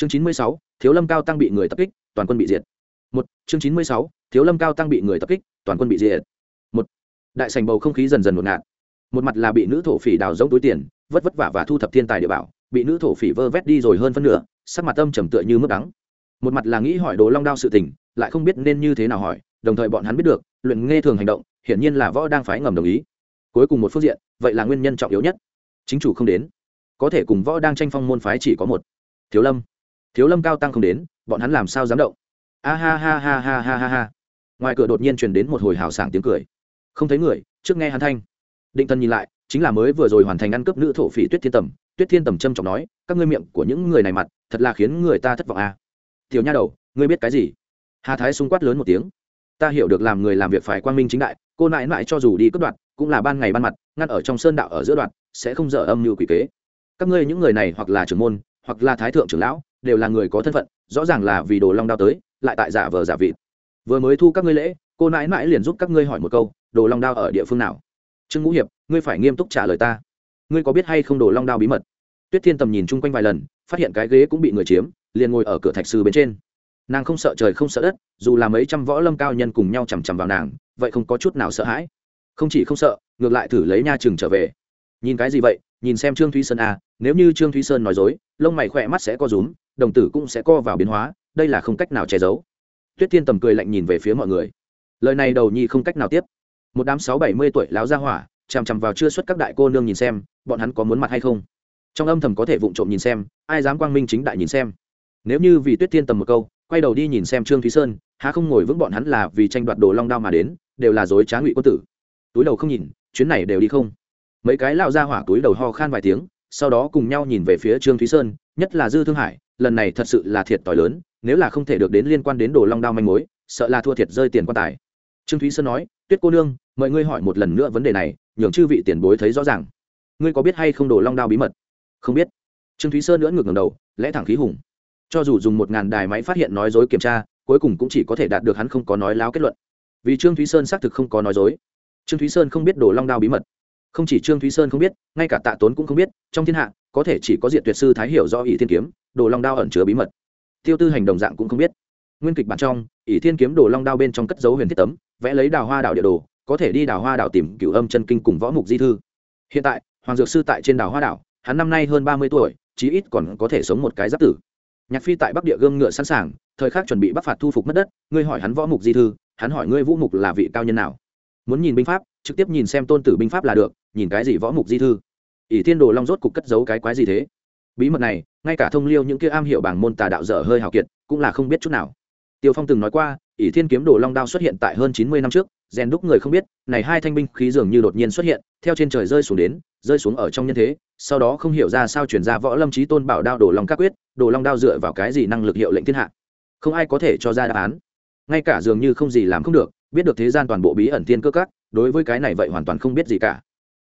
chương chín mươi sáu, thiếu lâm cao tăng bị người tập kích, toàn quân bị diệt. Một, chương chín mươi sáu, thiếu lâm cao tăng bị người tập kích, toàn quân bị diệt. Một, đại sành bầu không khí dần dần ngột ngạt. Một mặt là bị nữ thổ phỉ đào rỗng túi tiền, vất vất vả và thu thập thiên tài địa bảo, bị nữ thổ phỉ vơ vét đi rồi hơn phân nửa, sắc mặt âm trầm tựa như mức đắng. Một mặt là nghĩ hỏi đồ long đao sự tình, lại không biết nên như thế nào hỏi, đồng thời bọn hắn biết được, luyện nghe thường hành động, hiển nhiên là võ đang phái ngầm đồng ý. Cuối cùng một phương diện, vậy là nguyên nhân trọng yếu nhất. Chính chủ không đến. Có thể cùng võ đang tranh phong môn phái chỉ có một. Thiếu lâm thiếu lâm cao tăng không đến, bọn hắn làm sao dám động? A ha ha ha ha ha ha ha. Ngoài cửa đột nhiên truyền đến một hồi hào sảng tiếng cười. Không thấy người, trước nghe hắn thanh. Định thân nhìn lại, chính là mới vừa rồi hoàn thành ăn cướp nữ thổ phỉ tuyết thiên tầm. Tuyết thiên tầm trâm trọng nói, các ngươi miệng của những người này mặt, thật là khiến người ta thất vọng à. tiểu nha đầu, ngươi biết cái gì? Hà thái xung quát lớn một tiếng. Ta hiểu được làm người làm việc phải quang minh chính đại, cô nại nại cho dù đi cướp đoạt, cũng là ban ngày ban mặt, ngăn ở trong sơn đạo ở giữa đoạn sẽ không dở âm như quỷ kế. Các ngươi những người này hoặc là trưởng môn, hoặc là thái thượng trưởng lão đều là người có thân phận, rõ ràng là vì đồ long đao tới, lại tại giả vờ giả vịt. Vừa mới thu các ngươi lễ, cô nãi nãi liền giúp các ngươi hỏi một câu, đồ long đao ở địa phương nào? Trương ngũ hiệp, ngươi phải nghiêm túc trả lời ta. Ngươi có biết hay không đồ long đao bí mật? Tuyết thiên tầm nhìn chung quanh vài lần, phát hiện cái ghế cũng bị người chiếm, liền ngồi ở cửa thạch sư bên trên. Nàng không sợ trời không sợ đất, dù là mấy trăm võ lâm cao nhân cùng nhau chằm chằm vào nàng, vậy không có chút nào sợ hãi. Không chỉ không sợ, ngược lại thử lấy nha chừng trở về. Nhìn cái gì vậy? Nhìn xem trương thúy sơn à nếu như trương thúy sơn nói dối, lông mày khỏe mắt sẽ có rúm đồng tử cũng sẽ co vào biến hóa, đây là không cách nào che giấu. Tuyết thiên tầm cười lạnh nhìn về phía mọi người. Lời này đầu nhi không cách nào tiếp. Một đám sáu bảy mươi tuổi láo ra hỏa, chằm chằm vào chưa xuất các đại cô nương nhìn xem, bọn hắn có muốn mặt hay không? Trong âm thầm có thể vụng trộm nhìn xem, ai dám quang minh chính đại nhìn xem? Nếu như vì tuyết thiên tầm một câu, quay đầu đi nhìn xem trương thúy sơn, há không ngồi vững bọn hắn là vì tranh đoạt đồ long đao mà đến, đều là dối trá ngụy quân tử. Túi đầu không nhìn, chuyến này đều đi không. Mấy cái lão ra hỏa túi đầu ho khan vài tiếng, sau đó cùng nhau nhìn về phía trương thúy sơn, nhất là dư thương hải lần này thật sự là thiệt t lớn, nếu là không thể được đến liên quan đến đồ long đao manh mối, sợ là thua thiệt rơi tiền quan tài. Trương thúy sơn nói, tuyết cô nương, mời ngươi hỏi một lần nữa vấn đề này, nhường chư vị tiền bối thấy rõ ràng. Ngươi có biết hay không đồ long đao bí mật? Không biết. Trương thúy sơn nữa ngược ngầm đầu, lẽ thẳng khí hùng. Cho dù dùng một ngàn đài máy phát hiện nói dối kiểm tra, cuối cùng cũng chỉ có thể đạt được hắn không có nói láo kết luận. Vì trương thúy sơn xác thực không có nói dối. Trương thúy sơn không biết đồ long đao bí mật không chỉ trương thúy sơn không biết ngay cả tạ tốn cũng không biết trong thiên hạ có thể chỉ có diện tuyệt sư thái hiểu do ỷ thiên kiếm đồ long đao ẩn chứa bí mật tiêu tư hành đồng dạng cũng không biết nguyên kịch bản trong ỷ thiên kiếm đồ long đao bên trong cất dấu huyền thiết tấm vẽ lấy đào hoa đảo địa đồ có thể đi đào hoa đảo tìm cựu âm chân kinh cùng võ mục di thư hiện tại hoàng dược sư tại trên đảo hoa đảo hắn năm nay hơn ba mươi tuổi chí ít còn có thể sống một cái giáp tử nhạc phi tại bắc địa gươm ngựa sẵn sàng thời khắc chuẩn bị bắc phạt thu phục mất đất ngươi hỏi hắn võ mục di thư hắn hỏi ngươi vũ mục là vị cao nhân nào muốn nhìn binh pháp, trực tiếp nhìn xem tôn tử binh pháp là được, nhìn cái gì võ mục di thư. Ỷ thiên đồ long rốt cục cất giấu cái quái gì thế? Bí mật này, ngay cả thông liêu những kia am hiểu bảng môn tà đạo dở hơi hào kiệt, cũng là không biết chút nào. Tiêu phong từng nói qua, ỷ thiên kiếm đồ long đao xuất hiện tại hơn chín mươi năm trước, rèn đúc người không biết, này hai thanh binh khí dường như đột nhiên xuất hiện, theo trên trời rơi xuống đến, rơi xuống ở trong nhân thế, sau đó không hiểu ra sao chuyển ra võ lâm trí tôn bảo đao đồ long các quyết, đồ long đao dựa vào cái gì năng lực hiệu lệnh thiên hạ? Không ai có thể cho ra đáp án. Ngay cả dường như không gì làm không được biết được thế gian toàn bộ bí ẩn tiên cơ các, đối với cái này vậy hoàn toàn không biết gì cả.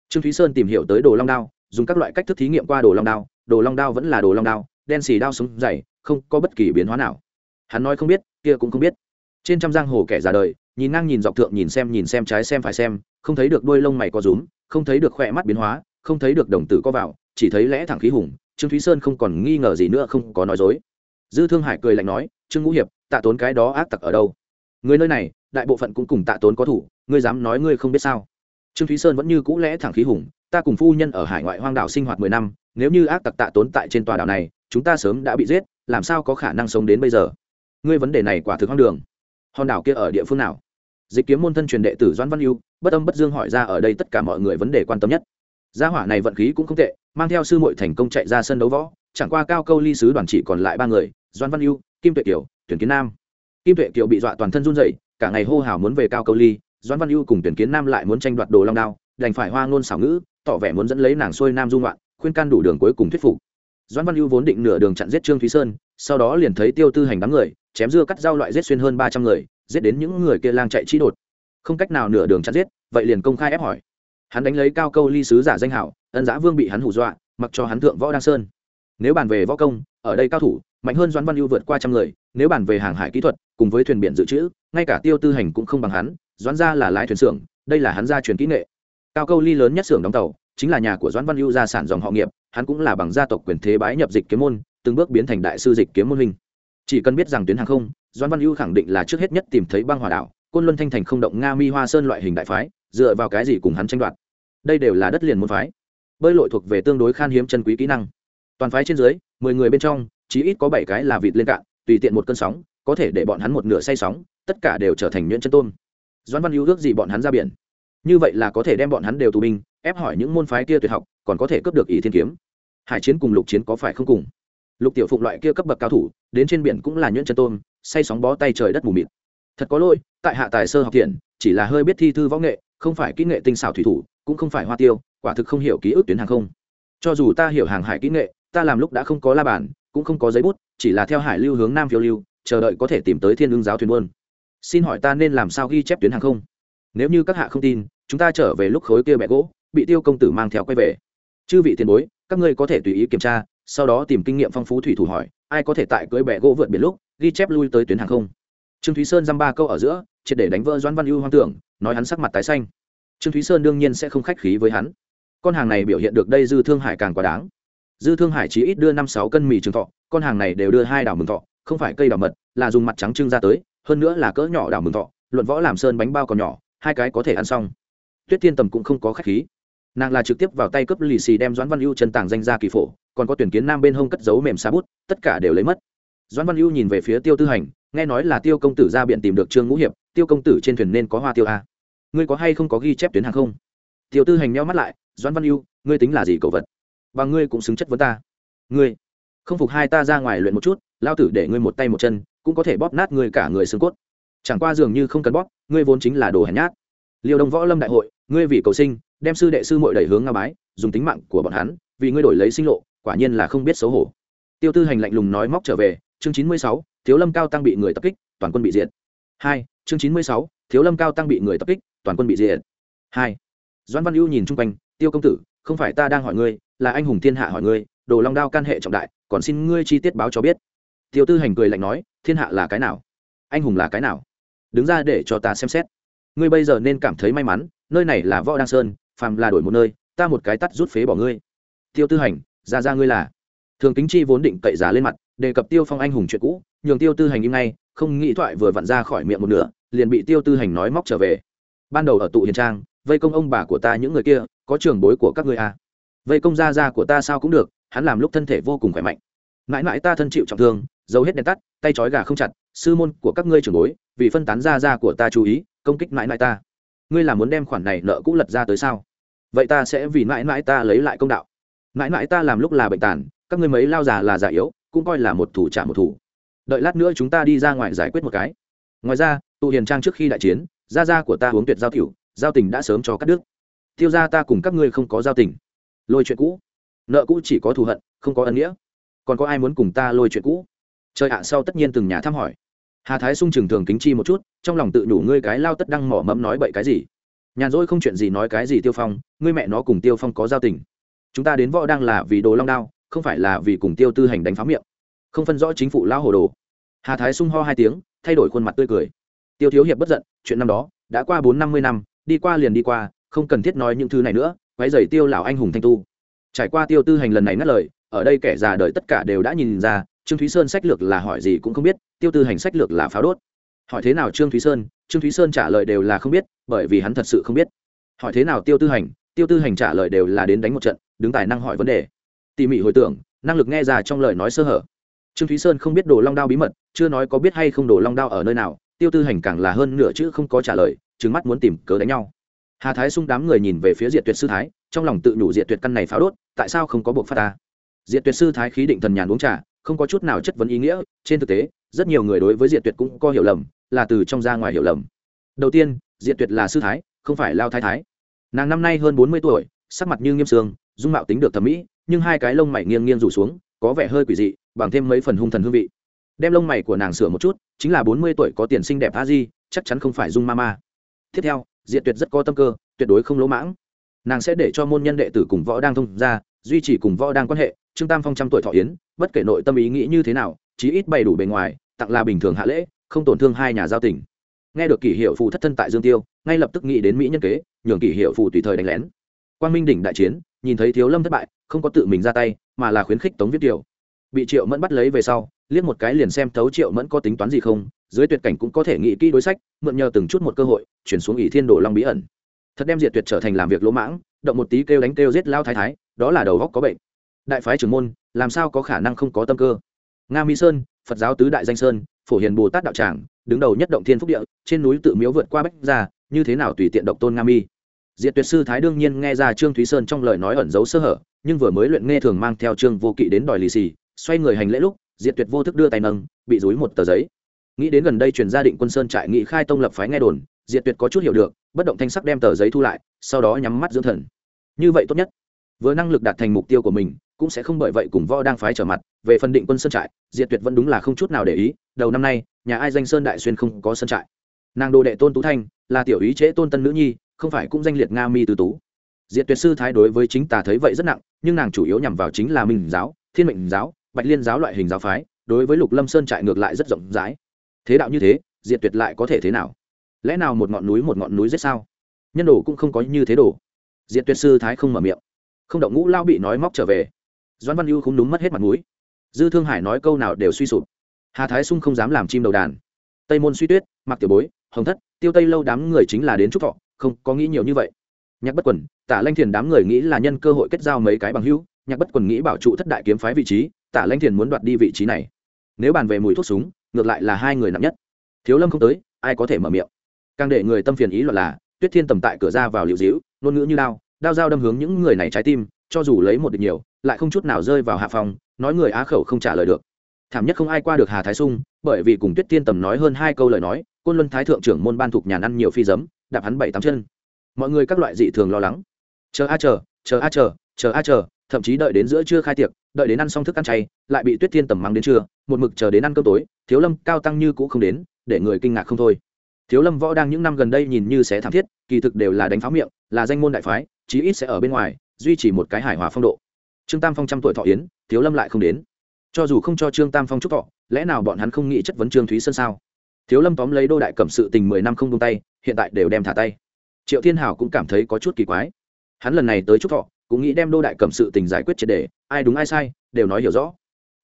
Trương thúy sơn tìm hiểu tới đồ long đao, dùng các loại cách thức thí nghiệm qua đồ long đao, đồ long đao vẫn là đồ long đao, đen xì đao súng dày, không có bất kỳ biến hóa nào. Hắn nói không biết, kia cũng không biết. Trên trăm giang hồ kẻ già đời, nhìn ngang nhìn dọc thượng nhìn xem nhìn xem trái xem phải xem, không thấy được đuôi lông mày có rúm, không thấy được khỏe mắt biến hóa, không thấy được đồng tử có vào, chỉ thấy lẽ thẳng khí hùng, trương thúy sơn không còn nghi ngờ gì nữa, không có nói dối. Dư thương hải cười lạnh nói, trương ngũ hiệp, tạ tốn cái đó ác tặc ở đâu? Người nơi này, đại bộ phận cũng cùng tạ tốn có thủ, ngươi dám nói ngươi không biết sao? Trương thúy sơn vẫn như cũ lẽ thẳng khí hùng, ta cùng phu nhân ở hải ngoại hoang đảo sinh hoạt mười năm, nếu như ác tặc tạ tốn tại trên tòa đảo này, chúng ta sớm đã bị giết, làm sao có khả năng sống đến bây giờ? Ngươi vấn đề này quả thực hoang đường. Hòn đảo kia ở địa phương nào? Dịch kiếm môn thân truyền đệ tử doãn văn yêu bất âm bất dương hỏi ra ở đây tất cả mọi người vấn đề quan tâm nhất. Gia hỏa này vận khí cũng không tệ, mang theo sư muội thành công chạy ra sân đấu võ, chẳng qua cao câu ly sứ đoàn chỉ còn lại ba người, doãn văn yêu kim tuệ kiều, tuyển kiến nam kim tuệ kiều bị dọa toàn thân run rẩy, cả ngày hô hào muốn về cao câu ly, doãn văn ưu cùng tuyển kiến nam lại muốn tranh đoạt đồ long đao, đành phải hoa ngôn xảo ngữ, tỏ vẻ muốn dẫn lấy nàng xuôi nam dung loạn khuyên can đủ đường cuối cùng thuyết phục. Doãn văn ưu vốn định nửa đường chặn giết trương thúy sơn, sau đó liền thấy tiêu tư hành đám người, chém dưa cắt dao loại giết xuyên hơn ba trăm người, giết đến những người kia lang chạy trí đột. Không cách nào nửa đường chặn giết, vậy liền công khai ép hỏi. Hắn đánh lấy cao câu ly sứ giả danh hảo, ân giã vương bị hắn hù dọa, mặc cho hắn thượng võ đăng sơn. Nếu bàn về võ công, ở đây cao thủ, mạnh hơn doãn văn ưu vượt qua trăm người, nếu bàn về hàng hải kỹ thuật cùng với thuyền biển dự trữ, ngay cả tiêu tư hành cũng không bằng hắn, doãn ra là lái thuyền xưởng, đây là hắn gia truyền kỹ nghệ. Cao câu ly lớn nhất xưởng đóng tàu, chính là nhà của doãn văn lưu gia sản dòng họ nghiệp, hắn cũng là bằng gia tộc quyền thế bái nhập dịch kiếm môn, từng bước biến thành đại sư dịch kiếm môn hình chỉ cần biết rằng tuyến hàng không, doãn văn lưu khẳng định là trước hết nhất tìm thấy băng hòa đảo, côn luân thanh thành không động nga mi hoa sơn loại hình đại phái, dựa vào cái gì cùng hắn tranh đoạt. Đây đều là đất liền môn phái. Bơi lội thuộc về tương đối khan hiếm chân quý kỹ năng. Toàn phái trên dưới, mười người bên trong, chí ít có bảy cái là vịt lên cạn, tùy tiện một cơn sóng có thể để bọn hắn một nửa say sóng, tất cả đều trở thành nhuyễn chân tôn doãn văn ưu ước gì bọn hắn ra biển? Như vậy là có thể đem bọn hắn đều tù binh, ép hỏi những môn phái kia tuyệt học, còn có thể cướp được ý thiên kiếm. Hải chiến cùng lục chiến có phải không cùng? Lục tiểu phụng loại kia cấp bậc cao thủ, đến trên biển cũng là nhuyễn chân tôn say sóng bó tay trời đất mù mịt. Thật có lỗi, tại hạ tài sơ học thiện, chỉ là hơi biết thi thư võ nghệ, không phải kỹ nghệ tinh xảo thủy thủ, cũng không phải hoa tiêu, quả thực không hiểu ký ức tuyến hàng không. Cho dù ta hiểu hàng hải kỹ nghệ, ta làm lúc đã không có la bàn, cũng không có giấy bút, chỉ là theo hải lưu hướng nam phiêu lưu chờ đợi có thể tìm tới thiên ương giáo thuyền buôn. Xin hỏi ta nên làm sao ghi chép tuyến hàng không? Nếu như các hạ không tin, chúng ta trở về lúc khối kia bẹ gỗ, bị tiêu công tử mang theo quay về. Chư vị tiền bối, các ngươi có thể tùy ý kiểm tra, sau đó tìm kinh nghiệm phong phú thủy thủ hỏi, ai có thể tại cưới bẹ gỗ vượt biển lúc, ghi chép lui tới tuyến hàng không? Trương thúy sơn dăm ba câu ở giữa, triệt để đánh vỡ doãn văn ưu hoang tưởng, nói hắn sắc mặt tái xanh. Trương thúy sơn đương nhiên sẽ không khách khí với hắn. Con hàng này biểu hiện được đây dư thương hải càng quá đáng. Dư thương hải chỉ ít đưa năm sáu cân mì trường thọ, con hàng này đều đưa hai đảo mừng thọ không phải cây đào mật, là dùng mặt trắng trưng ra tới, hơn nữa là cỡ nhỏ đào mừng thọ, luận võ làm sơn bánh bao còn nhỏ, hai cái có thể ăn xong. Tuyết thiên tầm cũng không có khách khí. Nàng là trực tiếp vào tay cướp lì xì đem doãn văn ưu chân tàng danh ra kỳ phổ, còn có tuyển kiến nam bên hông cất giấu mềm xa bút, tất cả đều lấy mất. Doãn văn ưu nhìn về phía tiêu tư hành, nghe nói là tiêu công tử ra biện tìm được trương ngũ hiệp, tiêu công tử trên thuyền nên có hoa tiêu a. Ngươi có hay không có ghi chép tuyến hàng không? Tiêu tư hành meo mắt lại, doãn văn ưu, ngươi tính là gì cậu vật? Và ngươi cũng xứng chất với ta. Ngươi? Không phục hai ta ra ngoài luyện một chút, lao tử để ngươi một tay một chân, cũng có thể bóp nát ngươi cả người xương cốt. Chẳng qua dường như không cần bóp, ngươi vốn chính là đồ hèn nhát. Liều đồng võ lâm đại hội, ngươi vì cầu sinh, đem sư đệ sư mội đẩy hướng nga bái, dùng tính mạng của bọn hắn, vì ngươi đổi lấy sinh lộ, quả nhiên là không biết xấu hổ. Tiêu tư hành lạnh lùng nói móc trở về, chương chín mươi sáu, thiếu lâm cao tăng bị người tập kích, toàn quân bị diệt. Hai, chương chín mươi sáu, thiếu lâm cao tăng bị người tập kích, toàn quân bị diệt. Hai, doãn văn ưu nhìn chung quanh, tiêu công tử, không phải ta đang hỏi ngươi, là anh hùng thiên hạ hỏi ngươi, đồ long đao can hệ trọng đại còn xin ngươi chi tiết báo cho biết. Tiêu tư hành cười lạnh nói, thiên hạ là cái nào? Anh hùng là cái nào? Đứng ra để cho ta xem xét. Ngươi bây giờ nên cảm thấy may mắn, nơi này là võ đăng sơn, phàm là đổi một nơi, ta một cái tắt rút phế bỏ ngươi. Tiêu tư hành, ra ra ngươi là. Thường kính chi vốn định cậy giá lên mặt, đề cập tiêu phong anh hùng chuyện cũ, nhường tiêu tư hành im ngay, không nghĩ thoại vừa vặn ra khỏi miệng một nửa, liền bị tiêu tư hành nói móc trở về. Ban đầu ở tụ hiền trang, vây công ông bà của ta những người kia, có trường bối của các ngươi à. vây công gia gia của ta sao cũng được hắn làm lúc thân thể vô cùng khỏe mạnh. Mãi mãi ta thân chịu trọng thương giấu hết đèn tắt, tay trói gà không chặt, sư môn của các ngươi trưởng bối, vì phân tán gia gia của ta chú ý, công kích mãi mãi ta. Ngươi là muốn đem khoản này nợ cũ lật ra tới sao? Vậy ta sẽ vì mãi mãi ta lấy lại công đạo. Mãi mãi ta làm lúc là bệnh tàn, các ngươi mấy lao già là già yếu, cũng coi là một thủ trả một thủ. Đợi lát nữa chúng ta đi ra ngoài giải quyết một cái. Ngoài ra, tụ hiền trang trước khi đại chiến, gia gia của ta uống tuyệt giao tiểu, giao tình đã sớm cho cắt đứt. Tiêu gia ta cùng các ngươi không có giao tình. Lôi chuyện cũ nợ cũ chỉ có thù hận, không có ân nghĩa. Còn có ai muốn cùng ta lôi chuyện cũ? Trời ạ, sau tất nhiên từng nhà thăm hỏi. Hà thái sung trừng thường kính chi một chút, trong lòng tự nhủ ngươi cái lao tất đăng mỏ mẫm nói bậy cái gì? Nhàn rỗi không chuyện gì nói cái gì tiêu phong, ngươi mẹ nó cùng tiêu phong có giao tình. Chúng ta đến võ đang là vì đồ long đao, không phải là vì cùng tiêu tư hành đánh phá miệng. Không phân rõ chính phủ lao hồ đồ. Hà thái sung ho hai tiếng, thay đổi khuôn mặt tươi cười. Tiêu thiếu hiệp bất giận, chuyện năm đó, đã qua bốn năm mươi năm, đi qua liền đi qua, không cần thiết nói những thứ này nữa quái dày tiêu lão anh hùng thanh tu trải qua tiêu tư hành lần này ngắt lời, ở đây kẻ già đời tất cả đều đã nhìn ra, trương thúy sơn sách lược là hỏi gì cũng không biết, tiêu tư hành sách lược là pháo đốt. Hỏi thế nào trương thúy sơn? Trương thúy sơn trả lời đều là không biết, bởi vì hắn thật sự không biết. Hỏi thế nào tiêu tư hành? Tiêu tư hành trả lời đều là đến đánh một trận, đứng tài năng hỏi vấn đề. Tỉ mỉ hồi tưởng, năng lực nghe ra trong lời nói sơ hở. Trương thúy sơn không biết đồ long đao bí mật, chưa nói có biết hay không đồ long đao ở nơi nào, tiêu tư hành càng là hơn nửa chữ không có trả lời trứng mắt muốn tìm cớ đánh nhau hà thái sung đám người nhìn về phía diệt tuyệt sư thái, trong lòng tự nhủ diệt tuyệt căn này pháo đốt, tại sao không có buộc phát ta? Diệt tuyệt sư thái khí định thần nhàn uống trà, không có chút nào chất vấn ý nghĩa, trên thực tế, rất nhiều người đối với diệt tuyệt cũng có hiểu lầm, là từ trong ra ngoài hiểu lầm. Đầu tiên, diệt tuyệt là sư thái, không phải lao thái thái. Nàng năm nay hơn bốn mươi tuổi, sắc mặt như nghiêm sương, dung mạo tính được thẩm mỹ, nhưng hai cái lông mày nghiêng nghiêng rủ xuống, có vẻ hơi quỷ dị, bằng thêm mấy phần hung thần hương vị. Đem lông mày của nàng sửa một chút, chính là bốn mươi tuổi có tiền sinh đẹp a di, chắc chắn không phải dung ma ma. Tiếp theo diện tuyệt rất có tâm cơ, tuyệt đối không lỗ mãng. Nàng sẽ để cho môn nhân đệ tử cùng võ đang thông ra duy trì cùng võ đang quan hệ, trương tam phong trăm tuổi thọ yến, bất kể nội tâm ý nghĩ như thế nào, chí ít bày đủ bề ngoài, tặng là bình thường hạ lễ, không tổn thương hai nhà giao tình. Nghe được kỷ hiệu phụ thất thân tại dương tiêu, ngay lập tức nghĩ đến mỹ nhân kế, nhường kỷ hiệu phụ tùy thời đánh lén. Quang minh đỉnh đại chiến, nhìn thấy thiếu lâm thất bại, không có tự mình ra tay, mà là khuyến khích tống viết kiều. Bị triệu mẫn bắt lấy về sau, liếc một cái liền xem thấu triệu mẫn có tính toán gì không dưới tuyệt cảnh cũng có thể nghĩ kỹ đối sách, mượn nhờ từng chút một cơ hội, chuyển xuống ỷ thiên đồ long bí ẩn. Thật đem diệt tuyệt trở thành làm việc lỗ mãng, động một tí kêu đánh kêu giết lao thái thái, đó là đầu góc có bệnh. Đại phái trưởng môn, làm sao có khả năng không có tâm cơ? Nga mỹ sơn, phật giáo tứ đại danh sơn, phổ hiền bồ tát đạo tràng, đứng đầu nhất động thiên phúc địa, trên núi tự miếu vượt qua bách ra như thế nào tùy tiện độc tôn nga mi? Diệt tuyệt sư thái đương nhiên nghe ra trương thúy sơn trong lời nói ẩn giấu sơ hở, nhưng vừa mới luyện nghe thường mang theo trương vô kỵ đến đòi lì xì, xoay người hành lễ lúc, diệt tuyệt vô thức đưa tay nâng, bị dúi một tờ giấy nghĩ đến gần đây truyền gia định quân sơn trại nghị khai tông lập phái nghe đồn, diệt tuyệt có chút hiểu được, bất động thanh sắc đem tờ giấy thu lại, sau đó nhắm mắt dưỡng thần. Như vậy tốt nhất. Vừa năng lực đạt thành mục tiêu của mình, cũng sẽ không bởi vậy cùng võ đang phái trở mặt. Về phần định quân sơn trại, diệt tuyệt vẫn đúng là không chút nào để ý, đầu năm nay, nhà ai danh sơn đại xuyên không có sơn trại. Nàng đồ đệ tôn tú thanh, là tiểu ý chế tôn tân nữ nhi, không phải cũng danh liệt nga mi từ tú. Diệt tuyệt sư thái đối với chính tà thấy vậy rất nặng, nhưng nàng chủ yếu nhằm vào chính là minh giáo, thiên mệnh giáo, bạch liên giáo loại hình giáo phái, đối với lục lâm sơn trại ngược lại rất rộng rãi thế đạo như thế, diệt tuyệt lại có thể thế nào? Lẽ nào một ngọn núi một ngọn núi giết sao? Nhân đồ cũng không có như thế đồ. Diệt tuyệt sư thái không mở miệng. Không động ngũ lao bị nói móc trở về. Doãn văn ưu cũng đúng mất hết mặt mũi. Dư thương hải nói câu nào đều suy sụp. Hà thái sung không dám làm chim đầu đàn. Tây môn suy tuyết mặc tiểu bối, hồng thất, tiêu tây lâu đám người chính là đến trúc thọ, không có nghĩ nhiều như vậy. Nhạc bất quần, tả lanh thiền đám người nghĩ là nhân cơ hội kết giao mấy cái bằng hữu, nhạc bất quần nghĩ bảo trụ thất đại kiếm phái vị trí, tả lanh thiền muốn đoạt đi vị trí này. Nếu bàn về mùi thuốc súng ngược lại là hai người nặng nhất. Thiếu lâm không tới, ai có thể mở miệng? Càng để người tâm phiền ý luận là, tuyết thiên tầm tại cửa ra vào liệu dĩu ngôn ngữ như đao đao dao đâm hướng những người này trái tim, cho dù lấy một địch nhiều, lại không chút nào rơi vào hạ phòng, nói người á khẩu không trả lời được. Thảm nhất không ai qua được hà thái sung, bởi vì cùng tuyết thiên tầm nói hơn hai câu lời nói, côn luân thái thượng trưởng môn ban thục nhà ăn nhiều phi giấm, đạp hắn bảy tám chân. Mọi người các loại dị thường lo lắng. Chờ a chờ chờ a chờ chờ a chờ thậm chí đợi đến giữa trưa khai tiệc, đợi đến ăn xong thức ăn chay, lại bị tuyết thiên tầm mắng đến trưa, một mực chờ đến ăn cơm tối, thiếu lâm cao tăng như cũ không đến, để người kinh ngạc không thôi. Thiếu lâm võ đang những năm gần đây nhìn như sẽ thảm thiết, kỳ thực đều là đánh pháo miệng, là danh môn đại phái, chí ít sẽ ở bên ngoài, duy trì một cái hải hòa phong độ. Trương tam phong trăm tuổi thọ yến, thiếu lâm lại không đến. Cho dù không cho trương tam phong chúc thọ, lẽ nào bọn hắn không nghĩ chất vấn trương thúy sơn sao? Thiếu lâm tóm lấy đô đại cẩm sự tình mười năm không tung tay, hiện tại đều đem thả tay. Triệu thiên hảo cũng cảm thấy có chút kỳ quái. Hắn lần này tới trúc thọ cũng nghĩ đem đô đại cầm sự tình giải quyết triệt đề, ai đúng ai sai, đều nói hiểu rõ.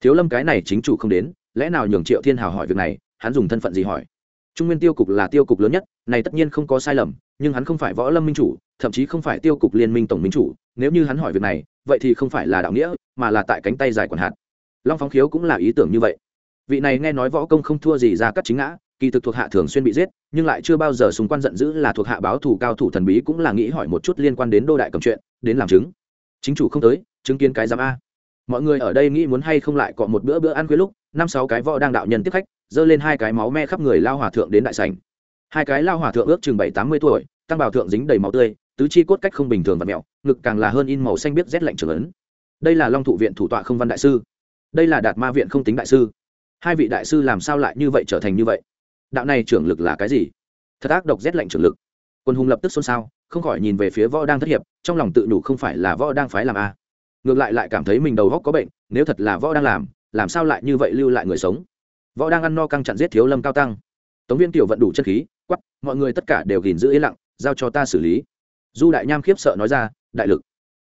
Thiếu lâm cái này chính chủ không đến, lẽ nào nhường triệu thiên hào hỏi việc này, hắn dùng thân phận gì hỏi? Trung nguyên tiêu cục là tiêu cục lớn nhất, này tất nhiên không có sai lầm, nhưng hắn không phải võ lâm minh chủ, thậm chí không phải tiêu cục liên minh tổng minh chủ, nếu như hắn hỏi việc này, vậy thì không phải là đạo nghĩa, mà là tại cánh tay dài quản hạt. Long phóng khiếu cũng là ý tưởng như vậy. Vị này nghe nói võ công không thua gì ra cắt chính ngã, kỳ thực thuộc hạ thường xuyên bị giết, nhưng lại chưa bao giờ xung quan giận dữ là thuộc hạ báo thủ cao thủ thần bí cũng là nghĩ hỏi một chút liên quan đến đô đại cầm chuyện đến làm chứng. Chính chủ không tới, chứng kiến cái giám a. Mọi người ở đây nghĩ muốn hay không lại cọ một bữa bữa ăn khuya lúc, năm sáu cái võ đang đạo nhân tiếp khách dơ lên hai cái máu me khắp người lao hòa thượng đến đại sành hai cái lao hòa thượng ước chừng bảy tám mươi tuổi, tăng bảo thượng dính đầy máu tươi, tứ chi cốt cách không bình thường và mẹo, ngực càng là hơn in màu xanh biết rét lạnh trưởng ấn. Đây là long thụ viện thủ tọa không văn đại sư. Đây là đạt ma viện không tính đại sư. Hai vị đại sư làm sao lại như vậy trở thành như vậy? Đạo này trưởng lực là cái gì? Thật ác độc rét lạnh trưởng lực. Quân hùng lập tức xôn xao không khỏi nhìn về phía võ đang thất hiệp, trong lòng tự nhủ không phải là võ đang phái làm a. Ngược lại lại cảm thấy mình đầu góc có bệnh, nếu thật là võ đang làm làm sao lại như vậy lưu lại người sống? Võ đang ăn no căng chặn giết thiếu lâm cao tăng. Tống viên tiểu vận đủ chân khí quắp mọi người tất cả đều gìn giữ yên lặng, giao cho ta xử lý. Du đại nham khiếp sợ nói ra, đại lực.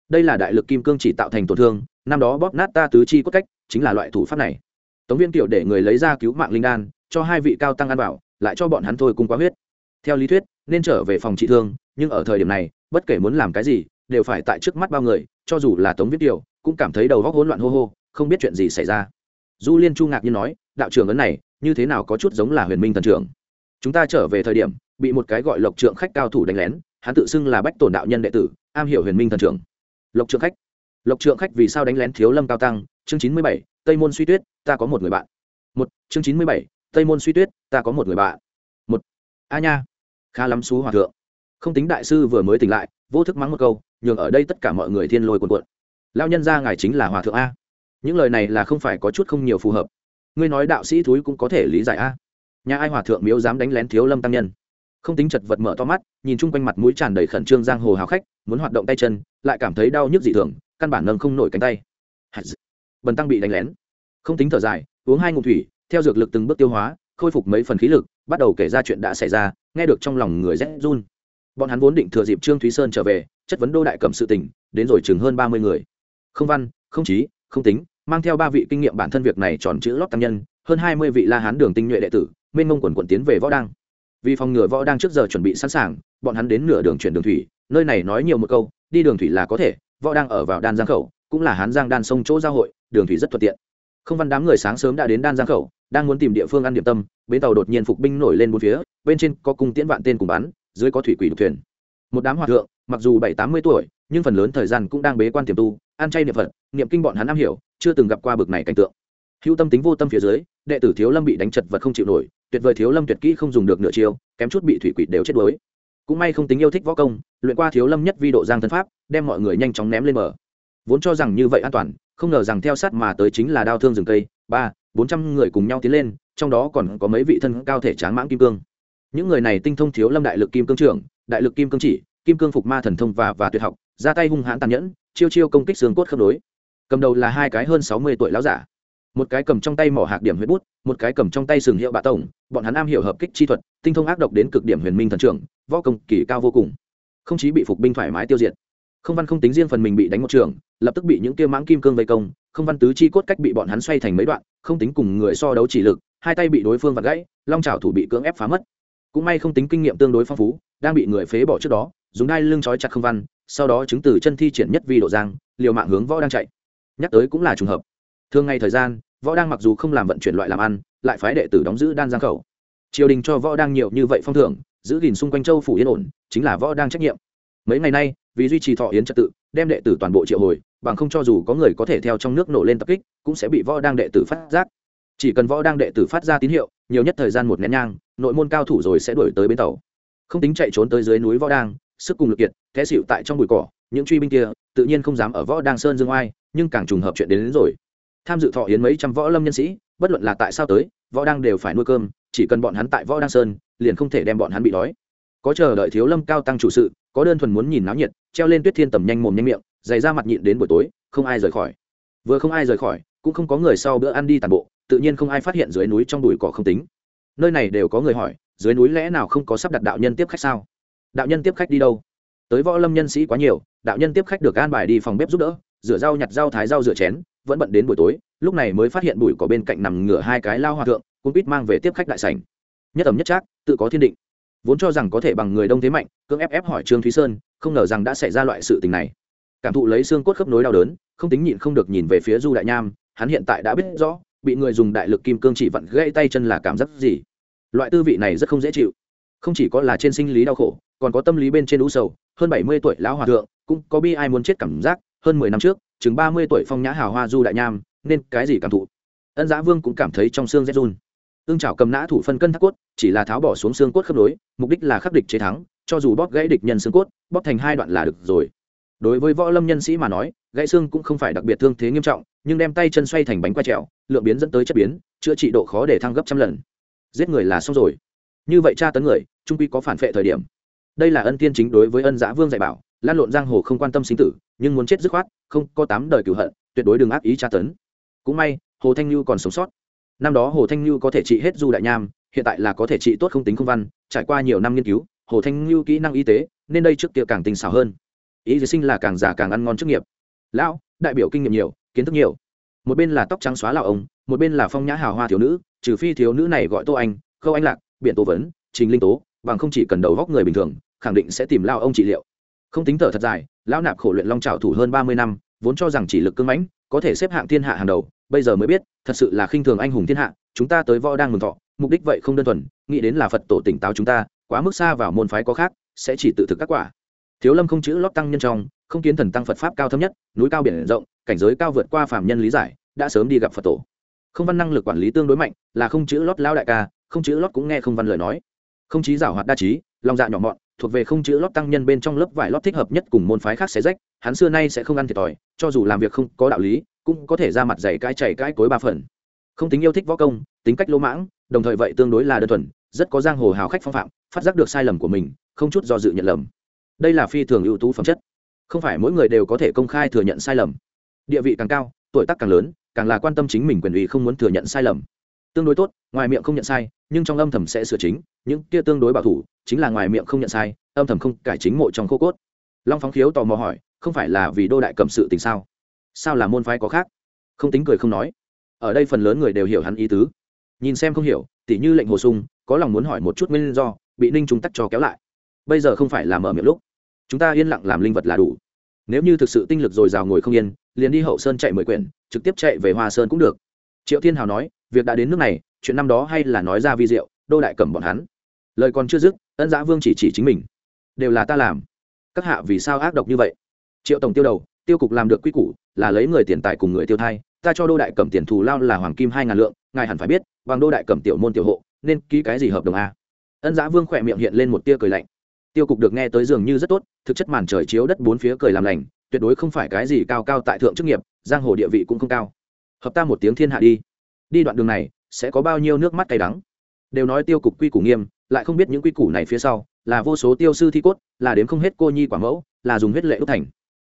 Đây là đại lực kim cương chỉ tạo thành tổn thương, năm đó bóp nát ta tứ chi cốt cách, chính là loại thủ pháp này. Tống viên tiểu để người lấy ra cứu mạng linh đan, cho hai vị cao tăng ăn bảo lại cho bọn hắn thôi cùng quá huyết. Theo lý thuyết nên trở về phòng trị thương, nhưng ở thời điểm này, bất kể muốn làm cái gì, đều phải tại trước mắt bao người, cho dù là tống viết điều cũng cảm thấy đầu góc hỗn loạn hô hô, không biết chuyện gì xảy ra. Du liên chu ngạc như nói, đạo trưởng ấn này, như thế nào có chút giống là huyền minh thần trưởng? Chúng ta trở về thời điểm, bị một cái gọi lộc trượng khách cao thủ đánh lén, hắn tự xưng là bách tổn đạo nhân đệ tử, am hiểu huyền minh thần trưởng. Lộc trượng khách? Lộc trượng khách vì sao đánh lén thiếu lâm cao tăng? Chương chín mươi bảy, tây môn suy tuyết, ta có một người bạn. Một, chương chín mươi bảy, tây môn suy tuyết, ta có một người bạn. Một, a nha khá lắm xú hòa thượng. Không tính đại sư vừa mới tỉnh lại, vô thức mắng một câu, nhường ở đây tất cả mọi người thiên lôi cuồn cuộn. Lao nhân ra ngài chính là hòa thượng a. Những lời này là không phải có chút không nhiều phù hợp. Ngươi nói đạo sĩ thúi cũng có thể lý giải a. Nhà ai hòa thượng miếu dám đánh lén thiếu lâm tăng nhân? Không tính chật vật mở to mắt, nhìn chung quanh mặt mũi tràn đầy khẩn trương giang hồ hào khách, muốn hoạt động tay chân, lại cảm thấy đau nhức dị thường, căn bản nâng không nổi cánh tay. Bần tăng bị đánh lén. Không tính thở dài, uống hai ngụm thủy, theo dược lực từng bước tiêu hóa, khôi phục mấy phần khí lực bắt đầu kể ra chuyện đã xảy ra, nghe được trong lòng người rét run. Bọn hắn vốn định thừa dịp trương thúy sơn trở về, chất vấn đô đại cầm sự tình, đến rồi chừng hơn ba mươi người. Không văn, không trí, không tính, mang theo ba vị kinh nghiệm bản thân việc này tròn chữ lót tăng nhân, hơn hai mươi vị la hán đường tinh nhuệ đệ tử, mênh mông quần quận tiến về võ đăng. Vì phòng ngừa võ đang trước giờ chuẩn bị sẵn sàng, bọn hắn đến nửa đường chuyển đường thủy, nơi này nói nhiều một câu, đi đường thủy là có thể, võ đang ở vào đan giang khẩu, cũng là hán giang đan sông chỗ giao hội, đường thủy rất thuận tiện không văn đám người sáng sớm đã đến đan giang khẩu, đang muốn tìm địa phương ăn điểm tâm, bến tàu đột nhiên phục binh nổi lên bốn phía, bên trên có cung tiễn vạn tên cùng bắn, dưới có thủy quỷ đục thuyền. Một đám hòa thượng, mặc dù bảy tám mươi tuổi, nhưng phần lớn thời gian cũng đang bế quan tiềm tu, ăn chay niệm phật, niệm kinh bọn hắn am hiểu, chưa từng gặp qua bực này cảnh tượng. Hữu tâm tính vô tâm phía dưới, đệ tử thiếu lâm bị đánh chật vật không chịu nổi, tuyệt vời thiếu lâm tuyệt kỹ không dùng được nửa chiêu, kém chút bị thủy quỷ đều chết đuối. Cũng may không tính yêu thích võ công, luyện qua thiếu lâm nhất vi độ giang thân pháp, đem mọi người nhanh chóng ném lên bờ. Vốn cho rằng như vậy an toàn không ngờ rằng theo sát mà tới chính là đao thương rừng cây, ba, bốn trăm người cùng nhau tiến lên, trong đó còn có mấy vị thân cao thể tráng mãng kim cương. Những người này tinh thông thiếu lâm đại lực kim cương trưởng, đại lực kim cương chỉ, kim cương phục ma thần thông và và tuyệt học, ra tay hung hãn tàn nhẫn, chiêu chiêu công kích xương cốt khớp nối. Cầm đầu là hai cái hơn sáu mươi tuổi lão giả. Một cái cầm trong tay mỏ hạc điểm huyết bút, một cái cầm trong tay sừng hiệu bạ tổng, bọn hắn am hiểu hợp kích chi thuật, tinh thông ác độc đến cực điểm huyền minh thần trưởng, võ công kỳ cao vô cùng. Không chí bị phục binh thoải mái tiêu diệt không văn không tính riêng phần mình bị đánh một trường, lập tức bị những kia mãng kim cương vây công, không văn tứ chi cốt cách bị bọn hắn xoay thành mấy đoạn, không tính cùng người so đấu chỉ lực, hai tay bị đối phương vặt gãy, long trào thủ bị cưỡng ép phá mất. Cũng may không tính kinh nghiệm tương đối phong phú, đang bị người phế bỏ trước đó, dùng đai lưng trói chặt không văn, sau đó chứng từ chân thi triển nhất vi độ giang, liều mạng hướng võ đang chạy. Nhắc tới cũng là trùng hợp. Thường ngày thời gian, võ đang mặc dù không làm vận chuyển loại làm ăn, lại phái đệ tử đóng giữ đan giang khẩu. Triều đình cho võ đang nhiều như vậy phong thưởng, giữ gìn xung quanh châu phủ yên ổn, chính là võ đang trách nhiệm. Mấy ngày nay vì duy trì thọ yến trật tự đem đệ tử toàn bộ triệu hồi bằng không cho dù có người có thể theo trong nước nổ lên tập kích cũng sẽ bị võ đang đệ tử phát giác. Chỉ cần võ đang đệ tử phát ra tín hiệu nhiều nhất thời gian một nén nhang nội môn cao thủ rồi sẽ đuổi tới bến tàu. Không tính chạy trốn tới dưới núi võ đang sức cùng lực kiệt thế xịu tại trong bụi cỏ những truy binh kia tự nhiên không dám ở võ đang sơn dương oai nhưng càng trùng hợp chuyện đến, đến rồi. Tham dự thọ yến mấy trăm võ lâm nhân sĩ bất luận là tại sao tới võ đang đều phải nuôi cơm chỉ cần bọn hắn tại võ đang sơn liền không thể đem bọn hắn bị đói. Có chờ đợi thiếu lâm cao tăng chủ sự có đơn thuần muốn nhìn náo nhiệt treo lên tuyết thiên tầm nhanh mồm nhanh miệng, dày ra mặt nhịn đến buổi tối, không ai rời khỏi. Vừa không ai rời khỏi, cũng không có người sau bữa ăn đi tàn bộ, tự nhiên không ai phát hiện dưới núi trong đùi cỏ không tính. Nơi này đều có người hỏi, dưới núi lẽ nào không có sắp đặt đạo nhân tiếp khách sao? Đạo nhân tiếp khách đi đâu? Tới võ lâm nhân sĩ quá nhiều, đạo nhân tiếp khách được an bài đi phòng bếp giúp đỡ, rửa rau nhặt rau thái rau rửa chén, vẫn bận đến buổi tối, lúc này mới phát hiện bụi có bên cạnh nằm ngửa hai cái lao hòa thượng cũng biết mang về tiếp khách đại sảnh. Nhất ẩm nhất trác, tự có thiên định. Vốn cho rằng có thể bằng người đông thế mạnh, cưỡng ép ép hỏi trương thúy sơn không ngờ rằng đã xảy ra loại sự tình này. Cảm thụ lấy xương cốt khớp nối đau đớn, không tính nhịn không được nhìn về phía du đại nham, hắn hiện tại đã biết rõ, bị người dùng đại lực kim cương chỉ vặn gãy tay chân là cảm giác gì. Loại tư vị này rất không dễ chịu. Không chỉ có là trên sinh lý đau khổ, còn có tâm lý bên trên u sầu, hơn bảy mươi tuổi lão hòa thượng, cũng có bi ai muốn chết cảm giác, hơn mười năm trước, chừng ba mươi tuổi phong nhã hào hoa du đại nham, nên cái gì cảm thụ? Ân giã vương cũng cảm thấy trong xương rét run. Ương trào cầm nã thủ phân cân thác cốt, chỉ là tháo bỏ xuống xương cốt khớp nối, mục đích là khắc địch chế thắng cho dù bóp gãy địch nhân xương cốt, bóp thành hai đoạn là được rồi. Đối với võ lâm nhân sĩ mà nói, gãy xương cũng không phải đặc biệt thương thế nghiêm trọng, nhưng đem tay chân xoay thành bánh quay trèo, lượng biến dẫn tới chất biến, chữa trị độ khó để thăng gấp trăm lần. Giết người là xong rồi. Như vậy tra tấn người, trung quy có phản vệ thời điểm. Đây là ân tiên chính đối với ân giã vương dạy bảo, lan lộn giang hồ không quan tâm sinh tử, nhưng muốn chết dứt khoát, không có tám đời cửu hận, tuyệt đối đừng ác ý tra tấn. Cũng may, hồ thanh lưu còn sống sót. Năm đó hồ thanh lưu có thể trị hết du đại nham, hiện tại là có thể trị tốt không tính không văn, trải qua nhiều năm nghiên cứu hồ thanh lưu kỹ năng y tế, nên đây trước kia càng tinh xảo hơn. Ý sinh là càng già càng ăn ngon chức nghiệp. Lão, đại biểu kinh nghiệm nhiều, kiến thức nhiều. Một bên là tóc trắng xóa lão ông, một bên là phong nhã hào hoa thiếu nữ, trừ phi thiếu nữ này gọi tô anh, khâu anh lạc biện tô vấn, trình linh tố, bằng không chỉ cần đầu góc người bình thường, khẳng định sẽ tìm lao ông trị liệu. Không tính thở thật dài, lão nạp khổ luyện long trào thủ hơn ba mươi năm, vốn cho rằng chỉ lực cưng mãnh, có thể xếp hạng thiên hạ hàng đầu, bây giờ mới biết, thật sự là khinh thường anh hùng thiên hạ, chúng ta tới võ đang mừng thọ, mục đích vậy không đơn thuần, nghĩ đến là phật tổ tỉnh táo chúng ta quá mức xa vào môn phái có khác, sẽ chỉ tự thực các quả. Thiếu lâm không chữ lót tăng nhân trong, không kiến thần tăng phật pháp cao thâm nhất, núi cao biển rộng, cảnh giới cao vượt qua phạm nhân lý giải, đã sớm đi gặp phật tổ. Không văn năng lực quản lý tương đối mạnh, là không chữ lót lao đại ca, không chữ lót cũng nghe không văn lời nói. Không chí giảo hoạt đa trí, lòng dạ nhỏ mọn, thuộc về không chữ lót tăng nhân bên trong lớp vải lót thích hợp nhất cùng môn phái khác xé rách, hắn xưa nay sẽ không ăn thiệt thòi, cho dù làm việc không có đạo lý, cũng có thể ra mặt dày cái chảy cái cối ba phần. Không tính yêu thích võ công, tính cách lỗ mãng, đồng thời vậy tương đối là đơn thuần rất có giang hồ hào khách phong phạm, phát giác được sai lầm của mình, không chút do dự nhận lầm. Đây là phi thường ưu tú phẩm chất. Không phải mỗi người đều có thể công khai thừa nhận sai lầm. Địa vị càng cao, tuổi tác càng lớn, càng là quan tâm chính mình quyền ủy không muốn thừa nhận sai lầm. Tương đối tốt, ngoài miệng không nhận sai, nhưng trong âm thầm sẽ sửa chính, những kia tương đối bảo thủ, chính là ngoài miệng không nhận sai, âm thầm không cải chính mộ trong khô cốt. Long phóng khiếu tò mò hỏi, không phải là vì đô đại cầm sự tình sao? Sao là môn phái có khác? Không tính cười không nói. Ở đây phần lớn người đều hiểu hắn ý tứ. Nhìn xem không hiểu, tỉ như lệnh hồ sung có lòng muốn hỏi một chút nguyên do, bị ninh trung tắc cho kéo lại. Bây giờ không phải là mở miệng lúc. Chúng ta yên lặng làm linh vật là đủ. Nếu như thực sự tinh lực dồi dào ngồi không yên, liền đi hậu sơn chạy mười quyển, trực tiếp chạy về hoa sơn cũng được. Triệu thiên hào nói, việc đã đến nước này, chuyện năm đó hay là nói ra vi diệu, đô đại cầm bọn hắn. Lời còn chưa dứt, ân giã vương chỉ chỉ chính mình. Đều là ta làm. Các hạ vì sao ác độc như vậy? Triệu tổng tiêu đầu, tiêu cục làm được quy củ, là lấy người tiền tài cùng người tiêu thai, ta cho đô đại cầm tiền thù lao là hoàng kim hai ngàn lượng, ngài hẳn phải biết, bằng đô đại cầm tiểu môn tiểu hộ nên ký cái gì hợp đồng a? Ân giã vương khỏe miệng hiện lên một tia cười lạnh. Tiêu cục được nghe tới dường như rất tốt, thực chất màn trời chiếu đất bốn phía cười làm lành, tuyệt đối không phải cái gì cao cao tại thượng chức nghiệp, giang hồ địa vị cũng không cao. Hợp ta một tiếng thiên hạ đi. Đi đoạn đường này, sẽ có bao nhiêu nước mắt cay đắng? Đều nói tiêu cục quy củ nghiêm, lại không biết những quy củ này phía sau, là vô số tiêu sư thi cốt, là đếm không hết cô nhi quả mẫu, là dùng huyết lệ ước thành.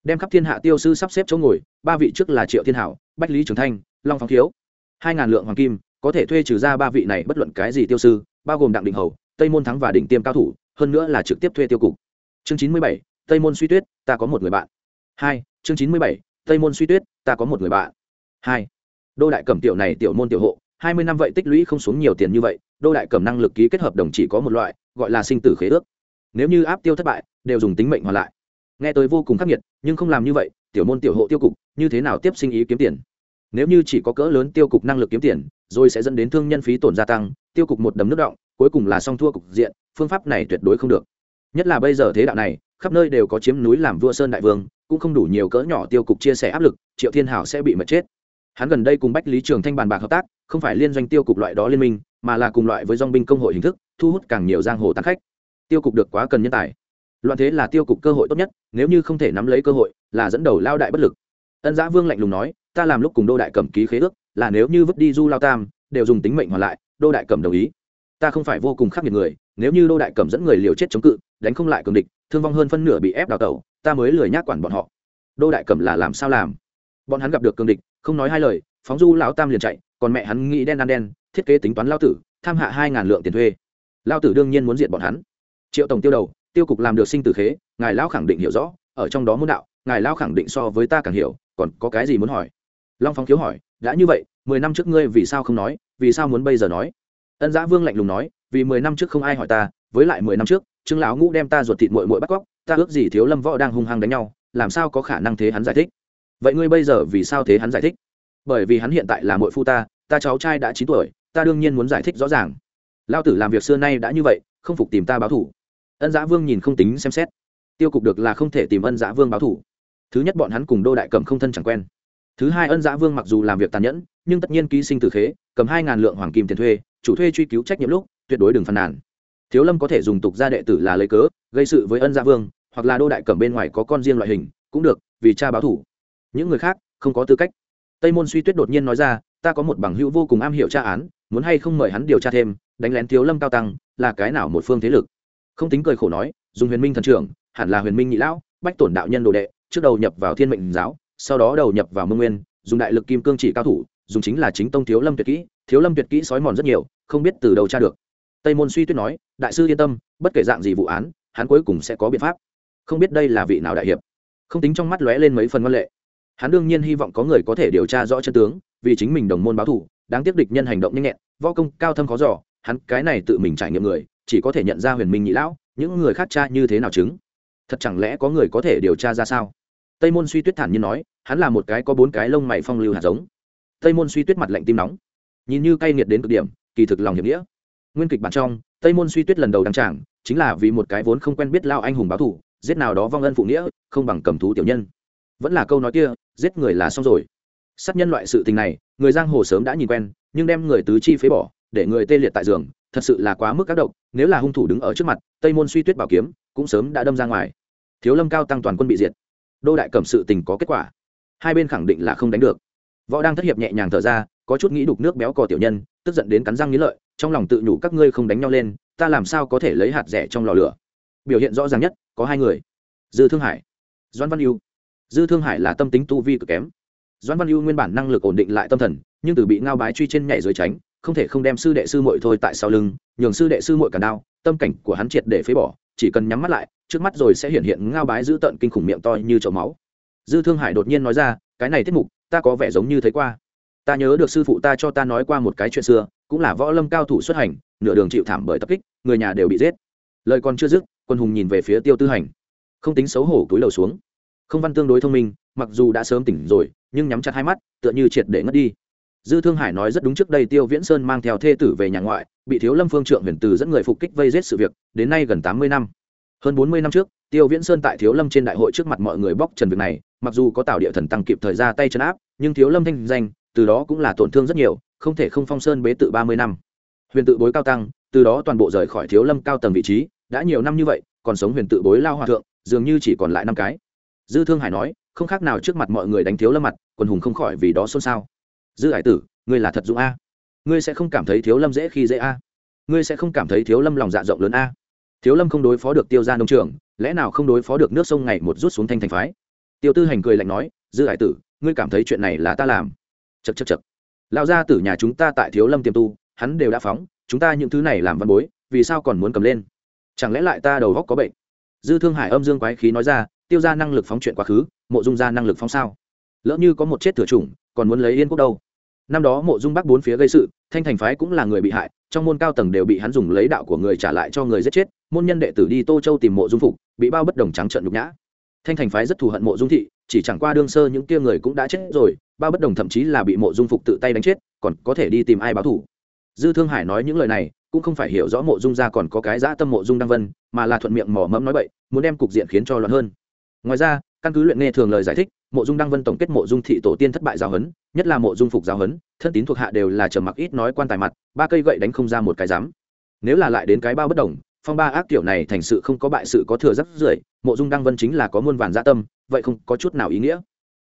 Đem khắp thiên hạ tiêu sư sắp xếp chỗ ngồi, ba vị trước là triệu thiên hảo, bách lý trường thanh, long phóng thiếu. Hai ngàn lượng hoàng kim có thể thuê trừ ra ba vị này bất luận cái gì tiêu sư, bao gồm đặng đình hầu, tây môn thắng và đỉnh tiêm cao thủ, hơn nữa là trực tiếp thuê tiêu cục. Chương chín mươi bảy, tây môn suy tuyết, ta có một người bạn. Hai, chương chín mươi bảy, tây môn suy tuyết, ta có một người bạn. Hai, đô đại cẩm tiểu này tiểu môn tiểu hộ, hai mươi năm vậy tích lũy không xuống nhiều tiền như vậy, đô đại cẩm năng lực ký kết hợp đồng chỉ có một loại, gọi là sinh tử khế ước. Nếu như áp tiêu thất bại, đều dùng tính mệnh hoàn lại. Nghe tới vô cùng khắc nghiệt, nhưng không làm như vậy, tiểu môn tiểu hộ tiêu cục, như thế nào tiếp sinh ý kiếm tiền? Nếu như chỉ có cỡ lớn tiêu cục năng lực kiếm tiền rồi sẽ dẫn đến thương nhân phí tổn gia tăng, tiêu cục một đấm nước động, cuối cùng là song thua cục diện, phương pháp này tuyệt đối không được. Nhất là bây giờ thế đạo này, khắp nơi đều có chiếm núi làm vua sơn đại vương, cũng không đủ nhiều cỡ nhỏ tiêu cục chia sẻ áp lực, triệu thiên hảo sẽ bị mệt chết. Hắn gần đây cùng bách lý trường thanh bàn bạc hợp tác, không phải liên doanh tiêu cục loại đó liên minh, mà là cùng loại với dong binh công hội hình thức, thu hút càng nhiều giang hồ tán khách. Tiêu cục được quá cần nhân tài. Loạn thế là tiêu cục cơ hội tốt nhất, nếu như không thể nắm lấy cơ hội, là dẫn đầu lao đại bất lực. Ân giã vương lạnh lùng nói, ta làm lúc cùng đô đại cầm ký khế ước là nếu như vứt đi du lao tam, đều dùng tính mệnh hoàn lại, đô đại Cẩm đồng ý. Ta không phải vô cùng khắc nghiệt người, nếu như đô đại Cẩm dẫn người liều chết chống cự, đánh không lại cường địch, thương vong hơn phân nửa bị ép đào tẩu, ta mới lười nhác quản bọn họ. Đô đại Cẩm là làm sao làm? Bọn hắn gặp được cường địch, không nói hai lời, phóng du lão tam liền chạy, còn mẹ hắn nghĩ đen ăn đen, thiết kế tính toán lao tử, tham hạ hai ngàn lượng tiền thuê. Lao tử đương nhiên muốn diện bọn hắn. Triệu tổng tiêu đầu, tiêu cục làm được sinh tử khế, ngài lão khẳng định hiểu rõ, ở trong đó muốn đạo, ngài lão khẳng định so với ta càng hiểu, còn có cái gì muốn hỏi? Long phóng khiếu hỏi đã như vậy, mười năm trước ngươi vì sao không nói, vì sao muốn bây giờ nói? Ân giã vương lạnh lùng nói, vì mười năm trước không ai hỏi ta, với lại mười năm trước, trương lão ngũ đem ta ruột thịt mội mội bắt cóc, ta ước gì thiếu lâm võ đang hung hăng đánh nhau, làm sao có khả năng thế hắn giải thích? Vậy ngươi bây giờ vì sao thế hắn giải thích? Bởi vì hắn hiện tại là mội phu ta ta cháu trai đã chín tuổi, ta đương nhiên muốn giải thích rõ ràng. Lao tử làm việc xưa nay đã như vậy, không phục tìm ta báo thủ. Ân giã vương nhìn không tính xem xét. Tiêu cục được là không thể tìm ân giã vương báo thủ. Thứ nhất bọn hắn cùng đô đại cầm không thân chẳng quen thứ hai ân giã vương mặc dù làm việc tàn nhẫn, nhưng tất nhiên ký sinh từ khế, cầm hai ngàn lượng hoàng kim tiền thuê, chủ thuê truy cứu trách nhiệm lúc, tuyệt đối đừng phàn nàn. Thiếu lâm có thể dùng tục gia đệ tử là lấy cớ, gây sự với ân giã vương, hoặc là đô đại cầm bên ngoài có con riêng loại hình, cũng được, vì cha báo thủ. Những người khác, không có tư cách. Tây môn suy tuyết đột nhiên nói ra, ta có một bằng hữu vô cùng am hiểu tra án, muốn hay không mời hắn điều tra thêm, đánh lén thiếu lâm cao tăng, là cái nào một phương thế lực? Không tính cười khổ nói, dùng huyền minh thần trưởng, hẳn là huyền minh nhị lão, bách tổn đạo nhân đồ đệ, trước đầu nhập vào thiên mệnh giáo sau đó đầu nhập vào mông nguyên, dùng đại lực kim cương chỉ cao thủ, dùng chính là chính tông thiếu lâm tuyệt kỹ, thiếu lâm tuyệt kỹ sói mòn rất nhiều, không biết từ đầu tra được. Tây môn suy tuyết nói, đại sư yên tâm, bất kể dạng gì vụ án, hắn cuối cùng sẽ có biện pháp. Không biết đây là vị nào đại hiệp. Không tính trong mắt lóe lên mấy phần văn lệ. Hắn đương nhiên hy vọng có người có thể điều tra rõ chân tướng, vì chính mình đồng môn báo thủ đáng tiếc địch nhân hành động nhanh nhẹn, võ công cao thâm khó giỏ hắn cái này tự mình trải nghiệm người, chỉ có thể nhận ra huyền minh nhị lão, những người khác cha như thế nào chứng? Thật chẳng lẽ có người có thể điều tra ra sao? Tây môn suy tuyết thản nhiên nói hắn là một cái có bốn cái lông mày phong lưu hạt giống. Tây môn suy tuyết mặt lạnh tim nóng. Nhìn như cay nghiệt đến cực điểm, kỳ thực lòng hiệp nghĩa. Nguyên kịch bản trong, tây môn suy tuyết lần đầu đăng trảng chính là vì một cái vốn không quen biết lao anh hùng báo thủ, giết nào đó vong ân phụ nghĩa, không bằng cầm thú tiểu nhân. Vẫn là câu nói kia, giết người là xong rồi. Sát nhân loại sự tình này, người giang hồ sớm đã nhìn quen, nhưng đem người tứ chi phế bỏ, để người tê liệt tại giường, thật sự là quá mức các động nếu là hung thủ đứng ở trước mặt, tây môn suy tuyết bảo kiếm cũng sớm đã đâm ra ngoài. Thiếu lâm cao tăng toàn quân bị diệt. Đô đại cầm sự tình có kết quả hai bên khẳng định là không đánh được. Võ đang thất hiệp nhẹ nhàng thở ra, có chút nghĩ đục nước béo cò tiểu nhân, tức giận đến cắn răng nghĩ lợi, trong lòng tự nhủ các ngươi không đánh nhau lên, ta làm sao có thể lấy hạt rẻ trong lò lửa. Biểu hiện rõ ràng nhất, có hai người. Dư thương hải, doãn văn yêu dư thương hải là tâm tính tu vi cực kém. Doãn văn yêu nguyên bản năng lực ổn định lại tâm thần, nhưng từ bị ngao bái truy trên nhảy dưới tránh, không thể không đem sư đệ sư muội thôi tại sau lưng, nhường sư đệ sư muội cả đao, tâm cảnh của hắn triệt để phế bỏ, chỉ cần nhắm mắt lại, trước mắt rồi sẽ hiện hiện ngao bái giữ tận kinh khủng miệng to như chậu máu dư thương hải đột nhiên nói ra, cái này tiết mục, ta có vẻ giống như thấy qua. Ta nhớ được sư phụ ta cho ta nói qua một cái chuyện xưa, cũng là võ lâm cao thủ xuất hành, nửa đường chịu thảm bởi tập kích, người nhà đều bị giết. Lời còn chưa dứt, quân hùng nhìn về phía tiêu tư hành. Không tính xấu hổ túi đầu xuống. Không văn tương đối thông minh, mặc dù đã sớm tỉnh rồi, nhưng nhắm chặt hai mắt, tựa như triệt để ngất đi. Dư thương hải nói rất đúng trước đây tiêu viễn sơn mang theo thê tử về nhà ngoại, bị thiếu lâm phương trượng huyền từ dẫn người phục kích vây giết sự việc, đến nay gần tám mươi năm. Hơn bốn mươi năm trước tiêu viễn sơn tại thiếu lâm trên đại hội trước mặt mọi người bóc trần việc này, mặc dù có tạo địa thần tăng kịp thời ra tay chấn áp, nhưng thiếu lâm thanh danh, từ đó cũng là tổn thương rất nhiều, không thể không phong sơn bế tự ba mươi năm. Huyền tự bối cao tăng, từ đó toàn bộ rời khỏi thiếu lâm cao tầng vị trí, đã nhiều năm như vậy, còn sống huyền tự bối lao hòa thượng, dường như chỉ còn lại năm cái. Dư thương hải nói, không khác nào trước mặt mọi người đánh thiếu lâm mặt, quần hùng không khỏi vì đó xôn xao. Dư hải tử, ngươi là thật dũng a. Ngươi sẽ không cảm thấy thiếu lâm dễ khi dễ a. Ngươi sẽ không cảm thấy thiếu lâm lòng dạ rộng lớn a. Thiếu lâm không đối phó được tiêu gia nông trường lẽ nào không đối phó được nước sông ngày một rút xuống thanh thành phái? Tiêu tư hành cười lạnh nói, dư hải tử, ngươi cảm thấy chuyện này là ta làm. Chật chật chật lão gia tử nhà chúng ta tại thiếu lâm tiềm tu, hắn đều đã phóng, chúng ta những thứ này làm văn bối, vì sao còn muốn cầm lên? Chẳng lẽ lại ta đầu góc có bệnh? Dư thương hải âm dương quái khí nói ra, tiêu ra năng lực phóng chuyện quá khứ, mộ dung ra năng lực phóng sao? Lỡ như có một chết thừa chủng, còn muốn lấy yên quốc đâu? Năm đó mộ dung bắc bốn phía gây sự, thanh thành phái cũng là người bị hại, trong môn cao tầng đều bị hắn dùng lấy đạo của người trả lại cho người giết chết môn nhân đệ tử đi tô châu tìm mộ dung phục bị bao bất đồng trắng trợn nhục nhã. Thanh thành phái rất thù hận mộ dung thị chỉ chẳng qua đương sơ những kia người cũng đã chết rồi bao bất đồng thậm chí là bị mộ dung phục tự tay đánh chết còn có thể đi tìm ai báo thủ. Dư thương hải nói những lời này cũng không phải hiểu rõ mộ dung ra còn có cái dã tâm mộ dung đăng vân mà là thuận miệng mỏ mẫm nói bậy muốn đem cục diện khiến cho loạn hơn. Ngoài ra căn cứ luyện nghe thường lời giải thích mộ dung đăng vân tổng kết mộ dung thị tổ tiên thất bại giáo hấn, nhất là mộ dung phục giáo hấn, thân tín thuộc hạ đều là trầm mặc ít nói quan tài mặt ba cây gậy đánh không ra một cái dám nếu là lại đến cái bao bất đồng phong ba ác tiểu này thành sự không có bại sự có thừa rất rưởi, mộ dung đăng vân chính là có muôn vàn gia tâm, vậy không có chút nào ý nghĩa.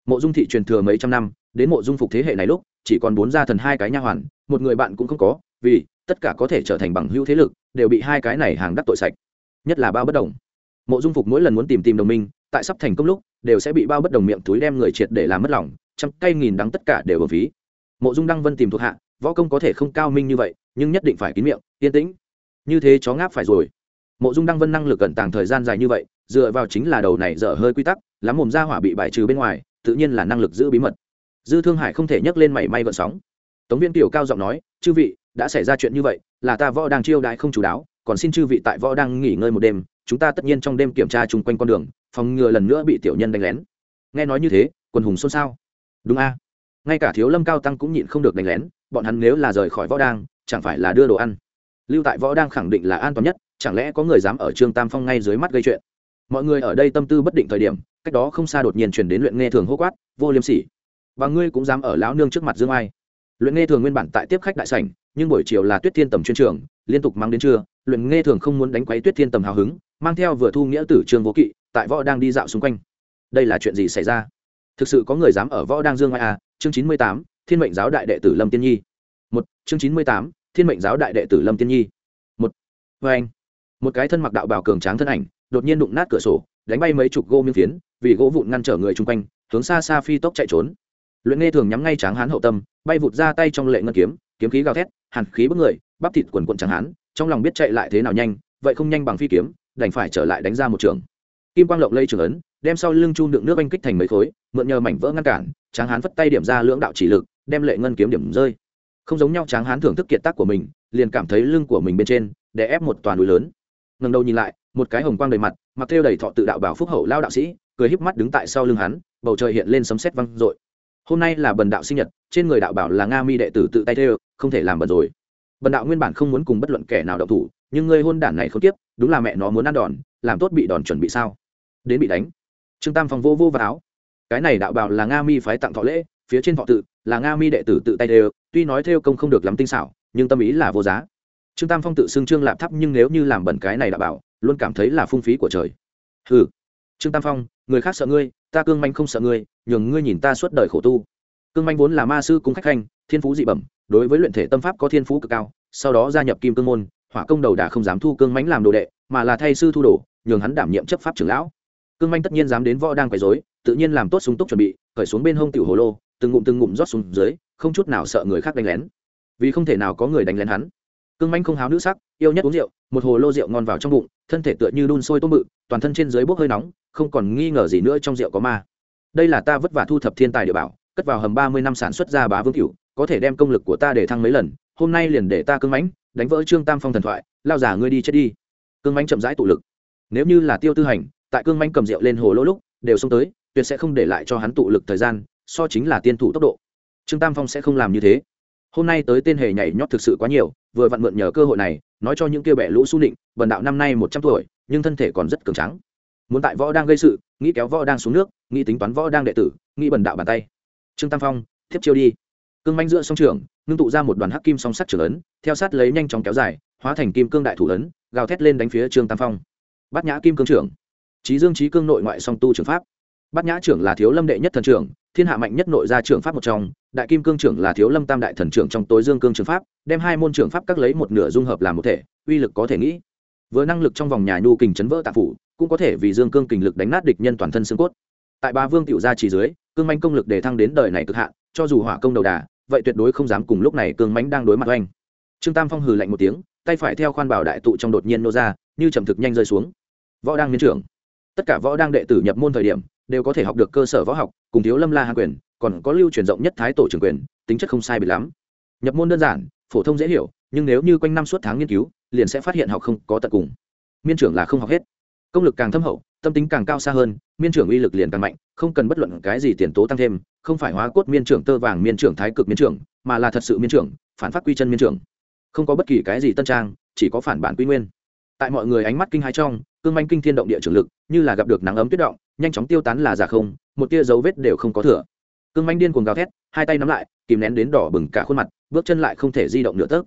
Mộ dung thị truyền thừa mấy trăm năm, đến mộ dung phục thế hệ này lúc, chỉ còn bốn gia thần hai cái nha hoàn, một người bạn cũng không có, vì tất cả có thể trở thành bằng hữu thế lực, đều bị hai cái này hàng đắc tội sạch. Nhất là bao bất đồng. Mộ dung phục mỗi lần muốn tìm tìm đồng minh, tại sắp thành công lúc, đều sẽ bị bao bất đồng miệng túi đem người triệt để làm mất lòng, trăm cây nghìn đắng tất cả đều ở phí mộ dung đăng vân tìm thuộc hạ, võ công có thể không cao minh như vậy, nhưng nhất định phải kín miệng, yên tĩnh như thế chó ngáp phải rồi. Mộ dung đăng vân năng lực cẩn tàng thời gian dài như vậy, dựa vào chính là đầu này dở hơi quy tắc, lắm mồm ra hỏa bị bài trừ bên ngoài, tự nhiên là năng lực giữ bí mật. Dư thương hải không thể nhấc lên mảy may gợn sóng. Tống viên tiểu cao giọng nói, chư vị, đã xảy ra chuyện như vậy, là ta võ đang chiêu đãi không chú đáo, còn xin chư vị tại võ đang nghỉ ngơi một đêm, chúng ta tất nhiên trong đêm kiểm tra chung quanh con đường, phòng ngừa lần nữa bị tiểu nhân đánh lén. Nghe nói như thế, quần hùng xôn xao. Đúng a. Ngay cả thiếu lâm cao tăng cũng nhịn không được đánh lén, bọn hắn nếu là rời khỏi võ đang, chẳng phải là đưa đồ ăn lưu tại võ đang khẳng định là an toàn nhất, chẳng lẽ có người dám ở trương tam phong ngay dưới mắt gây chuyện? Mọi người ở đây tâm tư bất định thời điểm, cách đó không xa đột nhiên chuyển đến luyện nghe thường hô quát, vô liêm sỉ, và ngươi cũng dám ở lão nương trước mặt dương ai? Luyện nghe thường nguyên bản tại tiếp khách đại sảnh, nhưng buổi chiều là tuyết thiên tầm chuyên trường, liên tục mang đến trưa, luyện nghe thường không muốn đánh quấy tuyết thiên tầm hào hứng, mang theo vừa thu nghĩa tử trường vô kỵ, tại võ đang đi dạo xung quanh. Đây là chuyện gì xảy ra? Thực sự có người dám ở võ đang dương ai à? Chương chín mươi tám, thiên mệnh giáo đại đệ tử lâm tiên nhi. Một, chương chín mươi tám thiên mệnh giáo đại đệ tử lâm tiên nhi. Một vê anh. Một cái thân mặc đạo bào cường tráng thân ảnh, đột nhiên đụng nát cửa sổ, đánh bay mấy chục gô miếng phiến, vì gỗ vụn ngăn trở người chung quanh, hướng xa xa phi tốc chạy trốn. Luyện nghe thường nhắm ngay tráng hán hậu tâm, bay vụt ra tay trong lệ ngân kiếm kiếm khí gào thét, hàn khí bức người, bắp thịt quần quần tráng hán, trong lòng biết chạy lại thế nào nhanh, vậy không nhanh bằng phi kiếm, đành phải trở lại đánh ra một trường. Kim quang lộng lây trường ấn, đem sau lưng chu đựng nước anh kích thành mấy khối, mượn nhờ mảnh vỡ ngăn cản, tráng hán phất tay điểm ra lưỡng đạo chỉ lực, đem lệ ngân kiếm điểm rơi không giống nhau tráng hán thưởng thức kiệt tác của mình, liền cảm thấy lưng của mình bên trên để ép một toàn núi lớn. Ngần đầu nhìn lại, một cái hồng quang đầy mặt, mặc theo đầy thọ tự đạo bảo phúc hậu lao đạo sĩ, cười híp mắt đứng tại sau lưng hắn, bầu trời hiện lên sấm sét văng rội hôm nay là bần đạo sinh nhật, trên người đạo bảo là nga mi đệ tử tự tay theo không thể làm bần rồi. Bần đạo nguyên bản không muốn cùng bất luận kẻ nào động thủ, nhưng người hôn đản này không tiếp, đúng là mẹ nó muốn ăn đòn, làm tốt bị đòn chuẩn bị sao? Đến bị đánh. Trương tam phong vô vô vào áo. Cái này đạo bảo là nga mi phái tặng thọ lễ phía trên thọ tự là nga mi đệ tử tự tay đều, tuy nói theo công không được lắm tinh xảo, nhưng tâm ý là vô giá. Trương tam phong tự xưng trương lạp thắp nhưng nếu như làm bẩn cái này đã bảo, luôn cảm thấy là phung phí của trời. Hừ. Trương tam phong, người khác sợ ngươi, ta cương manh không sợ ngươi, nhường ngươi nhìn ta suốt đời khổ tu. Cương manh vốn là ma sư cung khách khanh, thiên phú dị bẩm, đối với luyện thể tâm pháp có thiên phú cực cao, sau đó gia nhập kim cương môn, hỏa công đầu đã không dám thu cương mánh làm đồ đệ, mà là thay sư thu đồ, nhường hắn đảm nhiệm chấp pháp trưởng lão. Cương manh tất nhiên dám đến võ đang quấy dối tự nhiên làm tốt súng túc chuẩn bị khởi xuống bên hông tiểu hồ lô từng ngụm từng ngụm rót xuống dưới, không chút nào sợ người khác đánh lén. Vì không thể nào có người đánh lén hắn. Cương manh không háo nữ sắc, yêu nhất uống rượu, một hồ lô rượu ngon vào trong bụng, thân thể tựa như đun sôi tôm bự, toàn thân trên dưới bốc hơi nóng, không còn nghi ngờ gì nữa trong rượu có ma. Đây là ta vất vả thu thập thiên tài địa bảo, cất vào hầm ba mươi năm sản xuất ra bá vương cửu, có thể đem công lực của ta để thăng mấy lần, hôm nay liền để ta Cương mãnh, đánh vỡ trương tam phong thần thoại, lao giả ngươi đi chết đi. Cương mãnh chậm rãi tụ lực. Nếu như là tiêu tư hành, tại cương mãnh cầm rượu lên hồ lỗ lúc, đều xông tới, tuyệt sẽ không để lại cho hắn tụ lực thời gian so chính là tiên thủ tốc độ. Trương tam phong sẽ không làm như thế. Hôm nay tới tên hề nhảy nhót thực sự quá nhiều, vừa vặn mượn nhờ cơ hội này, nói cho những kia bẻ lũ su định bần đạo năm nay một trăm tuổi, nhưng thân thể còn rất cường trắng muốn tại võ đang gây sự, nghĩ kéo võ đang xuống nước, nghĩ tính toán võ đang đệ tử, nghĩ bần đạo bàn tay. Trương tam phong, thiếp chiêu đi. Cương manh giữa song trường, ngưng tụ ra một đoàn hắc kim song sắt trưởng ấn, theo sát lấy nhanh chóng kéo dài, hóa thành kim cương đại thủ ấn, gào thét lên đánh phía trương tam phong. Bát nhã kim cương trưởng. Trí dương trí cương nội ngoại song tu trường pháp bát nhã trưởng là thiếu lâm đệ nhất thần trưởng, thiên hạ mạnh nhất nội gia trưởng pháp một trong, đại kim cương trưởng là thiếu lâm tam đại thần trưởng trong tối dương cương trường pháp, đem hai môn trưởng pháp các lấy một nửa dung hợp làm một thể, uy lực có thể nghĩ. Vừa năng lực trong vòng nhà nhu kình chấn vỡ tạ phủ, cũng có thể vì dương cương kình lực đánh nát địch nhân toàn thân xương cốt. Tại ba vương tiểu gia chỉ dưới, cương manh công lực để thăng đến đời này cực hạn, cho dù hỏa công đầu đà, vậy tuyệt đối không dám cùng lúc này cương mánh đang đối mặt oanh. Trương tam phong hừ lạnh một tiếng, tay phải theo khoan bảo đại tụ trong đột nhiên nô ra, như trầm thực nhanh rơi xuống. Võ đang miến trưởng. Tất cả võ đang đệ tử nhập môn thời điểm đều có thể học được cơ sở võ học, cùng thiếu lâm la hạ quyền, còn có lưu truyền rộng nhất thái tổ trưởng quyền, tính chất không sai biệt lắm. Nhập môn đơn giản, phổ thông dễ hiểu, nhưng nếu như quanh năm suốt tháng nghiên cứu, liền sẽ phát hiện học không có tận cùng. Miên trưởng là không học hết. Công lực càng thâm hậu, tâm tính càng cao xa hơn, miên trưởng uy lực liền càng mạnh, không cần bất luận cái gì tiền tố tăng thêm, không phải hóa cốt miên trưởng, tơ vàng miên trưởng, thái cực miên trưởng, mà là thật sự miên trưởng, phản phát quy chân miên trưởng. Không có bất kỳ cái gì tân trang, chỉ có phản bản quy nguyên. Tại mọi người ánh mắt kinh hai trong, cương manh kinh thiên động địa trường lực, như là gặp được nắng ấm tuyết động nhanh chóng tiêu tán là giả không, một tia dấu vết đều không có thừa. Cương manh điên cuồng gào thét, hai tay nắm lại, kìm nén đến đỏ bừng cả khuôn mặt, bước chân lại không thể di động nửa tấc.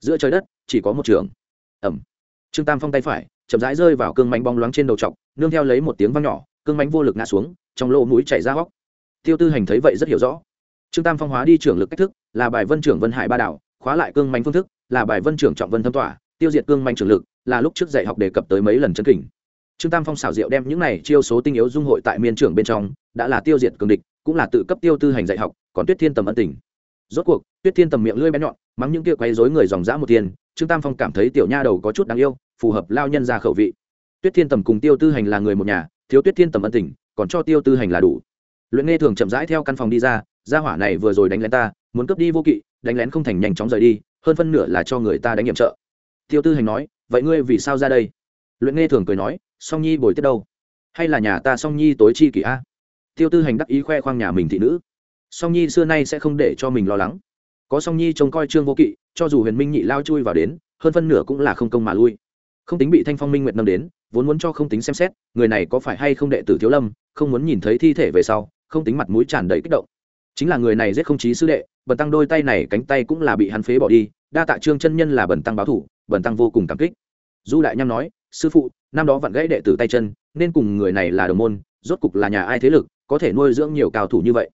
Giữa trời đất, chỉ có một trường. Ẩm trương tam phong tay phải, chậm rãi rơi vào cương manh bóng loáng trên đầu trọc, nương theo lấy một tiếng vang nhỏ, cương manh vô lực ngã xuống, trong lỗ mũi chảy ra góc tiêu tư hành thấy vậy rất hiểu rõ. Trương tam phong hóa đi trưởng lực cách thức, là bài vân trưởng vân hải ba đảo, khóa lại cương manh phương thức, là bài vân trưởng trọng vân thâm tỏa tiêu diệt cương manh trưởng lực, là lúc trước dạy học đề cập tới mấy lần chân kình trương tam phong xảo diệu đem những này chiêu số tinh yếu dung hội tại miên trưởng bên trong, đã là tiêu diệt cường địch, cũng là tự cấp tiêu tư hành dạy học, còn tuyết thiên tầm ân tình. Rốt cuộc, tuyết thiên tầm miệng lưỡi bén nhọn, mắng những kia quấy rối người dòng dã một tiền, trương tam phong cảm thấy tiểu nha đầu có chút đáng yêu, phù hợp lao nhân ra khẩu vị. Tuyết thiên tầm cùng tiêu tư hành là người một nhà, thiếu tuyết thiên tầm ân tình, còn cho tiêu tư hành là đủ. Luyện nghe thường chậm rãi theo căn phòng đi ra, gia hỏa này vừa rồi đánh lén ta, muốn cướp đi vô kỵ, đánh lén không thành nhanh chóng rời đi, hơn phân nửa là cho người ta đánh nhiệm trợ. Tiêu tư hành nói, vậy ngươi vì sao ra đây? Luyện nghe thường cười nói song nhi bồi tiếp đâu? Hay là nhà ta song nhi tối chi kỷ a? Tiêu tư hành đắc ý khoe khoang nhà mình thị nữ. Song nhi xưa nay sẽ không để cho mình lo lắng. Có song nhi trông coi trương vô kỵ, cho dù huyền minh nhị lao chui vào đến, hơn phân nửa cũng là không công mà lui. Không tính bị thanh phong minh nguyệt nâng đến, vốn muốn cho không tính xem xét, người này có phải hay không đệ tử thiếu lâm, không muốn nhìn thấy thi thể về sau, không tính mặt mũi tràn đầy kích động. Chính là người này giết không chí sư đệ, bần tăng đôi tay này cánh tay cũng là bị hắn phế bỏ đi, đa tạ trương chân nhân là bần tăng báo thủ, bần tăng vô cùng cảm kích. Du đại nham nói sư phụ, năm đó vặn gãy đệ tử tay chân, nên cùng người này là đồng môn, rốt cục là nhà ai thế lực, có thể nuôi dưỡng nhiều cao thủ như vậy.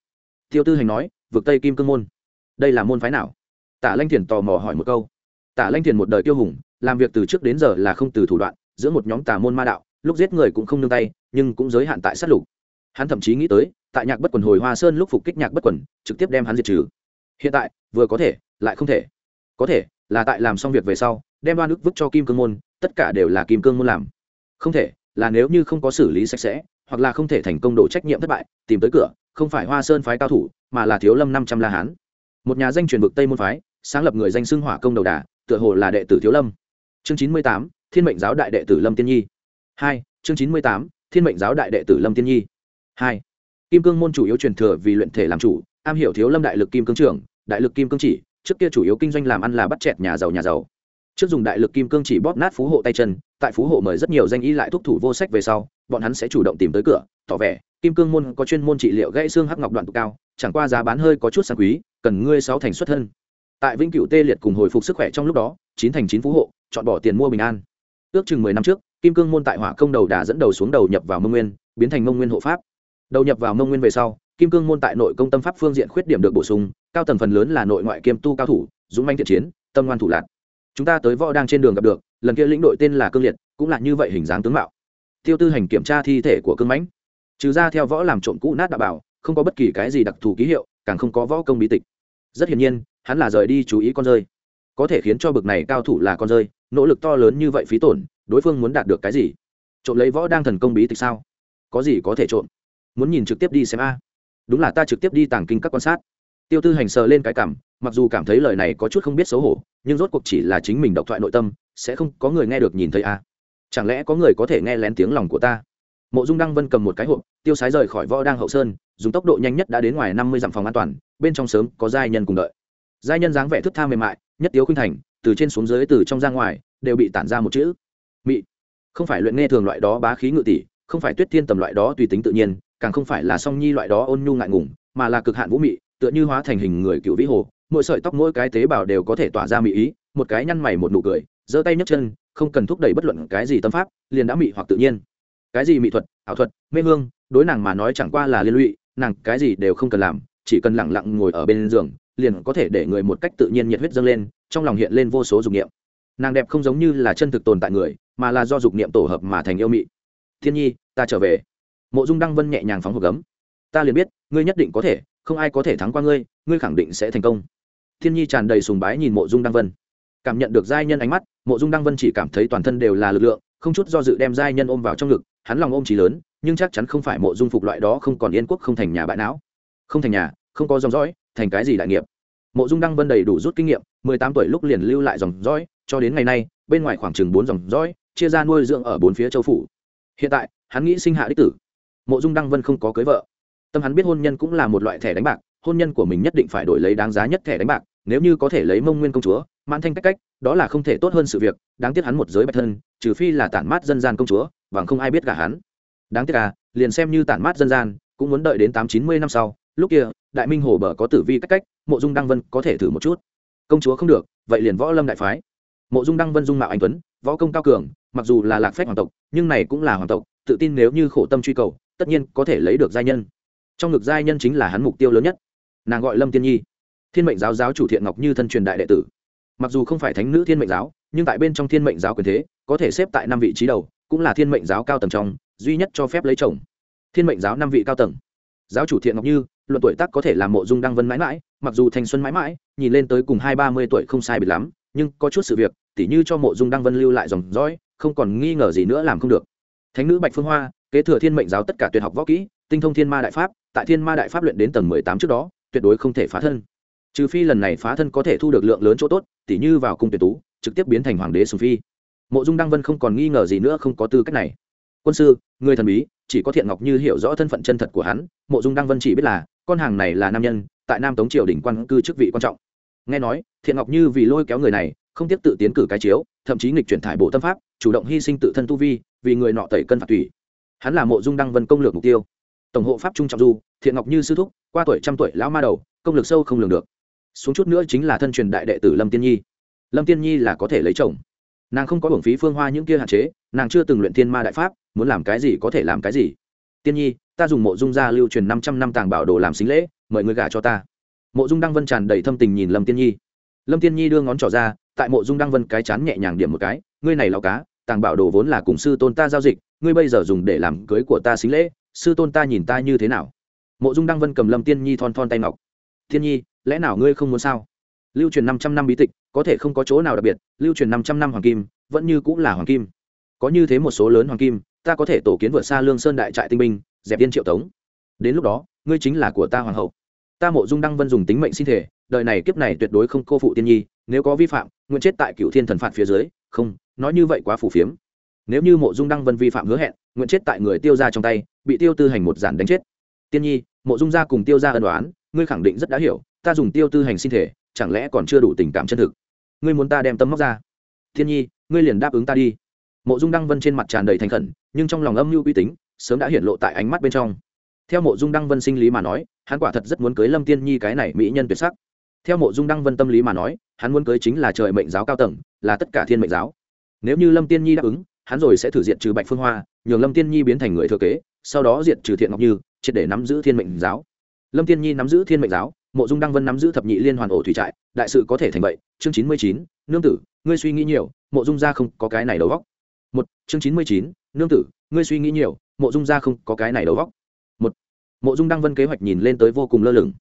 Tiêu tư hành nói, vực tây kim cương môn. Đây là môn phái nào? Tả lanh thiền tò mò hỏi một câu. Tả lanh thiền một đời tiêu hùng, làm việc từ trước đến giờ là không từ thủ đoạn, giữa một nhóm tà môn ma đạo, lúc giết người cũng không nương tay, nhưng cũng giới hạn tại sát lục. Hắn thậm chí nghĩ tới, tại nhạc bất quần hồi hoa sơn lúc phục kích nhạc bất quần, trực tiếp đem hắn diệt trừ. Hiện tại, vừa có thể, lại không thể. Có thể, là tại làm xong việc về sau, đem đoan ức vứt cho kim cương môn tất cả đều là kim cương muốn làm. Không thể, là nếu như không có xử lý sạch sẽ, hoặc là không thể thành công đổ trách nhiệm thất bại, tìm tới cửa, không phải hoa sơn phái cao thủ, mà là thiếu lâm năm trăm la hán. Một nhà danh truyền vực tây môn phái, sáng lập người danh xưng hỏa công đầu đà, tựa hồ là đệ tử thiếu lâm. Chương chín mươi tám, thiên mệnh giáo đại đệ tử lâm tiên nhi. Hai, chương chín mươi tám, thiên mệnh giáo đại đệ tử lâm tiên nhi. Hai, kim cương môn chủ yếu truyền thừa vì luyện thể làm chủ, am hiểu thiếu lâm đại lực kim cương trưởng, đại lực kim cương chỉ, trước kia chủ yếu kinh doanh làm ăn là bắt chẹt nhà giàu nhà giàu trước dùng đại lực kim cương chỉ bóp nát phú hộ tay chân, tại phú hộ mời rất nhiều danh y lại thúc thủ vô sách về sau, bọn hắn sẽ chủ động tìm tới cửa, tỏ vẻ, kim cương môn có chuyên môn trị liệu gãy xương hắc ngọc đoạn tụ cao, chẳng qua giá bán hơi có chút sang quý, cần ngươi sáu thành xuất thân. Tại vĩnh cửu tê liệt cùng hồi phục sức khỏe trong lúc đó, chín thành chín phú hộ, chọn bỏ tiền mua bình an. Ước chừng mười năm trước, kim cương môn tại hỏa công đầu đà dẫn đầu xuống đầu nhập vào mông nguyên, biến thành mông nguyên hộ pháp. Đầu nhập vào mông nguyên về sau, kim cương môn tại nội công tâm pháp phương diện khuyết điểm được bổ sung, cao tầng phần lớn là nội ngoại kiêm tu cao thủ, dũng manh thiện chiến, tâm ngoan thủ lạc chúng ta tới võ đang trên đường gặp được, lần kia lĩnh đội tên là cương liệt, cũng là như vậy hình dáng tướng mạo. Tiêu tư hành kiểm tra thi thể của cương mãnh. Trừ ra theo võ làm trộm cũ nát đạo bảo, không có bất kỳ cái gì đặc thù ký hiệu, càng không có võ công bí tịch. Rất hiển nhiên, hắn là rời đi chú ý con rơi. Có thể khiến cho bực này cao thủ là con rơi, nỗ lực to lớn như vậy phí tổn, đối phương muốn đạt được cái gì? Trộm lấy võ đang thần công bí tịch sao? Có gì có thể trộm? Muốn nhìn trực tiếp đi xem a. Đúng là ta trực tiếp đi tàng kinh các quan sát. Tiêu tư hành sờ lên cái cảm mặc dù cảm thấy lời này có chút không biết xấu hổ, nhưng rốt cuộc chỉ là chính mình độc thoại nội tâm, sẽ không có người nghe được nhìn thấy a à. chẳng lẽ có người có thể nghe lén tiếng lòng của ta? Mộ dung đăng vân cầm một cái hộp, tiêu sái rời khỏi võ đang hậu sơn, dùng tốc độ nhanh nhất đã đến ngoài năm mươi dặm phòng an toàn, bên trong sớm có giai nhân cùng đợi. Giai nhân dáng vẻ thức tha mềm mại, nhất tiếu khuynh thành, từ trên xuống dưới từ trong ra ngoài, đều bị tản ra một chữ. Mị. Không phải luyện nghe thường loại đó bá khí ngự tỷ, không phải tuyết thiên tầm loại đó tùy tính tự nhiên, càng không phải là song nhi loại đó ôn nhu ngại ngùng, mà là cực hạn vũ mị, tựa như hóa thành hình người cựu vĩ hồ mỗi sợi tóc mỗi cái tế bào đều có thể tỏa ra mỹ ý, một cái nhăn mày một nụ cười, giơ tay nhấc chân, không cần thúc đẩy bất luận cái gì tâm pháp, liền đã mị hoặc tự nhiên. Cái gì mỹ thuật, ảo thuật, mê hương, đối nàng mà nói chẳng qua là liên lụy, nàng cái gì đều không cần làm, chỉ cần lẳng lặng ngồi ở bên giường, liền có thể để người một cách tự nhiên nhiệt huyết dâng lên, trong lòng hiện lên vô số dục niệm. Nàng đẹp không giống như là chân thực tồn tại người, mà là do dục niệm tổ hợp mà thành yêu mị. Thiên nhi, ta trở về. Mộ dung đăng vân nhẹ nhàng phóng hộp gấm. Ta liền biết, ngươi nhất định có thể, không ai có thể thắng qua ngươi ngươi khẳng định sẽ thành công thiên nhi tràn đầy sùng bái nhìn mộ dung đăng vân. Cảm nhận được giai nhân ánh mắt, mộ dung đăng vân chỉ cảm thấy toàn thân đều là lực lượng, không chút do dự đem giai nhân ôm vào trong ngực, hắn lòng ôm trí lớn, nhưng chắc chắn không phải mộ dung phục loại đó không còn yên quốc không thành nhà bại não. Không thành nhà, không có dòng dõi, thành cái gì đại nghiệp? Mộ dung đăng vân đầy đủ rút kinh nghiệm, mười tám tuổi lúc liền lưu lại dòng dõi, cho đến ngày nay, bên ngoài khoảng chừng bốn dòng dõi, chia ra nuôi dưỡng ở bốn phía châu phủ. Hiện tại, hắn nghĩ sinh hạ đích tử. Mộ dung đăng vân không có cưới vợ. Tâm hắn biết hôn nhân cũng là một loại thẻ đánh bạc hôn nhân của mình nhất định phải đổi lấy đáng giá nhất thẻ đánh bạc, nếu như có thể lấy mông nguyên công chúa, mãn thanh cách cách, đó là không thể tốt hơn sự việc, đáng tiếc hắn một giới bạch thân, trừ phi là tản mát dân gian công chúa và không ai biết cả hắn. Đáng tiếc à liền xem như tản mát dân gian, cũng muốn đợi đến tám chín mươi năm sau, lúc kia, đại minh hồ bờ có tử vi cách cách, mộ dung đăng vân có thể thử một chút. Công chúa không được, vậy liền võ lâm đại phái. Mộ dung đăng vân dung mạo anh tuấn, võ công cao cường, mặc dù là lạc phép hoàng tộc, nhưng này cũng là hoàng tộc, tự tin nếu như khổ tâm truy cầu, tất nhiên có thể lấy được giai nhân. Trong ngực giai nhân chính là hắn mục tiêu lớn nhất nàng gọi lâm tiên nhi thiên mệnh giáo giáo chủ thiện ngọc như thân truyền đại đệ tử mặc dù không phải thánh nữ thiên mệnh giáo nhưng tại bên trong thiên mệnh giáo quyền thế có thể xếp tại năm vị trí đầu cũng là thiên mệnh giáo cao tầng trong duy nhất cho phép lấy chồng thiên mệnh giáo năm vị cao tầng giáo chủ thiện ngọc như luận tuổi tác có thể làm mộ dung đăng vân mãi mãi mặc dù thanh xuân mãi mãi nhìn lên tới cùng hai ba mươi tuổi không sai biệt lắm nhưng có chút sự việc tỉ như cho mộ dung đăng vân lưu lại dòng dõi không còn nghi ngờ gì nữa làm không được thánh nữ bạch phương hoa kế thừa thiên mệnh giáo tất cả tuyệt học võ kỹ tinh thông thiên ma đại pháp tại thiên ma đại pháp luyện đến tầng mười tám trước đó tuyệt đối không thể phá thân. Trừ phi lần này phá thân có thể thu được lượng lớn chỗ tốt, tỉ như vào cung tuyệt tú, trực tiếp biến thành hoàng đế sùng phi. Mộ dung đăng vân không còn nghi ngờ gì nữa, không có tư cách này. Quân sư, người thần bí, chỉ có thiện ngọc như hiểu rõ thân phận chân thật của hắn, mộ dung đăng vân chỉ biết là, con hàng này là nam nhân, tại nam tống triều đỉnh quan cư chức vị quan trọng. Nghe nói, thiện ngọc như vì lôi kéo người này, không tiếp tự tiến cử cái chiếu, thậm chí nghịch chuyển thải bộ tâm pháp, chủ động hy sinh tự thân tu vi, vì người nọ tẩy cân phạt tùy hắn là mộ dung đăng vân công lược mục tiêu. Tổng hộ pháp trung trọng du thiện ngọc như sư thúc, qua tuổi trăm tuổi lão ma đầu, công lực sâu không lường được. Xuống chút nữa chính là thân truyền đại đệ tử lâm tiên nhi. Lâm tiên nhi là có thể lấy chồng. Nàng không có hưởng phí phương hoa những kia hạn chế, nàng chưa từng luyện thiên ma đại pháp, muốn làm cái gì có thể làm cái gì. Tiên nhi, ta dùng mộ dung gia lưu truyền năm trăm năm tàng bảo đồ làm xính lễ, mời người gả cho ta. Mộ dung đăng vân tràn đầy thâm tình nhìn lâm tiên nhi. Lâm tiên nhi đưa ngón trỏ ra, tại mộ dung đăng vân cái chán nhẹ nhàng điểm một cái, ngươi này lao cá, tàng bảo đồ vốn là cùng sư tôn ta giao dịch, ngươi bây giờ dùng để làm cưới của ta xính lễ, sư tôn ta nhìn ta như thế nào? Mộ dung đăng vân cầm lâm tiên nhi thon thon tay ngọc. Thiên nhi, lẽ nào ngươi không muốn sao? Lưu truyền năm trăm năm bí tịch, có thể không có chỗ nào đặc biệt, lưu truyền năm trăm năm hoàng kim, vẫn như cũng là hoàng kim. Có như thế một số lớn hoàng kim, ta có thể tổ kiến vượt xa lương sơn đại trại tinh binh, dẹp viên triệu tống. Đến lúc đó, ngươi chính là của ta hoàng hậu. Ta mộ dung đăng vân dùng tính mệnh sinh thể đời này kiếp này tuyệt đối không cô phụ tiên nhi, nếu có vi phạm, nguyện chết tại cựu thiên thần phạt phía dưới. Không, nói như vậy quá phủ phiếm. Nếu như mộ dung đăng vân vi phạm hứa hẹn, nguyện chết tại người tiêu ra trong tay, bị tiêu tư hành một giản đánh chết tiên nhi, mộ dung gia cùng tiêu Gia ân đoán ngươi khẳng định rất đã hiểu, ta dùng tiêu tư hành sinh thể, chẳng lẽ còn chưa đủ tình cảm chân thực? Ngươi muốn ta đem tâm móc ra? Thiên nhi, ngươi liền đáp ứng ta đi. Mộ dung đăng vân trên mặt tràn đầy thành khẩn, nhưng trong lòng âm mưu uy tín, sớm đã hiện lộ tại ánh mắt bên trong. Theo mộ dung đăng vân sinh lý mà nói, hắn quả thật rất muốn cưới lâm tiên nhi cái này mỹ nhân tuyệt sắc. Theo mộ dung đăng vân tâm lý mà nói, hắn muốn cưới chính là trời mệnh giáo cao tầng, là tất cả thiên mệnh giáo. Nếu như lâm tiên nhi đáp ứng, hắn rồi sẽ thử diện trừ bạch phương hoa, nhường lâm tiên nhi biến thành người thừa kế, sau đó diệt trừ thiện ngọc như triệt để nắm giữ thiên mệnh giáo. Lâm tiên nhi nắm giữ thiên mệnh giáo, mộ dung đăng vân nắm giữ thập nhị liên hoàn ổ thủy trại, đại sự có thể thành vậy. Chương chín mươi chín, nương tử, ngươi suy nghĩ nhiều, mộ dung gia không có cái này đầu vóc một, chương chín mươi chín, nương tử, ngươi suy nghĩ nhiều, mộ dung gia không có cái này đầu vóc một, mộ dung đăng vân kế hoạch nhìn lên tới vô cùng lơ lửng.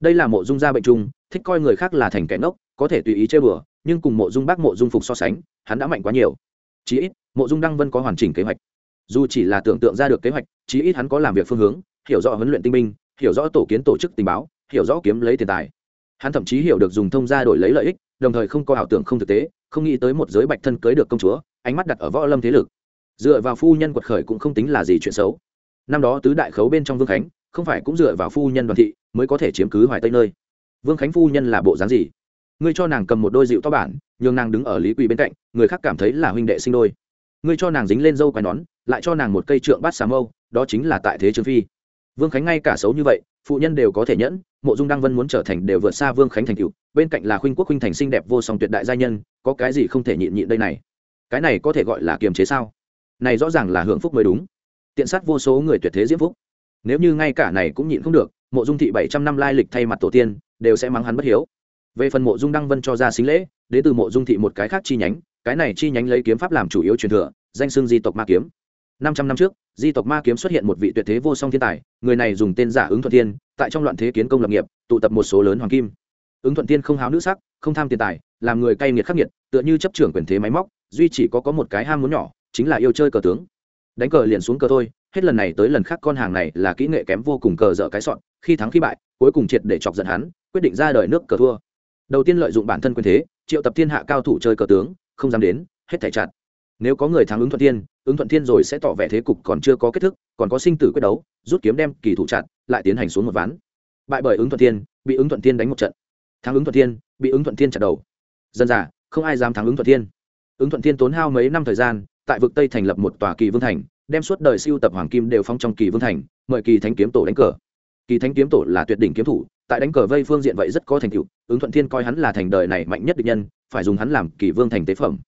Đây là mộ dung gia bệnh trung thích coi người khác là thành kẻ ngốc, có thể tùy ý chơi bừa, nhưng cùng mộ dung bác mộ dung phục so sánh, hắn đã mạnh quá nhiều. Chí ít, mộ dung đăng vân có hoàn chỉnh kế hoạch. Dù chỉ là tưởng tượng ra được kế hoạch, chí ít hắn có làm việc phương hướng hiểu rõ huấn luyện tinh binh, hiểu rõ tổ kiến tổ chức tình báo, hiểu rõ kiếm lấy tiền tài. Hắn thậm chí hiểu được dùng thông gia đổi lấy lợi ích, đồng thời không có ảo tưởng không thực tế, không nghĩ tới một giới bạch thân cưới được công chúa, ánh mắt đặt ở võ lâm thế lực. Dựa vào phu nhân quật khởi cũng không tính là gì chuyện xấu. Năm đó tứ đại khấu bên trong vương khánh, không phải cũng dựa vào phu nhân đoàn thị mới có thể chiếm cứ hoài tây nơi. Vương khánh phu nhân là bộ dáng gì? Ngươi cho nàng cầm một đôi dịu to bản, nhường nàng đứng ở lý quỳ bên cạnh, người khác cảm thấy là huynh đệ sinh đôi. Ngươi cho nàng dính lên dâu quai nón, lại cho nàng một cây trượng bát xà mâu, đó chính là tại thế trương phi vương khánh ngay cả xấu như vậy, phụ nhân đều có thể nhẫn, mộ dung đăng vân muốn trở thành đều vượt xa vương khánh thành cựu bên cạnh là khuynh quốc khuynh thành xinh đẹp vô song tuyệt đại gia nhân, có cái gì không thể nhịn nhịn đây này? Cái này có thể gọi là kiềm chế sao? Này rõ ràng là hưởng phúc mới đúng. Tiện sát vô số người tuyệt thế diễm phúc. Nếu như ngay cả này cũng nhịn không được, mộ dung thị bảy trăm năm lai lịch thay mặt tổ tiên, đều sẽ mắng hắn bất hiếu. Về phần mộ dung đăng vân cho ra xính lễ, đến từ mộ dung thị một cái khác chi nhánh, cái này chi nhánh lấy kiếm pháp làm chủ yếu truyền thừa, danh xương di tộc ma kiếm năm trăm năm trước, di tộc ma kiếm xuất hiện một vị tuyệt thế vô song thiên tài, người này dùng tên giả ứng thuận thiên, tại trong loạn thế kiến công lập nghiệp, tụ tập một số lớn hoàng kim. Ứng thuận thiên không háo nữ sắc, không tham tiền tài, làm người cay nghiệt khắc nghiệt, tựa như chấp trưởng quyền thế máy móc, duy chỉ có có một cái ham muốn nhỏ, chính là yêu chơi cờ tướng. Đánh cờ liền xuống cờ thôi, hết lần này tới lần khác con hàng này là kỹ nghệ kém vô cùng cờ dở cái sọn, khi thắng khi bại, cuối cùng triệt để chọc giận hắn, quyết định ra đời nước cờ thua. Đầu tiên lợi dụng bản thân quyền thế, triệu tập thiên hạ cao thủ chơi cờ tướng, không dám đến, hết thảy chặt nếu có người thắng ứng thuận thiên, ứng thuận thiên rồi sẽ tỏ vẻ thế cục còn chưa có kết thúc còn có sinh tử quyết đấu, rút kiếm đem kỳ thủ chặn lại tiến hành xuống một ván. Bại bởi ứng thuận thiên, bị ứng thuận thiên đánh một trận. Thắng ứng thuận thiên, bị ứng thuận thiên chặt đầu. Dân giả, không ai dám thắng ứng thuận thiên. Ứng thuận thiên tốn hao mấy năm thời gian, tại vực tây thành lập một tòa kỳ vương thành, đem suốt đời siêu tập hoàng kim đều phong trong kỳ vương thành, mời kỳ thánh kiếm tổ đánh cờ. Kỳ thánh kiếm tổ là tuyệt đỉnh kiếm thủ, tại đánh cờ vây phương diện vậy rất có thành tựu, ứng thuận thiên coi hắn là thành đời này mạnh nhất địch nhân, phải dùng hắn làm kỳ vương thành tế phẩm.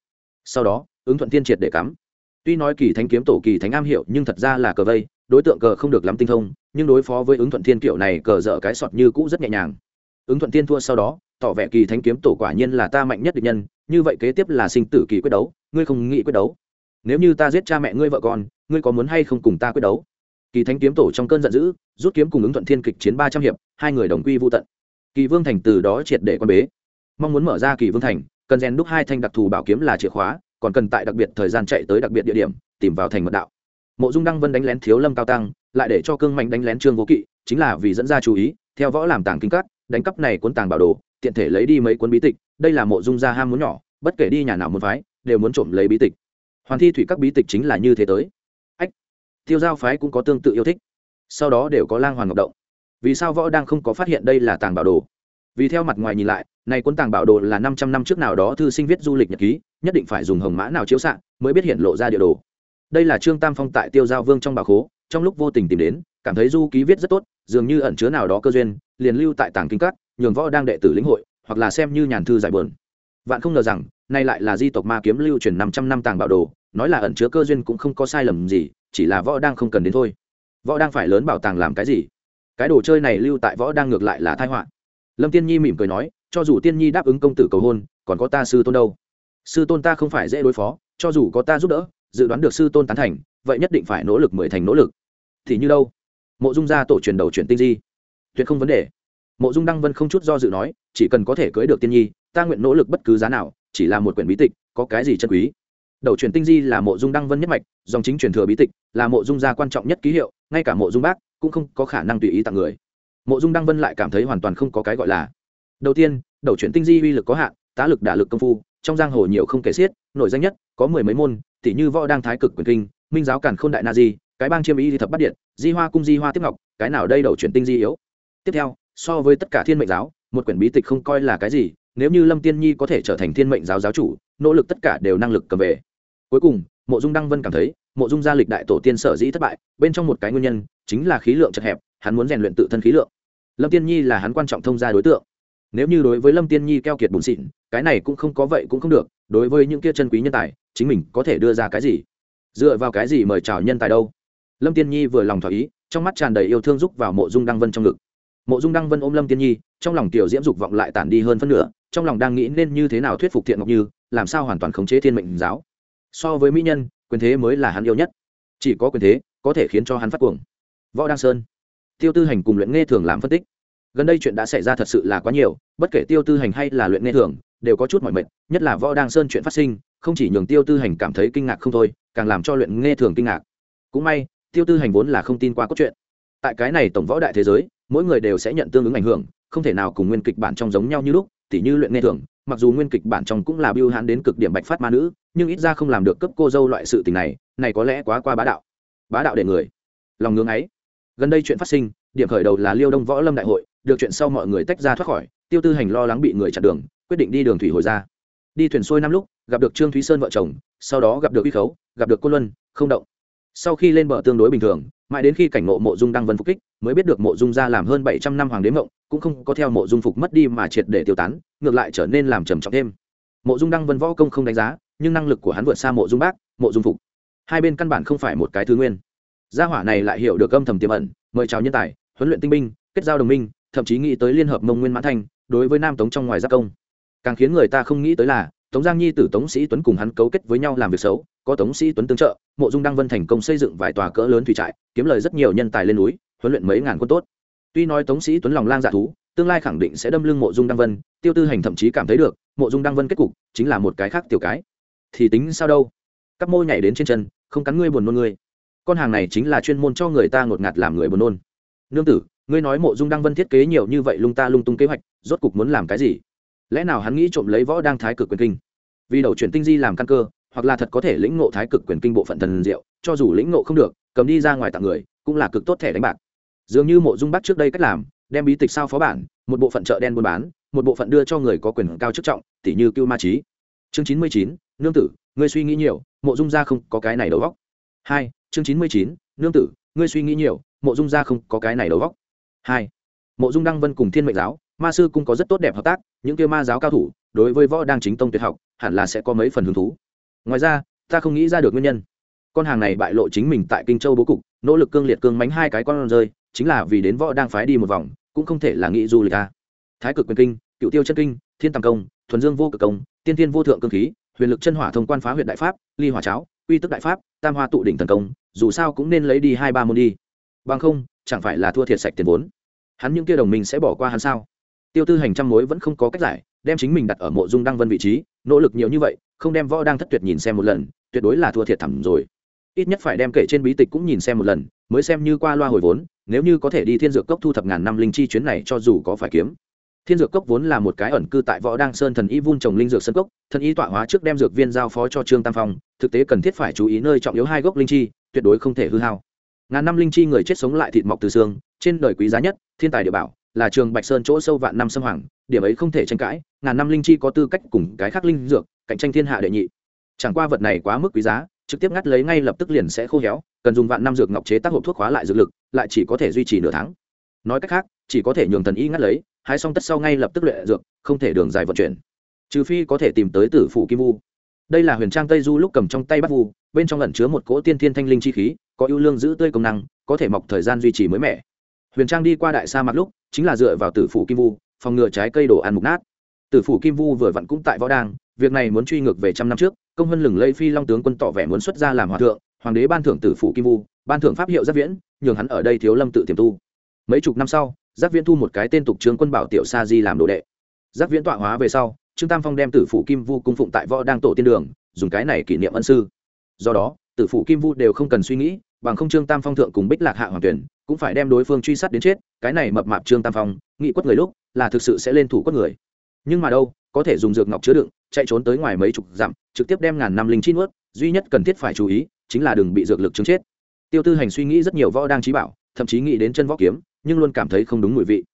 Sau đó ứng thuận thiên triệt để cắm. Tuy nói kỳ thánh kiếm tổ kỳ thánh am hiểu nhưng thật ra là cờ vây, đối tượng cờ không được lắm tinh thông, nhưng đối phó với ứng thuận thiên kiểu này cờ dở cái sọt như cũ rất nhẹ nhàng. Ứng thuận thiên thua sau đó, tỏ vẻ kỳ thánh kiếm tổ quả nhiên là ta mạnh nhất địch nhân, như vậy kế tiếp là sinh tử kỳ quyết đấu, ngươi không nghĩ quyết đấu. Nếu như ta giết cha mẹ ngươi vợ con, ngươi có muốn hay không cùng ta quyết đấu? Kỳ thánh kiếm tổ trong cơn giận dữ, rút kiếm cùng ứng thuận thiên kịch chiến ba trăm hiệp, hai người đồng quy vô tận. Kỳ vương thành từ đó triệt để quan bế. Mong muốn mở ra kỳ vương thành, cần rèn đúc hai thanh đặc thù bảo kiếm là chìa khóa còn cần tại đặc biệt thời gian chạy tới đặc biệt địa điểm, tìm vào thành mật đạo. Mộ dung đăng vân đánh lén thiếu lâm cao tăng, lại để cho cương mạnh đánh lén trương vô kỵ, chính là vì dẫn ra chú ý, theo võ làm tàng kinh cắt đánh cắp này cuốn tàng bảo đồ, tiện thể lấy đi mấy cuốn bí tịch, đây là mộ dung gia ham muốn nhỏ, bất kể đi nhà nào muốn phái, đều muốn trộm lấy bí tịch. Hoàn thi thủy các bí tịch chính là như thế tới. Ách, tiêu giao phái cũng có tương tự yêu thích. Sau đó đều có lang hoàn ngọc động. Vì sao võ đang không có phát hiện đây là tàng bảo đồ? Vì theo mặt ngoài nhìn lại này cuốn tàng bảo đồ là năm trăm năm trước nào đó thư sinh viết du lịch nhật ký, nhất định phải dùng hồng mã nào chiếu s mới biết hiện lộ ra địa đồ. Đây là trương tam phong tại tiêu giao vương trong bà khố, trong lúc vô tình tìm đến, cảm thấy du ký viết rất tốt, dường như ẩn chứa nào đó cơ duyên, liền lưu tại tàng kinh các, nhường võ đang đệ tử lĩnh hội, hoặc là xem như nhàn thư giải bờn vạn không ngờ rằng, nay lại là di tộc ma kiếm lưu truyền năm trăm năm tàng bảo đồ, nói là ẩn chứa cơ duyên cũng không có sai lầm gì, chỉ là võ đang không cần đến thôi. Võ đang phải lớn bảo tàng làm cái gì? Cái đồ chơi này lưu tại võ đang ngược lại là thai họa. Lâm tiên nhi mỉm cười nói cho dù tiên nhi đáp ứng công tử cầu hôn, còn có ta sư tôn đâu? Sư tôn ta không phải dễ đối phó, cho dù có ta giúp đỡ, dự đoán được sư tôn tán thành, vậy nhất định phải nỗ lực mười thành nỗ lực. Thì như đâu? Mộ dung gia tổ truyền đầu truyền tinh di. Tuyệt không vấn đề. Mộ dung đăng vân không chút do dự nói, chỉ cần có thể cưới được tiên nhi, ta nguyện nỗ lực bất cứ giá nào, chỉ là một quyển bí tịch, có cái gì chân quý. Đầu truyền tinh di là mộ dung đăng vân nhất mạch, dòng chính truyền thừa bí tịch, là mộ dung gia quan trọng nhất ký hiệu, ngay cả mộ dung bác cũng không có khả năng tùy ý tặng người. Mộ dung đăng vân lại cảm thấy hoàn toàn không có cái gọi là đầu tiên, đầu chuyển tinh di uy lực có hạn, tá lực đả lực công phu, trong giang hồ nhiều không kể xiết, nổi danh nhất, có mười mấy môn tỷ như võ đang thái cực quyền kinh, minh giáo cản k h ô n đại na di, cái bang chiêm y thì thập bắt điện, di hoa cung di hoa tiếp ngọc, cái nào đây đầu chuyển tinh di yếu. Tiếp theo, so với tất cả thiên mệnh giáo, một quyển bí tịch không coi là cái gì, nếu như lâm tiên nhi có thể trở thành thiên mệnh giáo giáo chủ, nỗ lực tất cả đều năng lực cầm về. Cuối cùng, mộ dung đăng vân cảm thấy, mộ dung gia lịch đại tổ tiên sở dĩ thất bại, bên trong một cái nguyên nhân chính là khí lượng chật hẹp, hắn muốn rèn luyện tự thân khí lượng. Lâm tiên nhi là hắn quan trọng thông gia đối tượng nếu như đối với lâm tiên nhi keo kiệt bùn xịn, cái này cũng không có vậy cũng không được, đối với những kia chân quý nhân tài, chính mình có thể đưa ra cái gì? Dựa vào cái gì mời chào nhân tài đâu? Lâm tiên nhi vừa lòng thỏa ý, trong mắt tràn đầy yêu thương giúp vào mộ dung đăng vân trong ngực. Mộ dung đăng vân ôm lâm tiên nhi, trong lòng tiểu diễm dục vọng lại tản đi hơn phân nửa, trong lòng đang nghĩ nên như thế nào thuyết phục thiện ngọc như, làm sao hoàn toàn khống chế thiên mệnh giáo. So với mỹ nhân, quyền thế mới là hắn yêu nhất. Chỉ có quyền thế có thể khiến cho hắn phát cuồng. Võ đăng sơn. Tiêu tư hành cùng luyện nghe thường làm phân tích gần đây chuyện đã xảy ra thật sự là quá nhiều, bất kể tiêu tư hành hay là luyện nghe thường, đều có chút mọi mệt, nhất là võ đăng sơn chuyện phát sinh, không chỉ nhường tiêu tư hành cảm thấy kinh ngạc không thôi, càng làm cho luyện nghe thường kinh ngạc. Cũng may, tiêu tư hành vốn là không tin qua cốt truyện. Tại cái này tổng võ đại thế giới, mỗi người đều sẽ nhận tương ứng ảnh hưởng, không thể nào cùng nguyên kịch bản trong giống nhau như lúc, tỉ như luyện nghe thường, mặc dù nguyên kịch bản trong cũng là biêu hãn đến cực điểm bạch phát ma nữ, nhưng ít ra không làm được cấp cô dâu loại sự tình này này có lẽ quá qua bá đạo. Bá đạo để người. Lòng ngưỡng ấy. Gần đây chuyện phát sinh, điểm khởi đầu là liêu đông võ lâm đại hội được chuyện sau mọi người tách ra thoát khỏi, tiêu tư hành lo lắng bị người chặn đường, quyết định đi đường thủy hồi ra. Đi thuyền xuôi năm lúc, gặp được trương thúy sơn vợ chồng, sau đó gặp được uy khấu, gặp được cô luân, không động. Sau khi lên bờ tương đối bình thường, mãi đến khi cảnh ngộ mộ dung đăng vân phục kích, mới biết được mộ dung ra làm hơn bảy trăm năm hoàng đế mộng, cũng không có theo mộ dung phục mất đi mà triệt để tiêu tán, ngược lại trở nên làm trầm trọng thêm. Mộ dung đăng vân võ công không đánh giá, nhưng năng lực của hắn vượt xa mộ dung bác, mộ dung phục. Hai bên căn bản không phải một cái thứ nguyên. Gia hỏa này lại hiểu được âm thầm tiềm ẩn, mời chào nhân tài, huấn luyện tinh binh, kết giao đồng minh thậm chí nghĩ tới liên hợp mông nguyên mãn thanh, đối với nam tống trong ngoài giác công. Càng khiến người ta không nghĩ tới là, tống giang nhi tử tống sĩ tuấn cùng hắn cấu kết với nhau làm việc xấu, có tống sĩ tuấn tương trợ, mộ dung đăng vân thành công xây dựng vài tòa cỡ lớn thủy trại, kiếm lời rất nhiều nhân tài lên núi, huấn luyện mấy ngàn quân tốt. Tuy nói tống sĩ tuấn lòng lang dạ thú, tương lai khẳng định sẽ đâm lưng mộ dung đăng vân, tiêu tư hành thậm chí cảm thấy được, mộ dung đăng vân kết cục chính là một cái khác tiểu cái. Thì tính sao đâu? Các môi nhảy đến trên chân, không cắn ngươi buồn nôn ngươi. Con hàng này chính là chuyên môn cho người ta ngột ngạt làm người buồn nôn. Nương tử ngươi nói mộ dung đăng vân thiết kế nhiều như vậy lung ta lung tung kế hoạch, rốt cục muốn làm cái gì? Lẽ nào hắn nghĩ trộm lấy võ đang thái cực quyền kinh? Vì đầu chuyển tinh di làm căn cơ, hoặc là thật có thể lĩnh ngộ thái cực quyền kinh bộ phận thần diệu, cho dù lĩnh ngộ không được, cầm đi ra ngoài tặng người, cũng là cực tốt thẻ đánh bạc. Dường như mộ dung bắt trước đây cách làm, đem bí tịch sao phó bản, một bộ phận chợ đen buôn bán, một bộ phận đưa cho người có quyền cao chức trọng tỷ như cưu ma trí chương chín mươi chín, nương tử, ngươi suy nghĩ nhiều, mộ dung ra không có cái này đầu góc hai, chương chín mươi chín, nương tử, ngươi suy nghĩ nhiều, mộ dung ra không có cái này đầu góc hai, mộ dung đăng vân cùng thiên mệnh giáo, ma sư cũng có rất tốt đẹp hợp tác, những kia ma giáo cao thủ, đối với võ đang chính tông tuyệt học, hẳn là sẽ có mấy phần hứng thú. Ngoài ra, ta không nghĩ ra được nguyên nhân. Con hàng này bại lộ chính mình tại kinh châu bố cục, nỗ lực cương liệt cương mánh hai cái con rơi, chính là vì đến võ đang phái đi một vòng, cũng không thể là nghĩ du lịch ta thái cực quyền kinh, cựu tiêu chân kinh, thiên tàng công, thuần dương vô cực công, tiên thiên vô thượng cương khí, huyền lực chân hỏa thông quan phá huyện đại pháp, ly hỏa cháo uy tức đại pháp, tam hoa tụ đỉnh thần công, dù sao cũng nên lấy đi hai ba môn đi. Bằng không chẳng phải là thua thiệt sạch tiền vốn. Hắn những kia đồng minh sẽ bỏ qua hắn sao? Tiêu tư hành trăm mối vẫn không có cách giải, đem chính mình đặt ở mộ dung đăng vân vị trí, nỗ lực nhiều như vậy, không đem võ đang thất tuyệt nhìn xem một lần, tuyệt đối là thua thiệt thẳm rồi. Ít nhất phải đem kể trên bí tịch cũng nhìn xem một lần, mới xem như qua loa hồi vốn, nếu như có thể đi thiên dược cốc thu thập ngàn năm linh chi chuyến này cho dù có phải kiếm. Thiên dược cốc vốn là một cái ẩn cư tại võ đăng sơn thần y vun trồng linh dược sân cốc, thần y tọa hóa trước đem dược viên giao phó cho trương tam phong, thực tế cần thiết phải chú ý nơi trọng yếu hai gốc linh chi, tuyệt đối không thể hư hao ngàn năm linh chi người chết sống lại thịt mọc từ xương, trên đời quý giá nhất, thiên tài địa bảo, là trường bạch sơn chỗ sâu vạn năm xâm hoàng, điểm ấy không thể tranh cãi, ngàn năm linh chi có tư cách cùng cái khác linh dược, cạnh tranh thiên hạ đệ nhị. Chẳng qua vật này quá mức quý giá, trực tiếp ngắt lấy ngay lập tức liền sẽ khô héo, cần dùng vạn năm dược ngọc chế tác hộp thuốc khóa lại dược lực, lại chỉ có thể duy trì nửa tháng. Nói cách khác, chỉ có thể nhường thần y ngắt lấy, hái xong tất sau ngay lập tức luyện dược, không thể đường dài vận chuyển. Trừ phi có thể tìm tới tử phủ kim vu. Đây là huyền trang tây du lúc cầm trong tay bắt vu, bên trong lẩn chứa một cỗ tiên thiên thanh linh chi khí có ưu lương giữ tươi công năng, có thể mọc thời gian duy trì mới mẻ. Huyền trang đi qua đại sa mạc lúc, chính là dựa vào tử phủ kim vu, phòng ngừa trái cây đồ ăn mục nát. Tử phủ kim vu vừa vặn cũng tại võ đang, việc này muốn truy ngược về trăm năm trước, công hơn lừng lây phi long tướng quân tỏ vẻ muốn xuất ra làm hòa thượng, hoàng đế ban thưởng tử phủ kim vu, ban thưởng pháp hiệu giác viễn, nhường hắn ở đây thiếu lâm tự tiềm tu. Mấy chục năm sau, giác viễn thu một cái tên tục trương quân bảo tiểu sa di làm đồ đệ. Giác viễn tọa hóa về sau, trương tam phong đem tử phủ kim vu cung phụng tại võ đang tổ tiên đường, dùng cái này kỷ niệm ân sư. Do đó tử phủ kim vu đều không cần suy nghĩ, bằng không trương tam phong thượng cùng bích lạc hạ hoàng tuyển cũng phải đem đối phương truy sát đến chết, cái này mập mạp trương tam phong, nghị quất người lúc là thực sự sẽ lên thủ quất người. Nhưng mà đâu, có thể dùng dược ngọc chứa đựng, chạy trốn tới ngoài mấy chục dặm, trực tiếp đem ngàn năm linh chi nuốt, duy nhất cần thiết phải chú ý chính là đừng bị dược lực chứng chết. Tiêu tư hành suy nghĩ rất nhiều võ đang trí bảo, thậm chí nghĩ đến chân võ kiếm, nhưng luôn cảm thấy không đúng mùi vị.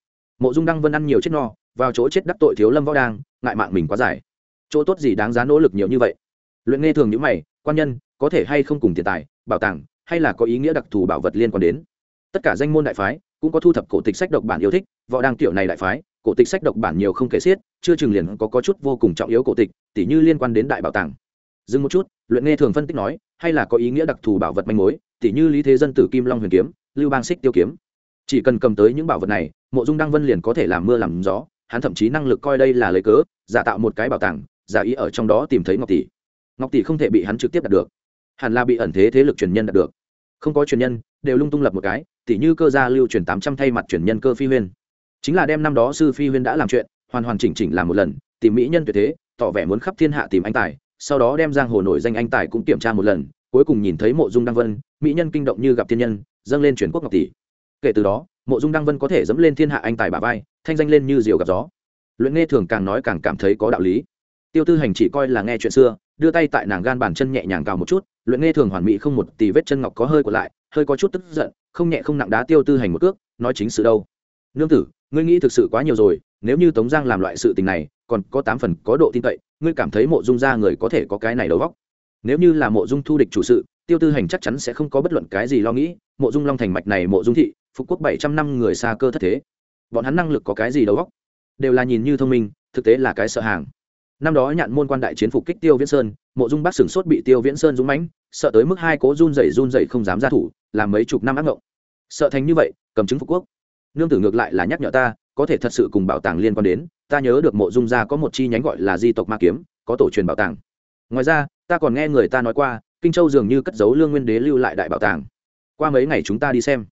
Mộ dung đăng vân ăn nhiều chết no, vào chỗ chết đắc tội thiếu lâm võ đang, ngại mạng mình quá dài. Chỗ tốt gì đáng giá nỗ lực nhiều như vậy? Luyện nghe thường những mày, quan nhân có thể hay không cùng tiền tài bảo tàng hay là có ý nghĩa đặc thù bảo vật liên quan đến. Tất cả danh môn đại phái cũng có thu thập cổ tịch sách độc bản yêu thích võ đăng tiểu này đại phái cổ tịch sách độc bản nhiều không kể xiết chưa chừng liền có, có chút vô cùng trọng yếu cổ tịch tỉ như liên quan đến đại bảo tàng. Dừng một chút luyện nghe thường phân tích nói hay là có ý nghĩa đặc thù bảo vật manh mối tỉ như lý thế dân tử kim long huyền kiếm lưu bang xích tiêu kiếm. Chỉ cần cầm tới những bảo vật này mộ dung đăng vân liền có thể làm mưa làm gió hắn thậm chí năng lực coi đây là lấy cớ giả tạo một cái bảo tàng giả ý ở trong đó tìm thấy ngọc tỷ. Ngọc tỷ không thể bị hắn trực tiếp đạt được hẳn là bị ẩn thế thế lực truyền nhân đạt được. Không có truyền nhân, đều lung tung lập một cái, tỉ như cơ gia lưu truyền tám trăm thay mặt truyền nhân cơ phi huyên. Chính là đem năm đó sư phi huyên đã làm chuyện, hoàn hoàn chỉnh chỉnh làm một lần, tìm mỹ nhân tuyệt thế, tỏ vẻ muốn khắp thiên hạ tìm anh tài, sau đó đem giang hồ nổi danh anh tài cũng kiểm tra một lần, cuối cùng nhìn thấy mộ dung đăng vân, mỹ nhân kinh động như gặp thiên nhân, dâng lên truyền quốc ngọc tỷ. Kể từ đó, mộ dung đăng vân có thể dẫm lên thiên hạ anh tài bà vai, thanh danh lên như diều gặp gió. Luyện nghe thường càng nói càng cảm thấy có đạo lý. Tiêu tư hành chỉ coi là nghe chuyện xưa đưa tay tại nàng gan bàn chân nhẹ nhàng cào một chút, luyện nghe thường hoàn mỹ không một tì vết chân ngọc có hơi của lại, hơi có chút tức giận, không nhẹ không nặng đá tiêu tư hành một cước, nói chính sự đâu. Nương tử, ngươi nghĩ thực sự quá nhiều rồi, nếu như tống giang làm loại sự tình này, còn có tám phần có độ tin cậy, ngươi cảm thấy mộ dung ra người có thể có cái này đầu vóc nếu như là mộ dung thu địch chủ sự, tiêu tư hành chắc chắn sẽ không có bất luận cái gì lo nghĩ, mộ dung long thành mạch này mộ dung thị, phục quốc bảy trăm năm người xa cơ thất thế. Bọn hắn năng lực có cái gì đầu vóc đều là nhìn như thông minh, thực tế là cái sợ hàng năm đó nhạn môn quan đại chiến phục kích tiêu viễn sơn, mộ dung bác sửng sốt bị tiêu viễn sơn dũng mãnh, sợ tới mức hai cố run dậy run dậy không dám ra thủ, làm mấy chục năm ác ngộng. Sợ thành như vậy, cầm chứng phục quốc. Nương tử ngược lại là nhắc nhở ta, có thể thật sự cùng bảo tàng liên quan đến, ta nhớ được mộ dung gia có một chi nhánh gọi là di tộc ma kiếm, có tổ truyền bảo tàng. Ngoài ra, ta còn nghe người ta nói qua, kinh châu dường như cất giấu lương nguyên đế lưu lại đại bảo tàng. Qua mấy ngày chúng ta đi xem.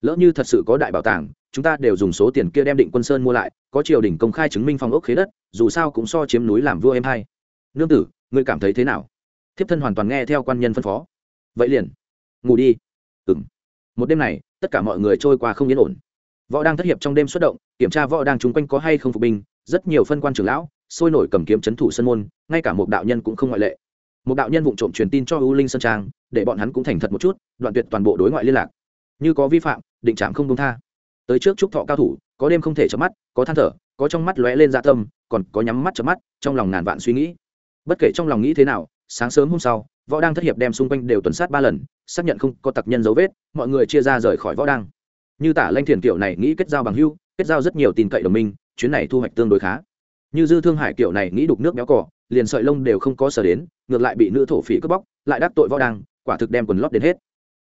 Lỡ như thật sự có đại bảo tàng chúng ta đều dùng số tiền kia đem định quân sơn mua lại, có triều đình công khai chứng minh phong ốc khế đất, dù sao cũng so chiếm núi làm vua em hai nương tử, ngươi cảm thấy thế nào? Thiếp thân hoàn toàn nghe theo quan nhân phân phó. Vậy liền, ngủ đi. Ừ m một đêm này, tất cả mọi người trôi qua không yên ổn. Võ đang thất hiệp trong đêm xuất động, kiểm tra võ đang chung quanh có hay không phục binh, rất nhiều phân quan trưởng lão, sôi nổi cầm kiếm c h ấ n thủ sân môn, ngay cả một đạo nhân cũng không ngoại lệ. Một đạo nhân vụ trộm truyền tin cho u linh sơn trang, để bọn hắn cũng thành thật một chút, đoạn tuyệt toàn bộ đối ngoại liên lạc. Như có vi phạm, định trạm không công tha tới trước trúc thọ cao thủ, có đêm không thể chớp mắt, có than thở, có trong mắt lóe lên dạ tâm, còn có nhắm mắt chớp mắt, trong lòng ngàn vạn suy nghĩ. Bất kể trong lòng nghĩ thế nào, sáng sớm hôm sau, võ đang thất hiệp đem xung quanh đều tuần sát ba lần, xác nhận không có tặc nhân dấu vết, mọi người chia ra rời khỏi võ đang như tả lanh thiền kiểu này nghĩ kết giao bằng hưu, kết giao rất nhiều tin cậy đồng minh, chuyến này thu hoạch tương đối khá. Như dư thương hải kiểu này nghĩ đục nước béo cỏ liền sợi lông đều không có sở đến, ngược lại bị nữ thổ phỉ cướp bóc, lại đắc tội võ đang quả thực đem quần lót đến hết.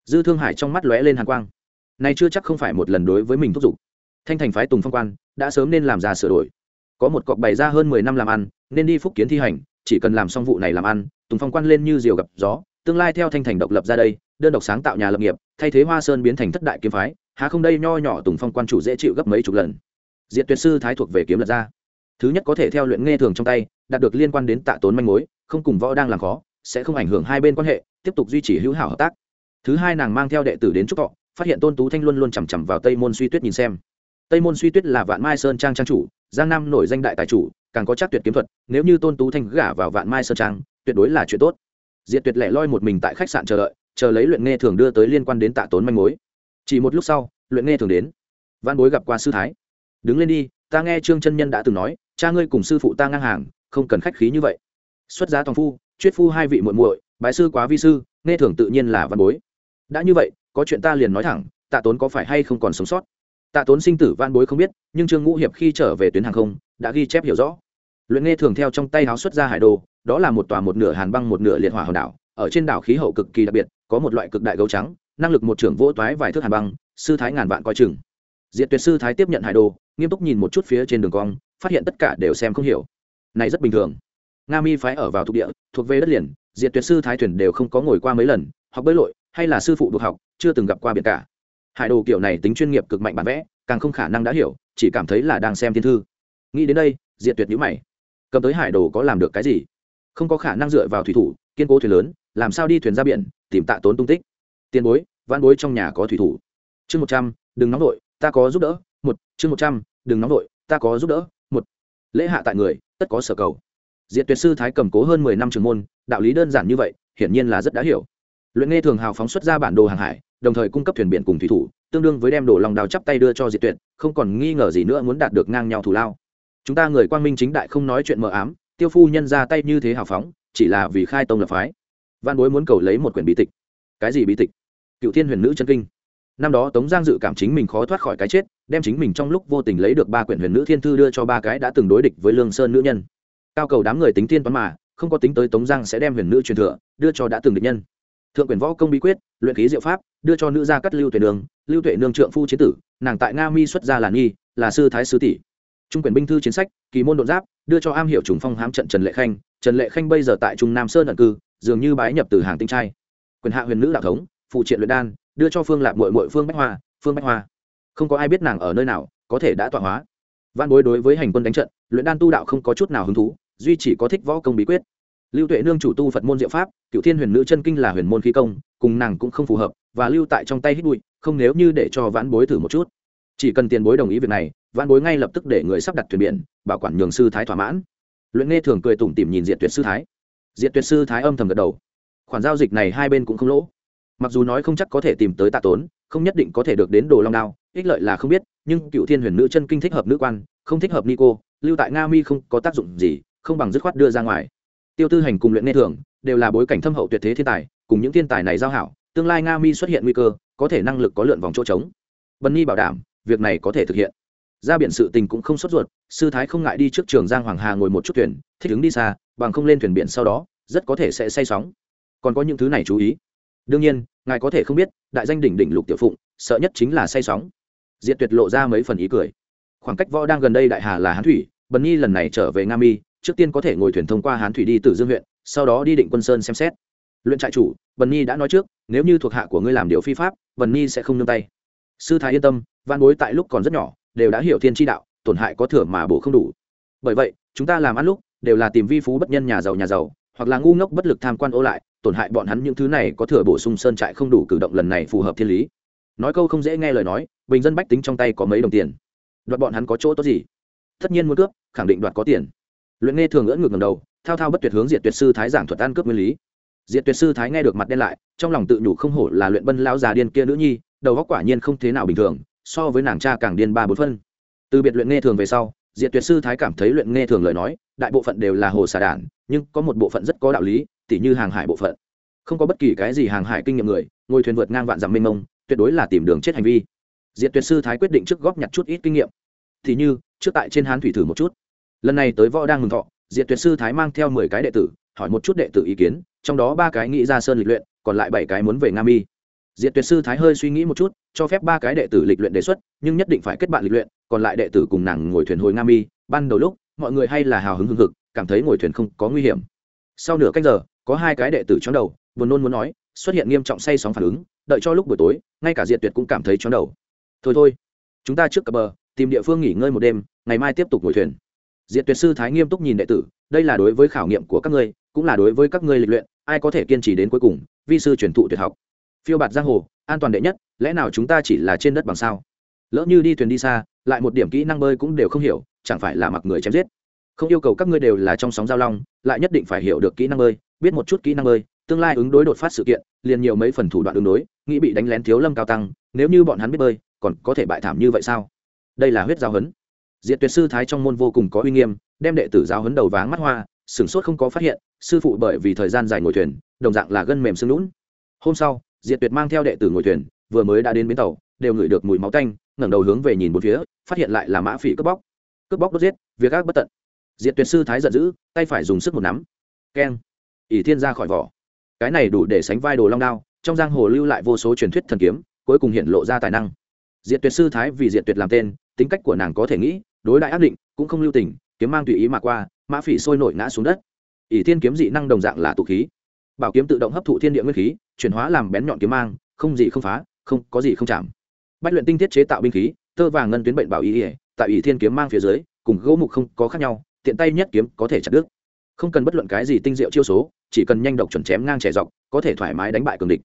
Dư thương hải trong mắt lóe lên hàn quang nay chưa chắc không phải một lần đối với mình thúc giục. Thanh thành phái tùng phong quan, đã sớm nên làm ra sửa đổi. Có một cọc bày ra hơn mười năm làm ăn, nên đi phúc kiến thi hành, chỉ cần làm xong vụ này làm ăn, tùng phong quan lên như diều gặp gió, tương lai theo thanh thành độc lập ra đây, đơn độc sáng tạo nhà lập nghiệp, thay thế hoa sơn biến thành thất đại kiếm phái, há không đây nho nhỏ tùng phong quan chủ dễ chịu gấp mấy chục lần. Diện tuyệt sư thái thuộc về kiếm lật ra. Thứ nhất có thể theo luyện nghe thường trong tay, đạt được liên quan đến tạ tốn manh mối, không cùng võ đang làm khó, sẽ không ảnh hưởng hai bên quan hệ, tiếp tục duy trì hữu hảo hợp tác. Thứ hai nàng mang theo đệ tử đến trúc thọ phát hiện tôn tú thanh luôn luôn chằm chằm vào tây môn suy tuyết nhìn xem tây môn suy tuyết là vạn mai sơn trang trang chủ giang nam nổi danh đại tài chủ càng có chắc tuyệt kiếm thuật nếu như tôn tú thanh gả vào vạn mai sơn trang tuyệt đối là chuyện tốt diệt tuyệt lẻ loi một mình tại khách sạn chờ đợi chờ lấy luyện nghe thường đưa tới liên quan đến tạ tốn manh mối chỉ một lúc sau luyện nghe thường đến văn bối gặp qua sư thái đứng lên đi ta nghe trương chân nhân đã từng nói cha ngươi cùng sư phụ ta ngang hàng không cần khách khí như vậy xuất giá toàn phu chuyết phu hai vị muội muội bái sư quá vi sư nghe thường tự nhiên là văn bối đã như vậy có chuyện ta liền nói thẳng, tạ tốn có phải hay không còn sống sót? Tạ tốn sinh tử van bối không biết, nhưng trương ngũ hiệp khi trở về tuyến hàng không, đã ghi chép hiểu rõ. Luyện nghe thường theo trong tay háo xuất ra hải đồ, đó là một tòa một nửa hàn băng một nửa liệt hỏa hòn đảo, ở trên đảo khí hậu cực kỳ đặc biệt, có một loại cực đại gấu trắng, năng lực một trưởng vỗ toái vài thước hàn băng, sư thái ngàn vạn coi chừng. Diện tuyệt sư thái tiếp nhận hải đồ, nghiêm túc nhìn một chút phía trên đường cong, phát hiện tất cả đều xem không hiểu. Này rất bình thường. Nga mi phái ở vào thuộc địa, thuộc về đất liền, diệt tuyệt sư thái thuyền đều không có ngồi qua mấy lần, học bơi lội, hay là sư phụ được học chưa từng gặp qua biển cả. Hải đồ kiểu này tính chuyên nghiệp cực mạnh bản vẽ, càng không khả năng đã hiểu, chỉ cảm thấy là đang xem thiên thư. Nghĩ đến đây, diệt tuyệt nhữ mày. Cầm tới hải đồ có làm được cái gì? Không có khả năng dựa vào thủy thủ, kiên cố thuyền lớn, làm sao đi thuyền ra biển, tìm tạ tốn tung tích. Tiền bối văn bối trong nhà có thủy thủ. Chương một trăm, đừng nóng vội, ta có giúp đỡ. Một, chương một trăm, đừng nóng vội, ta có giúp đỡ. Một, lễ hạ tại người, tất có sở cầu. Diệt tuyệt sư thái cầm cố hơn mười năm trường môn, đạo lý đơn giản như vậy, hiển nhiên là rất đã hiểu. Luyện nghe thường hào phóng xuất ra bản đồ hàng hải đồng thời cung cấp thuyền biển cùng thủy thủ, tương đương với đem đồ lòng đào chắp tay đưa cho diệt tuyệt, không còn nghi ngờ gì nữa muốn đạt được ngang nhau thủ lao. Chúng ta người quang minh chính đại không nói chuyện mờ ám, tiêu phu nhân ra tay như thế hào phóng, chỉ là vì khai tông lập phái. Văn bối muốn cầu lấy một quyển bí tịch. Cái gì bí tịch? Cựu thiên huyền nữ chân kinh. Năm đó tống giang dự cảm chính mình khó thoát khỏi cái chết, đem chính mình trong lúc vô tình lấy được ba quyển huyền nữ thiên thư đưa cho ba cái đã từng đối địch với lương sơn nữ nhân. Cao cầu đám người tính thiên toán mà, không có tính tới tống giang sẽ đem huyền nữ truyền thừa, đưa cho đã từng địch nhân thượng quyền võ công bí quyết, luyện khí diệu pháp, đưa cho nữ gia cắt lưu tuệ nương. Lưu tuệ nương trượng phu chế tử, nàng tại nga mi xuất gia là nghi là sư thái sứ tỷ. Trung quyền binh thư chiến sách, kỳ môn đột giáp, đưa cho am hiệu trùng phong hám trận trần lệ khanh. Trần lệ khanh bây giờ tại trung nam sơn ẩn cư, dường như bái nhập từ hàng tinh trai. Quyền hạ huyền nữ đạo thống, phụ triện luyện đan, đưa cho phương lạc mội mội phương bách hoa, phương bách hoa. Không có ai biết nàng ở nơi nào, có thể đã tọa hóa. Văn bối đối với hành quân đánh trận, luyện đan tu đạo không có chút nào hứng thú, duy chỉ có thích võ công bí quyết lưu tuệ nương chủ tu phật môn diệu pháp cựu thiên huyền nữ chân kinh là huyền môn khí công, cùng nàng cũng không phù hợp, và lưu tại trong tay hít bụi, không nếu như để cho vãn bối thử một chút. Chỉ cần tiền bối đồng ý việc này, Vãn bối ngay lập tức để người sắp đặt thuyền biển, bảo quản nhường sư thái thỏa mãn. Luyện nghe thường cười tủm tỉm nhìn diện tuyệt sư thái. Diện tuyệt sư thái âm thầm gật đầu. Khoản giao dịch này hai bên cũng không lỗ. Mặc dù nói không chắc có thể tìm tới tạ tốn, không nhất định có thể được đến đồ long đao, ích lợi là không biết, nhưng cựu thiên huyền nữ chân kinh thích hợp nữ quan, không thích hợp nico lưu tại nga mi không có tác dụng gì, không bằng dứt khoát đưa ra ngoài tiêu tư hành cùng luyện nghe thường đều là bối cảnh thâm hậu tuyệt thế thiên tài, cùng những thiên tài này giao hảo, tương lai nga mi xuất hiện nguy cơ, có thể năng lực có lượn vòng chỗ trống. Bần nhi bảo đảm, việc này có thể thực hiện. Ra biển sự tình cũng không sốt ruột, sư thái không ngại đi trước trường giang hoàng hà ngồi một chút thuyền, thích ứng đi xa, bằng không lên thuyền biển sau đó, rất có thể sẽ say sóng. Còn có những thứ này chú ý. Đương nhiên, ngài có thể không biết, đại danh đỉnh đỉnh lục tiểu phụng, sợ nhất chính là say sóng. Diệt tuyệt lộ ra mấy phần ý cười. Khoảng cách võ đang gần đây đại hà là hán thủy, bần nhi lần này trở về nga mi trước tiên có thể ngồi thuyền thông qua hán thủy đi từ dương huyện, sau đó đi định quân sơn xem xét. Luyện trại chủ bần nhi đã nói trước, nếu như thuộc hạ của ngươi làm điều phi pháp bần nhi sẽ không nương tay. Sư thái yên tâm, văn bối tại lúc còn rất nhỏ, đều đã hiểu thiên tri đạo, tổn hại có thừa mà bổ không đủ. Bởi vậy, chúng ta làm ăn lúc, đều là tìm vi phú bất nhân nhà giàu nhà giàu, hoặc là ngu ngốc bất lực tham quan ô lại, tổn hại bọn hắn những thứ này có thừa bổ sung sơn trại không đủ cử động lần này phù hợp thiên lý. Nói câu không dễ nghe lời nói, bình dân bách tính trong tay có mấy đồng tiền. Đoạt bọn hắn có chỗ tốt gì? Tất nhiên muốn cướp, khẳng định đoạt có tiền luyện nghe thường ngỡ ngược ngầm đầu, thao thao bất tuyệt hướng diệt tuyệt sư thái giảng thuật ăn cướp nguyên lý. Diệt tuyệt sư thái nghe được mặt đen lại, trong lòng tự nhủ không hổ là luyện bân lão già điên kia nữ nhi, đầu góc quả nhiên không thế nào bình thường, so với nàng cha càng điên ba bốn phân. Từ biệt luyện nghe thường về sau, diệt tuyệt sư thái cảm thấy luyện nghe thường lời nói, đại bộ phận đều là hồ xà đản, nhưng có một bộ phận rất có đạo lý, tỉ như hàng hải bộ phận. Không có bất kỳ cái gì hàng hải kinh nghiệm người, ngồi thuyền vượt ngang vạn dặm mênh mông, tuyệt đối là tìm đường chết hành vi. Diệt tuyệt sư thái quyết định trước góp nhặt chút ít kinh nghiệm. Thì như, trước tại trên hán thủy thử một chút lần này tới võ đang mừng thọ, diệt tuyệt sư thái mang theo mười cái đệ tử, hỏi một chút đệ tử ý kiến, trong đó ba cái nghĩ ra sơn lịch luyện, còn lại bảy cái muốn về nga mi. Diệt tuyệt sư thái hơi suy nghĩ một chút, cho phép ba cái đệ tử lịch luyện đề xuất, nhưng nhất định phải kết bạn lịch luyện, còn lại đệ tử cùng nàng ngồi thuyền hồi nga mi, ban đầu lúc, mọi người hay là hào hứng hưng hực, cảm thấy ngồi thuyền không có nguy hiểm. Sau nửa cách giờ, có hai cái đệ tử trong đầu, buồn nôn muốn nói, xuất hiện nghiêm trọng say sóng phản ứng, đợi cho lúc buổi tối, ngay cả diệt tuyệt cũng cảm thấy trong đầu. Thôi thôi, chúng ta trước cập bờ, tìm địa phương nghỉ ngơi một đêm, ngày mai tiếp tục ngồi thuyền diệt tuyệt sư thái nghiêm túc nhìn đệ tử, đây là đối với khảo nghiệm của các ngươi, cũng là đối với các ngươi lịch luyện, ai có thể kiên trì đến cuối cùng, vi sư truyền thụ tuyệt học. Phiêu bạt giang hồ, an toàn đệ nhất, lẽ nào chúng ta chỉ là trên đất bằng sao? Lỡ như đi thuyền đi xa, lại một điểm kỹ năng bơi cũng đều không hiểu, chẳng phải là mặc người chém giết? Không yêu cầu các ngươi đều là trong sóng giao long, lại nhất định phải hiểu được kỹ năng bơi, biết một chút kỹ năng bơi, tương lai ứng đối đột phát sự kiện, liền nhiều mấy phần thủ đoạn ứng đối, nghĩ bị đánh lén thiếu lâm cao tăng, nếu như bọn hắn biết bơi, còn có thể bại thảm như vậy sao? Đây là huyết giao hấn. Diệt tuyệt sư thái trong môn vô cùng có uy nghiêm, đem đệ tử giáo hấn đầu váng mắt hoa, sửng sốt không có phát hiện, sư phụ bởi vì thời gian dài ngồi thuyền, đồng dạng là gân mềm xương lũn hôm sau, diệt tuyệt mang theo đệ tử ngồi thuyền, vừa mới đã đến bến tàu, đều ngửi được mùi máu tanh, ngẩng đầu hướng về nhìn một phía, phát hiện lại là mã phỉ cướp bóc. Cướp bóc đốt giết, việc ác bất tận. Diệt tuyệt sư thái giận dữ, tay phải dùng sức một nắm. Keng. Ỷ thiên ra khỏi vỏ. Cái này đủ để sánh vai đồ long đao, trong giang hồ lưu lại vô số truyền thuyết thần kiếm, cuối cùng hiện lộ ra tài năng. Diệt tuyệt sư thái vì diệt tuyệt làm tên, tính cách của nàng có thể nghĩ đối đại ác định, cũng không lưu tình, kiếm mang tùy ý mà qua, mã phỉ sôi nổi ngã xuống đất. ỷ thiên kiếm dị năng đồng dạng là tụ khí. bảo kiếm tự động hấp thụ thiên địa nguyên khí, chuyển hóa làm bén nhọn kiếm mang, không gì không phá, không có gì không chạm. bách luyện tinh thiết chế tạo binh khí, tơ vàng ngân tuyến bệnh bảo ý ỉa tại ỷ thiên kiếm mang phía dưới, cùng gỗ mục không có khác nhau, tiện tay nhất kiếm có thể chặt đứt. không cần bất luận cái gì tinh diệu chiêu số, chỉ cần nhanh độc chuẩn chém ngang trẻ dọc, có thể thoải mái đánh bại cường địch.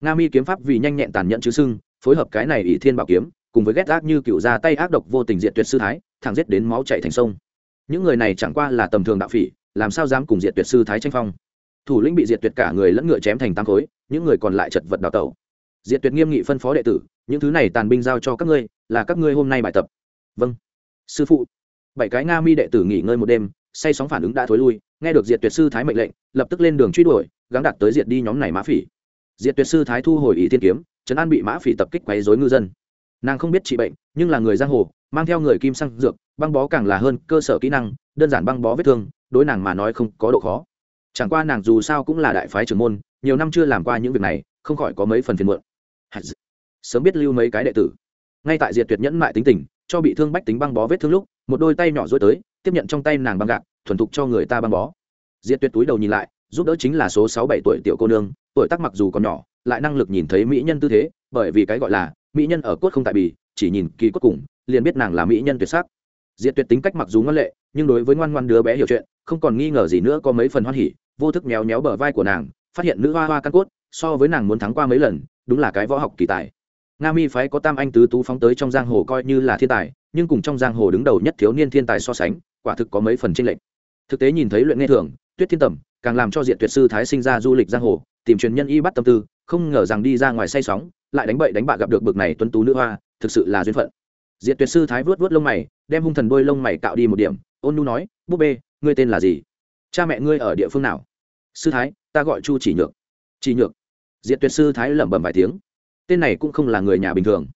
nga mi kiếm pháp vì nhanh nhẹn tàn nhẫn chứ sưng, phối hợp cái này ỷ thiên bảo kiếm, cùng với ghét ác như cựu ra tay ác độc vô tình diện tuyệt sư thái thẳng giết đến máu chảy thành sông. Những người này chẳng qua là tầm thường đạo phỉ, làm sao dám cùng diệt tuyệt sư thái tranh phong? Thủ lĩnh bị diệt tuyệt cả người lẫn ngựa chém thành tăng khối, những người còn lại chật vật đào tẩu. Diệt tuyệt nghiêm nghị phân phó đệ tử, những thứ này tàn binh giao cho các ngươi, là các ngươi hôm nay bài tập. Vâng. Sư phụ. Bảy cái nga mi đệ tử nghỉ ngơi một đêm, say sóng phản ứng đã thối lui, nghe được diệt tuyệt sư thái mệnh lệnh, lập tức lên đường truy đuổi, gắng đặt tới diệt đi nhóm này mã phỉ. Diệt tuyệt sư thái thu hồi ý thiên kiếm, trấn an bị mã phỉ tập kích quấy dối ngư dân. Nàng không biết trị bệnh, nhưng là người giang hồ mang theo người kim sang dược, băng bó càng là hơn cơ sở kỹ năng, đơn giản băng bó vết thương, đối nàng mà nói không có độ khó. Chẳng qua nàng dù sao cũng là đại phái trưởng môn, nhiều năm chưa làm qua những việc này, không khỏi có mấy phần phiền muộn. Sớm biết lưu mấy cái đệ tử. Ngay tại diệt tuyệt nhẫn mại tính tình, cho bị thương bách tính băng bó vết thương lúc, một đôi tay nhỏ dối tới, tiếp nhận trong tay nàng băng gạc, thuần thục cho người ta băng bó. Diệt tuyệt túi đầu nhìn lại, giúp đỡ chính là số sáu bảy tuổi tiểu cô nương, tuổi tác mặc dù còn nhỏ, lại năng lực nhìn thấy mỹ nhân tư thế, bởi vì cái gọi là mỹ nhân ở cốt không tại bì, chỉ nhìn kỳ cốt cùng liền biết nàng là mỹ nhân tuyệt sắc. Diệt tuyệt tính cách mặc dù ngoan lệ, nhưng đối với ngoan ngoan đứa bé hiểu chuyện, không còn nghi ngờ gì nữa có mấy phần hoan hỉ, vô thức méo méo bờ vai của nàng, phát hiện nữ hoa hoa căn cốt, so với nàng muốn thắng qua mấy lần, đúng là cái võ học kỳ tài. Nga mi phái có tam anh tứ tú phóng tới trong giang hồ coi như là thiên tài, nhưng cùng trong giang hồ đứng đầu nhất thiếu niên thiên tài so sánh, quả thực có mấy phần tranh lệch. Thực tế nhìn thấy luyện nghe thường, tuyết thiên tầm, càng làm cho diện tuyệt sư thái sinh ra du lịch giang hồ, tìm truyền nhân y bắt tâm tư, không ngờ rằng đi ra ngoài say sóng, lại đánh bậy đánh bạ gặp được bực này tuấn tú nữ hoa, thực sự là duyên phận. Diệt tuyệt sư thái vuốt vuốt lông mày, đem hung thần đôi lông mày cạo đi một điểm, ôn nu nói, búp bê, ngươi tên là gì? Cha mẹ ngươi ở địa phương nào? Sư thái, ta gọi chu chỉ nhược. Chỉ nhược? Diệt tuyệt sư thái lẩm bẩm vài tiếng. Tên này cũng không là người nhà bình thường.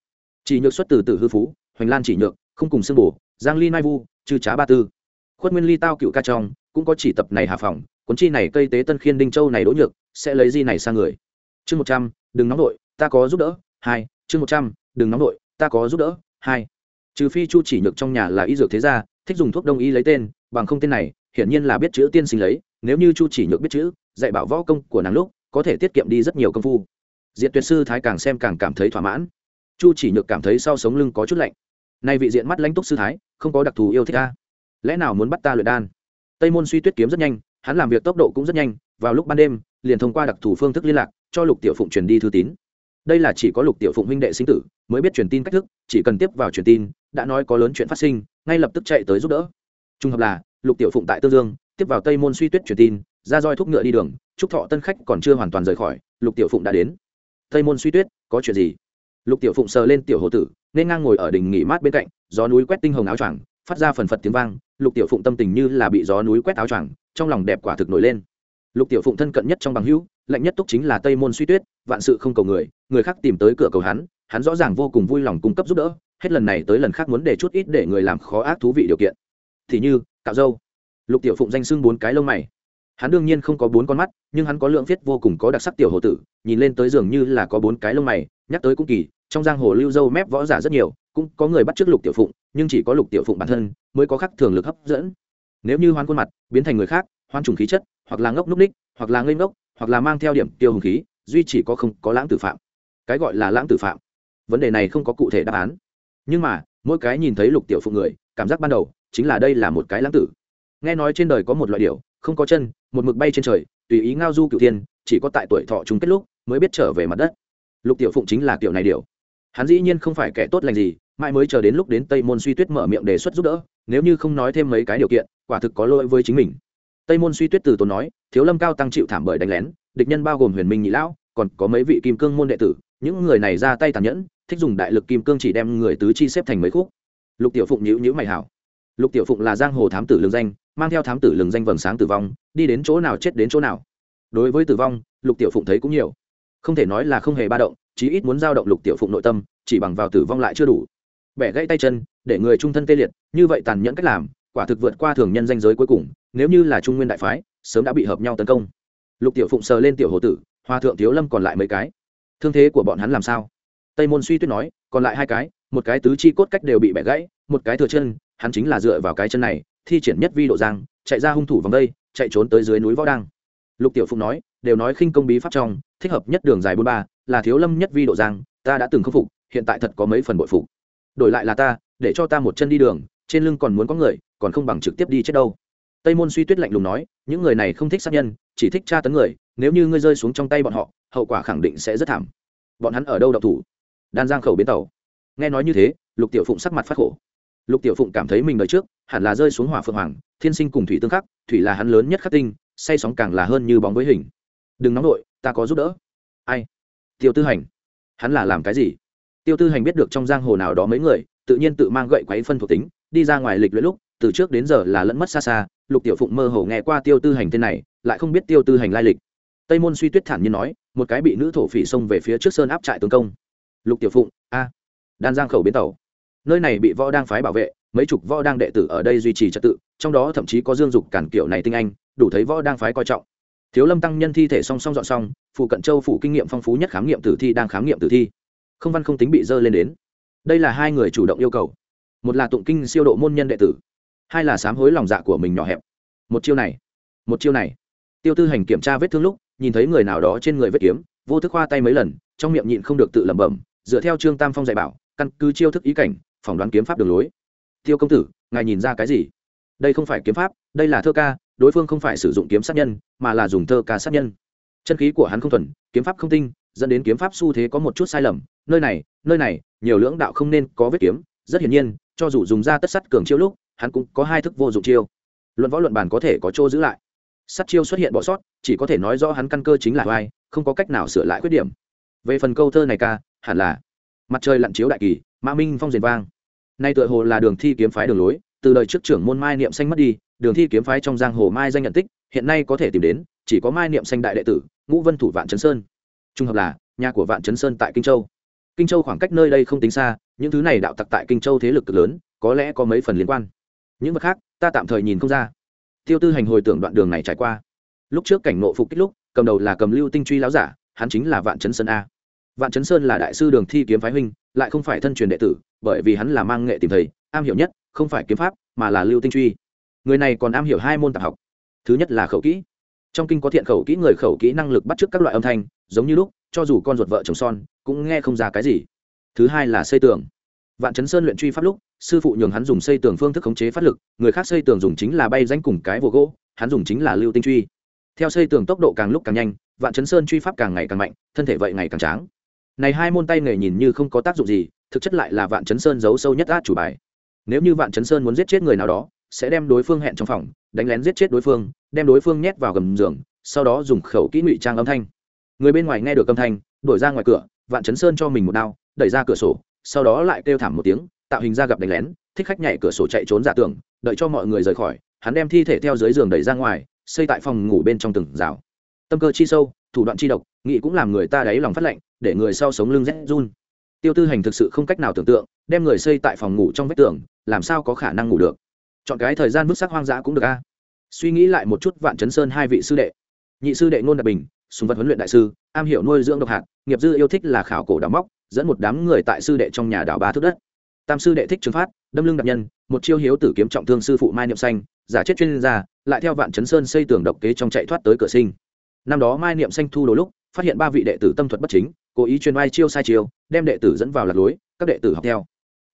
Chỉ nhược xuất từ tử hư phú, hoành lan chỉ nhược, không cùng sương bổ, giang ly nai vu, chư trá ba tư. Khuất nguyên ly tao cựu ca trong, cũng có chỉ tập này hà phòng, cuốn chi này cây tế tân khiên đinh châu này đỗ nhược, sẽ lấy di này sang người. Chương một trăm, đừng nóng đội ta có giúp đỡ. Hai, chương một trăm, đừng nóng đội ta có giúp đỡ. Hai trừ phi chu chỉ nhược trong nhà là y dược thế gia, thích dùng thuốc đông y lấy tên, bằng không tên này, hiển nhiên là biết chữ tiên sinh lấy, nếu như chu chỉ nhược biết chữ, dạy bảo võ công của nàng lúc, có thể tiết kiệm đi rất nhiều công phu. Diện tuyệt sư thái càng xem càng cảm thấy thỏa mãn. Chu chỉ nhược cảm thấy sau sống lưng có chút lạnh. Nay vị diện mắt lãnh túc sư thái, không có đặc thù yêu thích ta lẽ nào muốn bắt ta luyện đan? Tây môn suy tuyết kiếm rất nhanh, hắn làm việc tốc độ cũng rất nhanh, vào lúc ban đêm, liền thông qua đặc thù phương thức liên lạc, cho lục tiểu phụng truyền đi thư tín. Đây là chỉ có lục tiểu phụng huynh đệ sinh tử, mới biết truyền tin cách thức, chỉ cần tiếp vào truyền tin đã nói có lớn chuyện phát sinh, ngay lập tức chạy tới giúp đỡ. Trung hợp là, lục tiểu phụng tại tương dương, tiếp vào tây môn suy tuyết truyền tin, ra roi thúc ngựa đi đường trúc thọ tân khách còn chưa hoàn toàn rời khỏi, lục tiểu phụng đã đến. Tây môn suy tuyết, có chuyện gì? Lục tiểu phụng sờ lên tiểu hồ tử, nên ngang ngồi ở đỉnh nghỉ mát bên cạnh, gió núi quét tinh hồng áo choàng, phát ra phần phật tiếng vang, lục tiểu phụng tâm tình như là bị gió núi quét áo choàng, trong lòng đẹp quả thực nổi lên. Lục tiểu phụng thân cận nhất trong bằng hữu, lạnh nhất túc chính là tây môn suy tuyết, vạn sự không cầu người người khác tìm tới cửa cầu hắn hắn rõ ràng vô cùng vui lòng cung cấp giúp đỡ hết lần này tới lần khác muốn để chút ít để người làm khó ác thú vị điều kiện. Thì như, cạo dâu lục tiểu phụng danh xưng bốn cái lông mày. Hắn đương nhiên không có bốn con mắt, nhưng hắn có lượng viết vô cùng có đặc sắc tiểu hồ tử, nhìn lên tới dường như là có bốn cái lông mày, nhắc tới cũng kỳ, trong giang hồ lưu dâu mép võ giả rất nhiều, cũng có người bắt t r ư ớ c lục tiểu phụng, nhưng chỉ có lục tiểu phụng bản thân mới có khắc thường lực hấp dẫn. Nếu như hoán khuôn mặt biến thành người khác, hoan trùng khí chất, hoặc là ngốc núc ních, hoặc là ngây ngốc, hoặc là mang theo điểm tiêu hùng khí, duy chỉ có không có lãng tử phạm. Cái gọi là lãng tử phạm. Vấn đề này không có cụ thể đáp án nhưng mà, mỗi cái nhìn thấy lục tiểu phụng người, cảm giác ban đầu chính là đây là một cái lãng tử. Nghe nói trên đời có một loại điều, không có chân, một mực bay trên trời, tùy ý ngao du cựu thiên, chỉ có tại tuổi thọ chúng kết lúc mới biết trở về mặt đất. Lục tiểu phụng chính là kiểu này điều. Hắn dĩ nhiên không phải kẻ tốt lành gì, mãi mới chờ đến lúc đến tây môn suy tuyết mở miệng đề xuất giúp đỡ, nếu như không nói thêm mấy cái điều kiện, quả thực có lỗi với chính mình. Tây môn suy tuyết từ tốn nói, thiếu lâm cao tăng chịu thảm bởi đánh lén, địch nhân bao gồm huyền minh nhị lão, còn có mấy vị kim cương môn đệ tử, những người này ra tay tàn nhẫn thích dùng đại lực kim cương chỉ đem người tứ chi xếp thành mấy khúc. Lục tiểu phụng nhữ nhữ mày hảo. Lục tiểu phụng là giang hồ thám tử lường danh, mang theo thám tử lường danh vầng sáng tử vong, đi đến chỗ nào chết đến chỗ nào. Đối với tử vong, lục tiểu phụng thấy cũng nhiều. Không thể nói là không hề ba động, chí ít muốn giao động lục tiểu phụng nội tâm, chỉ bằng vào tử vong lại chưa đủ. Bẻ gãy tay chân, để người trung thân tê liệt, như vậy tàn nhẫn cách làm, quả thực vượt qua thường nhân danh giới cuối cùng, nếu như là trung nguyên đại phái, sớm đã bị hợp nhau tấn công. Lục tiểu phụng sờ lên tiểu hồ tử, hoa thượng thiếu lâm còn lại mấy cái? Thương thế của bọn hắn làm sao? Tây môn suy tuyết nói, còn lại hai cái, một cái tứ chi cốt cách đều bị bẻ gãy, một cái thừa chân, hắn chính là dựa vào cái chân này, thi triển nhất vi độ giang, chạy ra hung thủ vòng đây, chạy trốn tới dưới núi võ đăng. Lục tiểu phụng nói, đều nói khinh công bí pháp trong, thích hợp nhất đường dài bốn ba, là thiếu lâm nhất vi độ giang, ta đã từng khâm phục, hiện tại thật có mấy phần bội phục. Đổi lại là ta, để cho ta một chân đi đường, trên lưng còn muốn có người, còn không bằng trực tiếp đi chết đâu. Tây môn suy tuyết lạnh lùng nói, những người này không thích sát nhân, chỉ thích tra tấn người, nếu như ngươi rơi xuống trong tay bọn họ, hậu quả khẳng định sẽ rất thảm. Bọn hắn ở đâu đậu thủ? Đan giang khẩu bến tàu. Nghe nói như thế, lục tiểu phụng sắc mặt phát khổ. Lục tiểu phụng cảm thấy mình đời trước hẳn là rơi xuống hỏa phượng hoàng, thiên sinh cùng thủy tương khắc, thủy là hắn lớn nhất khắc tinh, say sóng càng là hơn như bóng với hình. Đừng nóng đội ta có giúp đỡ. Ai? Tiêu tư hành. Hắn là làm cái gì? Tiêu tư hành biết được trong giang hồ nào đó mấy người, tự nhiên tự mang gậy quấy phân thuộc tính, đi ra ngoài lịch luyện lúc, từ trước đến giờ là lẫn mất xa xa, lục tiểu phụng mơ hồ nghe qua tiêu tư hành tên này, lại không biết tiêu tư hành lai lịch. Tây môn suy tuyết thản nhiên nói, một cái bị nữ thổ phỉ xông về phía trước sơn áp trại tướng công lục tiểu phụng, a, đan giang khẩu bến tàu. Nơi này bị võ đang phái bảo vệ, mấy chục võ đang đệ tử ở đây duy trì trật tự, trong đó thậm chí có dương dục cản kiểu này tinh anh, đủ thấy võ đang phái coi trọng. Thiếu lâm tăng nhân thi thể song song dọn xong, phụ cận châu phủ kinh nghiệm phong phú nhất khám nghiệm tử thi đang khám nghiệm tử thi. Không văn không tính bị dơ lên đến. Đây là hai người chủ động yêu cầu. Một là tụng kinh siêu độ môn nhân đệ tử, hai là sám hối lòng dạ của mình nhỏ hẹp. Một chiêu này, một chiêu này. Tiêu tư hành kiểm tra vết thương lúc, nhìn thấy người nào đó trên người vết kiếm, vô thức khoa tay mấy lần, trong miệng nhịn không được tự lẩm bẩm dựa theo trương tam phong dạy bảo, căn cứ chiêu thức ý cảnh, phỏng đoán kiếm pháp đường lối. Tiêu công tử, ngài nhìn ra cái gì? Đây không phải kiếm pháp, đây là thơ ca, đối phương không phải sử dụng kiếm sát nhân, mà là dùng thơ ca sát nhân. Chân khí của hắn không thuần, kiếm pháp không tinh, dẫn đến kiếm pháp xu thế có một chút sai lầm. Nơi này nơi này, nhiều lưỡng đạo không nên có vết kiếm. Rất hiển nhiên, cho dù dùng ra tất sắt cường chiêu lúc, hắn cũng có hai thức vô dụng chiêu. Luận võ luận bàn có thể có chỗ giữ lại. Sắt chiêu xuất hiện bỏ sót, chỉ có thể nói rõ hắn căn cơ chính là vai không có cách nào sửa lại khuyết điểm. Về phần câu thơ này ca hẳn là mặt trời lặn chiếu đại kỳ, mã minh phong diền vang. Nay tựa hồ là đường thi kiếm phái đường lối, từ đời trước trưởng môn mai niệm xanh mất đi, đường thi kiếm phái trong giang hồ mai danh nhận tích, hiện nay có thể tìm đến, chỉ có mai niệm xanh đại đệ tử, ngũ vân thủ vạn chấn sơn. Trung hợp là, nhà của vạn chấn sơn tại kinh châu. Kinh châu khoảng cách nơi đây không tính xa, những thứ này đạo tặc tại kinh châu thế lực cực lớn, có lẽ có mấy phần liên quan. Những vật khác, ta tạm thời nhìn không ra. Tiêu tư hành hồi tưởng đoạn đường này trải qua. Lúc trước cảnh nộ phục kích lúc, cầm đầu là cầm lưu tinh truy láo giả, hắn chính là vạn chấn sơn a vạn chấn sơn là đại sư đường thi kiếm phái huynh, lại không phải thân truyền đệ tử, bởi vì hắn là mang nghệ tìm thầy, am hiểu nhất không phải kiếm pháp, mà là lưu tinh truy. Người này còn am hiểu hai môn tạp học. Thứ nhất là khẩu kỹ. Trong kinh có thiện khẩu kỹ, người khẩu kỹ năng lực bắt chước các loại âm thanh, giống như lúc, cho dù con ruột vợ chồng son, cũng nghe không ra cái gì. Thứ hai là xây tường. Vạn chấn sơn luyện truy pháp lúc, sư phụ nhường hắn dùng xây tường phương thức khống chế phát lực, người khác xây tường dùng chính là bay danh cùng cái vô gỗ, hắn dùng chính là lưu tinh truy. Theo xây tường tốc độ càng lúc càng nhanh, vạn chấn sơn truy pháp càng ngày càng mạnh, thân thể vậy ngày càng tráng này hai môn tay nghề nhìn như không có tác dụng gì, thực chất lại là vạn chấn sơn giấu sâu nhất át chủ bài. Nếu như vạn chấn sơn muốn giết chết người nào đó, sẽ đem đối phương hẹn trong phòng, đánh lén giết chết đối phương, đem đối phương nhét vào gầm giường, sau đó dùng khẩu kỹ ngụy trang âm thanh. Người bên ngoài nghe được âm thanh đổi ra ngoài cửa, vạn chấn sơn cho mình một đao, đẩy ra cửa sổ, sau đó lại kêu thảm một tiếng, tạo hình ra gặp đánh lén, thích khách nhảy cửa sổ chạy trốn giả tưởng, đợi cho mọi người rời khỏi, hắn đem thi thể theo dưới giường đẩy ra ngoài, xây tại phòng ngủ bên trong từng rào. Tâm cơ chi sâu, thủ đoạn chi độc nghị cũng làm người ta đáy lòng phát lệnh để người sau sống lưng rét run. Tiêu tư hành thực sự không cách nào tưởng tượng, đem người xây tại phòng ngủ trong vách tường, làm sao có khả năng ngủ được? Chọn cái thời gian vứt sắc hoang dã cũng được a. Suy nghĩ lại một chút vạn chấn sơn hai vị sư đệ. Nhị sư đệ ngôn đạt bình, sùng vật huấn luyện đại sư, am hiểu nuôi dưỡng độc hạt, nghiệp dư yêu thích là khảo cổ đào móc, dẫn một đám người tại sư đệ trong nhà đào ba thước đất. Tam sư đệ thích trường phát, đâm lưng đặc nhân, một chiêu hiếu tử kiếm trọng thương sư phụ mai niệm xanh, giả chết chuyên gia, lại theo vạn chấn sơn xây tường độc kế trong chạy thoát tới cửa sinh. Năm đó mai niệm xanh thu đồ lúc, phát hiện ba vị đệ tử tâm thuật bất chính cố ý truyền vai chiêu sai chiêu, đem đệ tử dẫn vào lạc lối, các đệ tử học theo.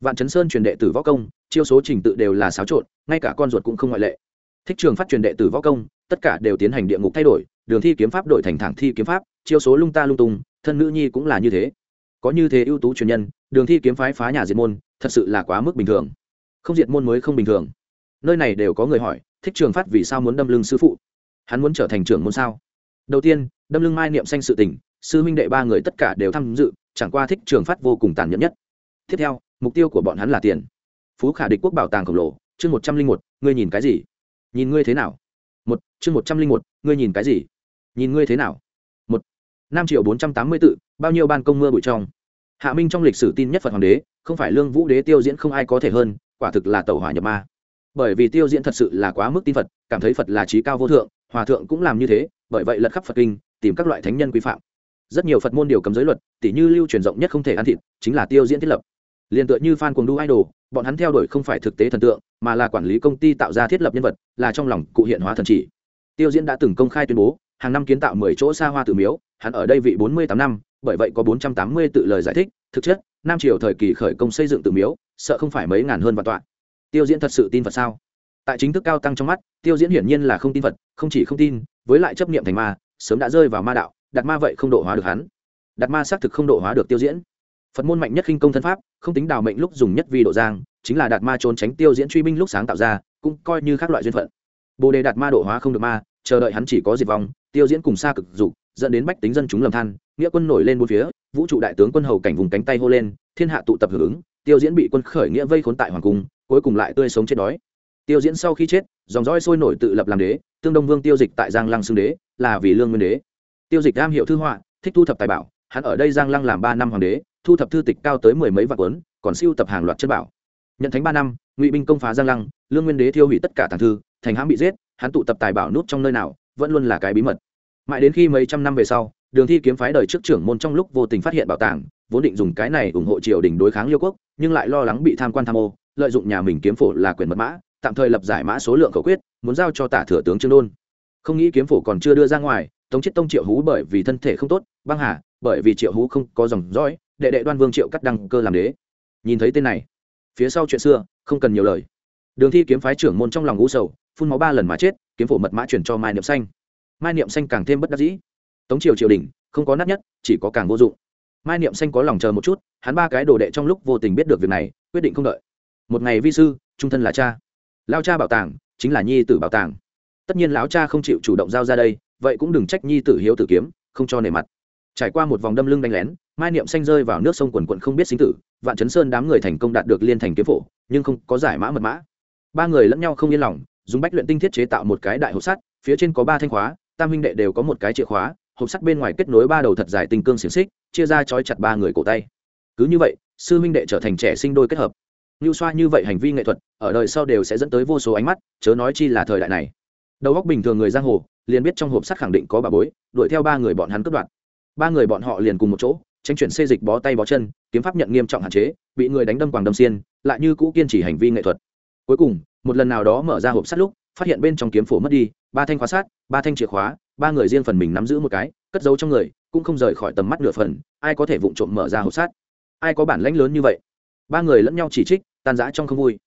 Vạn chấn sơn truyền đệ tử võ công, chiêu số trình tự đều là xáo trộn, ngay cả con ruột cũng không ngoại lệ. Thích trường phát truyền đệ tử võ công, tất cả đều tiến hành địa ngục thay đổi, đường thi kiếm pháp đổi thành thẳng thi kiếm pháp, chiêu số lung ta lung tung, thân nữ nhi cũng là như thế. Có như thế ưu tú truyền nhân, đường thi kiếm phái phá nhà diệt môn, thật sự là quá mức bình thường. Không diệt môn mới không bình thường. Nơi này đều có người hỏi, thích trường phát vì sao muốn đâm lưng sư phụ? Hắn muốn trở thành trưởng môn sao? Đầu tiên, đâm lưng mai niệm xanh sự tình sư huynh đệ ba người tất cả đều tham dự, chẳng qua thích trường phát vô cùng tàn nhẫn nhất. Tiếp theo, mục tiêu của bọn hắn là tiền. Phú khả địch quốc bảo tàng khổng lồ, chương một trăm linh một, ngươi nhìn cái gì? Nhìn ngươi thế nào? Một, chương một trăm linh một, ngươi nhìn cái gì? Nhìn ngươi thế nào? Một, năm triệu bốn trăm tám mươi tự bao nhiêu ban công mưa bụi trong? Hạ minh trong lịch sử tin nhất phật hoàng đế, không phải lương vũ đế tiêu diễn không ai có thể hơn, quả thực là tàu hỏa nhập ma. Bởi vì tiêu diễn thật sự là quá mức tin phật, cảm thấy phật là trí cao vô thượng, hòa thượng cũng làm như thế, bởi vậy lật khắp phật kinh, tìm các loại thánh nhân quy phạm rất nhiều phật môn điều cấm giới luật, tỉ như lưu truyền rộng nhất không thể ăn thịt, chính là tiêu diễn thiết lập. Liền tựa như fan cuồng đu idol, bọn hắn theo đuổi không phải thực tế thần tượng, mà là quản lý công ty tạo ra thiết lập nhân vật, là trong lòng cụ hiện hóa thần chỉ. Tiêu diễn đã từng công khai tuyên bố, hàng năm kiến tạo mười chỗ xa hoa tự miếu, hắn ở đây vị bốn mươi tám năm, bởi vậy có bốn trăm tám mươi tự lời giải thích, thực chất nam triều thời kỳ khởi công xây dựng tự miếu, sợ không phải mấy ngàn hơn vạn tọa. Tiêu diễn thật sự tin phật sao? Tại chính thức cao tăng trong mắt, tiêu diễn hiển nhiên là không tin phật, không chỉ không tin, với lại chấp niệm thành ma, sớm đã rơi vào ma đạo đạt ma vậy không độ hóa được hắn. Đạt ma xác thực không độ hóa được tiêu diễn. Phật môn mạnh nhất khinh công thân pháp, không tính đào mệnh lúc dùng nhất vi độ giang, chính là đạt ma trốn tránh tiêu diễn truy binh lúc sáng tạo ra, cũng coi như các loại duyên phận. Bồ đề đạt ma độ hóa không được ma, chờ đợi hắn chỉ có diệt vong, tiêu diễn cùng xa cực dục, dẫn đến bách tính dân chúng lầm than, nghĩa quân nổi lên bốn phía, vũ trụ đại tướng quân hầu cảnh vùng cánh tay hô lên, thiên hạ tụ tập hưởng ứng, tiêu diễn bị quân khởi nghĩa vây khốn tại hoàng cung, cuối cùng lại tươi sống chết đói. Tiêu diễn sau khi chết, dòng dõi sôi nổi tự lập làm đế, tương đông vương tiêu dịch tại giang lăng xưng đế, là vì lương nguyên đế tiêu dịch am hiệu thư họa, thích thu thập tài bảo, hắn ở đây giang lăng làm ba năm hoàng đế, thu thập thư tịch cao tới mười mấy vạn cuốn, còn siêu tập hàng loạt chất bảo. Nhận thánh ba năm, ngụy binh công phá giang lăng, lương nguyên đế thiêu hủy tất cả tàng thư, thành hãm bị giết, hắn tụ tập tài bảo nút trong nơi nào, vẫn luôn là cái bí mật. Mãi đến khi mấy trăm năm về sau, đường thi kiếm phái đời trước trưởng môn trong lúc vô tình phát hiện bảo tàng, vốn định dùng cái này ủng hộ triều đình đối kháng liêu quốc, nhưng lại lo lắng bị tham quan tham ô, lợi dụng nhà mình kiếm phổ là quyền mật mã, tạm thời lập giải mã số lượng khẩu quyết, muốn giao cho tả thừa tướng trương đôn. Không nghĩ kiếm phổ còn chưa đưa ra ngoài tống chiết tông triệu hú bởi vì thân thể không tốt, băng hà, bởi vì triệu hú không có dòng dõi, đệ đệ đoan vương triệu cắt đăng cơ làm đế. Nhìn thấy tên này, phía sau chuyện xưa, không cần nhiều lời. Đường thi kiếm phái trưởng môn trong lòng ngũ sầu, phun máu ba lần mà chết, kiếm phổ mật mã chuyển cho mai niệm xanh. Mai niệm xanh càng thêm bất đắc dĩ. Tống triều triều đình, không có nát nhất, chỉ có càng vô dụng. Mai niệm xanh có lòng chờ một chút, hắn ba cái đồ đệ trong lúc vô tình biết được việc này, quyết định không đợi. Một ngày vi sư, trung thân là cha. Lao cha bảo tàng, chính là nhi tử bảo tàng. Tất nhiên lão cha không chịu chủ động giao ra đây vậy cũng đừng trách nhi tử hiếu tử kiếm, không cho nề mặt. Trải qua một vòng đâm lưng đánh lén, mai niệm xanh rơi vào nước sông quần quận không biết sinh tử, vạn chấn sơn đám người thành công đạt được liên thành kiếm phổ, nhưng không có giải mã mật mã. Ba người lẫn nhau không yên lòng, dùng bách luyện tinh thiết chế tạo một cái đại hộp sắt, phía trên có ba thanh khóa, tam huynh đệ đều có một cái chìa khóa, hộp sắt bên ngoài kết nối ba đầu thật dài tinh cương xiềng xích, chia ra trói chặt ba người cổ tay. Cứ như vậy, sư huynh đệ trở thành trẻ sinh đôi kết hợp. Như xoa như vậy hành vi nghệ thuật, ở đời sau đều sẽ dẫn tới vô số ánh mắt, chớ nói chi là thời đại này đầu góc bình thường người giang hồ, liền biết trong hộp sắt khẳng định có bà bối, đuổi theo ba người bọn hắn cướp đoạt. Ba người bọn họ liền cùng một chỗ, tranh chuyển xê dịch bó tay bó chân, kiếm pháp nhận nghiêm trọng hạn chế, bị người đánh đâm quàng đâm xiên, lại như cũ kiên trì hành vi nghệ thuật. Cuối cùng, một lần nào đó mở ra hộp sắt lúc, phát hiện bên trong kiếm phổ mất đi, ba thanh khóa sát ba thanh chìa khóa, ba người riêng phần mình nắm giữ một cái, cất giấu trong người, cũng không rời khỏi tầm mắt nửa phần, ai có thể vụng trộm mở ra hộp sát ai có bản lãnh lớn như vậy? Ba người lẫn nhau chỉ trích, tan rã trong không vui.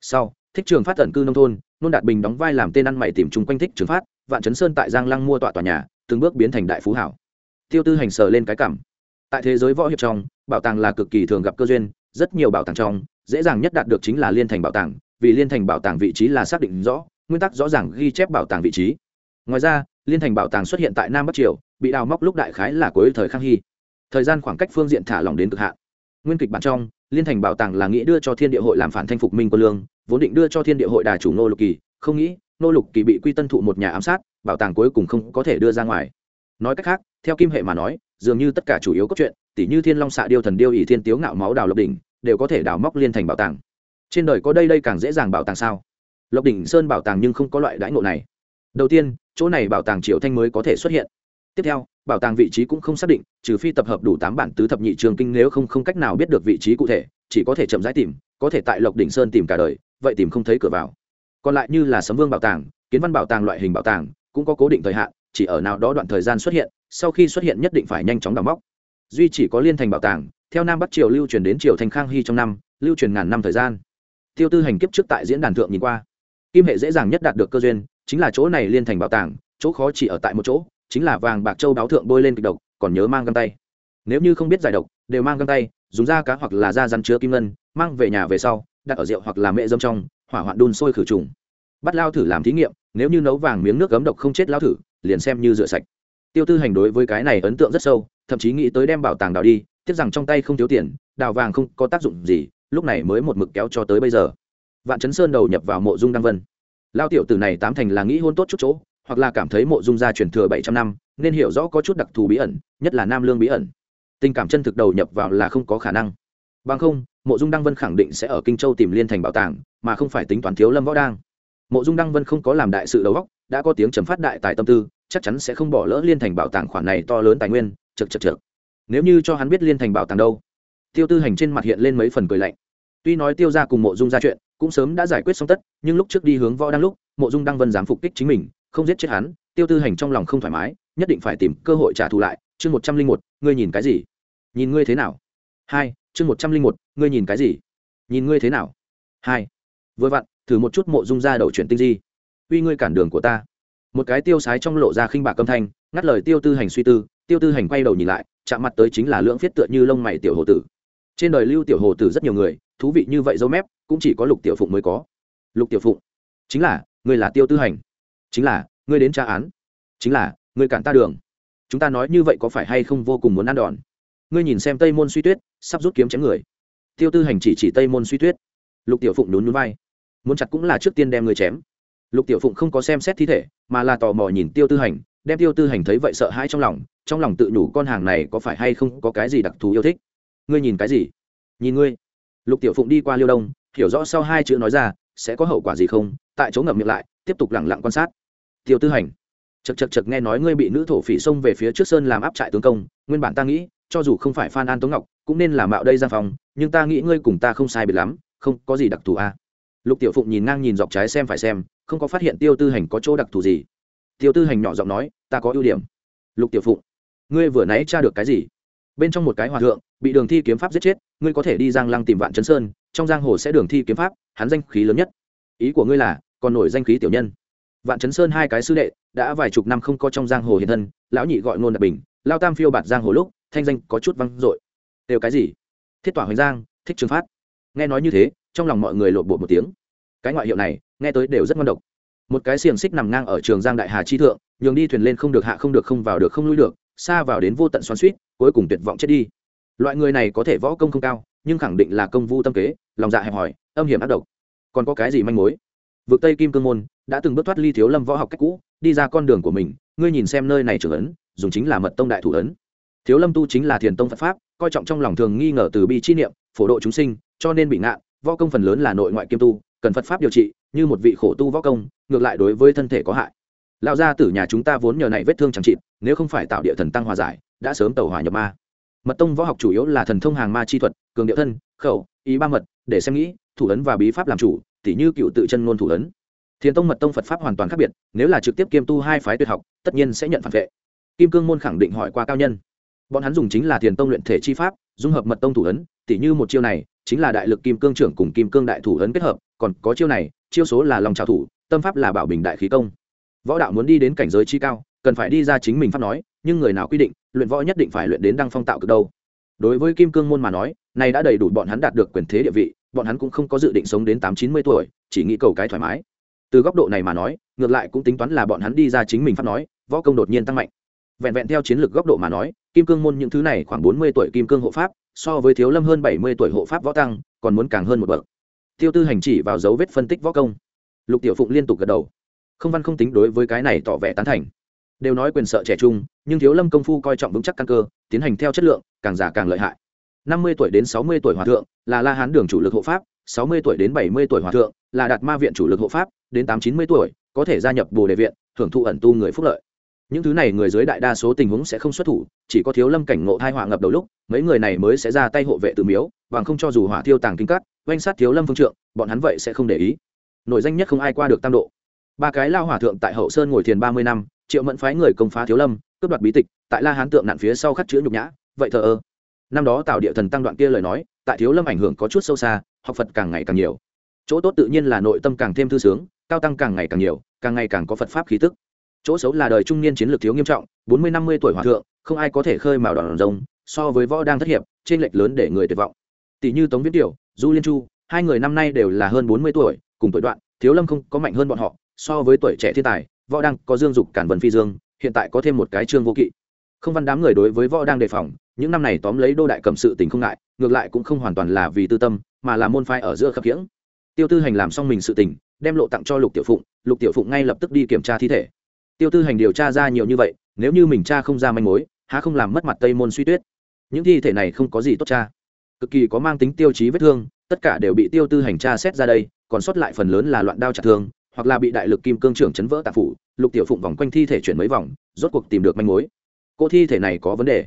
Sau, thích trường phát tận cư nông thôn nôn đạt bình đóng vai làm tên ăn mày tìm chung quanh thích trường phát, vạn chấn sơn tại giang lăng mua tọa tòa nhà, từng bước biến thành đại phú hảo. Tiêu tư hành sờ lên cái cảm. Tại thế giới võ hiệp trong, bảo tàng là cực kỳ thường gặp cơ duyên, rất nhiều bảo tàng trong, dễ dàng nhất đạt được chính là liên thành bảo tàng, vì liên thành bảo tàng vị trí là xác định rõ, nguyên tắc rõ ràng ghi chép bảo tàng vị trí. Ngoài ra, liên thành bảo tàng xuất hiện tại nam bắc triều, bị đào móc lúc đại khái là cuối thời khang hy. Thời gian khoảng cách phương diện thả lỏng đến cực hạn nguyên kịch bản trong, liên thành bảo tàng là nghĩ đưa cho thiên địa hội làm phản thanh phục minh quân lương, vốn định đưa cho thiên địa hội đà chủ nô lục kỳ, không nghĩ nô lục kỳ bị quy tân thụ một nhà ám sát, bảo tàng cuối cùng không có thể đưa ra ngoài. Nói cách khác, theo kim hệ mà nói, dường như tất cả chủ yếu cốt truyện tỷ như thiên long xạ điêu thần điêu ỷ thiên tiếu ngạo máu đào lộc đỉnh, đều có thể đào móc liên thành bảo tàng. Trên đời có đây đây càng dễ dàng bảo tàng sao? Lộc đỉnh sơn bảo tàng nhưng không có loại đãi ngộ này. Đầu tiên, chỗ này bảo tàng triệu thanh mới có thể xuất hiện tiếp theo, bảo tàng vị trí cũng không xác định, trừ phi tập hợp đủ tám bản tứ thập nhị trường kinh nếu không không cách nào biết được vị trí cụ thể, chỉ có thể chậm rãi tìm, có thể tại lộc đỉnh sơn tìm cả đời, vậy tìm không thấy cửa vào. Còn lại như là sấm vương bảo tàng, kiến văn bảo tàng loại hình bảo tàng, cũng có cố định thời hạn, chỉ ở nào đó đoạn thời gian xuất hiện, sau khi xuất hiện nhất định phải nhanh chóng đào móc. Duy chỉ có liên thành bảo tàng, theo nam bắc triều lưu truyền đến triều thành khang hy trong năm, lưu truyền ngàn năm thời gian. Tiêu tư hành kiếp trước tại diễn đàn thượng nhìn qua. Kim hệ dễ dàng nhất đạt được cơ duyên, chính là chỗ này liên thành bảo tàng, chỗ khó chỉ ở tại một chỗ chính là vàng bạc châu báo thượng bôi lên kịch độc, còn nhớ mang găng tay. Nếu như không biết giải độc, đều mang găng tay, dùng da cá hoặc là da rắn chứa kim ngân, mang về nhà về sau, đặt ở rượu hoặc là mẹ dâm trong, hỏa hoạn đun sôi khử trùng. Bắt lao thử làm thí nghiệm, nếu như nấu vàng miếng nước gấm độc không chết lao thử, liền xem như rửa sạch. Tiêu tư hành đối với cái này ấn tượng rất sâu, thậm chí nghĩ tới đem bảo tàng đào đi, tiếc rằng trong tay không thiếu tiền, đào vàng không có tác dụng gì, lúc này mới một mực kéo cho tới bây giờ. Vạn chấn sơn đầu nhập vào mộ dung đăng vân. Lao tiểu tử này tám thành là nghĩ hôn tốt chút chỗ hoặc là cảm thấy mộ dung gia truyền thừa bảy trăm năm, nên hiểu rõ có chút đặc thù bí ẩn, nhất là nam lương bí ẩn. Tình cảm chân thực đầu nhập vào là không có khả năng. Bằng không, mộ dung đăng vân khẳng định sẽ ở kinh châu tìm liên thành bảo tàng, mà không phải tính toán thiếu lâm võ đang mộ dung đăng vân không có làm đại sự đầu góc đã có tiếng trầm phát đại tài tâm tư, chắc chắn sẽ không bỏ lỡ liên thành bảo tàng khoản này to lớn tài nguyên, chật chật chật nếu như cho hắn biết liên thành bảo tàng đâu? Tiêu tư hành trên mặt hiện lên mấy phần cười lạnh. Tuy nói tiêu ra cùng mộ dung ra chuyện cũng sớm đã giải quyết xong tất, nhưng lúc trước đi hướng võ đang lúc, mộ dung đăng vân dám phục kích chính mình không giết chết hắn, tiêu tư hành trong lòng không thoải mái, nhất định phải tìm cơ hội trả thù lại. Chương một trăm linh một, ngươi nhìn cái gì? Nhìn ngươi thế nào? Hai, chương một trăm linh một, ngươi nhìn cái gì? Nhìn ngươi thế nào? Hai, vừa vặn, thử một chút mộ dung ra đầu chuyển tinh di. Uy ngươi cản đường của ta. Một cái tiêu sái trong lộ ra khinh bạc âm thanh, ngắt lời tiêu tư hành suy tư. Tiêu tư hành quay đầu nhìn lại, chạm mặt tới chính là lưỡng phiết tựa như lông mày tiểu hồ tử. Trên đời lưu tiểu hồ tử rất nhiều người, thú vị như vậy dâu mép, cũng chỉ có lục tiểu phụng mới có. Lục tiểu phụng, chính là, người là tiêu tư hành chính là, ngươi đến tra án. Chính là, ngươi cản ta đường. Chúng ta nói như vậy có phải hay không vô cùng muốn ăn đòn? Ngươi nhìn xem tây môn suy tuyết, sắp rút kiếm chém người. Tiêu tư hành chỉ chỉ tây môn suy tuyết. Lục tiểu phụng nhún nhún vai. Muốn chặt cũng là trước tiên đem người chém. Lục tiểu phụng không có xem xét thi thể, mà là tò mò nhìn tiêu tư hành, đem tiêu tư hành thấy vậy sợ hãi trong lòng trong lòng tự nhủ con hàng này có phải hay không có cái gì đặc thù yêu thích. Ngươi nhìn cái gì? Nhìn ngươi. Lục tiểu phụng đi qua liêu đông, hiểu rõ sau hai chữ nói ra, sẽ có hậu quả gì không? Tại chỗ ngậm miệng lại, tiếp tục lẳng lặng quan sát tiêu tư hành. Chật chật chật nghe nói ngươi bị nữ thổ phỉ xông về phía trước sơn làm áp trại tướng công, nguyên bản ta nghĩ, cho dù không phải phan an tống ngọc, cũng nên làm mạo đây ra phòng, nhưng ta nghĩ ngươi cùng ta không sai biệt lắm, không có gì đặc thù a à. lục tiểu phụng nhìn ngang nhìn dọc trái xem phải xem, không có phát hiện tiêu tư hành có chỗ đặc thù gì. Tiêu tư hành nhỏ giọng nói, ta có ưu điểm. Lục tiểu phụng, ngươi vừa nãy tra được cái gì? Bên trong một cái hòa thượng, bị đường thi kiếm pháp giết chết, ngươi có thể đi giang lăng tìm vạn chấn sơn, trong giang hồ sẽ đường thi kiếm pháp, hắn danh khí lớn nhất. Ý của ngươi là, còn nổi danh khí tiểu nhân vạn chấn sơn hai cái sư đệ, đã vài chục năm không có trong giang hồ hiện thân, lão nhị gọi ngôn đặc bình, lao tam phiêu bạt giang hồ lúc, thanh danh có chút văng dội. Đều cái gì? Thiết tỏa hoành giang, thích trường phát. Nghe nói như thế, trong lòng mọi người lộn bộ một tiếng. Cái ngoại hiệu này, nghe tới đều rất ngon độc. Một cái xiềng xích nằm ngang ở trường giang đại hà chi thượng, nhường đi thuyền lên không được hạ không được không vào được không lui được, xa vào đến vô tận xoắn suýt cuối cùng tuyệt vọng chết đi. Loại người này có thể võ công không cao, nhưng khẳng định là công vu tâm kế, lòng dạ hẹp hòi, âm hiểm ác độc. Còn có cái gì manh mối? Vực tây kim cương môn đã từng bước thoát ly thiếu lâm võ học cách cũ, đi ra con đường của mình, ngươi nhìn xem nơi này trưởng ấn, dùng chính là mật tông đại thủ ấn. Thiếu lâm tu chính là thiền tông phật pháp, coi trọng trong lòng thường nghi ngờ từ bi chi niệm, phổ độ chúng sinh, cho nên bị ngạn võ công phần lớn là nội ngoại kiêm tu, cần phật pháp điều trị, như một vị khổ tu võ công, ngược lại đối với thân thể có hại. Lão gia tử nhà chúng ta vốn nhờ này vết thương chẳng trị nếu không phải tạo địa thần tăng hòa giải, đã sớm tẩu hỏa nhập ma. Mật tông võ học chủ yếu là thần thông hàng ma chi thuật, cường điệu thân, khẩu, ý ba mật, để xem nghĩ, thủ ấn và bí pháp làm chủ, tỉ như cựu tự chân ngôn thủ ấn thiền tông mật tông phật pháp hoàn toàn khác biệt, nếu là trực tiếp kiêm tu hai phái tuyệt học, tất nhiên sẽ nhận phản vệ. Kim cương môn khẳng định hỏi qua cao nhân. Bọn hắn dùng chính là thiền tông luyện thể chi pháp, dung hợp mật tông thủ ấn, tỉ như một chiêu này, chính là đại lực kim cương trưởng cùng kim cương đại thủ ấn kết hợp, còn có chiêu này, chiêu số là lòng trào thủ, tâm pháp là bảo bình đại khí công. Võ đạo muốn đi đến cảnh giới chi cao, cần phải đi ra chính mình pháp nói, nhưng người nào quy định, luyện võ nhất định phải luyện đến đăng phong tạo cực đâu. Đối với kim cương môn mà nói, này đã đầy đủ bọn hắn đạt được quyền thế địa vị, bọn hắn cũng không có dự định sống đến tám chín mươi tuổi, chỉ nghĩ cầu cái thoải mái từ góc độ này mà nói, ngược lại cũng tính toán là bọn hắn đi ra chính mình pháp nói, võ công đột nhiên tăng mạnh. Vẹn vẹn theo chiến lược góc độ mà nói, kim cương môn những thứ này khoảng bốn mươi tuổi kim cương hộ pháp, so với thiếu lâm hơn bảy mươi tuổi hộ pháp võ tăng, còn muốn càng hơn một bậc. Tiêu tư hành chỉ vào dấu vết phân tích võ công. Lục tiểu phụng liên tục gật đầu. Không văn không tính đối với cái này tỏ vẻ tán thành. Đều nói quyền sợ trẻ trung, nhưng thiếu lâm công phu coi trọng vững chắc căn cơ, tiến hành theo chất lượng, càng già càng lợi hại. năm mươi tuổi đến sáu mươi tuổi hòa thượng, là la hán đường chủ lực hộ pháp, sáu mươi tuổi đến bảy mươi tuổi hòa thượng, là đạt ma viện chủ lực hộ pháp đến tám chín mươi tuổi, có thể gia nhập bồ đề viện, hưởng thụ ẩn tu người phúc lợi. Những thứ này người dưới đại đa số tình huống sẽ không xuất thủ, chỉ có thiếu lâm cảnh ngộ thai họa ngập đầu lúc, mấy người này mới sẽ ra tay hộ vệ tự miếu, bằng không cho dù hỏa thiêu tàng kinh cắt oanh sát thiếu lâm phương trượng, bọn hắn vậy sẽ không để ý. Nội danh nhất không ai qua được tam độ. Ba cái lao hỏa thượng tại hậu sơn ngồi thiền ba mươi năm, triệu mẫn phái người công phá thiếu lâm, cướp đoạt bí tịch, tại la hán tượng nạn phía sau khắc chữ nhục nhã, vậy thờ ơ. Năm đó tạo địa thần tăng đoạn kia lời nói, tại thiếu lâm ảnh hưởng có chút sâu xa, học phật càng ngày càng nhiều chỗ tốt tự nhiên là nội tâm càng thêm thư sướng, cao tăng càng ngày càng nhiều, càng ngày càng có phật pháp khí tức. Chỗ xấu là đời trung niên chiến lược thiếu nghiêm trọng, bốn mươi năm mươi tuổi hòa thượng, không ai có thể khơi mào đòn rồng, so với võ đang thất hiệp trên lệch lớn để người tuyệt vọng. Tỷ như tống viết tiểu, du liên chu, hai người năm nay đều là hơn bốn mươi tuổi, cùng tuổi đoạn, thiếu lâm không có mạnh hơn bọn họ, so với tuổi trẻ thiên tài, võ đang có dương dục cản vần phi dương, hiện tại có thêm một cái trương vô kỵ. Không văn đám người đối với võ đang đề phòng, những năm này tóm lấy đô đại cầm sự tình không ngại, ngược lại cũng không hoàn toàn là vì tư tâm, mà là môn phái ở giữa khập khiễng tiêu tư hành làm xong mình sự tình, đem lộ tặng cho lục tiểu phụng, lục tiểu phụng ngay lập tức đi kiểm tra thi thể. Tiêu tư hành điều tra ra nhiều như vậy, nếu như mình cha không ra manh mối, há không làm mất mặt tây môn suy tuyết? Những thi thể này không có gì tốt cha cực kỳ có mang tính tiêu chí vết thương, tất cả đều bị tiêu tư hành tra xét ra đây, còn sót lại phần lớn là loạn đao chặt thương, hoặc là bị đại lực kim cương trưởng chấn vỡ tạp phủ, lục tiểu phụng vòng quanh thi thể chuyển mấy vòng, rốt cuộc tìm được manh mối. Cô thi thể này có vấn đề?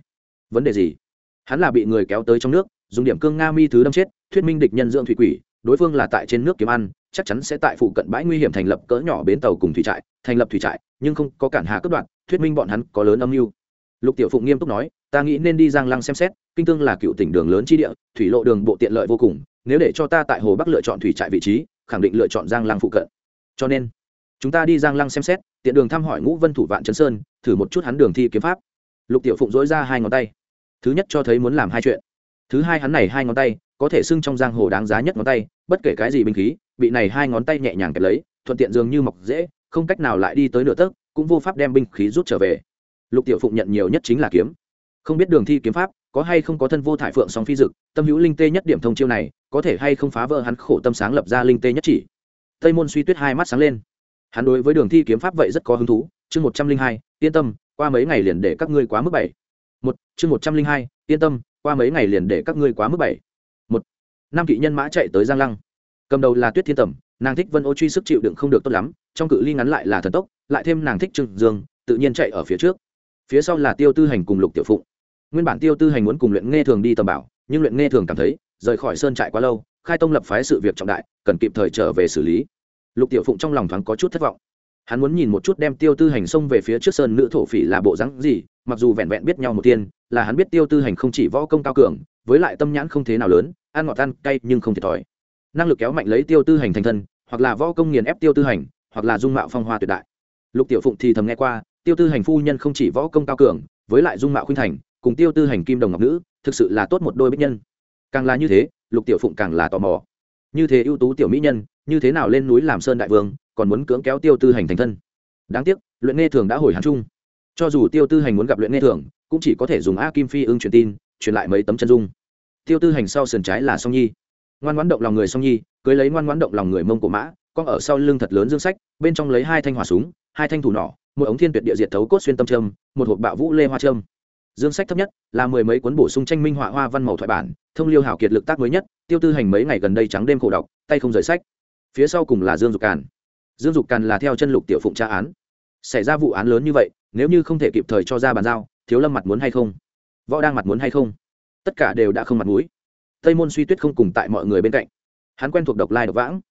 Vấn đề gì? Hắn là bị người kéo tới trong nước, dùng điểm cương nga mi thứ đâm chết, thuyết minh địch nhân dưỡng thủy quỷ đối phương là tại trên nước kiếm ăn, chắc chắn sẽ tại phụ cận bãi nguy hiểm thành lập cỡ nhỏ bến tàu cùng thủy trại, thành lập thủy trại, nhưng không có cản hà cướp đoạt. thuyết minh bọn hắn có lớn âm mưu. Lục tiểu phụng nghiêm túc nói, ta nghĩ nên đi giang lăng xem xét, kinh tương là cựu tỉnh đường lớn chi địa, thủy lộ đường bộ tiện lợi vô cùng, nếu để cho ta tại hồ bắc lựa chọn thủy trại vị trí, khẳng định lựa chọn giang lăng phụ cận. Cho nên, chúng ta đi giang lăng xem xét, tiện đường thăm hỏi ngũ vân thủ vạn chấn sơn, thử một chút hắn đường thi kiếm pháp. Lục tiểu phụng dối ra hai ngón tay. Thứ nhất cho thấy muốn làm hai chuyện. Thứ hai hắn này hai ngón tay có thể xưng trong giang hồ đáng giá nhất ngón tay, bất kể cái gì binh khí, bị này hai ngón tay nhẹ nhàng kẹp lấy, thuận tiện dường như mọc dễ, không cách nào lại đi tới nửa tấc, cũng vô pháp đem binh khí rút trở về. Lục tiểu phụng nhận nhiều nhất chính là kiếm. Không biết đường thi kiếm pháp, có hay không có thân vô thải phượng song phi dực, tâm hữu linh tê nhất điểm thông chiêu này, có thể hay không phá vỡ hắn khổ tâm sáng lập ra linh tê nhất chỉ. Tây môn suy tuyết hai mắt sáng lên. Hắn đối với đường thi kiếm pháp vậy rất có hứng thú, chương một trăm linh hai, yên tâm, qua mấy ngày liền để các ngươi quá mức bảy. Một, chương một trăm linh hai, yên tâm, qua mấy ngày liền để các ngươi quá mức bảy năm kỵ nhân mã chạy tới giang lăng. Cầm đầu là tuyết thiên tầm, nàng thích vân ô truy sức chịu đựng không được tốt lắm, trong cự ly ngắn lại là thần tốc, lại thêm nàng thích Trừng dương, tự nhiên chạy ở phía trước. Phía sau là tiêu tư hành cùng lục tiểu phụng. Nguyên bản tiêu tư hành muốn cùng luyện nghe thường đi tầm bảo, nhưng luyện nghe thường cảm thấy, rời khỏi sơn trại quá lâu, khai tông lập phái sự việc trọng đại, cần kịp thời trở về xử lý. Lục tiểu phụng trong lòng thoáng có chút thất vọng. Hắn muốn nhìn một chút đem tiêu tư hành xông về phía trước sơn nữ thổ phỉ là bộ rắn gì, mặc dù vẹn vẹn biết nhau một tiên, là hắn biết tiêu tư hành không chỉ võ công cao cường, với lại tâm nhãn không thế nào lớn ăn ngọt ăn cay nhưng không thiệt thòi. Năng lực kéo mạnh lấy tiêu tư hành thành thân, hoặc là võ công nghiền ép tiêu tư hành, hoặc là dung mạo phong hoa tuyệt đại. Lục tiểu phụng thì thầm nghe qua, tiêu tư hành phu nhân không chỉ võ công cao cường, với lại dung mạo khuynh thành, cùng tiêu tư hành kim đồng ngọc nữ, thực sự là tốt một đôi bích nhân. Càng là như thế, lục tiểu phụng càng là tò mò. Như thế ưu tú tiểu mỹ nhân, như thế nào lên núi làm sơn đại vương, còn muốn cưỡng kéo tiêu tư hành thành thân. Đáng tiếc, luyện nghe thường đã hồi hàn trung. Cho dù tiêu tư hành muốn gặp luyện nghe thường, cũng chỉ có thể dùng a kim phi ưng truyền tin, truyền lại mấy tấm chân dung tiêu tư hành sau sườn trái là song nhi. Ngoan ngoãn động lòng người song nhi, cưới lấy ngoan ngoãn động lòng người mông cổ mã, con ở sau lưng thật lớn dương sách, bên trong lấy hai thanh hỏa súng, hai thanh thủ nỏ, một ống thiên tuyệt địa diệt thấu cốt xuyên tâm trâm, một hộp bạo vũ lê hoa trâm. Dương sách thấp nhất là mười mấy cuốn bổ sung tranh minh họa hoa văn màu thoại bản, thông liêu hảo kiệt lực tác mới nhất, tiêu tư hành mấy ngày gần đây trắng đêm khổ đọc, tay không rời sách. Phía sau cùng là dương dục càn. Dương dục càn là theo chân lục tiểu phụng tra án. Xảy ra vụ án lớn như vậy, nếu như không thể kịp thời cho ra bàn giao, thiếu lâm mặt muốn hay không? Võ đang mặt muốn hay không? Tất cả đều đã không mặt mũi. Tây môn suy tuyết không cùng tại mọi người bên cạnh. Hắn quen thuộc độc lai độc vãng.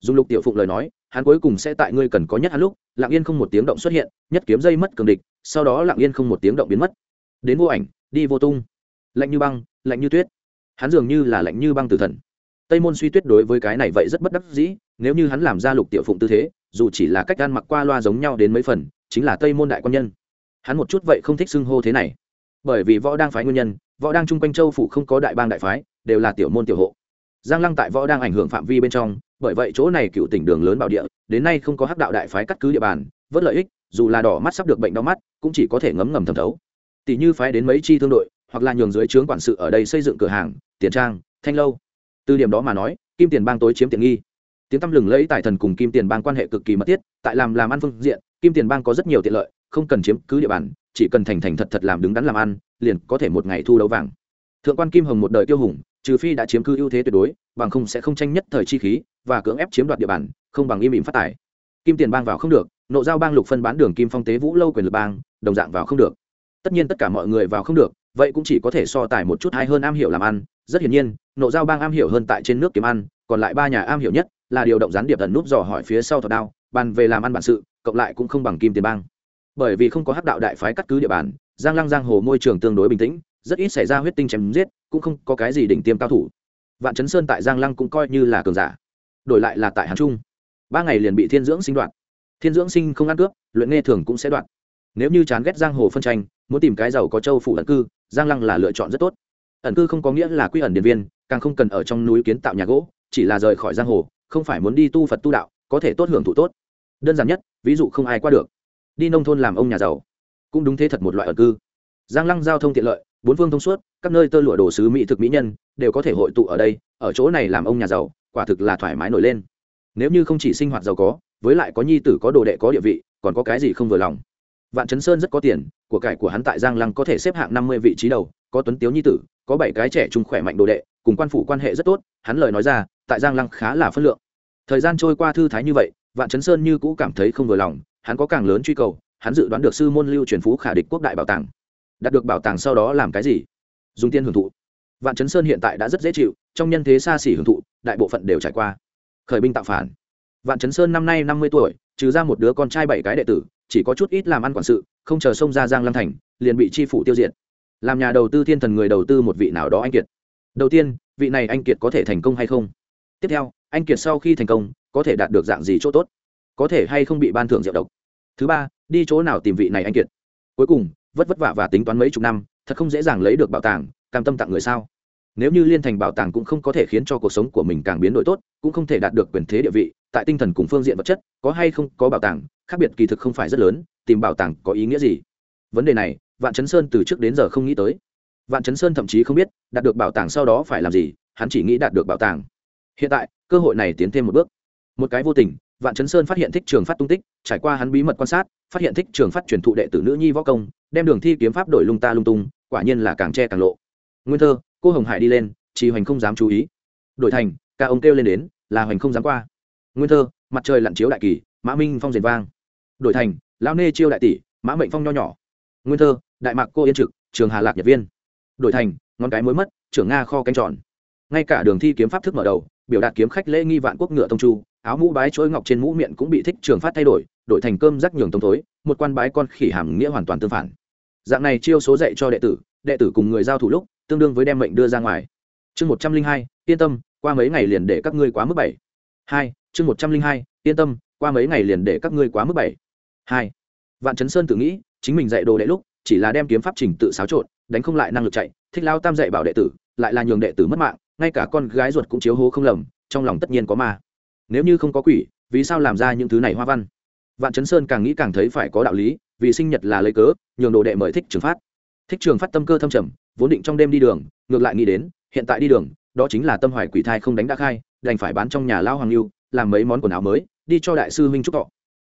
Dùng lục tiểu phụng lời nói, hắn cuối cùng sẽ tại ngươi cần có nhất hắn lúc, lặng yên không một tiếng động xuất hiện, nhất kiếm dây mất cường địch, sau đó lặng yên không một tiếng động biến mất. Đến vô ảnh, đi vô tung. Lạnh như băng, lạnh như tuyết. Hắn dường như là lạnh như băng tử thần. Tây môn suy tuyết đối với cái này vậy rất bất đắc dĩ, nếu như hắn làm ra lục tiểu phụng tư thế, dù chỉ là cách gan mặc qua loa giống nhau đến mấy phần, chính là tây môn đại quan nhân. Hắn một chút vậy không thích xưng hô thế này. Bởi vì võ đang phái nguyên nhân võ đang chung quanh châu phủ không có đại bang đại phái, đều là tiểu môn tiểu hộ. Giang lăng tại võ đang ảnh hưởng phạm vi bên trong, bởi vậy chỗ này cựu tỉnh đường lớn bảo địa, đến nay không có hắc đạo đại phái cắt cứ địa bàn, vớt lợi ích, dù là đỏ mắt sắp được bệnh đau mắt, cũng chỉ có thể ngấm ngầm thẩm thấu. Tỷ như phái đến mấy chi thương đội, hoặc là nhường dưới trướng quản sự ở đây xây dựng cửa hàng, tiền trang, thanh lâu. Từ điểm đó mà nói, kim tiền bang tối chiếm tiện nghi. Tiếng tăm lừng lẫy tài thần cùng kim tiền bang quan hệ cực kỳ mật thiết, tại làm làm ăn phương diện, kim tiền bang có rất nhiều tiện lợi, không cần chiếm cứ địa bàn chỉ cần thành thành thật thật làm đứng đắn làm ăn, liền có thể một ngày thu đấu vàng. Thượng quan kim hồng một đời tiêu hùng, trừ phi đã chiếm cư ưu thế tuyệt đối, bằng không sẽ không tranh nhất thời chi khí và cưỡng ép chiếm đoạt địa bàn, không bằng im ỉm phát tài. Kim tiền bang vào không được, nộ giao bang lục phân bán đường kim phong tế vũ lâu quyền lực bang, đồng dạng vào không được. Tất nhiên tất cả mọi người vào không được, vậy cũng chỉ có thể so tài một chút hay hơn am hiểu làm ăn. Rất hiển nhiên, nộ giao bang am hiểu hơn tại trên nước kiếm ăn, còn lại ba nhà am hiểu nhất là điều động gián điệp thần núp dò hỏi phía sau thọ đao, bàn về làm ăn bản sự, cộng lại cũng không bằng kim tiền bang bởi vì không có hắc đạo đại phái cắt cứ địa bàn, giang lăng giang hồ môi trường tương đối bình tĩnh, rất ít xảy ra huyết tinh chém giết, cũng không có cái gì đỉnh tiêm cao thủ. Vạn chấn sơn tại giang lăng cũng coi như là cường giả, đổi lại là tại hàn trung. Ba ngày liền bị thiên dưỡng sinh đoạt. Thiên dưỡng sinh không ăn cướp, luyện nghe thường cũng sẽ đoạt. Nếu như chán ghét giang hồ phân tranh, muốn tìm cái giàu có châu phủ ẩn cư, giang lăng là lựa chọn rất tốt. Ẩn cư không có nghĩa là quy ẩn điện viên, càng không cần ở trong núi kiến tạo nhà gỗ, chỉ là rời khỏi giang hồ, không phải muốn đi tu phật tu đạo, có thể tốt hưởng thụ tốt. Đơn giản nhất, ví dụ không ai qua được đi nông thôn làm ông nhà giàu. Cũng đúng thế thật một loại ở cư. Giang lăng giao thông tiện lợi, bốn phương thông suốt, các nơi tơ lụa đồ sứ mỹ thực mỹ nhân, đều có thể hội tụ ở đây, ở chỗ này làm ông nhà giàu, quả thực là thoải mái nổi lên. Nếu như không chỉ sinh hoạt giàu có, với lại có nhi tử, có đồ đệ, có địa vị, còn có cái gì không vừa lòng. Vạn chấn sơn rất có tiền, của cải của hắn tại giang lăng có thể xếp hạng năm mươi vị trí đầu, có tuấn tiếu nhi tử, có bảy cái trẻ trung khỏe mạnh đồ đệ, cùng quan phủ quan hệ rất tốt, hắn lời nói ra, tại giang lăng khá là phân lượng. Thời gian trôi qua thư thái như vậy vạn chấn sơn như cũ cảm thấy không vừa lòng, hắn có càng lớn truy cầu, hắn dự đoán được sư môn lưu truyền phú khả địch quốc đại bảo tàng. Đạt được bảo tàng sau đó làm cái gì? Dùng tiên hưởng thụ. Vạn chấn sơn hiện tại đã rất dễ chịu, trong nhân thế xa xỉ hưởng thụ, đại bộ phận đều trải qua. Khởi binh tạo phản. Vạn chấn sơn năm nay năm mươi tuổi, trừ ra một đứa con trai bảy cái đệ tử, chỉ có chút ít làm ăn quản sự, không chờ xông ra giang lăng thành, liền bị chi phủ tiêu diệt. Làm nhà đầu tư thiên thần người đầu tư một vị nào đó anh kiệt. Đầu tiên, vị này anh kiệt có thể thành công hay không? Tiếp theo, anh kiệt sau khi thành công có thể đạt được dạng gì chỗ tốt? Có thể hay không bị ban thưởng diệu độc? Thứ ba, đi chỗ nào tìm vị này anh kiệt? Cuối cùng, vất vất vả và tính toán mấy chục năm, thật không dễ dàng lấy được bảo tàng, cam tâm tặng người sao? Nếu như liên thành bảo tàng cũng không có thể khiến cho cuộc sống của mình càng biến đổi tốt, cũng không thể đạt được quyền thế địa vị, tại tinh thần cùng phương diện vật chất, có hay không có bảo tàng, khác biệt kỳ thực không phải rất lớn, tìm bảo tàng có ý nghĩa gì? Vấn đề này, vạn chấn sơn từ trước đến giờ không nghĩ tới. Vạn chấn sơn thậm chí không biết, đạt được bảo tàng sau đó phải làm gì, hắn chỉ nghĩ đạt được bảo tàng. Hiện tại, cơ hội này tiến thêm một bước một cái vô tình, vạn chấn sơn phát hiện thích trường phát tung tích, trải qua hắn bí mật quan sát, phát hiện thích trường phát truyền thụ đệ tử nữ nhi võ công, đem đường thi kiếm pháp đổi lung ta lung tung, quả nhiên là càng che càng lộ. Nguyên thơ, cô hồng hải đi lên chỉ hoành không dám chú ý. Đổi thành ca ông kêu lên đến, là hoành không dám qua. Nguyên thơ, mặt trời lặn chiếu đại kỳ, mã minh phong rền vang. Đổi thành, lão nê chiêu đại tỷ, mã mệnh phong nho nhỏ. Nguyên thơ, đại mạc cô yên trực, trường hà lạc nhật viên. Đổi thành, ngón cái mới mất, trưởng nga kho canh tròn. Ngay cả đường thi kiếm pháp thức mở đầu, biểu đạt kiếm khách lễ nghi vạn quốc ngựa tông chu áo mũ bái chuỗi ngọc trên mũ miệng cũng bị thích trường phát thay đổi đổi thành cơm rắc nhường tông tối. một quan bái con khỉ hàm nghĩa hoàn toàn tương phản. Dạng này chiêu số dạy cho đệ tử đệ tử cùng người giao thủ lúc, tương đương với đem mệnh đưa ra ngoài. Chương một trăm linh hai, yên tâm, qua mấy ngày liền để các ngươi quá mức bảy. Hai, chương một trăm linh hai, yên tâm, qua mấy ngày liền để các ngươi quá mức bảy. Hai, vạn chấn sơn tự nghĩ, chính mình dạy đồ đệ lúc, chỉ là đem kiếm pháp trình tự xáo trộn, đánh không lại năng lực chạy, thích lao tam dạy bảo đệ tử, lại là nhường đệ tử mất mạng, ngay cả con gái ruột cũng chiếu hố không lầm, trong lòng tất nhiên có ma nếu như không có quỷ, vì sao làm ra những thứ này hoa văn? Vạn chấn sơn càng nghĩ càng thấy phải có đạo lý, vì sinh nhật là lấy cớ, nhường đồ đệ mời thích trường phát. Thích trường phát tâm cơ thâm trầm, vốn định trong đêm đi đường, ngược lại nghĩ đến, hiện tại đi đường, đó chính là tâm hoài quỷ thai không đánh đã khai, đành phải bán trong nhà lao hoàng lưu làm mấy món quần áo mới, đi cho đại sư huynh trúc thọ.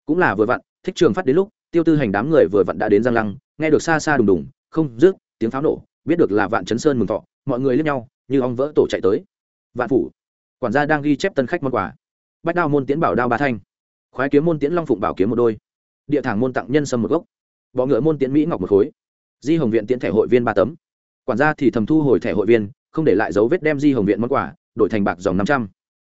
Cũng là vừa vặn, thích trường phát đến lúc, tiêu tư hành đám người vừa vặn đã đến giang lăng, nghe được xa xa đùng đùng, không rước tiếng pháo nổ, biết được là vạn chấn sơn mừng thọ, mọi người liếc nhau, như ong vỡ tổ chạy tới. Vạn phủ, quản gia đang ghi chép tân khách món quà bách đao môn tiễn bảo đao ba thanh, khoái kiếm môn tiễn long phụng bảo kiếm một đôi, địa thẳng môn tặng nhân sâm một gốc, bọ ngựa môn tiễn mỹ ngọc một khối, di hồng viện tiễn thẻ hội viên ba tấm. Quản gia thì thầm thu hồi thẻ hội viên, không để lại dấu vết đem di hồng viện món quà, đổi thành bạc dòng năm trăm.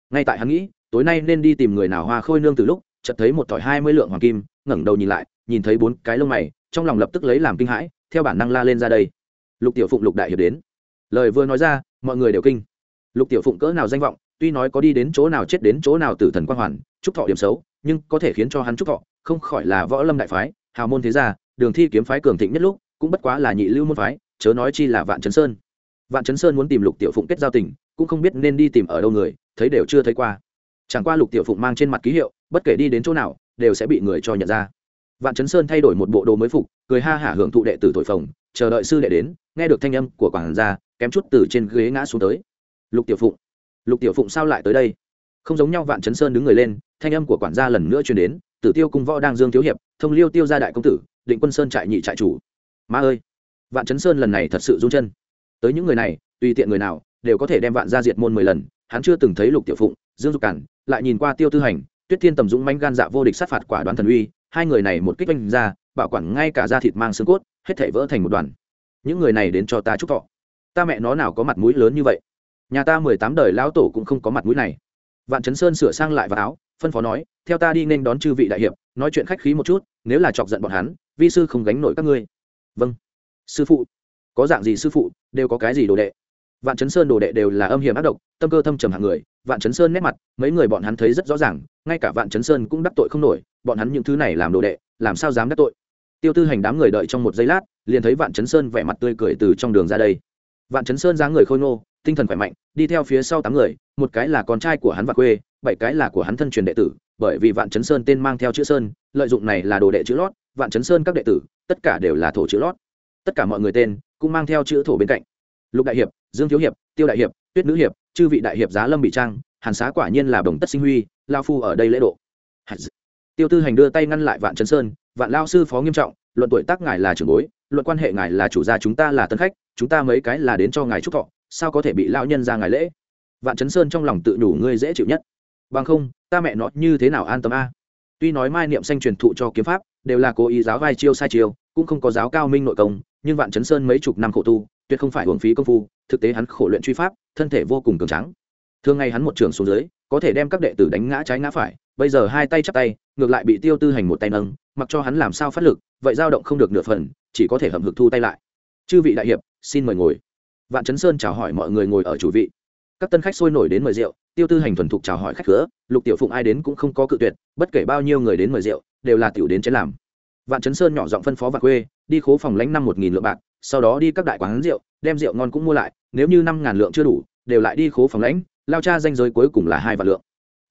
Ngay tại hắn nghĩ, tối nay nên đi tìm người nào hoa khôi nương từ lúc, chợt thấy một thỏi hai mươi lượng hoàng kim, ngẩng đầu nhìn lại, nhìn thấy bốn cái lông mày, trong lòng lập tức lấy làm kinh hãi, theo bản năng la lên ra đây. Lục tiểu phụng lục đại hiệp đến. Lời vừa nói ra, mọi người đều kinh. Lục tiểu phụng cỡ nào danh vọng tuy nói có đi đến chỗ nào chết đến chỗ nào tử thần quang hoàn, chúc thọ điểm xấu, nhưng có thể khiến cho hắn chúc thọ, không khỏi là võ lâm đại phái, hào môn thế gia, đường thi kiếm phái cường thịnh nhất lúc, cũng bất quá là nhị lưu môn phái, chớ nói chi là vạn chấn sơn. Vạn chấn sơn muốn tìm lục tiểu phụng kết giao tình, cũng không biết nên đi tìm ở đâu người, thấy đều chưa thấy qua. Chẳng qua lục tiểu phụng mang trên mặt ký hiệu, bất kể đi đến chỗ nào, đều sẽ bị người cho nhận ra. Vạn chấn sơn thay đổi một bộ đồ mới phục, cười ha hả hưởng thụ đệ tử thổi phồng, chờ đợi sư đệ đến, nghe được thanh âm của quảng gia, kém chút từ trên ghế ngã xuống tới. Lục tiểu phụng lục tiểu phụng sao lại tới đây? Không giống nhau vạn chấn sơn đứng người lên, thanh âm của quản gia lần nữa truyền đến, tử tiêu cung võ đang dương thiếu hiệp, thông liêu tiêu gia đại công tử, định quân sơn trại nhị trại chủ. Ma ơi! Vạn chấn sơn lần này thật sự rung chân. Tới những người này, tùy tiện người nào, đều có thể đem vạn gia diệt môn mười lần, hắn chưa từng thấy lục tiểu phụng, dương dục cản, lại nhìn qua tiêu tư hành, tuyết thiên tầm dũng manh gan dạ vô địch sát phạt quả đoán thần uy, hai người này một kích oanh ra, bảo quản ngay cả da thịt mang xương cốt, hết thể vỡ thành một đoàn. Những người này đến cho ta chúc thọ. Ta mẹ nó nào có mặt mũi lớn như vậy? Nhà ta mười tám đời lão tổ cũng không có mặt mũi này. Vạn chấn sơn sửa sang lại vào áo, phân phó nói, theo ta đi nên đón chư vị đại hiệp, nói chuyện khách khí một chút, nếu là chọc giận bọn hắn, vi sư không gánh nổi các ngươi. Vâng. Sư phụ. Có dạng gì sư phụ, đều có cái gì đồ đệ? Vạn chấn sơn đồ đệ đều là âm hiểm ác độc, tâm cơ thâm trầm hạng người, vạn chấn sơn nét mặt, mấy người bọn hắn thấy rất rõ ràng, ngay cả vạn chấn sơn cũng đắc tội không nổi, bọn hắn những thứ này làm đồ đệ, làm sao dám đắc tội? Tiêu tư hành đám người đợi trong một giây lát, liền thấy vạn chấn sơn vẻ mặt tươi cười từ trong đường ra đây. Vạn chấn sơn dáng người khôi ngô tinh thần khỏe mạnh, đi theo phía sau tám người, một cái là con trai của hắn và quê, bảy cái là của hắn thân truyền đệ tử, bởi vì vạn chấn sơn tên mang theo chữ sơn, lợi dụng này là đồ đệ chữ lót, vạn chấn sơn các đệ tử, tất cả đều là thổ chữ lót. Tất cả mọi người tên cũng mang theo chữ thổ bên cạnh. Lục đại hiệp, dương thiếu hiệp, tiêu đại hiệp, tuyết nữ hiệp, chư vị đại hiệp giá lâm bị trang, hàn xá quả nhiên là đồng tất sinh huy, lao phu ở đây lễ độ. Tiêu tư hành đưa tay ngăn lại vạn chấn sơn, vạn lao sư phó nghiêm trọng, luận tuổi tác ngài là trưởng bối, luận quan hệ ngài là chủ gia chúng ta là tân khách, chúng ta mấy cái là đến cho ngài chúc thọ sao có thể bị lao nhân ra ngài lễ? Vạn chấn sơn trong lòng tự nhủ ngươi dễ chịu nhất. Bằng không, ta mẹ nó như thế nào an tâm a? Tuy nói mai niệm xanh truyền thụ cho kiếm pháp, đều là cố ý giáo vai chiêu sai chiêu, cũng không có giáo cao minh nội công, nhưng vạn chấn sơn mấy chục năm khổ tu, tuyệt không phải hưởng phí công phu, thực tế hắn khổ luyện truy pháp, thân thể vô cùng cường trắng thường ngày hắn một trường xuống dưới, có thể đem các đệ tử đánh ngã trái ngã phải, bây giờ hai tay chắp tay, ngược lại bị tiêu tư hành một tay nâng, mặc cho hắn làm sao phát lực, vậy dao động không được nửa phần, chỉ có thể hầm hực thu tay lại. Chư vị đại hiệp, xin mời ngồi vạn chấn sơn chào hỏi mọi người ngồi ở chủ vị. Các tân khách sôi nổi đến mời rượu, tiêu tư hành thuần thục chào hỏi khách cửa lục tiểu phụng ai đến cũng không có cự tuyệt, bất kể bao nhiêu người đến mời rượu, đều là tiểu đến chế làm. Vạn chấn sơn nhỏ giọng phân phó vạn quê đi khố phòng lãnh năm một nghìn lượng bạc, sau đó đi các đại quán rượu, đem rượu ngon cũng mua lại, nếu như năm ngàn lượng chưa đủ, đều lại đi khố phòng lãnh, lao cha danh giới cuối cùng là hai vạn lượng.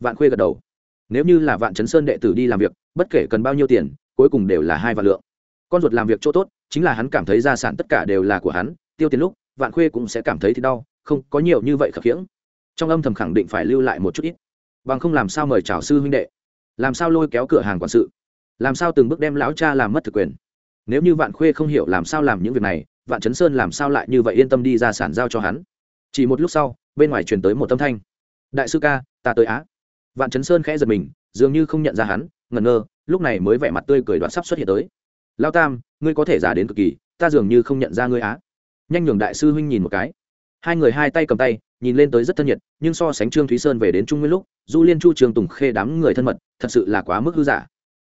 Vạn khuê gật đầu. Nếu như là vạn chấn sơn đệ tử đi làm việc, bất kể cần bao nhiêu tiền, cuối cùng đều là hai vạn lượng. Con ruột làm việc chỗ tốt, chính là hắn cảm thấy gia sản tất cả đều là của hắn, tiêu tiền lúc vạn khuê cũng sẽ cảm thấy thì đau, không, có nhiều như vậy khập khiễng. Trong âm thầm khẳng định phải lưu lại một chút ít. Bằng không làm sao mời chào sư huynh đệ? Làm sao lôi kéo cửa hàng quản sự? Làm sao từng bước đem lão cha làm mất thực quyền? Nếu như vạn khuê không hiểu làm sao làm những việc này, vạn chấn sơn làm sao lại như vậy yên tâm đi ra sản giao cho hắn? Chỉ một lúc sau, bên ngoài truyền tới một tâm thanh. Đại sư ca, ta tới á. Vạn chấn sơn khẽ giật mình, dường như không nhận ra hắn, ngẩn ngơ, lúc này mới vẻ mặt tươi cười đoạn sắp xuất hiện tới. Lao tam, ngươi có thể giả đến cực kỳ, ta dường như không nhận ra ngươi á nhanh nhường đại sư huynh nhìn một cái. Hai người hai tay cầm tay, nhìn lên tới rất thân nhiệt, nhưng so sánh trương thúy sơn về đến trung nguyên lúc, du liên chu, trường tùng khê đám người thân mật, thật sự là quá mức hư giả.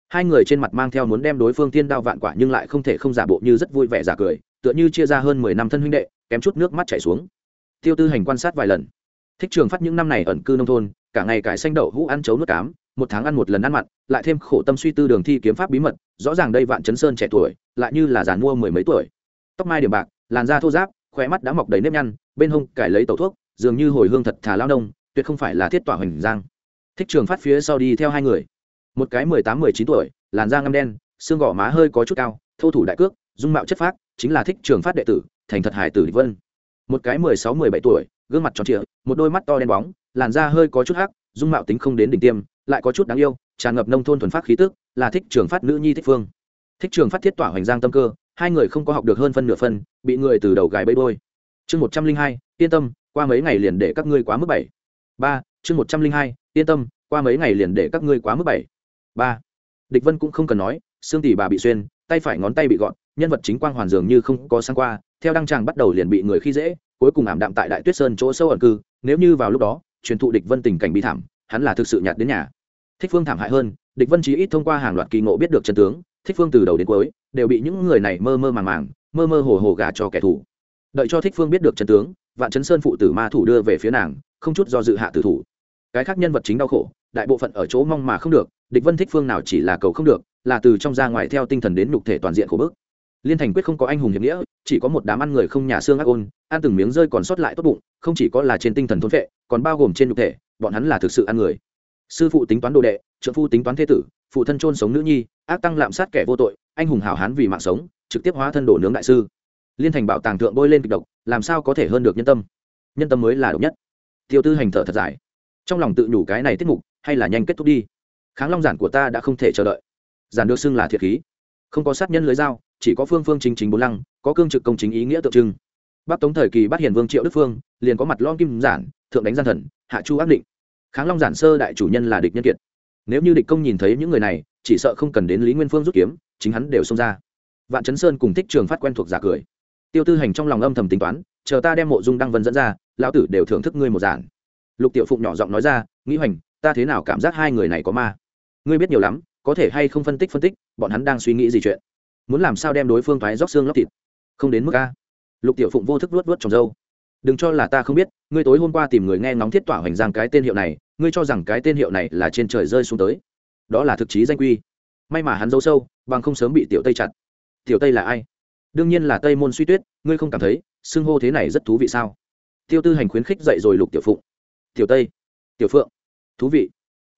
Hai người trên mặt mang theo muốn đem đối phương tiên đao vạn quả nhưng lại không thể không giả bộ như rất vui vẻ giả cười, tựa như chia ra hơn mười năm thân huynh đệ, kém chút nước mắt chảy xuống. Tiêu tư hành quan sát vài lần. Thích trường phát những năm này ẩn cư nông thôn, cả ngày cải xanh đậu hũ ăn chấu nước cám, một tháng ăn một lần ăn mặn, lại thêm khổ tâm suy tư đường thi kiếm pháp bí mật, rõ ràng đây vạn chấn sơn trẻ tuổi, lại như là giàn mua mười mấy tuổi. Tóc mai điểm bạc làn da thô giáp khóe mắt đã mọc đầy nếp nhăn, bên hông cải lấy tẩu thuốc, dường như hồi hương thật thà lao nông, tuyệt không phải là thiết tỏa hoành giang. Thích trường phát phía sau đi theo hai người. Một cái mười tám, mười chín tuổi, làn da ngăm đen, xương gò má hơi có chút cao, thô thủ đại cước, dung mạo chất phác, chính là thích trường phát đệ tử, thành thật hải tử địch vân. Một cái mười sáu, mười bảy tuổi, gương mặt tròn trịa, một đôi mắt to đen bóng, làn da hơi có chút hắc, dung mạo tính không đến đỉnh tiêm, lại có chút đáng yêu, tràn ngập nông thôn thuần phát khí tức, là thích trường phát nữ nhi thích phương. Thích trường phát thiết tỏa hoành giang tâm cơ hai người không có học được hơn phân nửa phân, bị người từ đầu gái bẫy bôi chương một trăm linh hai, yên tâm, qua mấy ngày liền để các ngươi quá mức bảy. Ba, chương một trăm linh hai, yên tâm, qua mấy ngày liền để các ngươi quá mức bảy. Ba, địch vân cũng không cần nói, xương tỷ bà bị xuyên, tay phải ngón tay bị gọn, nhân vật chính quang hoàn dường như không có sang qua, theo đăng tràng bắt đầu liền bị người khi dễ, cuối cùng ảm đạm tại đại tuyết sơn chỗ sâu ẩn cư, nếu như vào lúc đó, truyền thụ địch vân tình cảnh bị thảm, hắn là thực sự nhạt đến nhà. Thích phương thảm hại hơn, địch vân chí ít thông qua hàng loạt kỳ ngộ biết được chân tướng thích phương từ đầu đến cuối đều bị những người này mơ mơ màng màng, mơ mơ hồ hồ gà cho kẻ thù. Đợi cho thích phương biết được chân tướng, vạn chấn sơn phụ tử ma thủ đưa về phía nàng, không chút do dự hạ tử thủ. Cái khác nhân vật chính đau khổ, đại bộ phận ở chỗ mong mà không được, địch vân thích phương nào chỉ là cầu không được, là từ trong ra ngoài theo tinh thần đến nhục thể toàn diện khổ bức. Liên thành quyết không có anh hùng hiệp nghĩa, chỉ có một đám ăn người không nhà xương ác ôn, ăn từng miếng rơi còn sót lại tốt bụng, không chỉ có là trên tinh thần thôn vệ còn bao gồm trên nhục thể, bọn hắn là thực sự ăn người. Sư phụ tính toán đồ đệ trợ phu tính toán thế tử phụ thân trôn sống nữ nhi, ác tăng lạm sát kẻ vô tội, anh hùng hảo hán vì mạng sống, trực tiếp hóa thân đổ nướng đại sư. Liên thành bảo tàng thượng bôi lên kịch độc, làm sao có thể hơn được nhân tâm? Nhân tâm mới là độc nhất. Tiêu tư hành thở thật dài. Trong lòng tự nhủ cái này tiết mục, hay là nhanh kết thúc đi. Kháng long giản của ta đã không thể chờ đợi. Giản được xưng là thiệt khí. Không có sát nhân lưới dao, chỉ có phương phương chính chính bốn lăng, có cương trực công chính ý nghĩa tượng trưng. Bắc tống thời kỳ bắt hiền vương triệu đức phương, liền có mặt lon kim giản, thượng đánh gian thần, hạ chu ác định. Kháng long giản sơ đại chủ nhân là địch nhân kiệt nếu như địch công nhìn thấy những người này, chỉ sợ không cần đến lý nguyên phương rút kiếm, chính hắn đều xông ra. Vạn chấn sơn cùng thích trường phát quen thuộc giả cười. Tiêu tư hành trong lòng âm thầm tính toán, chờ ta đem mộ dung đăng vân dẫn ra, lão tử đều thưởng thức ngươi một giản. Lục tiểu phụng nhỏ giọng nói ra, nghĩ hoành, ta thế nào cảm giác hai người này có ma? Ngươi biết nhiều lắm, có thể hay không phân tích phân tích, bọn hắn đang suy nghĩ gì chuyện? Muốn làm sao đem đối phương thoái róc xương lóc thịt? Không đến mức a. Lục tiểu phụng vô thức luốt luốt trong dâu. Đừng cho là ta không biết, ngươi tối hôm qua tìm người nghe ngóng thiết tỏa hoành giang cái tên hiệu này ngươi cho rằng cái tên hiệu này là trên trời rơi xuống tới. Đó là thực chí danh quy. May mà hắn giấu sâu, bằng không sớm bị tiểu tây chặt. Tiểu tây là ai? Đương nhiên là tây môn suy tuyết, ngươi không cảm thấy, xưng hô thế này rất thú vị sao? Tiêu tư hành khuyến khích dậy rồi lục tiểu phụng. Tiểu tây, tiểu phượng, thú vị.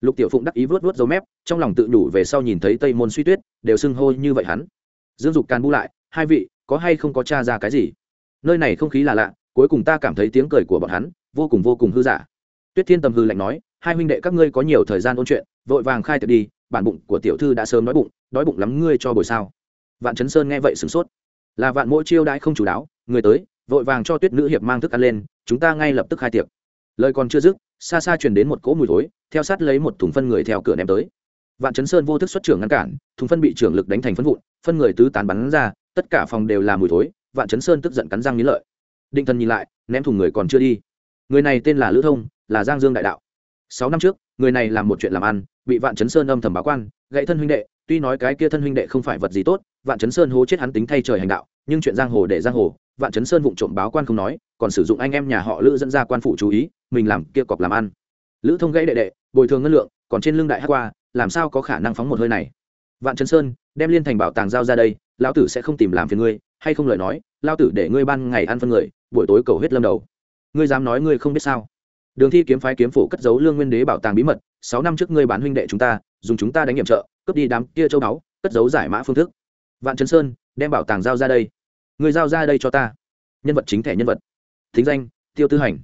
Lục tiểu phụng đắc ý vớt vớt dấu mép, trong lòng tự đủ về sau nhìn thấy tây môn suy tuyết, đều xưng hô như vậy hắn. Dương dục càn bu lại, hai vị, có hay không có t r a ra cái gì? Nơi này không khí là lạ, cuối cùng ta cảm thấy tiếng cười của bọn hắn vô cùng vô cùng hư giả. Tuyết thiên tầm hư lạnh nói hai huynh đệ các ngươi có nhiều thời gian ôn chuyện, vội vàng khai tiệc đi, bản bụng của tiểu thư đã sớm đói bụng đói bụng lắm ngươi cho buổi sao? Vạn chấn sơn nghe vậy sửng sốt. Là vạn mỗi chiêu đãi không chủ đáo, người tới, vội vàng cho tuyết nữ hiệp mang thức ăn lên, chúng ta ngay lập tức khai tiệc. Lời còn chưa dứt, xa xa truyền đến một cỗ mùi thối, theo sát lấy một thùng phân người theo cửa ném tới. Vạn chấn sơn vô thức xuất trưởng ngăn cản, thùng phân bị trưởng lực đánh thành phân vụn, phân người tứ tán bắn ra, tất cả phòng đều là mùi thối, vạn chấn sơn tức giận cắn răng nghĩ lợi. Định thần nhìn lại, ném thùng người còn chưa đi. Người này tên là lữ thông, là giang dương đại đạo sáu năm trước, người này làm một chuyện làm ăn, bị vạn chấn sơn âm thầm báo quan, gãy thân huynh đệ, tuy nói cái kia thân huynh đệ không phải vật gì tốt, vạn chấn sơn hố chết hắn tính thay trời hành đạo, nhưng chuyện giang hồ để giang hồ, vạn chấn sơn vụng trộm báo quan không nói, còn sử dụng anh em nhà họ lữ dẫn ra quan phủ chú ý, mình làm kia cọc làm ăn. Lữ thông gãy đệ đệ, bồi thường ngân lượng, còn trên lưng đại hát qua, làm sao có khả năng phóng một hơi này? Vạn chấn sơn, đem liên thành bảo tàng giao ra đây, lão tử sẽ không tìm làm phiền ngươi, hay không lời nói lao tử để ngươi ban ngày ăn phân người, buổi tối cầu hết lâm đầu. Ngươi dám nói ngươi không biết sao? Đường thi kiếm phái kiếm phủ cất giấu lương nguyên đế bảo tàng bí mật, sáu năm trước ngươi bán huynh đệ chúng ta, dùng chúng ta đánh nghiệm trợ, cướp đi đám kia châu báu, cất giấu giải mã phương thức. Vạn trấn sơn, đem bảo tàng giao ra đây. Người giao ra đây cho ta. Nhân vật chính thẻ nhân vật. Thính danh, tiêu tư hành.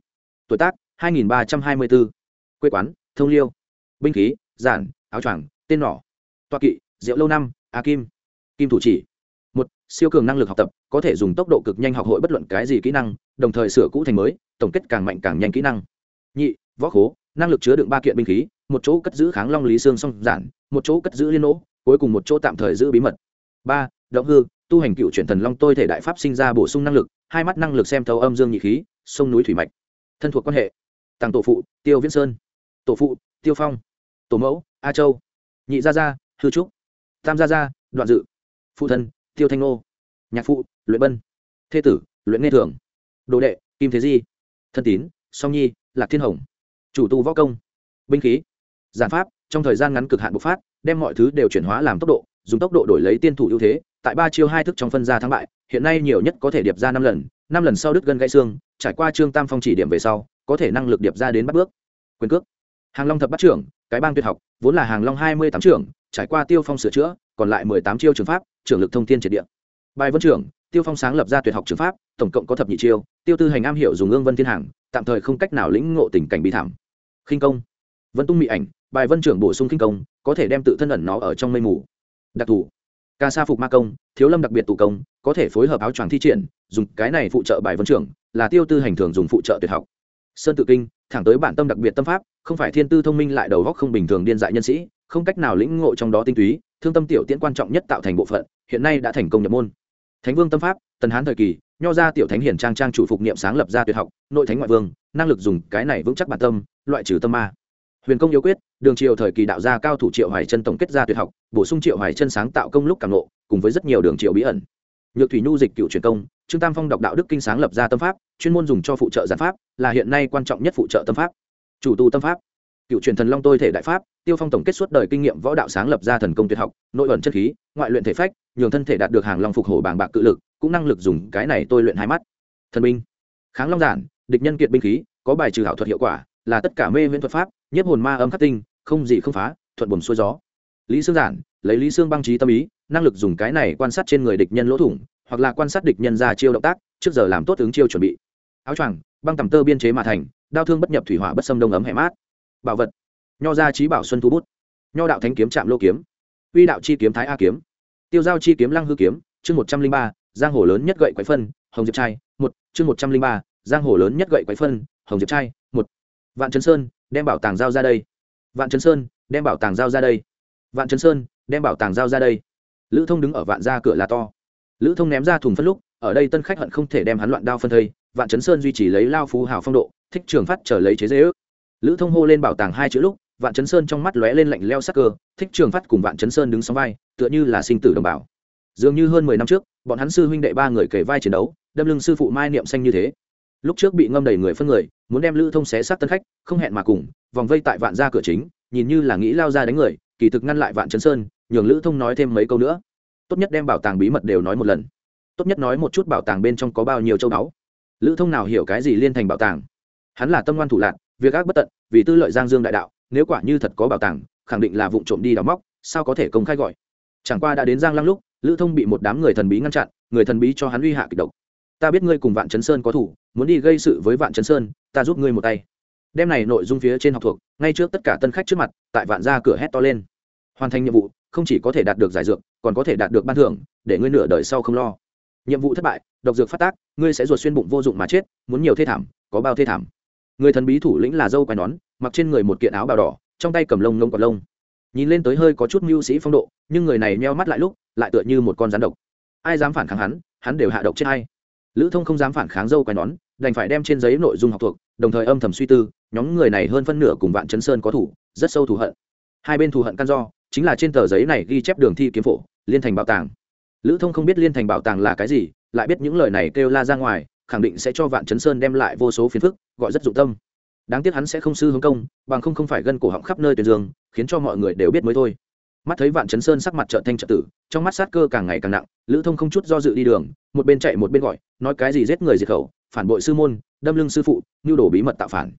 Tuổi tác, hai nghìn ba trăm hai mươi bốn quê quán, thông liêu. Binh khí, giản, áo choàng, tên nỏ. Toa kỵ rượu lâu năm, a kim. Kim thủ chỉ. Một, siêu cường năng lực học tập, có thể dùng tốc độ cực nhanh học hội bất luận cái gì kỹ năng, đồng thời sửa cũ thành mới, tổng kết càng mạnh càng nhanh kỹ năng nhị, võ khố, năng lực chứa đựng ba kiện binh khí, một chỗ cất giữ kháng long lý xương song giản, một chỗ cất giữ liên nỗ, cuối cùng một chỗ tạm thời giữ bí mật. Ba, động hư, tu hành cựu chuyển thần long tôi thể đại pháp sinh ra bổ sung năng lực, hai mắt năng lực xem thấu âm dương nhị khí, sông núi thủy mạch. Thân thuộc quan hệ tàng tổ phụ, tiêu viễn sơn. Tổ phụ, tiêu phong. Tổ mẫu, a châu. Nhị gia gia, hư trúc. Tam gia gia, đoạn dự. Phụ thân, tiêu thanh ngô. Nhạc phụ, luyện bân. Thê tử, luyện nghe thường. Đồ đệ, kim thế di. Thân tín, song nhi lạc thiên hồng. Chủ tu võ công, binh khí, giản pháp, trong thời gian ngắn cực hạn bộc phát, đem mọi thứ đều chuyển hóa làm tốc độ, dùng tốc độ đổi lấy tiên thủ ưu thế, tại ba chiêu hai thức trong phân ra thắng bại, hiện nay nhiều nhất có thể điệp ra năm lần năm lần sau đứt gân gãy xương, trải qua trương tam phong chỉ điểm về sau, có thể năng lực điệp ra đến bắt bước. Quyền cước, hàng long thập bắt trưởng, cái bang tuyệt học, vốn là hàng long hai mươi tám trưởng, trải qua tiêu phong sửa chữa, còn lại mười tám chiêu trường pháp, trưởng lực thông tin triệt địa. Bài vân trưởng, tiêu phong sáng lập ra tuyệt học trường pháp, tổng cộng có thập nhị chiêu, tiêu tư hành am hiểu dùng ương vân thiên hàng tạm thời không cách nào lĩnh ngộ tình cảnh bị thảm. Khinh công. Vân tung mỹ ảnh, bài vân trưởng bổ sung khinh công, có thể đem tự thân ẩn nó ở trong mây mù. Đặc thù. Ca sa phục ma công, thiếu lâm đặc biệt tụ công, có thể phối hợp áo choàng thi triển, dùng cái này phụ trợ bài vân trưởng, là tiêu tư hành thường dùng phụ trợ tuyệt học. Sơn tự kinh, thẳng tới bản tâm đặc biệt tâm pháp, không phải thiên tư thông minh lại đầu góc không bình thường điên dại nhân sĩ, không cách nào lĩnh ngộ trong đó tinh túy, thương tâm tiểu tiễn quan trọng nhất tạo thành bộ phận, hiện nay đã thành công nhập môn. Thánh vương tâm pháp tần hán thời kỳ, nho ra tiểu thánh hiển trang trang chủ phục niệm sáng lập ra tuyệt học, nội thánh ngoại vương, năng lực dùng cái này vững chắc bản tâm, loại trừ tâm ma. Huyền công yếu quyết, đường triều thời kỳ đạo gia cao thủ triệu hoài chân tổng kết ra tuyệt học, bổ sung triệu hoài chân sáng tạo công lúc càng nộ cùng với rất nhiều đường triều bí ẩn. Nhược thủy nhu dịch cựu truyền công, trương tam phong đọc đạo đức kinh sáng lập ra tâm pháp, chuyên môn dùng cho phụ trợ giản pháp, là hiện nay quan trọng nhất phụ trợ tâm pháp. Chủ tu tâm pháp. Cựu truyền thần long tôi thể đại pháp, tiêu phong tổng kết suốt đời kinh nghiệm võ đạo sáng lập ra thần công tuyệt học, nội ẩn chất khí, ngoại luyện thể phách, nhường thân thể đạt được hàng long phục hổ bàng bạc cự lực cũng năng lực dùng cái này tôi luyện hai mắt. Thần binh. Kháng long giản, địch nhân kiệt binh khí, có bài trừ hảo thuật hiệu quả, là tất cả mê viễn thuật pháp nhất hồn ma âm khắc tinh, không gì không phá, thuận buồn xuôi gió. Lý xương giản, lấy lý xương băng trí tâm ý, năng lực dùng cái này quan sát trên người địch nhân lỗ thủng, hoặc là quan sát địch nhân ra chiêu động tác, trước giờ làm tốt ứng chiêu chuẩn bị. Áo choàng, băng tầm tơ biên chế mà thành, đao thương bất nhập thủy hỏa bất xâm đông ấm hẻ mát. Bảo vật. Nho gia trí bảo xuân thu bút. Nho đạo thánh kiếm trạm lô kiếm. Uy đạo chi kiếm thái a kiếm. Tiêu giao chi kiếm lăng hư kiếm. Chương một trăm linh ba giang hồ lớn nhất gậy quái phân, hồng diệp trai, một, chương một trăm linh ba, giang hồ lớn nhất gậy quái phân, hồng diệp trai, một. Vạn trấn sơn, đem bảo tàng giao ra đây. Vạn trấn sơn, đem bảo tàng giao ra đây. Vạn trấn sơn, đem bảo tàng giao ra đây. Lữ thông đứng ở vạn ra cửa là to. Lữ thông ném ra thùng phân lúc, ở đây tân khách hận không thể đem hắn loạn đao phân thây, vạn trấn sơn duy trì lấy lao phú hào phong độ, thích trường phát trở lấy chế dễ ước. Lữ thông hô lên bảo tàng hai chữ lúc, vạn Trấn sơn trong mắt lóe lên lạnh leo sắc cơ, thích trường phát cùng vạn Trấn sơn đứng sóng vai, tựa như là sinh tử đồng bào dường như hơn mười năm trước, bọn hắn sư huynh đệ ba người kể vai chiến đấu, đâm lưng sư phụ mai niệm xanh như thế. Lúc trước bị ngâm đầy người phân người, muốn đem lữ thông xé sát tân khách, không hẹn mà cùng, vòng vây tại vạn ra cửa chính, nhìn như là nghĩ lao ra đánh người, kỳ thực ngăn lại vạn chấn sơn, nhường lữ thông nói thêm mấy câu nữa. Tốt nhất đem bảo tàng bí mật đều nói một lần. Tốt nhất nói một chút bảo tàng bên trong có bao nhiêu châu báu. Lữ thông nào hiểu cái gì liên thành bảo tàng? Hắn là tâm ngoan thủ lạc việc ác bất tận, vì tư lợi giang dương đại đạo, nếu quả như thật có bảo tàng, khẳng định là vụ trộm đi đào móc, sao có thể công khai gọi? Chẳng qua đã đến giang lăng lúc lữ thông bị một đám người thần bí ngăn chặn, người thần bí cho hắn uy hạ kịch độc. Ta biết ngươi cùng vạn chấn sơn có thủ, muốn đi gây sự với vạn chấn sơn, ta giúp ngươi một tay. Đem này nội dung phía trên học thuộc, ngay trước tất cả tân khách trước mặt, tại vạn ra cửa hét to lên. Hoàn thành nhiệm vụ, không chỉ có thể đạt được giải dược, còn có thể đạt được ban thưởng, để ngươi nửa đời sau không lo. Nhiệm vụ thất bại, độc dược phát tác, ngươi sẽ ruột xuyên bụng vô dụng mà chết, muốn nhiều thê thảm, có bao thê thảm. Người thần bí thủ lĩnh là dâu quai nón, mặc trên người một kiện áo bào đỏ, trong tay cầm lông nông còn lông. Nhìn lên tới hơi có chút mưu sĩ phong độ, nhưng người này meo mắt lại lúc lại tựa như một con rắn độc. Ai dám phản kháng hắn hắn đều hạ độc chết hay lữ thông không dám phản kháng dâu quai nón, đành phải đem trên giấy nội dung học thuộc, đồng thời âm thầm suy tư, nhóm người này hơn phân nửa cùng vạn chấn sơn có thủ, rất sâu thù hận. Hai bên thù hận căn do, chính là trên tờ giấy này ghi chép đường thi kiếm phổ, liên thành bảo tàng. Lữ thông không biết liên thành bảo tàng là cái gì, lại biết những lời này kêu la ra ngoài, khẳng định sẽ cho vạn chấn sơn đem lại vô số phiền phức, gọi rất dụng tâm. Đáng tiếc hắn sẽ không sư hướng công, bằng không không phải gân cổ họng khắp nơi tuyển dương, khiến cho mọi người đều biết mới thôi mắt thấy vạn chấn sơn sắc mặt trợ thanh trợ tử, trong mắt sát cơ càng ngày càng nặng, lữ thông không chút do dự đi đường, một bên chạy một bên gọi, nói cái gì giết người diệt khẩu, phản bội sư môn, đâm lưng sư phụ nhu đồ bí mật tạo phản.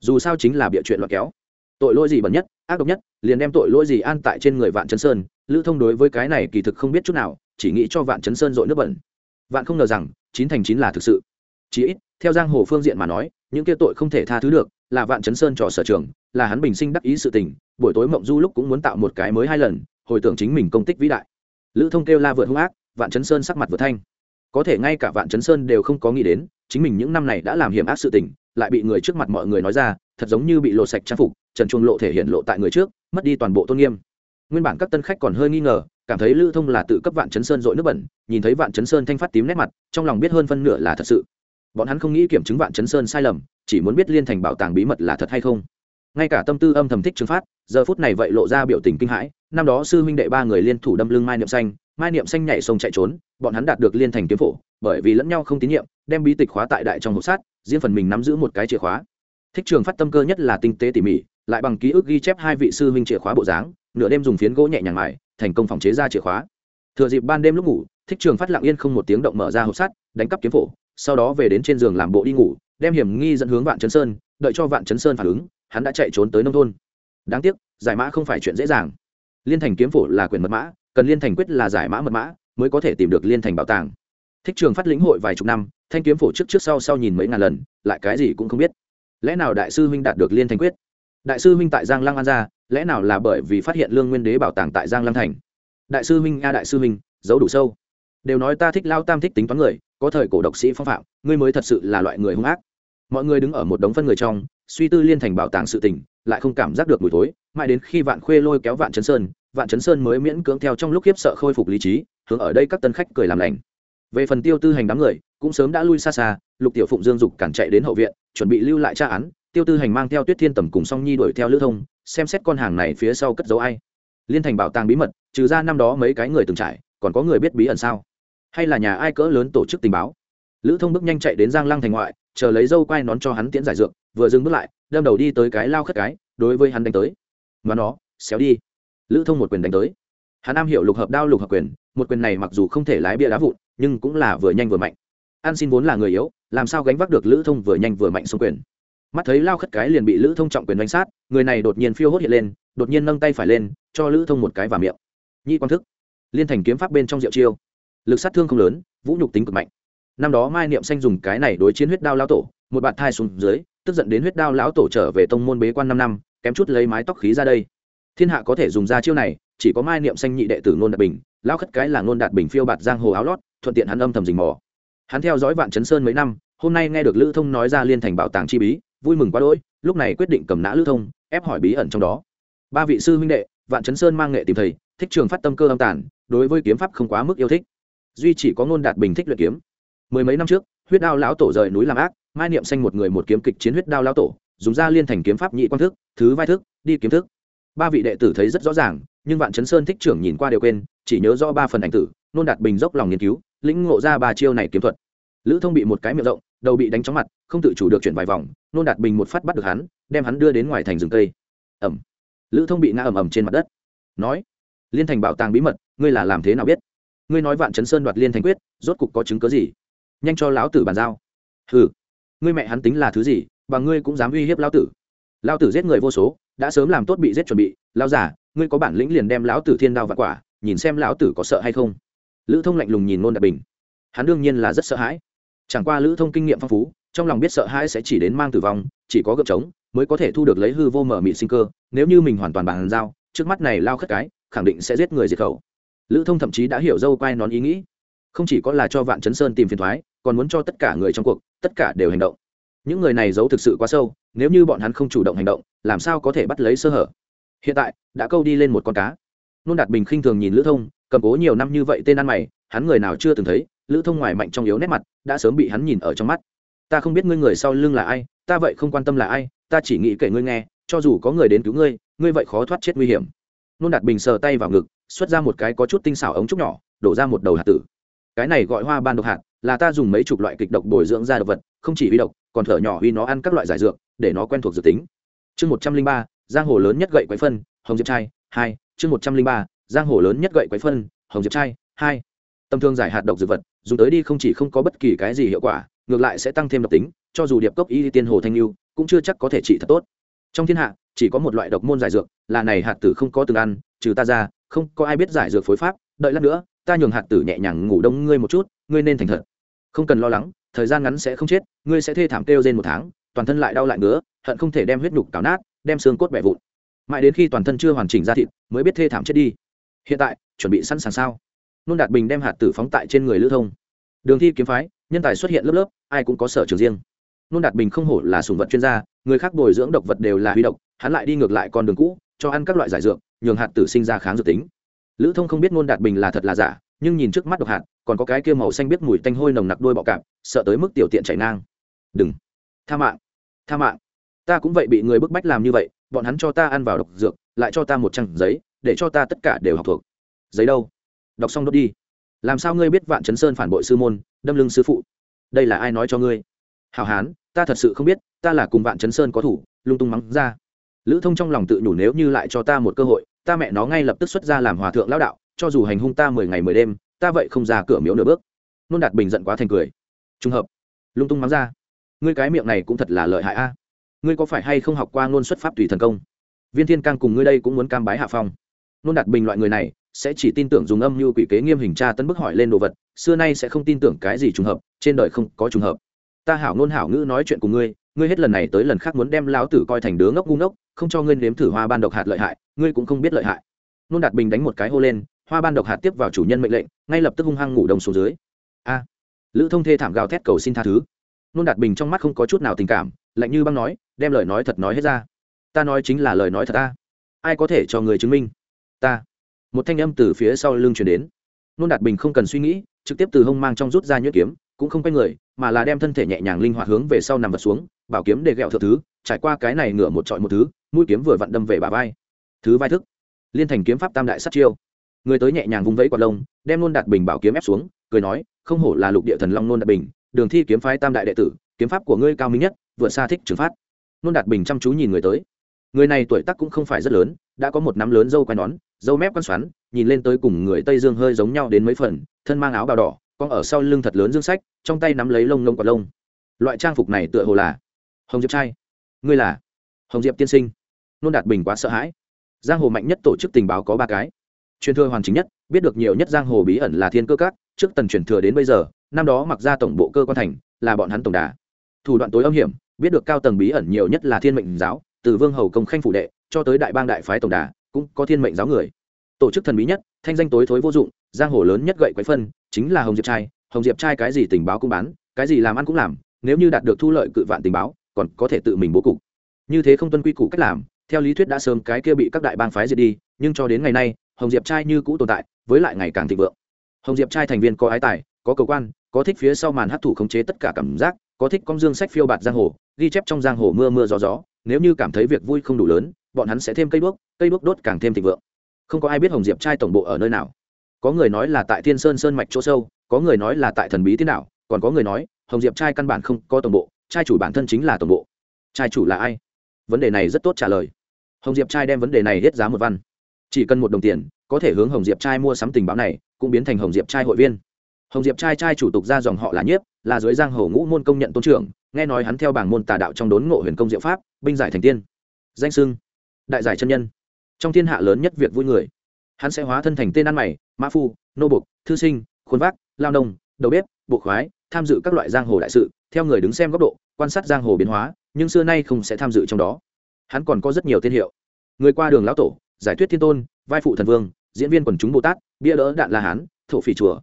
Dù sao chính là bịa chuyện loạt kéo. Tội lỗi gì bẩn nhất, ác độc nhất, liền đem tội lỗi gì an tại trên người vạn chấn sơn, lữ thông đối với cái này kỳ thực không biết chút nào, chỉ nghĩ cho vạn chấn sơn dội nước bẩn. Vạn không ngờ rằng, chín thành chín là thực sự. Chí ít, theo giang hồ phương diện mà nói, những kia tội không thể tha thứ được, là vạn chấn sơn trò sở trường, là hắn bình sinh đắc ý sự tình buổi tối mộng du lúc cũng muốn tạo một cái mới hai lần, hồi tưởng chính mình công tích vĩ đại. Lữ thông kêu la vượt hung ác, vạn chấn sơn sắc mặt vượt thanh. Có thể ngay cả vạn chấn sơn đều không có nghĩ đến, chính mình những năm này đã làm hiểm ác sự tình, lại bị người trước mặt mọi người nói ra, thật giống như bị lộ sạch trang phục, trần chuồng lộ thể hiện lộ tại người trước, mất đi toàn bộ tôn nghiêm. Nguyên bản các tân khách còn hơi nghi ngờ, cảm thấy lữ thông là tự cấp vạn chấn sơn dội nước bẩn, nhìn thấy vạn chấn sơn thanh phát tím nét mặt, trong lòng biết hơn phân nửa là thật sự. Bọn hắn không nghĩ kiểm chứng vạn chấn sơn sai lầm, chỉ muốn biết liên thành bảo tàng bí mật là thật hay không ngay cả tâm tư âm thầm thích trừng phát, giờ phút này vậy lộ ra biểu tình kinh hãi. Năm đó sư huynh đệ ba người liên thủ đâm lưng mai niệm xanh, mai niệm xanh nhảy sông chạy trốn, bọn hắn đạt được liên thành kiếm phổ, bởi vì lẫn nhau không tín nhiệm, đem bí tịch khóa tại đại trong hộp sát riêng phần mình nắm giữ một cái chìa khóa. Thích trường phát tâm cơ nhất là tinh tế tỉ mỉ, lại bằng ký ức ghi chép hai vị sư huynh chìa khóa bộ dáng, nửa đêm dùng phiến gỗ nhẹ nhàng mài, thành công phòng chế ra chìa khóa. Thừa dịp ban đêm lúc ngủ, thích trường phát lặng yên không một tiếng động mở ra hộp sắt, đánh cắp kiếm phổ, sau đó về đến trên giường làm bộ đi ngủ, đem hiểm nghi dẫn hướng vạn chấn sơn, đợi cho vạn chấn sơn phản ứng hắn đã chạy trốn tới nông thôn. Đáng tiếc, giải mã không phải chuyện dễ dàng. Liên thành kiếm phổ là quyền mật mã, cần liên thành quyết là giải mã mật mã, mới có thể tìm được liên thành bảo tàng. Thích trường phát lĩnh hội vài chục năm, thanh kiếm phổ trước trước sau sau nhìn mấy ngàn lần, lại cái gì cũng không biết. Lẽ nào đại sư huynh đạt được liên thành quyết? Đại sư huynh tại giang lăng an gia lẽ nào là bởi vì phát hiện lương nguyên đế bảo tàng tại giang lăng thành? Đại sư huynh, a đại sư huynh, giấu đủ sâu. Đều nói ta thích lao tam thích tính toán người, có thời cổ độc sĩ phong phạm, ngươi mới thật sự là loại người hung ác. Mọi người đứng ở một đống phân người trong suy tư liên thành bảo tàng sự tình, lại không cảm giác được mùi thối, mãi đến khi vạn khuê lôi kéo vạn chấn sơn, vạn chấn sơn mới miễn cưỡng theo trong lúc khiếp sợ khôi phục lý trí, hướng ở đây các tân khách cười làm lành. Về phần tiêu tư hành đám người, cũng sớm đã lui xa xa, lục tiểu phụng dương dục cản chạy đến hậu viện, chuẩn bị lưu lại tra án, tiêu tư hành mang theo tuyết thiên tầm cùng song nhi đuổi theo lữ thông, xem xét con hàng này phía sau cất dấu ai. Liên thành bảo tàng bí mật, trừ ra năm đó mấy cái người từng trải, còn có người biết bí ẩn sao? Hay là nhà ai cỡ lớn tổ chức tình báo? Lữ thông bước nhanh chạy đến giang lăng thành ngoại, chờ lấy dâu quai nón cho hắn tiễn giải dược, vừa dừng bước lại, đâm đầu đi tới cái lao khất cái, đối với hắn đánh tới. Mà nó, xéo đi. Lữ thông một quyền đánh tới. Hắn am hiểu lục hợp đao lục hợp quyền, một quyền này mặc dù không thể lái bia đá vụn, nhưng cũng là vừa nhanh vừa mạnh. An xin vốn là người yếu, làm sao gánh vác được lữ thông vừa nhanh vừa mạnh xung quyền? Mắt thấy lao khất cái liền bị lữ thông trọng quyền đánh sát, người này đột nhiên phiêu hốt hiện lên, đột nhiên nâng tay phải lên, cho lữ thông một cái vào miệng. Nhi quan thức. Liên thành kiếm pháp bên trong rượu chiêu. Lực sát thương không lớn, vũ nhục tính cực mạnh năm đó mai niệm xanh dùng cái này đối chiến huyết đao lão tổ, một bạn thai xuống dưới, tức giận đến huyết đao lão tổ trở về tông môn bế quan năm năm, kém chút lấy mái tóc khí ra đây. Thiên hạ có thể dùng ra chiêu này, chỉ có mai niệm xanh nhị đệ tử ngôn đạt bình, lão khất cái là ngôn đạt bình phiêu bạt giang hồ áo lót, thuận tiện hắn âm thầm rình mò. Hắn theo dõi vạn chấn sơn mấy năm, hôm nay nghe được lữ thông nói ra liên thành bảo tàng chi bí, vui mừng quá đỗi, lúc này quyết định cầm nã lữ thông, ép hỏi bí ẩn trong đó. Ba vị sư huynh đệ, vạn chấn sơn mang nghệ tìm thầy, thích trường phát tâm cơ âm tản đối với kiếm pháp không quá mức yêu thích. Duy chỉ có ngôn đạt bình thích luyện kiếm mười mấy năm trước, huyết đao lão tổ rời núi làm ác, mai niệm xanh một người một kiếm kịch chiến huyết đao lão tổ, dùng ra liên thành kiếm pháp nhị quan thức, thứ vai thức, đi kiếm thức. Ba vị đệ tử thấy rất rõ ràng, nhưng vạn chấn sơn thích trưởng nhìn qua đều quên, chỉ nhớ rõ ba phần ảnh tử, nôn đạt bình dốc lòng nghiên cứu, lĩnh ngộ ra ba chiêu này kiếm thuật. Lữ thông bị một cái miệng rộng, đầu bị đánh chóng mặt, không tự chủ được chuyển vài vòng, nôn đạt bình một phát bắt được hắn, đem hắn đưa đến ngoài thành rừng cây. Ẩm. Lữ thông bị ngã ầm ầm trên mặt đất. Nói, liên thành bảo tàng bí mật, ngươi là làm thế nào biết? Ngươi nói vạn chấn sơn đoạt liên thành quyết, rốt cục có chứng cớ gì? Nhanh cho lão tử bàn giao. Hừ, ngươi mẹ hắn tính là thứ gì, và ngươi cũng dám uy hiếp lão tử. Lão tử giết người vô số, đã sớm làm tốt bị giết chuẩn bị. Lão giả ngươi có bản lĩnh liền đem lão tử thiên đao và quả, nhìn xem lão tử có sợ hay không. Lữ thông lạnh lùng nhìn nôn đạt bình. Hắn đương nhiên là rất sợ hãi. Chẳng qua lữ thông kinh nghiệm phong phú, trong lòng biết sợ hãi sẽ chỉ đến mang tử vong, chỉ có gợp trống mới có thể thu được lấy hư vô mở mị sinh cơ. Nếu như mình hoàn toàn bàn giao, trước mắt này lao khất cái, khẳng định sẽ giết người diệt khẩu. Lữ thông thậm chí đã hiểu dâu quai nón ý nghĩ không chỉ có là cho vạn chấn sơn tìm phiền thoái, còn muốn cho tất cả người trong cuộc, tất cả đều hành động. Những người này giấu thực sự quá sâu, nếu như bọn hắn không chủ động hành động, làm sao có thể bắt lấy sơ hở? Hiện tại, đã câu đi lên một con cá. Nôn đạt bình khinh thường nhìn lữ thông, cầm cố nhiều năm như vậy tên ăn mày, hắn người nào chưa từng thấy, lữ thông ngoài mạnh trong yếu nét mặt, đã sớm bị hắn nhìn ở trong mắt. Ta không biết ngươi người sau lưng là ai, ta vậy không quan tâm là ai, ta chỉ nghĩ kể ngươi nghe, cho dù có người đến cứu ngươi ngươi vậy khó thoát chết nguy hiểm. Nôn đạt bình sờ tay vào ngực, xuất ra một cái có chút tinh xảo ống trúc nhỏ, đổ ra một đầu hạt tử cái này gọi hoa ban độc hạt, là ta dùng mấy chục loại kịch độc bồi dưỡng ra độc vật, không chỉ huy độc, còn thở nhỏ huy nó ăn các loại giải dược, để nó quen thuộc dự tính. Chương một trăm linh ba, giang hồ lớn nhất gậy quái phân, hồng diệp trai, hai. Chương một trăm linh ba, giang hồ lớn nhất gậy quái phân, hồng diệp trai, hai. Tầm thương giải hạt độc dược vật, dùng tới đi không chỉ không có bất kỳ cái gì hiệu quả, ngược lại sẽ tăng thêm độc tính, cho dù điệp cốc y tiên hồ thanh lưu, cũng chưa chắc có thể trị thật tốt. Trong thiên hạ, chỉ có một loại độc môn giải dược, là này hạt tử không có từng ăn, trừ ta ra, không có ai biết giải dược phối pháp, đợi lát nữa ta nhường hạt tử nhẹ nhàng ngủ đông ngươi một chút, ngươi nên thành thật. Không cần lo lắng, thời gian ngắn sẽ không chết, ngươi sẽ thê thảm kêu trên một tháng, toàn thân lại đau lại ngứa, hận không thể đem huyết nhục cào nát, đem xương cốt bẻ vụn. Mãi đến khi toàn thân chưa hoàn chỉnh ra thịt, mới biết thê thảm chết đi. Hiện tại, chuẩn bị sẵn sàng sao? Nôn đạt bình đem hạt tử phóng tại trên người lữ thông. Đường thi kiếm phái, nhân tài xuất hiện lớp lớp, ai cũng có sở trường riêng. Nôn đạt bình không hổ là sùng vật chuyên gia, người khác bồi dưỡng độc vật đều là huy độc hắn lại đi ngược lại con đường cũ, cho ăn các loại giải dược, nhường hạt tử sinh ra kháng dược tính lữ thông không biết ngôn đạt bình là thật là giả, nhưng nhìn trước mắt độc hạt, còn có cái kia màu xanh biết mùi tanh hôi nồng nặc đôi bọ cạp, sợ tới mức tiểu tiện chảy ngang. Đừng. Tha mạng. Tha mạng. Ta cũng vậy bị người bức bách làm như vậy, bọn hắn cho ta ăn vào độc dược, lại cho ta một trang giấy, để cho ta tất cả đều học thuộc. Giấy đâu? Đọc xong đốt đi. Làm sao ngươi biết vạn chấn sơn phản bội sư môn, đâm lưng sư phụ? Đây là ai nói cho ngươi? Hào hán, ta thật sự không biết, ta là cùng vạn chấn sơn có thủ, lung tung mắng ra. Lữ thông trong lòng tự nhủ nếu như lại cho ta một cơ hội ta mẹ nó ngay lập tức xuất ra làm hòa thượng lão đạo, cho dù hành hung ta mười ngày mười đêm, ta vậy không ra cửa miếu nửa bước. Nôn đạt bình giận quá thành cười. Trùng hợp. Lung tung mắng ra. Ngươi cái miệng này cũng thật là lợi hại a. Ngươi có phải hay không học qua ngôn xuất pháp tùy thần công? Viên thiên cang cùng ngươi đây cũng muốn cam bái hạ phong. Nôn đạt bình loại người này sẽ chỉ tin tưởng dùng âm mưu quỷ kế nghiêm hình tra tấn bức hỏi lên đồ vật, xưa nay sẽ không tin tưởng cái gì trùng hợp, trên đời không có trùng hợp. Ta hảo ngôn hảo ngữ nói chuyện cùng ngươi ngươi hết lần này tới lần khác muốn đem lão tử coi thành đứa ngốc ngu ngốc, không cho ngươi nếm thử hoa ban độc hạt lợi hại, ngươi cũng không biết lợi hại. Nôn đạt bình đánh một cái hô lên, hoa ban độc hạt tiếp vào chủ nhân mệnh lệnh, ngay lập tức hung hăng ngủ đông xuống dưới. A, lữ thông thê thảm gào thét cầu xin tha thứ. Nôn đạt bình trong mắt không có chút nào tình cảm, lạnh như băng nói, đem lời nói thật nói hết ra. Ta nói chính là lời nói thật ta. Ai có thể cho người chứng minh? Ta. Một thanh âm từ phía sau lưng chuyển đến. Nôn đạt bình không cần suy nghĩ, trực tiếp từ hông mang trong rút ra nhuyễn kiếm, cũng không quay người, mà là đem thân thể nhẹ nhàng linh hoạt hướng về sau nằm vật xuống bảo kiếm để ghẹo thượng thứ, trải qua cái này ngửa một trọi một thứ, mũi kiếm vừa vặn đâm về bà vai. Thứ vai thức. Liên thành kiếm pháp tam đại sát chiêu. Người tới nhẹ nhàng vung vẫy quạt lông, đem nôn đạt bình bảo kiếm ép xuống, cười nói, không hổ là lục địa thần long nôn đạt bình, đường thi kiếm phái tam đại đệ tử, kiếm pháp của ngươi cao minh nhất, vượt xa thích trường phát nôn đạt bình chăm chú nhìn người tới. Người này tuổi tác cũng không phải rất lớn, đã có một nắm lớn dâu quai nón, dâu mép quăn xoắn, nhìn lên tới cùng người tây dương hơi giống nhau đến mấy phần, thân mang áo bào đỏ con ở sau lưng thật lớn dương sách, trong tay nắm lấy lông lông quạt lông. Loại trang phục này tựa hồ là hồng diệp trai. Ngươi là? Hồng diệp tiên sinh. Nôn đạt bình quá sợ hãi. Giang hồ mạnh nhất tổ chức tình báo có ba cái. Truyền thừa hoàn chính nhất, biết được nhiều nhất giang hồ bí ẩn là thiên cơ các, trước tần truyền thừa đến bây giờ, năm đó mặc ra tổng bộ cơ quan thành, là bọn hắn tổng đà. Thủ đoạn tối âm hiểm, biết được cao tầng bí ẩn nhiều nhất là thiên mệnh giáo, từ vương hầu công khanh phủ đệ, cho tới đại bang đại phái tổng đà, cũng có thiên mệnh giáo người. Tổ chức thần bí nhất, thanh danh tối thối vô dụng, giang hồ lớn nhất gậy quấy phân, chính là hồng diệp trai. Hồng diệp trai cái gì tình báo cũng bán, cái gì làm ăn cũng làm, nếu như đạt được thu lợi cự vạn tình báo còn có thể tự mình bố cục. Như thế không tuân quy củ cách làm, theo lý thuyết đã sớm cái kia bị các đại bang phái diệt đi, nhưng cho đến ngày nay, hồng diệp trai như cũ tồn tại, với lại ngày càng thịnh vượng. Hồng diệp trai thành viên có ái tài, có cầu quan, có thích phía sau màn hát thủ khống chế tất cả cảm giác, có thích con dương sách phiêu bạt giang hồ, ghi chép trong giang hồ mưa mưa gió gió, nếu như cảm thấy việc vui không đủ lớn, bọn hắn sẽ thêm cây đuốc cây đuốc đốt càng thêm thịnh vượng. Không có ai biết hồng diệp trai tổng bộ ở nơi nào. Có người nói là tại thiên sơn sơn mạch chỗ sâu, có người nói là tại thần bí thế nào, còn có người nói, hồng diệp trai căn bản không có tổng bộ trai chủ bản thân chính là tổng bộ. Trai chủ là ai? Vấn đề này rất tốt trả lời. Hồng diệp trai đem vấn đề này hết giá một văn. Chỉ cần một đồng tiền, có thể hướng hồng diệp trai mua sắm tình báo này, cũng biến thành hồng diệp trai hội viên. Hồng diệp trai trai chủ tục ra dòng họ là nhiếp, là dưới giang hồ ngũ môn công nhận tôn trưởng, nghe nói hắn theo bảng môn tà đạo trong đốn ngộ huyền công diệu pháp, binh giải thành tiên. Danh sưng đại giải chân nhân. Trong thiên hạ lớn nhất việc vui người. Hắn sẽ hóa thân thành tên ăn mày, mã phu, nô bục thư sinh, khuôn vác, lao nông, đầu bếp, bộ khoái tham dự các loại giang hồ đại sự, theo người đứng xem góc độ, quan sát giang hồ biến hóa, nhưng xưa nay không sẽ tham dự trong đó. Hắn còn có rất nhiều tên hiệu. Người qua đường lão tổ, giải thuyết thiên tôn, vai phụ thần vương, diễn viên quần chúng bồ tát, bia đỡ đạn la hán, thổ phỉ chùa.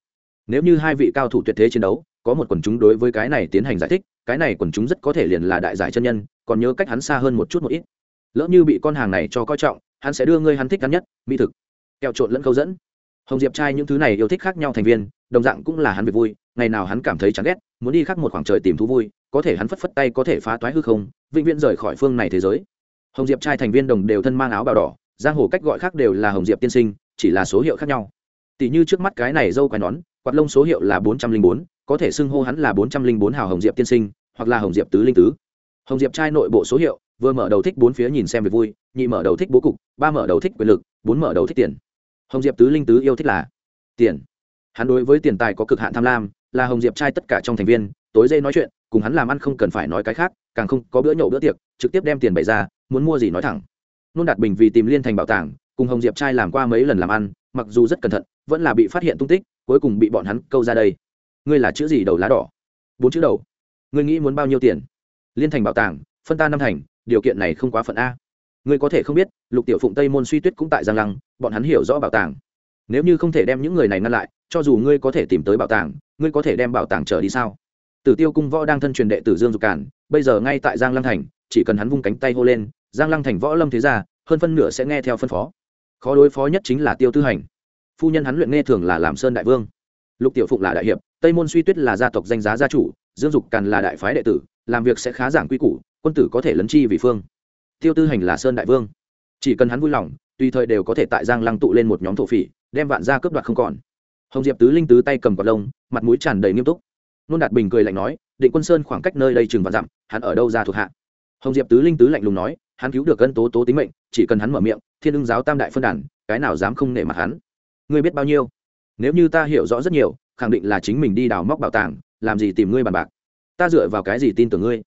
Nếu như hai vị cao thủ tuyệt thế chiến đấu, có một quần chúng đối với cái này tiến hành giải thích, cái này quần chúng rất có thể liền là đại giải chân nhân, còn nhớ cách hắn xa hơn một chút một ít. Lỡ như bị con hàng này cho coi trọng, hắn sẽ đưa ngươi hắn thích nhất, mỹ thực. Kẹo trộn lẫn câu dẫn. Hồng diệp trai những thứ này yêu thích khác nhau thành viên, đồng dạng cũng là hắn việc vui ngày nào hắn cảm thấy chán ghét, muốn đi khác một khoảng trời tìm thú vui, có thể hắn phất phất tay có thể phá toái hư không, vĩnh viễn rời khỏi phương này thế giới. Hồng diệp trai thành viên đồng đều thân mang áo bào đỏ, giang hồ cách gọi khác đều là hồng diệp tiên sinh, chỉ là số hiệu khác nhau. Tỷ như trước mắt cái này dâu quai nón, quạt lông số hiệu là bốn trăm linh bốn, có thể xưng hô hắn là bốn trăm linh bốn hào hồng diệp tiên sinh, hoặc là hồng diệp tứ linh tứ. Hồng diệp trai nội bộ số hiệu, vừa mở đầu thích bốn phía nhìn xem về vui, nhị mở đầu thích bố cục, ba mở đầu thích quyền lực, bốn mở đầu thích tiền. Hồng diệp tứ linh tứ yêu thích là tiền. Hắn đối với tiền tài có cực hạn tham lam là hồng diệp trai tất cả trong thành viên, tối dây nói chuyện, cùng hắn làm ăn không cần phải nói cái khác, càng không có bữa nhậu bữa tiệc, trực tiếp đem tiền bày ra, muốn mua gì nói thẳng. Nôn đạt bình vì tìm liên thành bảo tàng, cùng hồng diệp trai làm qua mấy lần làm ăn, mặc dù rất cẩn thận, vẫn là bị phát hiện tung tích, cuối cùng bị bọn hắn câu ra đây. Ngươi là chữ gì đầu lá đỏ? Bốn chữ đầu. Ngươi nghĩ muốn bao nhiêu tiền? Liên thành bảo tàng, phân ta năm thành, điều kiện này không quá phận a. Ngươi có thể không biết, lục tiểu phụng tây môn suy tuyết cũng tại giang lăng, bọn hắn hiểu rõ bảo tàng. Nếu như không thể đem những người này ngăn lại cho dù ngươi có thể tìm tới bảo tàng, ngươi có thể đem bảo tàng trở đi sao? Tử tiêu cung võ đang thân truyền đệ tử dương dục cản bây giờ ngay tại giang lăng thành, chỉ cần hắn vung cánh tay hô lên, giang lăng thành võ lâm thế ra hơn phân nửa sẽ nghe theo phân phó. Khó đối phó nhất chính là tiêu tư hành. Phu nhân hắn luyện nghe thường là làm sơn đại vương. Lục tiểu phụng là đại hiệp, tây môn suy tuyết là gia tộc danh giá gia chủ, dương dục càn là đại phái đệ tử, làm việc sẽ khá giảng quy củ, quân tử có thể lấn chi vì phương. Tiêu tư hành là sơn đại vương. Chỉ cần hắn vui lòng, tùy thời đều có thể tại giang lăng tụ lên một nhóm thổ phỉ, đem vạn gia cướp đoạt không còn hồng diệp tứ linh tứ tay cầm quạt lông, mặt mũi tràn đầy nghiêm túc. Nôn đạt bình cười lạnh nói, định quân sơn khoảng cách nơi đây chừng và dặm, hắn ở đâu ra thuộc hạ? Hồng diệp tứ linh tứ lạnh lùng nói, hắn cứu được cân tố tố tính mệnh, chỉ cần hắn mở miệng, thiên ưng giáo tam đại phân đàn, cái nào dám không nể mặt hắn? Ngươi biết bao nhiêu? Nếu như ta hiểu rõ rất nhiều, khẳng định là chính mình đi đào móc bảo tàng, làm gì tìm ngươi bàn bạc? Ta dựa vào cái gì tin tưởng ngươi?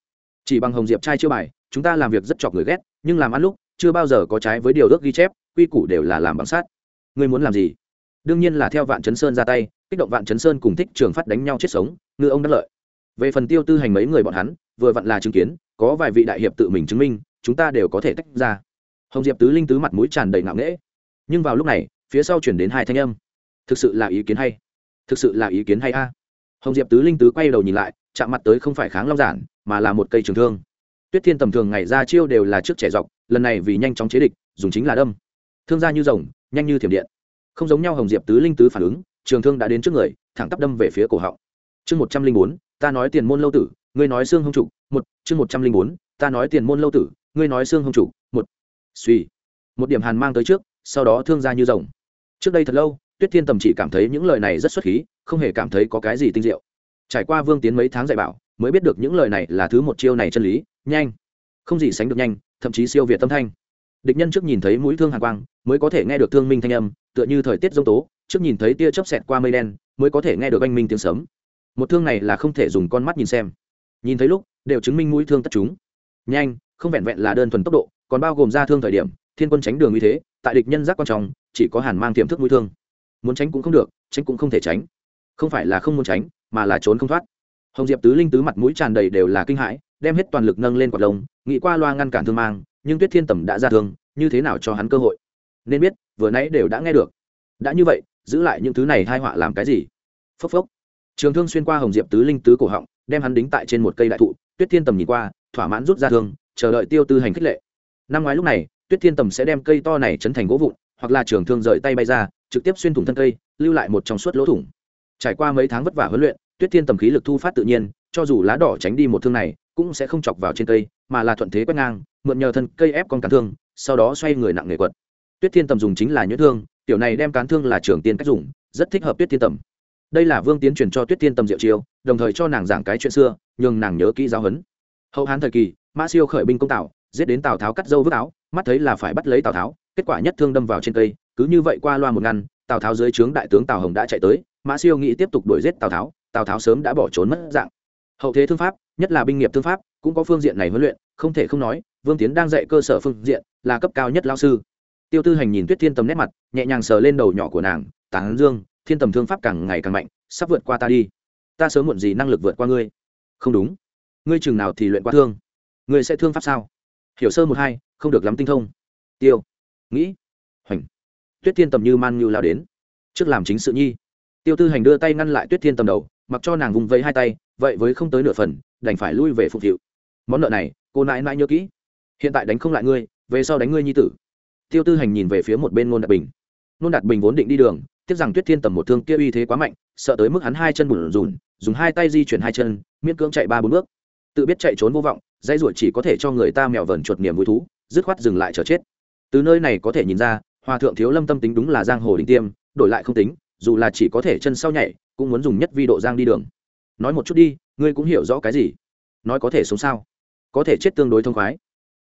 Chỉ bằng hồng diệp trai chưa bài, chúng ta làm việc rất chọc người ghét, nhưng làm ăn lúc, chưa bao giờ có trái với điều ước ghi chép, quy củ đều là làm bằng sát ngươi muốn làm gì? Đương nhiên là theo vạn chấn sơn ra tay, kích động vạn chấn sơn cùng thích trường phát đánh nhau chết sống, ngư ông đắc lợi. Về phần tiêu tư hành mấy người bọn hắn, vừa vặn là chứng kiến, có vài vị đại hiệp tự mình chứng minh, chúng ta đều có thể tách ra. Hồng diệp tứ linh tứ mặt mũi tràn đầy ngạo nghễ. Nhưng vào lúc này, phía sau chuyển đến hai thanh âm. Thực sự là ý kiến hay. Thực sự là ý kiến hay a. Hồng diệp tứ linh tứ quay đầu nhìn lại, chạm mặt tới không phải kháng long giản, mà là một cây trường thương. Tuyết thiên tầm thường ngày ra chiêu đều là trước trẻ dọc, lần này vì nhanh chóng chế địch, dùng chính là đâm. Thương ra như rồng, nhanh như thiểm điện không giống nhau hồng diệp tứ linh tứ phản ứng, trường thương đã đến trước người, thẳng tắp đâm về phía cổ họng. Chương một trăm linh bốn, ta nói tiền môn lâu tử, ngươi nói xương hông trục, một, chương một trăm linh bốn, ta nói tiền môn lâu tử, ngươi nói xương hông trục, một. Suy. Một điểm hàn mang tới trước, sau đó thương ra như rồng. Trước đây thật lâu, tuyết thiên tầm chỉ cảm thấy những lời này rất xuất khí, không hề cảm thấy có cái gì tinh diệu. Trải qua vương tiến mấy tháng dạy bảo, mới biết được những lời này là thứ một chiêu này chân lý, nhanh. Không gì sánh được nhanh, thậm chí siêu việt tâm thanh. Địch nhân trước nhìn thấy mũi thương hàn quang, mới có thể nghe được thương minh thanh âm tựa như thời tiết giông tố, trước nhìn thấy tia chớp xẹt qua mây đen, mới có thể nghe được anh minh tiếng sấm. Một thương này là không thể dùng con mắt nhìn xem. Nhìn thấy lúc, đều chứng minh mũi thương tất chúng. Nhanh, không vẹn vẹn là đơn thuần tốc độ, còn bao gồm ra thương thời điểm, thiên quân tránh đường như thế, tại địch nhân giác quan trọng, chỉ có hàn mang tiềm thức mũi thương. Muốn tránh cũng không được, tránh cũng không thể tránh. Không phải là không muốn tránh, mà là trốn không thoát. Hồng diệp tứ linh tứ mặt mũi tràn đầy đều là kinh hãi, đem hết toàn lực nâng lên quạt lông, nghĩ qua loa ngăn cản thương mang, nhưng tuyết thiên tầm đã ra thương, như thế nào cho hắn cơ hội? Nên biết, vừa nãy đều đã nghe được. Đã như vậy, giữ lại những thứ này hai họa làm cái gì? Phốc phốc. Trường thương xuyên qua hồng diệp tứ linh tứ cổ họng, đem hắn đính tại trên một cây đại thụ, tuyết thiên tầm nhìn qua, thỏa mãn rút ra thương, chờ đợi tiêu tư hành khích lệ. Năm ngoái lúc này, tuyết thiên tầm sẽ đem cây to này chấn thành gỗ vụn, hoặc là trường thương rời tay bay ra, trực tiếp xuyên thủng thân cây, lưu lại một trong suốt lỗ thủng. Trải qua mấy tháng vất vả huấn luyện, tuyết thiên tầm khí lực thu phát tự nhiên, cho dù lá đỏ tránh đi một thương này, cũng sẽ không chọc vào trên cây, mà là thuận thế quét ngang, mượn nhờ thân cây ép con cán thương, sau đó xoay người nặng nghề quật tuyết thiên tầm dùng chính là nhuyễn thương, tiểu này đem cán thương là trường tiên cách dùng, rất thích hợp tuyết thiên tầm. Đây là vương tiến truyền cho tuyết thiên tầm diệu chiêu, đồng thời cho nàng giảng cái chuyện xưa nhưng nàng nhớ kỹ giáo huấn. Hậu hán thời kỳ mã siêu khởi binh công tào, giết đến tào tháo cắt dâu vứt áo, mắt thấy là phải bắt lấy tào tháo, kết quả nhất thương đâm vào trên cây, cứ như vậy qua loa một ngăn, tào tháo dưới trướng đại tướng tào hồng đã chạy tới mã siêu nghĩ tiếp tục đuổi giết tào tháo tào tháo sớm đã bỏ trốn mất dạng. Hậu thế thương pháp, nhất là binh nghiệp thương pháp, cũng có phương diện này huấn luyện, không thể không nói, vương tiến đang dạy cơ sở phương diện, là cấp cao nhất lao sư tiêu tư hành nhìn tuyết thiên tầm nét mặt, nhẹ nhàng sờ lên đầu nhỏ của nàng, tán dương, thiên tầm thương pháp càng ngày càng mạnh, sắp vượt qua ta đi. Ta sớm muộn gì năng lực vượt qua ngươi. Không đúng. Ngươi chừng nào thì luyện qua thương. Ngươi sẽ thương pháp sao? Hiểu sơ một hai, không được lắm tinh thông. Tiêu, nghĩ. Hoành. Tuyết thiên tầm như man như lao đến. Trước làm chính sự nhi. Tiêu tư hành đưa tay ngăn lại tuyết thiên tầm đầu, mặc cho nàng vùng vẫy hai tay, vậy với không tới nửa phần, đành phải lui về phục vụ món nợ này, cô nãi nãi nhớ kỹ. Hiện tại đánh không lại ngươi, về sau đánh ngươi nhi tử tiêu tư hành nhìn về phía một bên ngôn đạt bình. Ngôn đạt bình vốn định đi đường, tiếc rằng tuyết thiên tầm một thương kia uy thế quá mạnh, sợ tới mức hắn hai chân bùn rùn dùng hai tay di chuyển hai chân, miễn cưỡng chạy ba bốn bước. Tự biết chạy trốn vô vọng dây ruột chỉ có thể cho người ta mèo vờn chuột niềm vui thú, dứt khoát dừng lại chờ chết. Từ nơi này có thể nhìn ra, hòa thượng thiếu lâm tâm tính đúng là giang hồ đình tiêm, đổi lại không tính, dù là chỉ có thể chân sau nhảy, cũng muốn dùng nhất vi độ giang đi đường. Nói một chút đi, ngươi cũng hiểu rõ cái gì? Nói có thể sống sao? Có thể chết tương đối thông khoái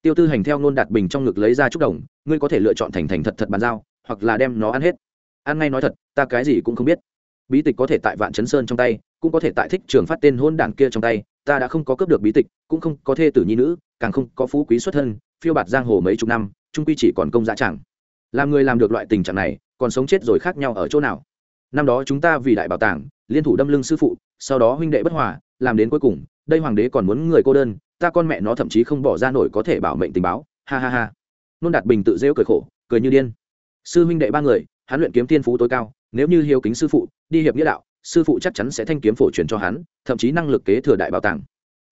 tiêu tư hành theo nôn đạt bình trong ngực lấy ra chút đồng, ngươi có thể lựa chọn thành thành thật thật bàn giao, hoặc là đem nó ăn hết. Ăn ngay nói thật, ta cái gì cũng không biết. Bí tịch có thể tại vạn chấn sơn trong tay, cũng có thể tại thích trường phát tên hôn đảng kia trong tay, ta đã không có cướp được bí tịch, cũng không có thê tử nhi nữ, càng không có phú quý xuất thân, phiêu bạt giang hồ mấy chục năm trung quy chỉ còn công giá chẳng làm người làm được loại tình trạng này, còn sống chết rồi khác nhau ở chỗ nào? Năm đó chúng ta vì đại bảo tàng, liên thủ đâm lưng sư phụ, sau đó huynh đệ bất hòa, làm đến cuối cùng đây hoàng đế còn muốn người cô đơn, ta con mẹ nó thậm chí không bỏ ra nổi có thể bảo mệnh tình báo. Ha ha ha. Nôn đạt bình tự rêu cười khổ, cười như điên. Sư huynh đệ ba người, hắn luyện kiếm tiên phú tối cao, nếu như hiếu kính sư phụ, đi hiệp nghĩa đạo, sư phụ chắc chắn sẽ thanh kiếm phổ truyền cho hắn, thậm chí năng lực kế thừa đại bảo tàng.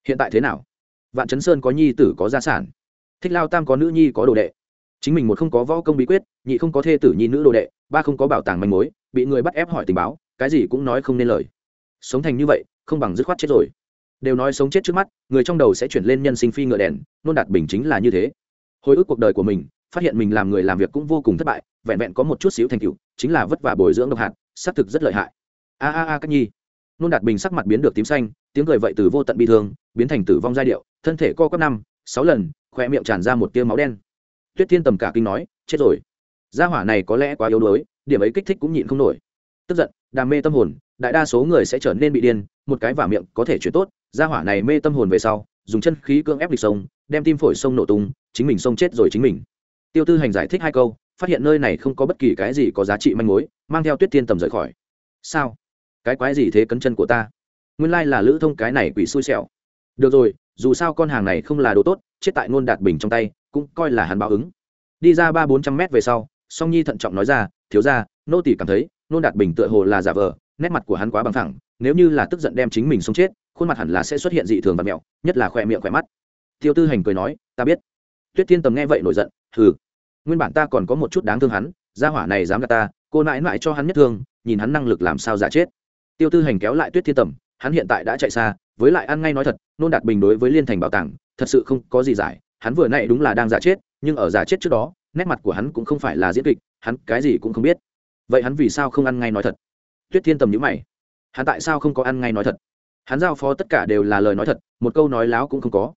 Hiện tại thế nào? Vạn chấn sơn có nhi tử có gia sản. Thích lao tam có nữ nhi có đồ đệ. Chính mình một không có võ công bí quyết, nhị không có thê tử nhi nữ đồ đệ, ba không có bảo tàng manh mối, bị người bắt ép hỏi tình báo, cái gì cũng nói không nên lời. Sống thành như vậy, không bằng dứt khoát chết rồi đều nói sống chết trước mắt, người trong đầu sẽ chuyển lên nhân sinh phi ngựa đèn, nôn đạt bình chính là như thế. Hồi ức cuộc đời của mình, phát hiện mình làm người làm việc cũng vô cùng thất bại, vẹn vẹn có một chút xíu thành tựu, chính là vất vả bồi dưỡng độc hạt, xác thực rất lợi hại. A a a, các nhi. Nôn đạt bình sắc mặt biến được tím xanh, tiếng cười vậy từ vô tận bi thương, biến thành tử vong giai điệu, thân thể co cấp năm, sáu lần khoe miệng tràn ra một tia máu đen. Tuyết thiên tầm cả kinh nói, chết rồi. Gia hỏa này có lẽ quá yếu đuối, điểm ấy kích thích cũng nhịn không nổi. Tức giận, đam mê tâm hồn, đại đa số người sẽ trở nên bị điên, một cái vả miệng có thể chuyển tốt gia hỏa này mê tâm hồn về sau, dùng chân khí cưỡng ép địch sông, đem tim phổi sông nổ tung, chính mình sông chết rồi chính mình. Tiêu tư hành giải thích hai câu, phát hiện nơi này không có bất kỳ cái gì có giá trị manh mối, mang theo tuyết thiên tầm rời khỏi. Sao? Cái quái gì thế cấn chân của ta? Nguyên lai là lữ thông cái này quỷ xui xẻo. Được rồi, dù sao con hàng này không là đồ tốt, chết tại ngôn đạt bình trong tay, cũng coi là hắn báo ứng. Đi ra ba bốn trăm mét về sau, song nhi thận trọng nói ra, thiếu ra nô tỷ cảm thấy nôn đạt bình tựa hồ là giả vờ, nét mặt của hắn quá bằng thẳng nếu như là tức giận đem chính mình sống chết khuôn mặt hẳn là sẽ xuất hiện dị thường và mẹo, nhất là khỏe miệng, khỏe mắt. Tiêu tư hành cười nói, ta biết. Tuyết thiên tầm nghe vậy nổi giận, hừ, nguyên bản ta còn có một chút đáng thương hắn, gia hỏa này dám gạt ta, cô nãi nãi cho hắn nhất thương, nhìn hắn năng lực làm sao giả chết. Tiêu tư hành kéo lại tuyết thiên tầm, hắn hiện tại đã chạy xa, với lại ăn ngay nói thật, nôn đạt bình đối với liên thành bảo tàng, thật sự không có gì giải, hắn vừa nãy đúng là đang giả chết, nhưng ở giả chết trước đó, nét mặt của hắn cũng không phải là diễn kịch, hắn cái gì cũng không biết. Vậy hắn vì sao không ăn ngay nói thật? Tuyết thiên tầm nhữ mày, hắn tại sao không có ăn ngay nói thật? Hắn giao phó tất cả đều là lời nói thật, một câu nói láo cũng không có.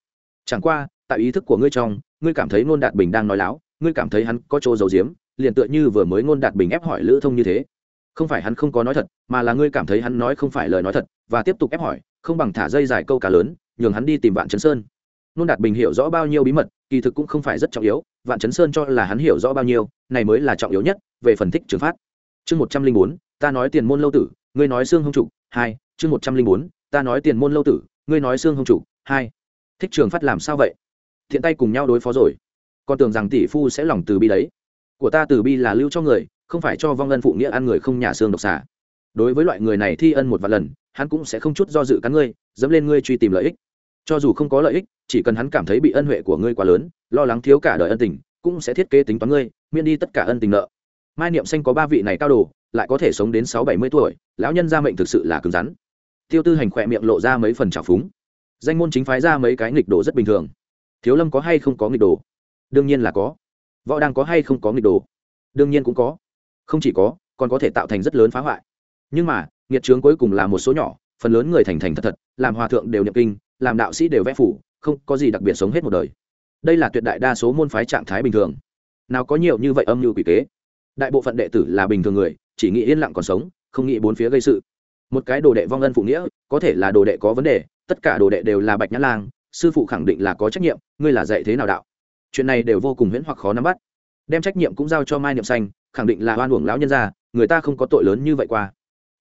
Chẳng qua, tại ý thức của ngươi trong, ngươi cảm thấy ngôn đạt bình đang nói láo, ngươi cảm thấy hắn có chỗ giấu giếm, liền tựa như vừa mới ngôn đạt bình ép hỏi lữ thông như thế. Không phải hắn không có nói thật, mà là ngươi cảm thấy hắn nói không phải lời nói thật, và tiếp tục ép hỏi, không bằng thả dây dài câu cá lớn, nhường hắn đi tìm vạn chấn sơn. Ngôn đạt bình hiểu rõ bao nhiêu bí mật, kỳ thực cũng không phải rất trọng yếu, vạn chấn sơn cho là hắn hiểu rõ bao nhiêu, này mới là trọng yếu nhất, về phần thích trường phát. Chương một trăm linh bốn, ta nói tiền môn lâu tử, ngươi nói xương hông trục, hai, chương một trăm linh bốn ta nói tiền môn lâu tử ngươi nói xương hông chủ, hai. Thích trường phát làm sao vậy? Thiện tay cùng nhau đối phó rồi. Con tưởng rằng tỷ phu sẽ lòng từ bi đấy. Của ta từ bi là lưu cho người không phải cho vong ân phụ nghĩa ăn người không nhà xương độc xả đối với loại người này thi ân một vài lần hắn cũng sẽ không chút do dự cắn ngươi dẫm lên ngươi truy tìm lợi ích. Cho dù không có lợi ích chỉ cần hắn cảm thấy bị ân huệ của ngươi quá lớn lo lắng thiếu cả đời ân tình cũng sẽ thiết kế tính toán ngươi miễn đi tất cả ân tình nợ. Mai niệm xanh có ba vị này cao đồ lại có thể sống đến sáu bảy mươi tuổi lão nhân gia mệnh thực sự là cứng rắn tiêu tư hành khỏe miệng lộ ra mấy phần trào phúng. Danh môn chính phái ra mấy cái nghịch đồ rất bình thường. Thiếu lâm có hay không có nghịch đồ? Đương nhiên là có. Võ đang có hay không có nghịch đồ? Đương nhiên cũng có. Không chỉ có, còn có thể tạo thành rất lớn phá hoại. Nhưng mà, nghiệt trướng cuối cùng là một số nhỏ, phần lớn người thành thành thật thật, làm hòa thượng đều nhập kinh, làm đạo sĩ đều vẽ phủ, không có gì đặc biệt sống hết một đời. Đây là tuyệt đại đa số môn phái trạng thái bình thường. Nào có nhiều như vậy âm mưu quỷ kế. Đại bộ phận đệ tử là bình thường người, chỉ nghĩ yên lặng còn sống, không nghĩ bốn phía gây sự một cái đồ đệ vong ân phụ nghĩa, có thể là đồ đệ có vấn đề, tất cả đồ đệ đều là bạch nhã lang, sư phụ khẳng định là có trách nhiệm, ngươi là dạy thế nào đạo? Chuyện này đều vô cùng huyễn hoặc khó nắm bắt. Đem trách nhiệm cũng giao cho mai niệm xanh, khẳng định là oan uổng lão nhân gia, người ta không có tội lớn như vậy qua.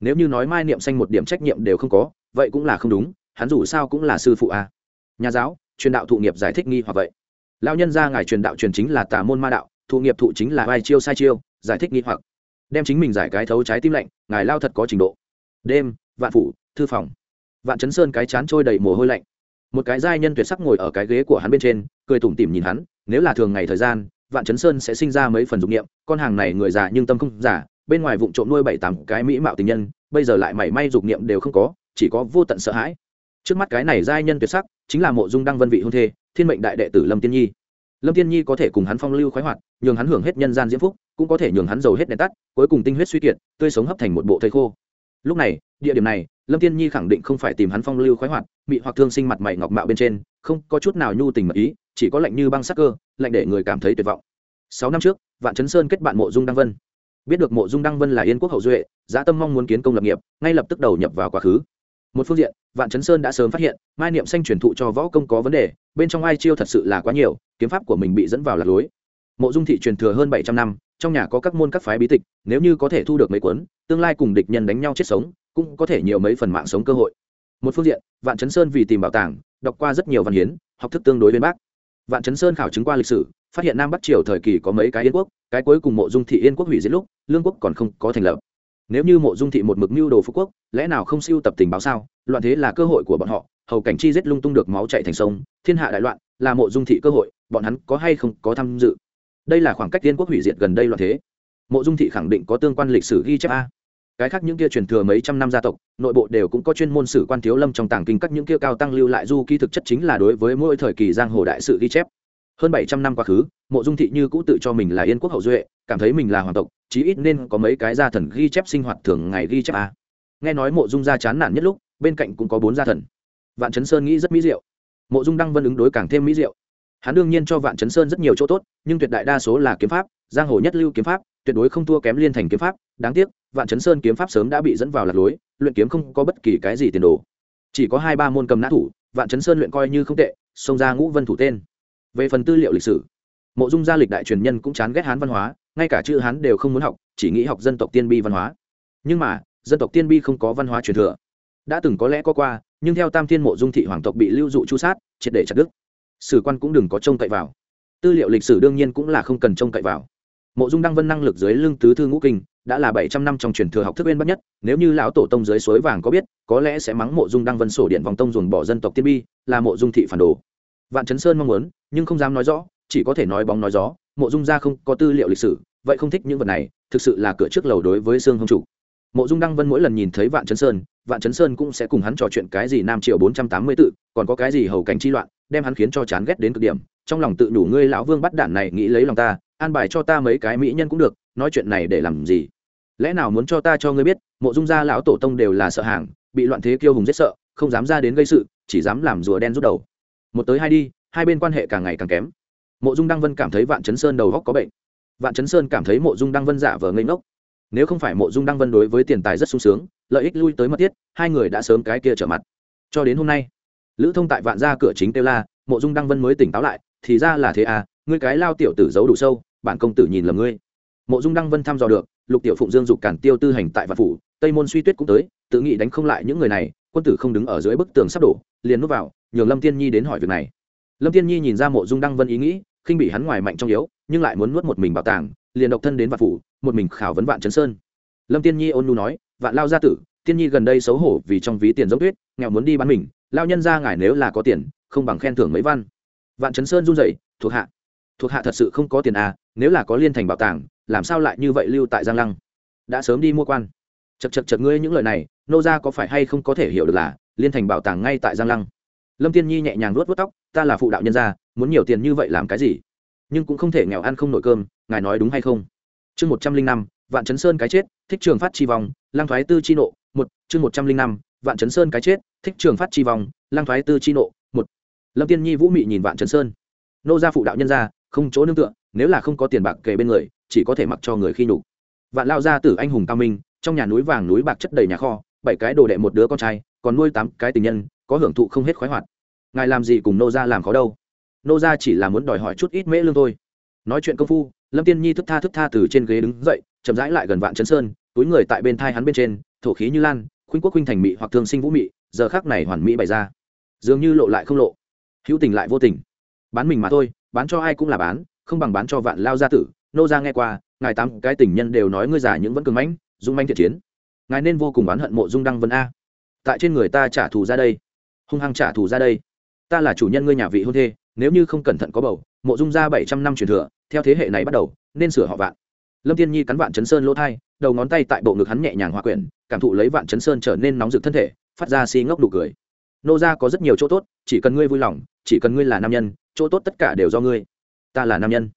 Nếu như nói mai niệm xanh một điểm trách nhiệm đều không có, vậy cũng là không đúng, hắn dù sao cũng là sư phụ à. nhà giáo, truyền đạo thụ nghiệp giải thích nghi hoặc vậy. Lão nhân gia ngài truyền đạo truyền chính là tà môn ma đạo, thụ nghiệp thụ chính là vai chiêu sai chiêu, giải thích nghi hoặc. Đem chính mình giải cái thấu trái tim lạnh, ngài lao thật có trình độ đêm, vạn phủ, thư phòng. Vạn chấn sơn cái chán trôi đầy mồ hôi lạnh. Một cái giai nhân tuyệt sắc ngồi ở cái ghế của hắn bên trên, cười tủm tỉm nhìn hắn, nếu là thường ngày thời gian, vạn chấn sơn sẽ sinh ra mấy phần dụng nghiệm con hàng này người già nhưng tâm không giả, bên ngoài vụ trộm nuôi bảy tám cái mỹ mạo tình nhân, bây giờ lại mảy may dục nghiệm đều không có, chỉ có vô tận sợ hãi. Trước mắt cái này giai nhân tuyệt sắc, chính là mộ dung đăng vân vị hôn thê, thiên mệnh đại đệ tử lâm tiên nhi. Lâm tiên nhi có thể cùng hắn phong lưu khoái hoạt, nhường hắn hưởng hết nhân gian diễm phúc, cũng có thể nhường hắn giàu hết đèn tắt, cuối cùng tinh huyết suy kiệt, tươi sống hấp thành một bộ thây khô lúc này, địa điểm này, lâm tiên nhi khẳng định không phải tìm hắn phong lưu khoái hoạt bị hoặc thương sinh mặt mày ngọc mạo bên trên, không có chút nào nhu tình mật ý, chỉ có lạnh như băng sắc cơ, lạnh để người cảm thấy tuyệt vọng. Sáu năm trước, vạn chấn sơn kết bạn mộ dung đăng vân. Biết được mộ dung đăng vân là yên quốc hậu duệ, giá tâm mong muốn kiến công lập nghiệp, ngay lập tức đầu nhập vào quá khứ. Một phương diện, vạn chấn sơn đã sớm phát hiện, mai niệm xanh truyền thụ cho võ công có vấn đề, bên trong ai chiêu thật sự là quá nhiều, kiếm pháp của mình bị dẫn vào lạc lối. Mộ dung thị truyền thừa hơn bảy trăm năm trong nhà có các môn các phái bí tịch, nếu như có thể thu được mấy cuốn, tương lai cùng địch nhân đánh nhau chết sống, cũng có thể nhiều mấy phần mạng sống cơ hội. Một phương diện, vạn chấn sơn vì tìm bảo tàng, đọc qua rất nhiều văn hiến, học thức tương đối bên bác. Vạn chấn sơn khảo chứng qua lịch sử, phát hiện nam bắc triều thời kỳ có mấy cái yên quốc, cái cuối cùng mộ dung thị yên quốc hủy diệt lúc, lương quốc còn không có thành lập. Nếu như mộ dung thị một mực mưu đồ phú quốc, lẽ nào không siêu tập tình báo sao? Loạn thế là cơ hội của bọn họ, hầu cảnh chi giết lung tung được máu chạy thành sông, thiên hạ đại loạn, là mộ dung thị cơ hội, bọn hắn có hay không có tham dự? Đây là khoảng cách tiên quốc hủy diệt gần đây loạn thế. Mộ dung thị khẳng định có tương quan lịch sử ghi chép a. Cái khác những kia truyền thừa mấy trăm năm gia tộc, nội bộ đều cũng có chuyên môn sử quan thiếu lâm trong tàng kinh các những kia cao tăng lưu lại du ký thực chất chính là đối với mỗi thời kỳ giang hồ đại sự ghi chép. Hơn bảy trăm năm quá khứ, mộ dung thị như cũ tự cho mình là yên quốc hậu duệ, cảm thấy mình là hoàng tộc, chí ít nên có mấy cái gia thần ghi chép sinh hoạt thường ngày ghi chép a. Nghe nói mộ dung gia chán nản nhất lúc, bên cạnh cũng có bốn gia thần. Vạn chấn sơn nghĩ rất mỹ diệu. Mộ dung đăng vân ứng đối càng thêm mỹ diệu hắn đương nhiên cho vạn chấn sơn rất nhiều chỗ tốt, nhưng tuyệt đại đa số là kiếm pháp, giang hồ nhất lưu kiếm pháp, tuyệt đối không thua kém liên thành kiếm pháp. Đáng tiếc, vạn chấn sơn kiếm pháp sớm đã bị dẫn vào lạc lối, luyện kiếm không có bất kỳ cái gì tiền đồ. Chỉ có hai ba môn cầm nã thủ, vạn chấn sơn luyện coi như không tệ, xông ra ngũ vân thủ tên. Về phần tư liệu lịch sử, mộ dung gia lịch đại truyền nhân cũng chán ghét hán văn hóa, ngay cả chữ hán đều không muốn học, chỉ nghĩ học dân tộc tiên bi văn hóa. Nhưng mà, dân tộc tiên bi không có văn hóa truyền thừa. Đã từng có lẽ có qua, nhưng theo tam thiên mộ dung thị hoàng tộc bị lưu dụ chu sát, triệt để chặt đức sử quan cũng đừng có trông cậy vào. Tư liệu lịch sử đương nhiên cũng là không cần trông cậy vào. Mộ dung đăng vân năng lực dưới lưng tứ thư ngũ kinh, đã là bảy trăm năm trong truyền thừa học thức bên bắt nhất, nếu như lão tổ tông dưới suối vàng có biết, có lẽ sẽ mắng mộ dung đăng vân sổ điện vòng tông dồn bỏ dân tộc tiên bi, là mộ dung thị phản đồ. Vạn chấn sơn mong muốn, nhưng không dám nói rõ, chỉ có thể nói bóng nói gió, mộ dung gia không có tư liệu lịch sử, vậy không thích những vật này, thực sự là cửa trước lầu đối với xương hông chủ. Mộ dung đăng vân mỗi lần nhìn thấy vạn chấn sơn, vạn chấn sơn cũng sẽ cùng hắn trò chuyện cái gì nam triệu bốn trăm tám mươi tự còn có cái gì hầu cảnh chi loạn đem hắn khiến cho chán ghét đến cực điểm, trong lòng tự đủ ngươi lão vương bắt đản này nghĩ lấy lòng ta, an bài cho ta mấy cái mỹ nhân cũng được, nói chuyện này để làm gì? Lẽ nào muốn cho ta cho ngươi biết, mộ dung gia lão tổ tông đều là sợ hàng, bị loạn thế kiêu hùng giết sợ, không dám ra đến gây sự, chỉ dám làm rùa đen rút đầu. Một tới hai đi, hai bên quan hệ càng ngày càng kém. Mộ dung đăng vân cảm thấy vạn chấn sơn đầu góc có bệnh. Vạn chấn sơn cảm thấy mộ dung đăng vân giả vờ ngây ngốc. Nếu không phải mộ dung đăng vân đối với tiền tài rất sung sướng, lợi ích lui tới mất thiết, hai người đã sớm cái kia trở mặt. Cho đến hôm nay lữ thông tại vạn gia cửa chính kêu la, mộ dung đăng vân mới tỉnh táo lại, thì ra là thế à ngươi cái lao tiểu tử giấu đủ sâu, bản công tử nhìn lầm ngươi. Mộ dung đăng vân thăm dò được, lục tiểu phụng dương dục cản tiêu tư hành tại vạn phủ, tây môn suy tuyết cũng tới, tự nghĩ đánh không lại những người này, quân tử không đứng ở dưới bức tường sắp đổ, liền núp vào, nhường lâm tiên nhi đến hỏi việc này. Lâm tiên nhi nhìn ra mộ dung đăng vân ý nghĩ, khinh bị hắn ngoài mạnh trong yếu, nhưng lại muốn nuốt một mình bảo tàng, liền độc thân đến vạn phủ, một mình khảo vấn vạn chấn sơn. Lâm tiên nhi ôn nu nói, vạn lao gia tử, tiên nhi gần đây xấu hổ vì trong ví tiền giống tuyết, nghèo muốn đi bán mình lao nhân ra ngài nếu là có tiền, không bằng khen thưởng mấy văn. Vạn chấn sơn run rẩy, thuộc hạ. Thuộc hạ thật sự không có tiền à nếu là có liên thành bảo tàng, làm sao lại như vậy lưu tại giang lăng? Đã sớm đi mua quan. Chật chật chật ngươi những lời này, nô ra có phải hay không có thể hiểu được là, liên thành bảo tàng ngay tại giang lăng? Lâm tiên nhi nhẹ nhàng luốt vớt tóc, ta là phụ đạo nhân gia, muốn nhiều tiền như vậy làm cái gì? Nhưng cũng không thể nghèo ăn không nổi cơm, ngài nói đúng hay không? Chương một trăm linh năm, vạn chấn sơn cái chết, thích trường phát chi vòng lang thoái tư chi nộ, một, chương một trăm linh năm vạn chấn sơn cái chết, thích trường phát chi vòng lang thoái tư chi nộ, một. Lâm tiên nhi vũ mị nhìn vạn chấn sơn. Nô gia phụ đạo nhân gia, không chỗ nương tựa, nếu là không có tiền bạc kề bên người, chỉ có thể mặc cho người khi nhục. Vạn lao gia tử anh hùng cao minh, trong nhà núi vàng núi bạc chất đầy nhà kho, bảy cái đồ đệ một đứa con trai, còn nuôi tám cái tình nhân, có hưởng thụ không hết khoái hoạt. Ngài làm gì cùng nô gia làm khó đâu. Nô gia chỉ là muốn đòi hỏi chút ít mễ lương thôi. Nói chuyện công phu, lâm tiên nhi thức tha thức tha từ trên ghế đứng dậy, chậm rãi lại gần vạn chấn sơn, túi người tại bên thai hắn bên trên, thổ khí như lan khuynh quốc khuynh thành mị hoặc thương sinh vũ mị, giờ khác này hoàn mỹ bày ra. Dường như lộ lại không lộ. Hữu tình lại vô tình. Bán mình mà thôi, bán cho ai cũng là bán, không bằng bán cho vạn lao gia tử. Nô gia nghe qua, ngài tám cái tình nhân đều nói ngươi giả những vẫn cường mãnh, dung manh thiện chiến. Ngài nên vô cùng oán hận mộ dung đăng vân a. Tại trên người ta trả thù ra đây. Hung hăng trả thù ra đây. Ta là chủ nhân ngươi nhà vị hôn thê, nếu như không cẩn thận có bầu, mộ dung ra bảy trăm năm truyền thừa, theo thế hệ này bắt đầu, nên sửa họ vạn lâm tiên nhi cắn vạn chấn sơn lỗ thai, đầu ngón tay tại bộ ngực hắn nhẹ nhàng hòa quyển cảm thụ lấy vạn chấn sơn trở nên nóng rực thân thể, phát ra xi ngốc đủ cười. Nô ra có rất nhiều chỗ tốt, chỉ cần ngươi vui lòng, chỉ cần ngươi là nam nhân, chỗ tốt tất cả đều do ngươi. Ta là nam nhân.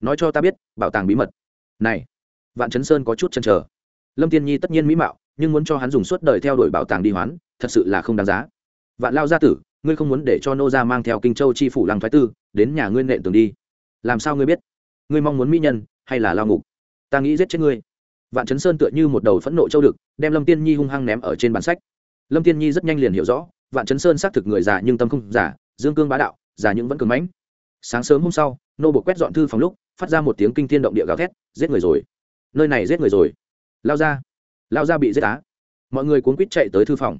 Nói cho ta biết, bảo tàng bí mật. Này. Vạn chấn sơn có chút chăn trở lâm tiên nhi tất nhiên mỹ mạo, nhưng muốn cho hắn dùng suốt đời theo đuổi bảo tàng đi hoán, thật sự là không đáng giá. Vạn lao gia tử, ngươi không muốn để cho nô gia mang theo kinh châu chi phủ lăng thái tư đến nhà ngươi nện tường đi. Làm sao ngươi biết? Ngươi mong muốn mỹ nhân hay là lao ngục? Ta nghĩ giết chết ngươi. Vạn chấn sơn tựa như một đầu phẫn nộ châu đực, đem lâm tiên nhi hung hăng ném ở trên bản sách. Lâm tiên nhi rất nhanh liền hiểu rõ, vạn chấn sơn xác thực người già nhưng tâm không giả, dương cương bá đạo, già nhưng vẫn cường mãnh. Sáng sớm hôm sau, nô bộ quét dọn thư phòng lúc, phát ra một tiếng kinh thiên động địa gào thét, giết người rồi. Nơi này giết người rồi. Lao ra. Lao ra bị giết á. Mọi người cuốn quýt chạy tới thư phòng.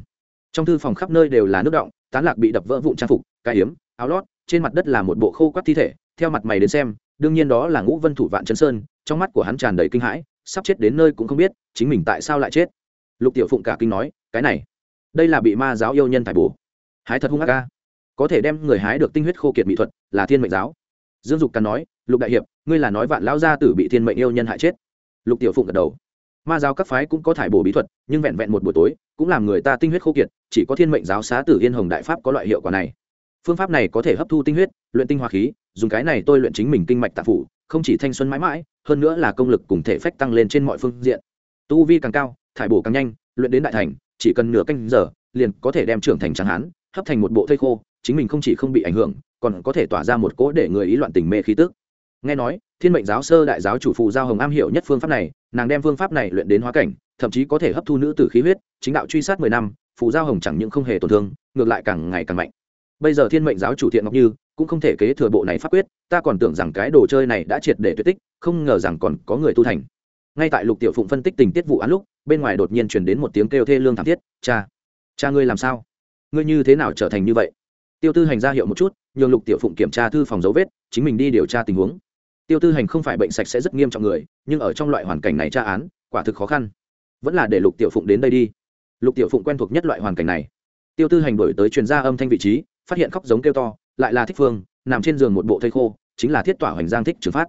Trong thư phòng khắp nơi đều là nước động, tán lạc bị đập vỡ vụn trang phục, cái hiếm áo lót, trên mặt đất là một bộ khô quắt thi thể, theo mặt mày đến xem đương nhiên đó là ngũ vân thủ vạn chấn sơn, trong mắt của hắn tràn đầy kinh hãi, sắp chết đến nơi cũng không biết, chính mình tại sao lại chết. Lục tiểu phụng cả kinh nói, cái này, đây là bị ma giáo yêu nhân thải bổ. Hái thật hung ác ca có thể đem người hái được tinh huyết khô kiệt mỹ thuật, là thiên mệnh giáo. Dương dục càn nói, lục đại hiệp, ngươi là nói vạn lão gia tử bị thiên mệnh yêu nhân hại chết. Lục tiểu phụng gật đầu. Ma giáo các phái cũng có thải bổ bí thuật, nhưng vẹn vẹn một buổi tối, cũng làm người ta tinh huyết khô kiệt, chỉ có thiên mệnh giáo xá tử yên hồng đại pháp có loại hiệu quả này phương pháp này có thể hấp thu tinh huyết, luyện tinh hoa khí, dùng cái này tôi luyện chính mình kinh mạch tạ phủ, không chỉ thanh xuân mãi mãi, hơn nữa là công lực cùng thể phách tăng lên trên mọi phương diện. Tu vi càng cao, thải bổ càng nhanh, luyện đến đại thành, chỉ cần nửa canh giờ, liền có thể đem trưởng thành tráng hán, hấp thành một bộ thây khô, chính mình không chỉ không bị ảnh hưởng, còn có thể tỏa ra một cỗ để người ý loạn tình mê khí tức. Nghe nói, thiên mệnh giáo sơ đại giáo chủ phù giao hồng am hiểu nhất phương pháp này, nàng đem phương pháp này luyện đến hóa cảnh, thậm chí có thể hấp thu nữ tử khí huyết, chính đạo truy sát mười năm, phù giao hồng chẳng những không hề tổn thương, ngược lại càng ngày càng mạnh bây giờ thiên mệnh giáo chủ thiện ngọc như cũng không thể kế thừa bộ này pháp quyết, ta còn tưởng rằng cái đồ chơi này đã triệt để tuyệt tích, không ngờ rằng còn có người tu thành. Ngay tại lục tiểu phụng phân tích tình tiết vụ án lúc, bên ngoài đột nhiên chuyển đến một tiếng kêu thê lương thảm thiết, cha cha ngươi làm sao? Ngươi như thế nào trở thành như vậy? Tiêu tư hành ra hiệu một chút, nhường lục tiểu phụng kiểm tra thư phòng dấu vết, chính mình đi điều tra tình huống. Tiêu tư hành không phải bệnh sạch sẽ rất nghiêm trọng người, nhưng ở trong loại hoàn cảnh này tra án, quả thực khó khăn. Vẫn là để lục tiểu phụng đến đây đi. Lục tiểu phụng quen thuộc nhất loại hoàn cảnh này. Tiêu tư hành đổi tới truyền gia âm thanh vị trí phát hiện khóc giống kêu to, lại là thích phương, nằm trên giường một bộ thây khô, chính là thiết tỏa hoành giang thích trường phát.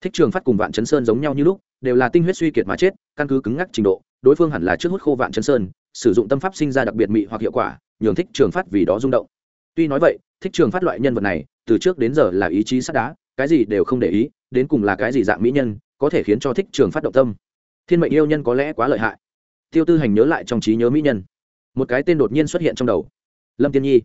Thích trường phát cùng vạn chấn sơn giống nhau như lúc, đều là tinh huyết suy kiệt mà chết, căn cứ cứng ngắc trình độ, đối phương hẳn là trước hút khô vạn chấn sơn, sử dụng tâm pháp sinh ra đặc biệt mị hoặc hiệu quả, nhường thích trường phát vì đó rung động. Tuy nói vậy, thích trường phát loại nhân vật này, từ trước đến giờ là ý chí sắt đá, cái gì đều không để ý, đến cùng là cái gì dạng mỹ nhân, có thể khiến cho thích trường phát động tâm. Thiên mệnh yêu nhân có lẽ quá lợi hại. Tiêu tư hành nhớ lại trong trí nhớ mỹ nhân. Một cái tên đột nhiên xuất hiện trong đầu. Lâm tiên nhi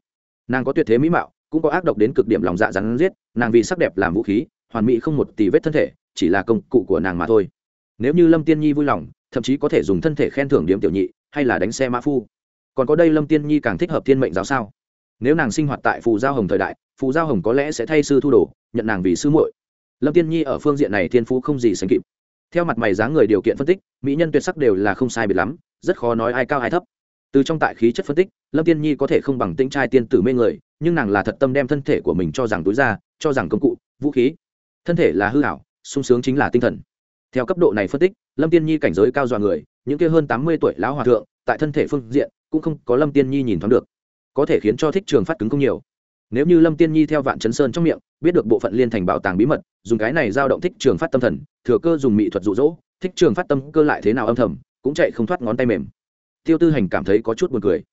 nàng có tuyệt thế mỹ mạo, cũng có ác độc đến cực điểm lòng dạ rắn giết, nàng vì sắc đẹp làm vũ khí, hoàn mỹ không một tỷ vết thân thể, chỉ là công cụ của nàng mà thôi. Nếu như lâm tiên nhi vui lòng, thậm chí có thể dùng thân thể khen thưởng điểm tiểu nhị, hay là đánh xe mã phu. Còn có đây lâm tiên nhi càng thích hợp thiên mệnh giáo sao? Nếu nàng sinh hoạt tại phù giao hồng thời đại, phù giao hồng có lẽ sẽ thay sư thu đồ, nhận nàng vì sư muội. Lâm tiên nhi ở phương diện này thiên phú không gì sánh kịp. Theo mặt mày dáng người điều kiện phân tích, mỹ nhân tuyệt sắc đều là không sai biệt lắm, rất khó nói ai cao ai thấp từ trong tại khí chất phân tích, lâm tiên nhi có thể không bằng tinh trai tiên tử mê người, nhưng nàng là thật tâm đem thân thể của mình cho rằng túi ra, cho rằng công cụ, vũ khí. Thân thể là hư hảo sung sướng chính là tinh thần. Theo cấp độ này phân tích, lâm tiên nhi cảnh giới cao dọa người, những kia hơn tám mươi tuổi lão hòa thượng, tại thân thể phương diện, cũng không có lâm tiên nhi nhìn thoáng được. Có thể khiến cho thích trường phát cứng không nhiều. Nếu như lâm tiên nhi theo vạn chấn sơn trong miệng, biết được bộ phận liên thành bảo tàng bí mật, dùng cái này giao động thích trường phát tâm thần, thừa cơ dùng mỹ thuật rụ rỗ thích trường phát tâm cơ lại thế nào âm thầm, cũng chạy không thoát ngón tay mềm tiêu tư hành cảm thấy có chút buồn cười.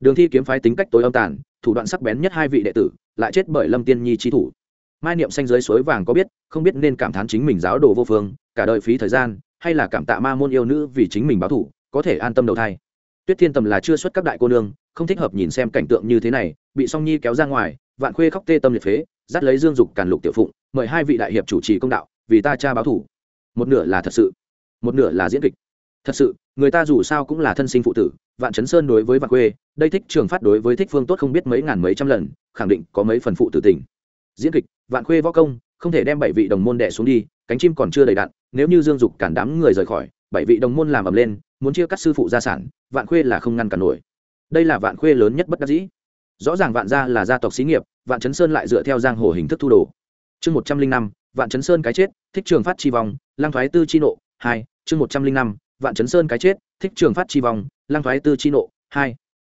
Đường thi kiếm phái tính cách tối âm tàn, thủ đoạn sắc bén nhất hai vị đệ tử, lại chết bởi lâm tiên nhi trí thủ. Mai niệm xanh dưới suối vàng có biết, không biết nên cảm thán chính mình giáo đồ vô phương, cả đời phí thời gian, hay là cảm tạ ma môn yêu nữ vì chính mình báo thủ, có thể an tâm đầu thai. Tuyết thiên tầm là chưa xuất các đại cô nương, không thích hợp nhìn xem cảnh tượng như thế này, bị song nhi kéo ra ngoài, vạn khuê khóc tê tâm liệt phế, dắt lấy dương dục càn lục tiểu phụng, mời hai vị đại hiệp chủ trì công đạo, vì ta cha báo thủ. Một nửa là thật sự, một nửa là diễn kịch thật sự, người ta dù sao cũng là thân sinh phụ tử, vạn chấn sơn đối với vạn quê, đây thích trường phát đối với thích phương tốt không biết mấy ngàn mấy trăm lần, khẳng định có mấy phần phụ tử tình. Diễn kịch, vạn khuê võ công, không thể đem bảy vị đồng môn đẻ xuống đi, cánh chim còn chưa đầy đạn, nếu như dương dục cản đám người rời khỏi, bảy vị đồng môn làm ầm lên, muốn chia cắt sư phụ gia sản, vạn khuê là không ngăn cản nổi. Đây là vạn khuê lớn nhất bất đắc dĩ. Rõ ràng vạn gia là gia tộc xí nghiệp, vạn chấn sơn lại dựa theo giang hồ hình thức thu đồ. Chương một trăm linh năm, vạn chấn sơn cái chết, thích trường phát chi vòng lang thoái tư chi nộ, hai, chương một trăm linh năm vạn chấn sơn cái chết, thích trường phát chi vòng lang thoái tư chi nộ, hai.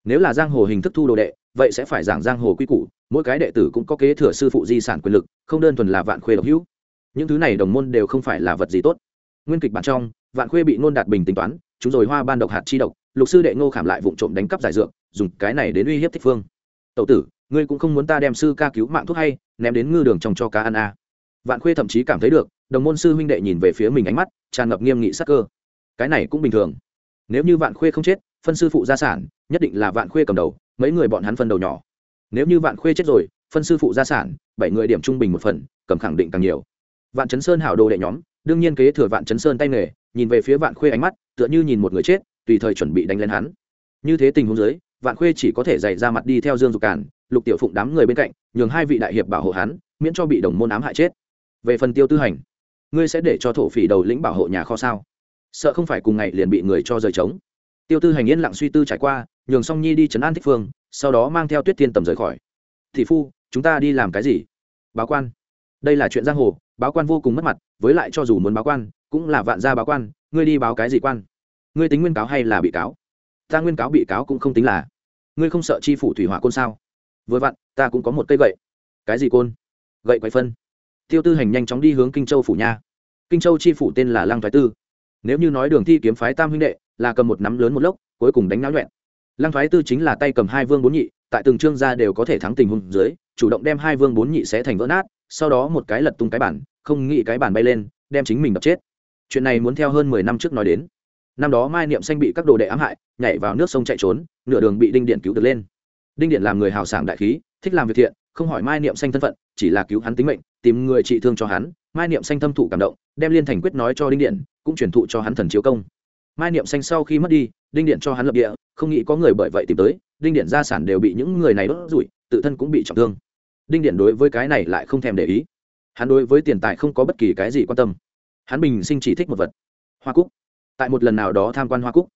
Nếu là giang hồ hình thức thu đồ đệ, vậy sẽ phải giảng giang hồ quy củ, mỗi cái đệ tử cũng có kế thừa sư phụ di sản quyền lực, không đơn thuần là vạn khuê độc hữu. Những thứ này đồng môn đều không phải là vật gì tốt. Nguyên kịch bản trong, vạn khuê bị nôn đạt bình tính toán, chúng rồi hoa ban độc hạt chi độc, lục sư đệ ngô khảm lại vụ trộm đánh cắp giải dược, dùng cái này đến uy hiếp thích phương. Tậu tử, ngươi cũng không muốn ta đem sư ca cứu mạng thuốc hay, ném đến ngư đường trong cho cá ăn à. vạn khuê thậm chí cảm thấy được, đồng môn sư huynh đệ nhìn về phía mình ánh mắt, tràn ngập nghiêm nghị sắc cơ cái này cũng bình thường. Nếu như vạn khuê không chết, phân sư phụ gia sản, nhất định là vạn khuê cầm đầu, mấy người bọn hắn phân đầu nhỏ. Nếu như vạn khuê chết rồi, phân sư phụ gia sản, bảy người điểm trung bình một phần, cầm khẳng định càng nhiều. Vạn chấn sơn hảo đồ đệ nhóm, đương nhiên kế thừa vạn chấn sơn tay nghề, nhìn về phía vạn khuê ánh mắt, tựa như nhìn một người chết, tùy thời chuẩn bị đánh lên hắn. Như thế tình huống dưới, vạn khuê chỉ có thể dày ra mặt đi theo dương dục cản, lục tiểu phụng đám người bên cạnh, nhường hai vị đại hiệp bảo hộ hắn, miễn cho bị đồng môn ám hại chết. Về phần tiêu tư hành, ngươi sẽ để cho thổ phỉ đầu lĩnh bảo hộ nhà kho sao? Sợ không phải cùng ngày liền bị người cho rời trống. Tiêu tư hành yên lặng suy tư trải qua, nhường song nhi đi chấn an thích phương, sau đó mang theo tuyết thiên tầm rời khỏi. Thị phu, chúng ta đi làm cái gì? Báo quan. Đây là chuyện giang hồ, báo quan vô cùng mất mặt, với lại cho dù muốn báo quan, cũng là vạn gia báo quan, ngươi đi báo cái gì quan? Ngươi tính nguyên cáo hay là bị cáo? Ta nguyên cáo bị cáo cũng không tính là. Ngươi không sợ chi phủ thủy hỏa côn sao? Vừa vặn, ta cũng có một cây gậy. Cái gì côn? Gậy quậy phân. Tiêu tư hành nhanh chóng đi hướng kinh châu phủ nha. Kinh châu chi phủ tên là lăng thái tư nếu như nói đường thi kiếm phái tam huynh đệ là cầm một nắm lớn một lốc, cuối cùng đánh náo nhuẹn. Lăng Phái tư chính là tay cầm hai vương bốn nhị, tại từng trương gia đều có thể thắng tình huống dưới, chủ động đem hai vương bốn nhị sẽ thành vỡ nát, sau đó một cái lật tung cái bản, không nghĩ cái bản bay lên, đem chính mình đập chết. Chuyện này muốn theo hơn mười năm trước nói đến. Năm đó mai niệm xanh bị các đồ đệ ám hại, nhảy vào nước sông chạy trốn, nửa đường bị đinh điện cứu được lên. Đinh điện làm người hào sảng đại khí, thích làm việc thiện, không hỏi mai niệm xanh thân phận, chỉ là cứu hắn tính mệnh, tìm người trị thương cho hắn. Mai niệm xanh thâm thụ cảm động, đem liên thành quyết nói cho đinh điện cũng truyền thụ cho hắn thần chiếu công. Mai niệm xanh sau khi mất đi, đinh điện cho hắn lập địa, không nghĩ có người bởi vậy tìm tới, đinh điện gia sản đều bị những người này đốt rủi, tự thân cũng bị trọng thương. Đinh điện đối với cái này lại không thèm để ý. Hắn đối với tiền tài không có bất kỳ cái gì quan tâm. Hắn bình sinh chỉ thích một vật, hoa cúc. Tại một lần nào đó tham quan hoa cúc,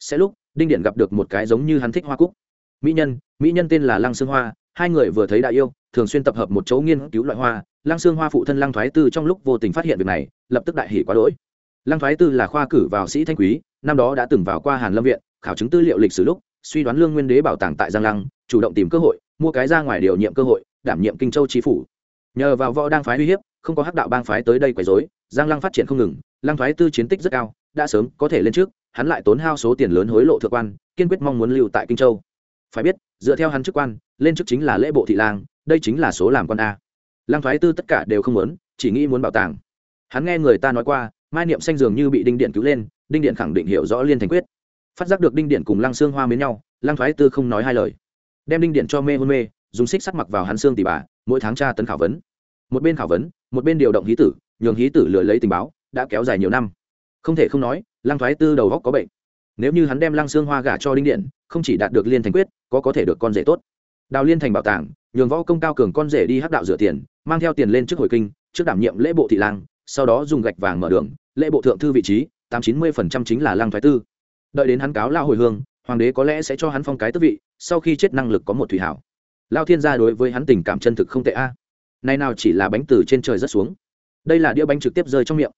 sẽ lúc, đinh điện gặp được một cái giống như hắn thích hoa cúc. Mỹ nhân mỹ nhân tên là lăng sương hoa, hai người vừa thấy đại yêu, thường xuyên tập hợp một chỗ nghiên cứu loại hoa. Lăng sương hoa phụ thân lăng thoái tư trong lúc vô tình phát hiện việc này, lập tức đại hỷ quá đỗi lăng thoái tư là khoa cử vào sĩ thanh quý, năm đó đã từng vào qua hàn lâm viện, khảo chứng tư liệu lịch sử lúc, suy đoán lương nguyên đế bảo tàng tại giang lăng, chủ động tìm cơ hội, mua cái ra ngoài điều nhiệm cơ hội, đảm nhiệm kinh châu trí phủ. Nhờ vào võ đang phái uy hiếp, không có hắc đạo bang phái tới đây quấy rối, giang lăng phát triển không ngừng, lăng thoái tư chiến tích rất cao, đã sớm có thể lên trước, hắn lại tốn hao số tiền lớn hối lộ thượng quan, kiên quyết mong muốn lưu tại kinh châu. Phải biết, dựa theo hắn chức quan, lên chức chính là lễ bộ thị lang, đây chính là số làm con a. Lăng thoái tư tất cả đều không muốn, chỉ nghĩ muốn bảo tàng. Hắn nghe người ta nói qua mai niệm xanh dường như bị đinh điện cứu lên, đinh điện khẳng định hiểu rõ liên thành quyết. Phát giác được đinh điện cùng lăng xương hoa mến nhau, lăng thoái tư không nói hai lời. Đem đinh điện cho mê hôn mê, dùng xích sắt mặc vào hắn xương tỷ bà, mỗi tháng tra tấn khảo vấn. Một bên khảo vấn, một bên điều động hí tử, nhường hí tử lừa lấy tình báo, đã kéo dài nhiều năm. Không thể không nói, lăng thoái tư đầu góc có bệnh. Nếu như hắn đem lăng xương hoa gả cho đinh điện, không chỉ đạt được liên thành quyết, có có thể được con rể tốt. Đào liên thành bảo tàng, nhường võ công cao cường con rể đi hắc đạo rửa tiền, mang theo tiền lên trước hồi kinh, trước đảm nhiệm lễ bộ thị lang, sau đó dùng gạch vàng mở đường lễ bộ thượng thư vị trí, tám chín mươi phần trăm chính là lăng thoái tư. Đợi đến hắn cáo lao hồi hương, hoàng đế có lẽ sẽ cho hắn phong cái tước vị, sau khi chết năng lực có một thủy hảo. Lao thiên gia đối với hắn tình cảm chân thực không tệ a. À. nay nào chỉ là bánh từ trên trời rất xuống. Đây là đĩa bánh trực tiếp rơi trong miệng.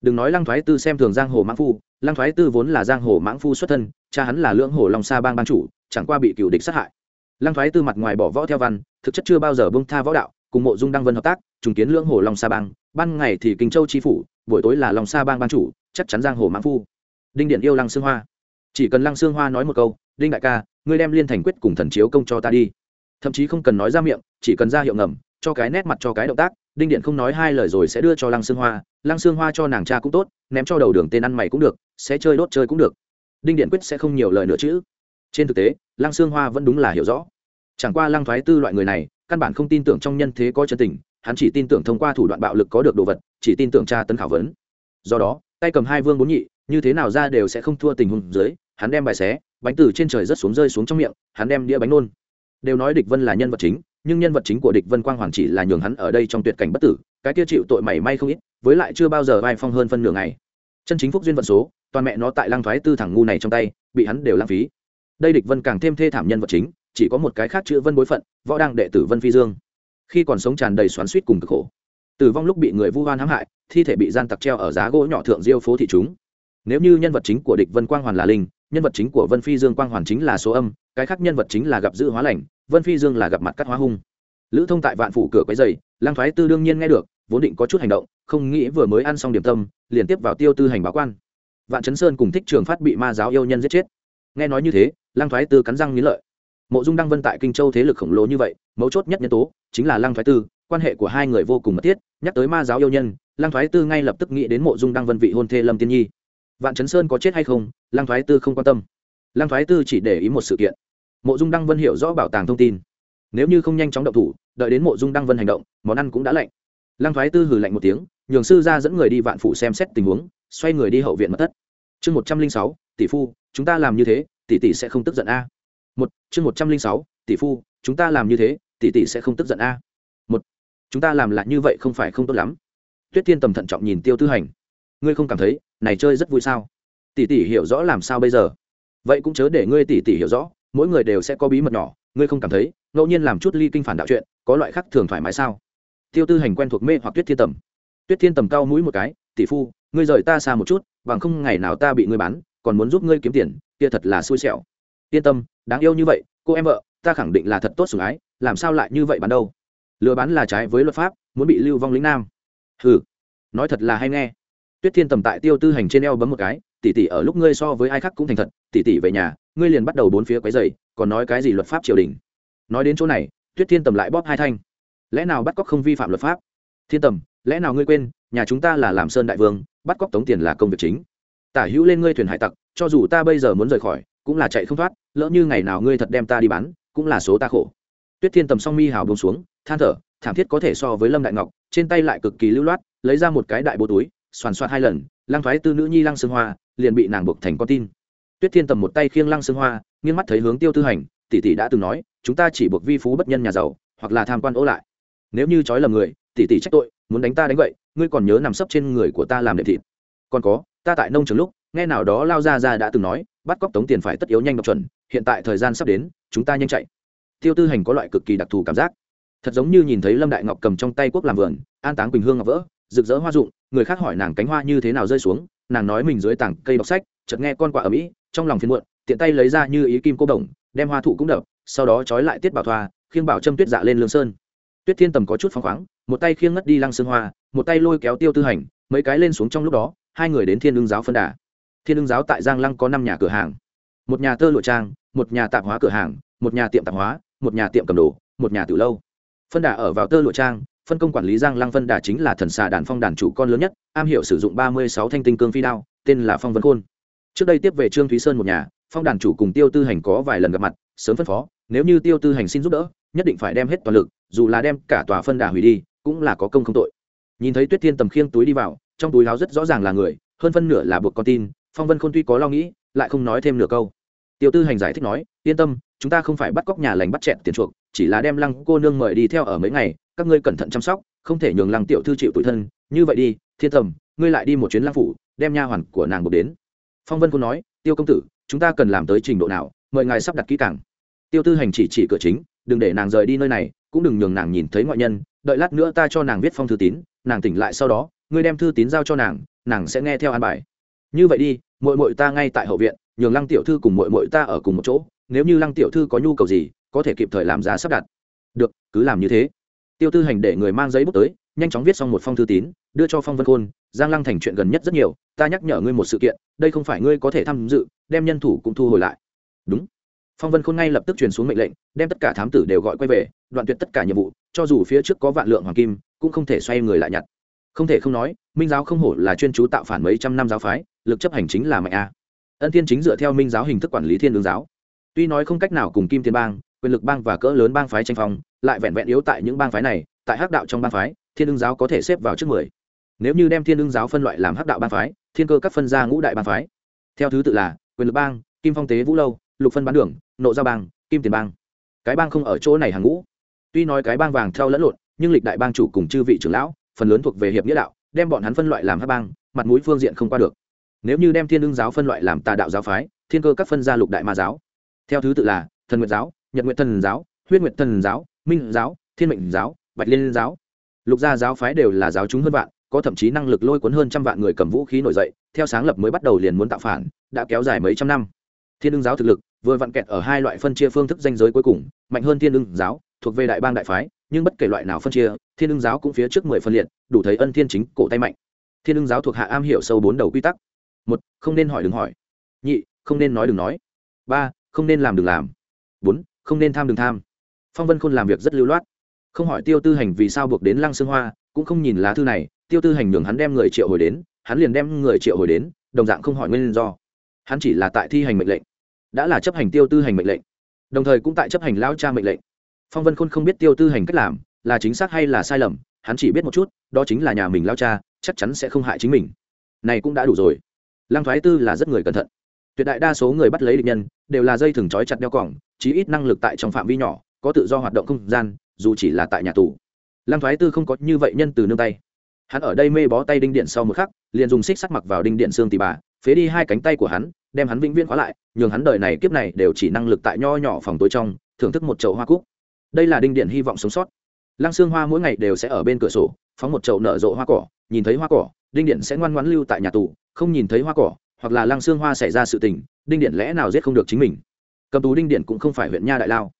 Đừng nói lăng thoái tư xem thường giang hồ mãng phu, lăng thoái tư vốn là giang hồ mãng phu xuất thân, cha hắn là lưỡng hồ long sa bang ban chủ, chẳng qua bị cựu địch sát hại. Lăng thoái tư mặt ngoài bỏ võ theo văn, thực chất chưa bao giờ bông tha võ đạo, cùng mộ dung đăng vân hợp tác, trùng kiến lưỡng hồ long sa bang, ban ngày thì kinh châu tri phủ buổi tối là long sa bang ban chủ, chắc chắn giang hồ mãn phu. Đinh điện yêu lăng sương hoa. Chỉ cần lăng sương hoa nói một câu, đinh đại ca, ngươi đem liên thành quyết cùng thần chiếu công cho ta đi. Thậm chí không cần nói ra miệng, chỉ cần ra hiệu ngầm, cho cái nét mặt cho cái động tác, đinh điện không nói hai lời rồi sẽ đưa cho lăng sương hoa. Lăng sương hoa cho nàng cha cũng tốt, ném cho đầu đường tên ăn mày cũng được, sẽ chơi đốt chơi cũng được. Đinh điện quyết sẽ không nhiều lời nữa chứ. Trên thực tế, lăng sương hoa vẫn đúng là hiểu rõ. Chẳng qua lăng thoái tư loại người này, căn bản không tin tưởng trong nhân thế có chân tình hắn chỉ tin tưởng thông qua thủ đoạn bạo lực có được đồ vật, chỉ tin tưởng tra tấn khảo vấn. Do đó, tay cầm hai vương bốn nhị, như thế nào ra đều sẽ không thua tình huống dưới, hắn đem bài xé, bánh từ trên trời rất xuống rơi xuống trong miệng, hắn đem đĩa bánh nôn. Đều nói địch vân là nhân vật chính, nhưng nhân vật chính của địch vân quang hoàn chỉ là nhường hắn ở đây trong tuyệt cảnh bất tử, cái kia chịu tội mảy may không ít, với lại chưa bao giờ vai phong hơn phân nửa ngày. Chân chính phúc duyên vận số, toàn mẹ nó tại lang thoái tư thẳng ngu này trong tay, bị hắn đều lãng phí. Đây địch vân càng thêm thê thảm nhân vật chính, chỉ có một cái khác chữ vân bối phận, võ đang đệ tử vân phi dương khi còn sống tràn đầy xoắn suýt cùng cực khổ. Tử vong lúc bị người vu hoan hãm hại, thi thể bị gian tặc treo ở giá gỗ nhỏ thượng diêu phố thị chúng. Nếu như nhân vật chính của địch vân quang hoàn là linh, nhân vật chính của vân phi dương quang hoàn chính là số âm, cái khác nhân vật chính là gặp dữ hóa lành, vân phi dương là gặp mặt cắt hóa hung. Lữ thông tại vạn phủ cửa quấy dày lang thoái tư đương nhiên nghe được, vốn định có chút hành động, không nghĩ vừa mới ăn xong điểm tâm, liền tiếp vào tiêu tư hành báo quan. Vạn chấn sơn cùng thích trường phát bị ma giáo yêu nhân giết chết. Nghe nói như thế lang thoái tư cắn răng nghĩ lợi mộ dung đăng vân tại kinh châu thế lực khổng lồ như vậy, mấu chốt nhất nhân tố chính là lang thoái tư, quan hệ của hai người vô cùng mật thiết, nhắc tới ma giáo yêu nhân lang thoái tư ngay lập tức nghĩ đến mộ dung đăng vân vị hôn thê lâm tiên nhi. Vạn chấn sơn có chết hay không lang thoái tư không quan tâm. Lang thoái tư chỉ để ý một sự kiện. Mộ dung đăng vân hiểu rõ bảo tàng thông tin. Nếu như không nhanh chóng động thủ, đợi đến mộ dung đăng vân hành động, món ăn cũng đã lạnh. Lang thoái tư hử lạnh một tiếng, nhường sư ra dẫn người đi vạn phủ xem xét tình huống, xoay người đi hậu viện mật thất. Chương một trăm linh sáu, tỷ phu, chúng ta làm như thế, tỷ tỷ sẽ không tức giận a một, chương một trăm linh sáu, tỷ phu, chúng ta làm như thế, tỷ tỷ sẽ không tức giận a. Một, chúng ta làm lại như vậy không phải không tốt lắm. Tuyết thiên tầm thận trọng nhìn tiêu tư hành. Ngươi không cảm thấy, này chơi rất vui sao? Tỷ tỷ hiểu rõ làm sao bây giờ? Vậy cũng chớ để ngươi tỷ tỷ hiểu rõ, mỗi người đều sẽ có bí mật nhỏ, ngươi không cảm thấy, ngẫu nhiên làm chút ly kinh phản đạo chuyện, có loại khác thường thoải mái sao? Tiêu tư hành quen thuộc mê hoặc tuyết thiên tầm. Tuyết thiên tầm cao mũi một cái, tỷ phu, ngươi rời ta xa một chút, bằng không ngày nào ta bị ngươi bán, còn muốn giúp ngươi kiếm tiền, kia thật là xui xẻo yên tâm, đáng yêu như vậy, cô em vợ, ta khẳng định là thật tốt sủng ái, làm sao lại như vậy bán đâu? Lừa bán là trái với luật pháp, muốn bị lưu vong lĩnh nam. Hừ, nói thật là hay nghe. Tuyết thiên tầm tại tiêu tư hành trên eo bấm một cái, tỷ tỷ ở lúc ngươi so với ai khác cũng thành thật, tỷ tỷ về nhà, ngươi liền bắt đầu bốn phía quấy dày còn nói cái gì luật pháp triều đình? Nói đến chỗ này, tuyết thiên tầm lại bóp hai thanh. Lẽ nào bắt cóc không vi phạm luật pháp? Thiên tầm, lẽ nào ngươi quên, nhà chúng ta là làm sơn đại vương, bắt cóc tống tiền là công việc chính. Tả hữu lên ngươi thuyền hải tặc, cho dù ta bây giờ muốn rời khỏi cũng là chạy không thoát, lỡ như ngày nào ngươi thật đem ta đi bán, cũng là số ta khổ. Tuyết thiên tầm song mi hào bông xuống, than thở, thảm thiết có thể so với lâm đại ngọc, trên tay lại cực kỳ lưu loát, lấy ra một cái đại bố túi, xoàn xoạt hai lần, lăng thoái tư nữ nhi lăng xương hoa, liền bị nàng buộc thành con tin. Tuyết thiên tầm một tay khiêng lăng xương hoa, nghiêng mắt thấy hướng tiêu tư hành, tỷ tỷ đã từng nói, chúng ta chỉ buộc vi phú bất nhân nhà giàu, hoặc là tham quan ố lại. Nếu như trói lầm người, tỷ tỷ trách tội, muốn đánh ta đánh vậy ngươi còn nhớ nằm sấp trên người của ta làm đệm thịt. Còn có, ta tại nông trường lúc nghe nào đó lao ra ra đã từng nói, bắt cóc tống tiền phải tất yếu nhanh đọc chuẩn, hiện tại thời gian sắp đến, chúng ta nhanh chạy. Tiêu tư hành có loại cực kỳ đặc thù cảm giác. Thật giống như nhìn thấy lâm đại ngọc cầm trong tay quốc làm vườn, an táng quỳnh hương ngọc vỡ, rực rỡ hoa rụng, người khác hỏi nàng cánh hoa như thế nào rơi xuống, nàng nói mình dưới tảng cây đọc sách, chợt nghe con quả ở mỹ trong lòng phiền muộn, tiện tay lấy ra như ý kim cô đồng, đem hoa thụ cũng đập, sau đó trói lại tiết bảo thoa, khiêng bảo châm tuyết dạ lên lương sơn. Tuyết thiên tầm có chút phăng khoáng, một tay khiêng ngất đi lăng xương hoa, một tay lôi kéo tiêu tư hành, mấy cái lên xuống trong lúc đó, hai người đến thiên lương giáo phân đà thiên ưng giáo tại giang lăng có năm nhà cửa hàng. Một nhà tơ lụa trang, một nhà tạp hóa cửa hàng, một nhà tiệm tạp hóa, một nhà tiệm cầm đồ, một nhà từ lâu. Phân đà ở vào tơ lụa trang, phân công quản lý giang lăng phân đà chính là thần xà đàn phong đàn chủ con lớn nhất, am hiểu sử dụng ba mươi sáu thanh tinh cương phi đao, tên là phong vân khôn. Trước đây tiếp về trương thúy sơn một nhà, phong đàn chủ cùng tiêu tư hành có vài lần gặp mặt, sớm phân phó, nếu như tiêu tư hành xin giúp đỡ, nhất định phải đem hết toàn lực, dù là đem cả tòa phân đà hủy đi, cũng là có công không tội. Nhìn thấy tuyết thiên tầm khiêng túi đi vào, trong túi áo rất rõ ràng là người, hơn phân nửa là buộc con tin phong vân khôn tuy có lo nghĩ, lại không nói thêm nửa câu. Tiêu tư hành giải thích nói, yên tâm, chúng ta không phải bắt cóc nhà lành bắt chẹt tiền chuộc, chỉ là đem lăng cô nương mời đi theo ở mấy ngày, các ngươi cẩn thận chăm sóc, không thể nhường lăng tiểu thư chịu tủi thân. Như vậy đi, thiên tầm ngươi lại đi một chuyến lăng phủ, đem nha hoàn của nàng buộc đến. Phong vân khôn nói, tiêu công tử, chúng ta cần làm tới trình độ nào, mời ngài sắp đặt kỹ càng. Tiêu tư hành chỉ chỉ cửa chính, đừng để nàng rời đi nơi này, cũng đừng nhường nàng nhìn thấy ngoại nhân, đợi lát nữa ta cho nàng viết phong thư tín, nàng tỉnh lại sau đó, ngươi đem thư tín giao cho nàng nàng sẽ nghe theo an bài như vậy đi mội mội ta ngay tại hậu viện, nhường lăng tiểu thư cùng mội mội ta ở cùng một chỗ, nếu như lăng tiểu thư có nhu cầu gì, có thể kịp thời làm giá sắp đặt. Được, cứ làm như thế. Tiêu tư hành để người mang giấy bút tới, nhanh chóng viết xong một phong thư tín, đưa cho phong vân khôn. Giang lăng thành chuyện gần nhất rất nhiều, ta nhắc nhở ngươi một sự kiện, đây không phải ngươi có thể tham dự, đem nhân thủ cũng thu hồi lại. Đúng. Phong vân khôn ngay lập tức truyền xuống mệnh lệnh, đem tất cả thám tử đều gọi quay về, đoạn tuyệt tất cả nhiệm vụ, cho dù phía trước có vạn lượng hoàng kim, cũng không thể xoay người lại nhặt. Không thể không nói, minh giáo không hổ là chuyên chú tạo phản mấy trăm năm giáo phái lực chấp hành chính là mạnh a. Ân thiên chính dựa theo minh giáo hình thức quản lý thiên lương giáo. Tuy nói không cách nào cùng kim thiên bang, quyền lực bang và cỡ lớn bang phái tranh phong, lại vẹn vẹn yếu tại những bang phái này, tại hắc đạo trong bang phái, thiên lương giáo có thể xếp vào trước mười. Nếu như đem thiên lương giáo phân loại làm hắc đạo bang phái, thiên cơ các phân ra ngũ đại bang phái. Theo thứ tự là, quyền lực bang, kim phong tế vũ lâu, lục phân bán đường, nộ giao bang, kim tiền bang. Cái bang không ở chỗ này hàng ngũ. Tuy nói cái bang vàng theo lẫn lộn, nhưng lịch đại bang chủ cùng chư vị trưởng lão, phần lớn thuộc về hiệp nghĩa đạo, đem bọn hắn phân loại làm hắc bang, mặt mũi phương diện không qua được nếu như đem thiên ưng giáo phân loại làm tà đạo giáo phái, thiên cơ các phân gia lục đại ma giáo. Theo thứ tự là thần nguyệt giáo, nhật nguyệt thần giáo, huyết nguyệt thần giáo, minh giáo, thiên mệnh giáo, bạch liên giáo. Lục gia giáo phái đều là giáo chúng hơn vạn, có thậm chí năng lực lôi cuốn hơn trăm vạn người cầm vũ khí nổi dậy, theo sáng lập mới bắt đầu liền muốn tạo phản, đã kéo dài mấy trăm năm. Thiên ưng giáo thực lực vừa vặn kẹt ở hai loại phân chia phương thức danh giới cuối cùng, mạnh hơn thiên ưng giáo, thuộc về đại bang đại phái, nhưng bất kể loại nào phân chia, thiên ưng giáo cũng phía trước mười phân liệt, đủ thấy ân thiên chính cổ tay mạnh. Thiên ưng giáo thuộc hạ am hiểu sâu bốn đầu quy tắc một, không nên hỏi đừng hỏi. Nhị, không nên nói đừng nói. Ba, không nên làm đừng làm. Bốn, không nên tham đừng tham. Phong vân khôn làm việc rất lưu loát. Không hỏi tiêu tư hành vì sao buộc đến lăng xương hoa, cũng không nhìn lá thư này. Tiêu tư hành nhường hắn đem người triệu hồi đến, hắn liền đem người triệu hồi đến, đồng dạng không hỏi nguyên do. Hắn chỉ là tại thi hành mệnh lệnh. Đã là chấp hành tiêu tư hành mệnh lệnh. Đồng thời cũng tại chấp hành lao cha mệnh lệnh. Phong vân khôn không biết tiêu tư hành cách làm, là chính xác hay là sai lầm, hắn chỉ biết một chút, đó chính là nhà mình lao cha, chắc chắn sẽ không hại chính mình. Này cũng đã đủ rồi lăng thoái tư là rất người cẩn thận. Tuyệt đại đa số người bắt lấy địch nhân đều là dây thừng trói chặt đeo cỏng chí ít năng lực tại trong phạm vi nhỏ, có tự do hoạt động không gian, dù chỉ là tại nhà tù. Lăng thoái tư không có như vậy nhân từ nương tay. Hắn ở đây mê bó tay đinh điện sau một khắc, liền dùng xích sắt mặc vào đinh điện xương tì bà, phế đi hai cánh tay của hắn, đem hắn vĩnh viễn khóa lại, nhường hắn đời này kiếp này đều chỉ năng lực tại nho nhỏ phòng tối trong, thưởng thức một chậu hoa cúc. Đây là đinh điện hy vọng sống sót. Lăng xương hoa mỗi ngày đều sẽ ở bên cửa sổ, phóng một chậu nở rộ hoa cỏ, nhìn thấy hoa cỏ đinh điện sẽ ngoan ngoãn lưu tại nhà tù, không nhìn thấy hoa cỏ, hoặc là lăng xương hoa xảy ra sự tình, đinh điện lẽ nào giết không được chính mình? Cầm tù đinh điện cũng không phải huyện nha đại lao.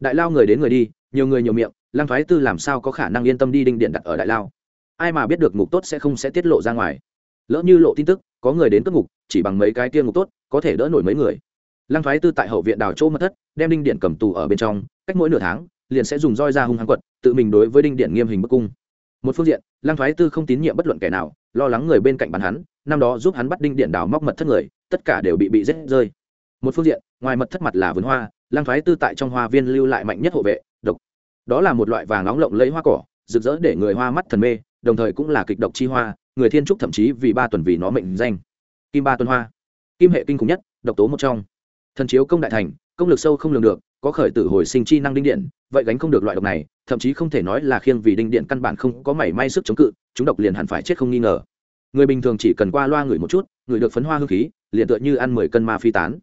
Đại lao người đến người đi, nhiều người nhiều miệng, lăng thoái tư làm sao có khả năng yên tâm đi đinh điện đặt ở đại lao? Ai mà biết được ngục tốt sẽ không sẽ tiết lộ ra ngoài. Lỡ như lộ tin tức, có người đến cất ngục, chỉ bằng mấy cái kia ngục tốt, có thể đỡ nổi mấy người. Lăng thoái tư tại hậu viện đào chỗ mất thất, đem đinh điện cầm tù ở bên trong, cách mỗi nửa tháng, liền sẽ dùng roi ra hung hăng quật, tự mình đối với đinh điện nghiêm hình bức cung. Một phương diện, lăng thoái tư không tín nhiệm bất luận kẻ nào lo lắng người bên cạnh bắn hắn, năm đó giúp hắn bắt đinh điện đào móc mật thất người, tất cả đều bị bị rết rơi. Một phương diện, ngoài mật thất mặt là vườn hoa, lang thoái tư tại trong hoa viên lưu lại mạnh nhất hộ vệ, độc. Đó là một loại vàng nóng lộng lấy hoa cỏ, rực rỡ để người hoa mắt thần mê, đồng thời cũng là kịch độc chi hoa, người thiên trúc thậm chí vì ba tuần vì nó mệnh danh. Kim ba tuần hoa. Kim hệ kinh khủng nhất, độc tố một trong. Thần chiếu công đại thành, công lực sâu không lường được, có khởi tử hồi sinh chi năng đinh điện, vậy gánh không được loại độc này thậm chí không thể nói là khiêng vì đinh điện căn bản không có mảy may sức chống cự, chúng độc liền hẳn phải chết không nghi ngờ. Người bình thường chỉ cần qua loa ngửi một chút ngửi được phấn hoa hương khí, liền tựa như ăn mười cân ma phi tán.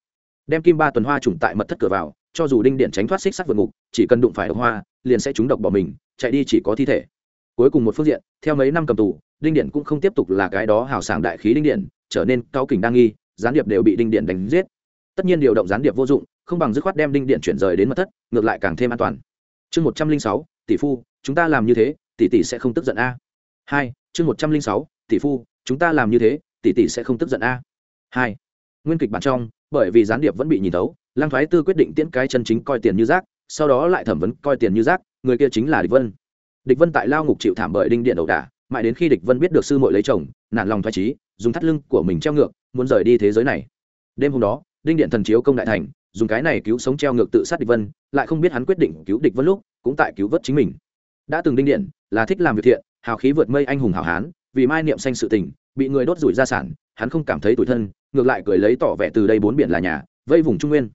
Đem kim ba tuần hoa trùng tại mật thất cửa vào, cho dù đinh điện tránh thoát xích sắc vượt ngục, chỉ cần đụng phải độc hoa, liền sẽ trúng độc bỏ mình, chạy đi chỉ có thi thể. Cuối cùng một phương diện, theo mấy năm cầm tù, đinh điện cũng không tiếp tục là cái đó hào sảng đại khí đinh điện, trở nên cao kình đa nghi, gián điệp đều bị đinh điện đánh giết. Tất nhiên điều động gián điệp vô dụng, không bằng dứt khoát đem đinh điện chuyển rời đến mật thất, ngược lại càng thêm an toàn chương một trăm linh sáu, tỷ phu, chúng ta làm như thế, tỷ tỷ sẽ không tức giận a. Hai, chương một trăm linh sáu, tỷ phu, chúng ta làm như thế, tỷ tỷ sẽ không tức giận a. Hai, nguyên kịch bản trong, bởi vì gián điệp vẫn bị nhìn thấu lang thoái tư quyết định tiễn cái chân chính coi tiền như rác, sau đó lại thẩm vấn coi tiền như rác, người kia chính là địch vân. Địch vân tại lao ngục chịu thảm bởi đinh điện ẩu đả, mãi đến khi địch vân biết được sư muội lấy chồng, nản lòng thoái trí dùng thắt lưng của mình treo ngược, muốn rời đi thế giới này. Đêm hôm đó, đinh điện thần chiếu công đại thành dùng cái này cứu sống treo ngược tự sát địch vân, lại không biết hắn quyết định cứu địch vân lúc, cũng tại cứu vớt chính mình. Đã từng đinh điện, là thích làm việc thiện, hào khí vượt mây anh hùng hảo hán, vì mai niệm xanh sự tình, bị người đốt rủi gia sản, hắn không cảm thấy tủi thân, ngược lại cười lấy tỏ vẻ từ đây bốn biển là nhà, vây vùng trung nguyên.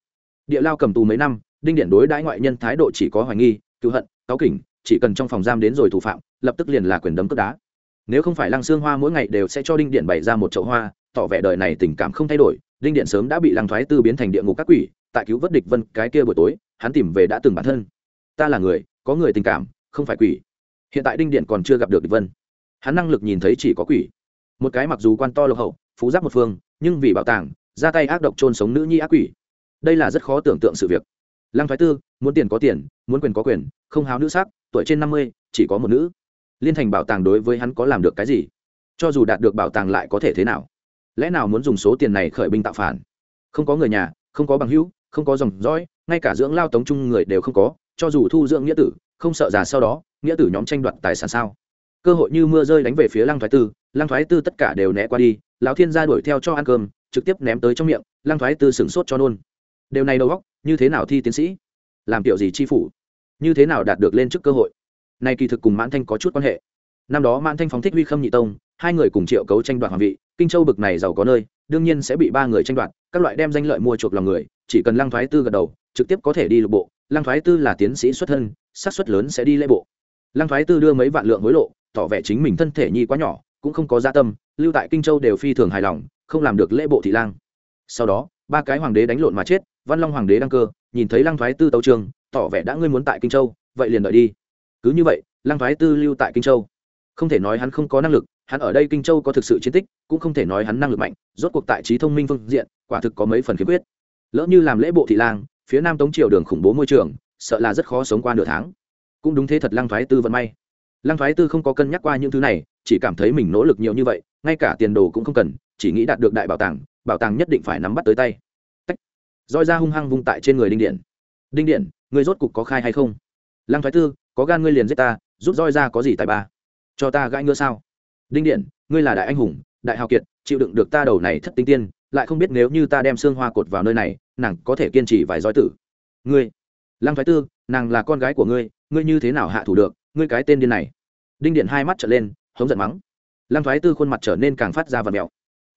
Địa lao cầm tù mấy năm, đinh điện đối đãi ngoại nhân thái độ chỉ có hoài nghi cứu hận cáo kỉnh, chỉ cần trong phòng giam đến rồi thủ phạm, lập tức liền là quyền đấm cướp đá. Nếu không phải lăng xương hoa mỗi ngày đều sẽ cho đinh điện bày ra một chậu hoa, tỏ vẻ đời này tình cảm không thay đổi, đinh điện sớm đã bị lăng thoái tư biến thành địa ngục các quỷ tại cứu vớt địch vân cái kia buổi tối, hắn tìm về đã từng bản thân. Ta là người, có người tình cảm, không phải quỷ. Hiện tại đinh điện còn chưa gặp được địch vân. Hắn năng lực nhìn thấy chỉ có quỷ. Một cái mặc dù quan to lộc hậu, phú giác một phương, nhưng vì bảo tàng, ra tay ác độc trôn sống nữ nhi ác quỷ. Đây là rất khó tưởng tượng sự việc. Lăng thái tư, muốn tiền có tiền, muốn quyền có quyền, không háo nữ sắc, tuổi trên năm mươi, chỉ có một nữ. Liên thành bảo tàng đối với hắn có làm được cái gì? Cho dù đạt được bảo tàng lại có thể thế nào? Lẽ nào muốn dùng số tiền này khởi binh tạo phản? Không có người nhà, không có bằng hữu không có dòng dõi, ngay cả dưỡng lao tống chung người đều không có, cho dù thu dưỡng nghĩa tử, không sợ già sau đó, nghĩa tử nhóm tranh đoạt tài sản sao? Cơ hội như mưa rơi đánh về phía lăng thoái tư, lăng thoái tư tất cả đều né qua đi, lão thiên gia đuổi theo cho ăn cơm, trực tiếp ném tới trong miệng, lăng thoái tư sửng sốt cho nôn. Điều này đầu góc như thế nào thi tiến sĩ? Làm kiểu gì chi phủ? Như thế nào đạt được lên chức cơ hội? Nay kỳ thực cùng mãn thanh có chút quan hệ. Năm đó mãn thanh phóng thích huy khâm nhị tông, hai người cùng triệu cấu tranh đoạt hoàng vị, kinh châu bực này giàu có nơi, đương nhiên sẽ bị ba người tranh đoạt các loại đem danh lợi mua chuộc lòng người, chỉ cần lăng thoái tư gật đầu, trực tiếp có thể đi lục bộ. Lăng thoái tư là tiến sĩ xuất thân sát xuất lớn sẽ đi lễ bộ. Lăng thoái tư đưa mấy vạn lượng hối lộ, tỏ vẻ chính mình thân thể nhi quá nhỏ, cũng không có gia tâm, lưu tại kinh châu đều phi thường hài lòng, không làm được lễ bộ thị lang. Sau đó, ba cái hoàng đế đánh lộn mà chết, văn long hoàng đế đăng cơ, nhìn thấy lăng thoái tư tấu trường, tỏ vẻ đã ngươi muốn tại kinh châu, vậy liền đợi đi. Cứ như vậy, lăng thoái tư lưu tại kinh châu. Không thể nói hắn không có năng lực hắn ở đây kinh châu có thực sự chiến tích, cũng không thể nói hắn năng lực mạnh, rốt cuộc tại trí thông minh phương diện, quả thực có mấy phần khiếm khuyết. Lỡ như làm lễ bộ thị lang, phía nam tống triều đường khủng bố môi trường, sợ là rất khó sống qua nửa tháng. Cũng đúng thế thật lăng thoái tư vận may. Lăng thoái tư không có cân nhắc qua những thứ này, chỉ cảm thấy mình nỗ lực nhiều như vậy, ngay cả tiền đồ cũng không cần, chỉ nghĩ đạt được đại bảo tàng bảo tàng nhất định phải nắm bắt tới tay. Tách. roi ra hung hăng vung tại trên người đinh điện. Đinh điện người rốt cục có khai hay không? Lăng thoái tư, có gan ngươi liền giết ta rút roi ra có gì tài ba? Cho ta gãi ngựa sao? Đinh điện, ngươi là đại anh hùng, đại hào kiệt, chịu đựng được ta đầu này thất tinh tiên, lại không biết nếu như ta đem xương hoa cột vào nơi này, nàng có thể kiên trì vài giói tử. Ngươi, lăng thái tư, nàng là con gái của ngươi ngươi như thế nào hạ thủ được, ngươi cái tên điên này? Đinh điện hai mắt trở lên, hống giận mắng. Lăng thái tư khuôn mặt trở nên càng phát ra và mẹo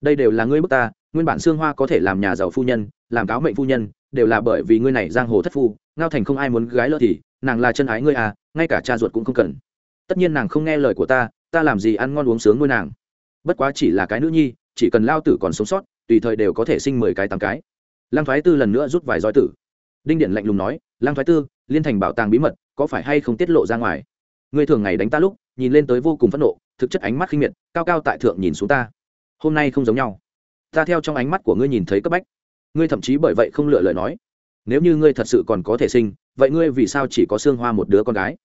đây đều là ngươi bức ta, nguyên bản xương hoa có thể làm nhà giàu phu nhân, làm cáo mệnh phu nhân, đều là bởi vì ngươi này giang hồ thất phu, ngao thành không ai muốn gái lỡ thì, nàng là chân ái ngươi à ngay cả cha ruột cũng không cần. Tất nhiên nàng không nghe lời của ta ta làm gì ăn ngon uống sướng nuôi nàng? Bất quá chỉ là cái nữ nhi, chỉ cần lao tử còn sống sót, tùy thời đều có thể sinh mười cái tám cái. Lăng thoái tư lần nữa rút vài roi tử. Đinh điện lạnh lùng nói, lăng thoái tư, liên thành bảo tàng bí mật, có phải hay không tiết lộ ra ngoài? Ngươi thường ngày đánh ta lúc, nhìn lên tới vô cùng phẫn nộ, thực chất ánh mắt khinh miệt, cao cao tại thượng nhìn xuống ta. Hôm nay không giống nhau. Ta theo trong ánh mắt của ngươi nhìn thấy cấp bách. Ngươi thậm chí bởi vậy không lựa lời nói. Nếu như ngươi thật sự còn có thể sinh, vậy ngươi vì sao chỉ có xương hoa một đứa con gái?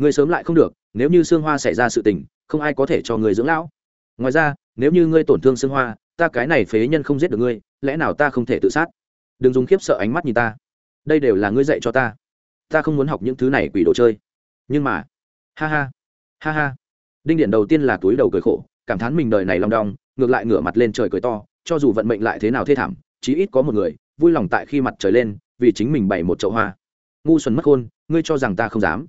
Ngươi sớm lại không được, nếu như xương hoa xảy ra sự tình, không ai có thể cho người dưỡng lão. Ngoài ra, nếu như ngươi tổn thương xương hoa, ta cái này phế nhân không giết được ngươi, lẽ nào ta không thể tự sát? Đừng dùng khiếp sợ ánh mắt nhìn ta. Đây đều là ngươi dạy cho ta. Ta không muốn học những thứ này quỷ đồ chơi. Nhưng mà, ha ha ha ha. Đinh điện đầu tiên là túi đầu cười khổ, cảm thán mình đời này long đong, ngược lại ngửa mặt lên trời cười to, cho dù vận mệnh lại thế nào thê thảm, chí ít có một người vui lòng tại khi mặt trời lên, vì chính mình bày một chậu hoa. Ngu xuẩn mất khôn, ngươi cho rằng ta không dám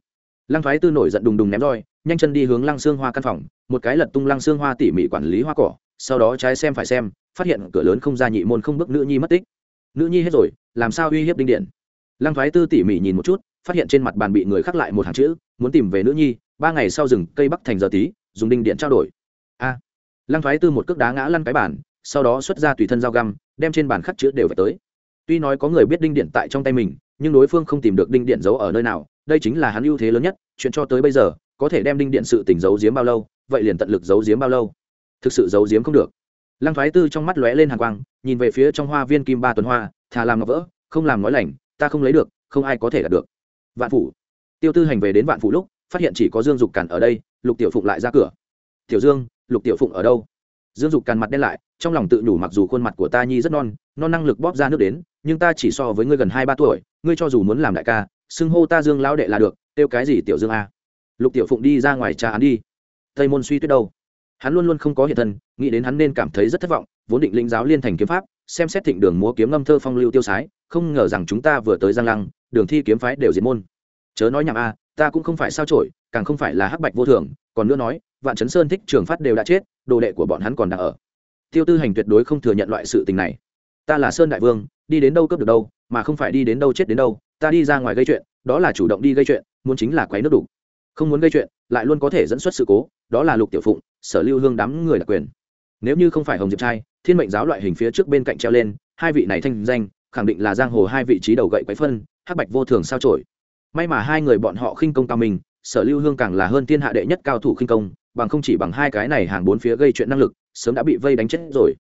lăng thoái tư nổi giận đùng đùng ném roi, nhanh chân đi hướng lăng xương hoa căn phòng, một cái lật tung lăng xương hoa tỉ mỉ quản lý hoa cỏ, sau đó trái xem phải xem, phát hiện cửa lớn không ra nhị môn không bước nữ nhi mất tích. Nữ nhi hết rồi, làm sao uy hiếp đinh điện? Lăng thoái tư tỉ mỉ nhìn một chút, phát hiện trên mặt bàn bị người khắc lại một hàng chữ, muốn tìm về nữ nhi, ba ngày sau rừng cây bắc thành giờ tí, dùng đinh điện trao đổi. A. Lăng thoái tư một cước đá ngã lăn cái bàn, sau đó xuất ra tùy thân dao găm, đem trên bàn khắc chữ đều phải tới tuy nói có người biết đinh điện tại trong tay mình, nhưng đối phương không tìm được đinh điện giấu ở nơi nào, đây chính là hắn ưu thế lớn nhất, chuyện cho tới bây giờ, có thể đem đinh điện sự tình giấu giếm bao lâu, vậy liền tận lực giấu giếm bao lâu? Thực sự giấu giếm không được. Lăng thoái tư trong mắt lóe lên hàng quang, nhìn về phía trong hoa viên kim ba tuần hoa, thà làm ngọc vỡ, không làm nói lành, ta không lấy được, không ai có thể đạt được. Vạn phủ. Tiêu tư hành về đến vạn phủ lúc, phát hiện chỉ có dương dục cản ở đây, lục tiểu phụng lại ra cửa. Tiểu dương, lục tiểu phụng ở đâu? Dương dục càn mặt đen lại, trong lòng tự nhủ mặc dù khuôn mặt của ta nhi rất non non năng lực bóp ra nước đến, nhưng ta chỉ so với ngươi gần hai ba tuổi, ngươi cho dù muốn làm đại ca, xưng hô ta dương lão đệ là được, kêu cái gì tiểu dương a? Lục tiểu phụng đi ra ngoài trà án đi. Tây môn suy tuyết đâu? Hắn luôn luôn không có hiện thân, nghĩ đến hắn nên cảm thấy rất thất vọng, vốn định lĩnh giáo liên thành kiếm pháp, xem xét thịnh đường múa kiếm ngâm thơ phong lưu tiêu sái, không ngờ rằng chúng ta vừa tới giang lăng, đường thi kiếm phái đều diệt môn. Chớ nói nhảm a, ta cũng không phải sao trổi càng không phải là hắc bạch vô thường, còn nữa nói vạn chấn sơn thích trường phát đều đã chết, đồ đệ của bọn hắn còn đang ở. Tiêu tư hành tuyệt đối không thừa nhận loại sự tình này. Ta là sơn đại vương, đi đến đâu cướp được đâu, mà không phải đi đến đâu chết đến đâu, ta đi ra ngoài gây chuyện, đó là chủ động đi gây chuyện, muốn chính là quấy nước đủ. Không muốn gây chuyện, lại luôn có thể dẫn xuất sự cố, đó là lục tiểu phụng, sở lưu hương đám người đặc quyền. Nếu như không phải hồng diệp trai, thiên mệnh giáo loại hình phía trước bên cạnh treo lên, hai vị này thanh danh, khẳng định là giang hồ hai vị trí đầu gậy quấy phân, hắc bạch vô thường sao trổi may mà hai người bọn họ khinh công cao mình sở lưu hương càng là hơn thiên hạ đệ nhất cao thủ khinh công bằng không chỉ bằng hai cái này hàng bốn phía gây chuyện năng lực, sớm đã bị vây đánh chết rồi.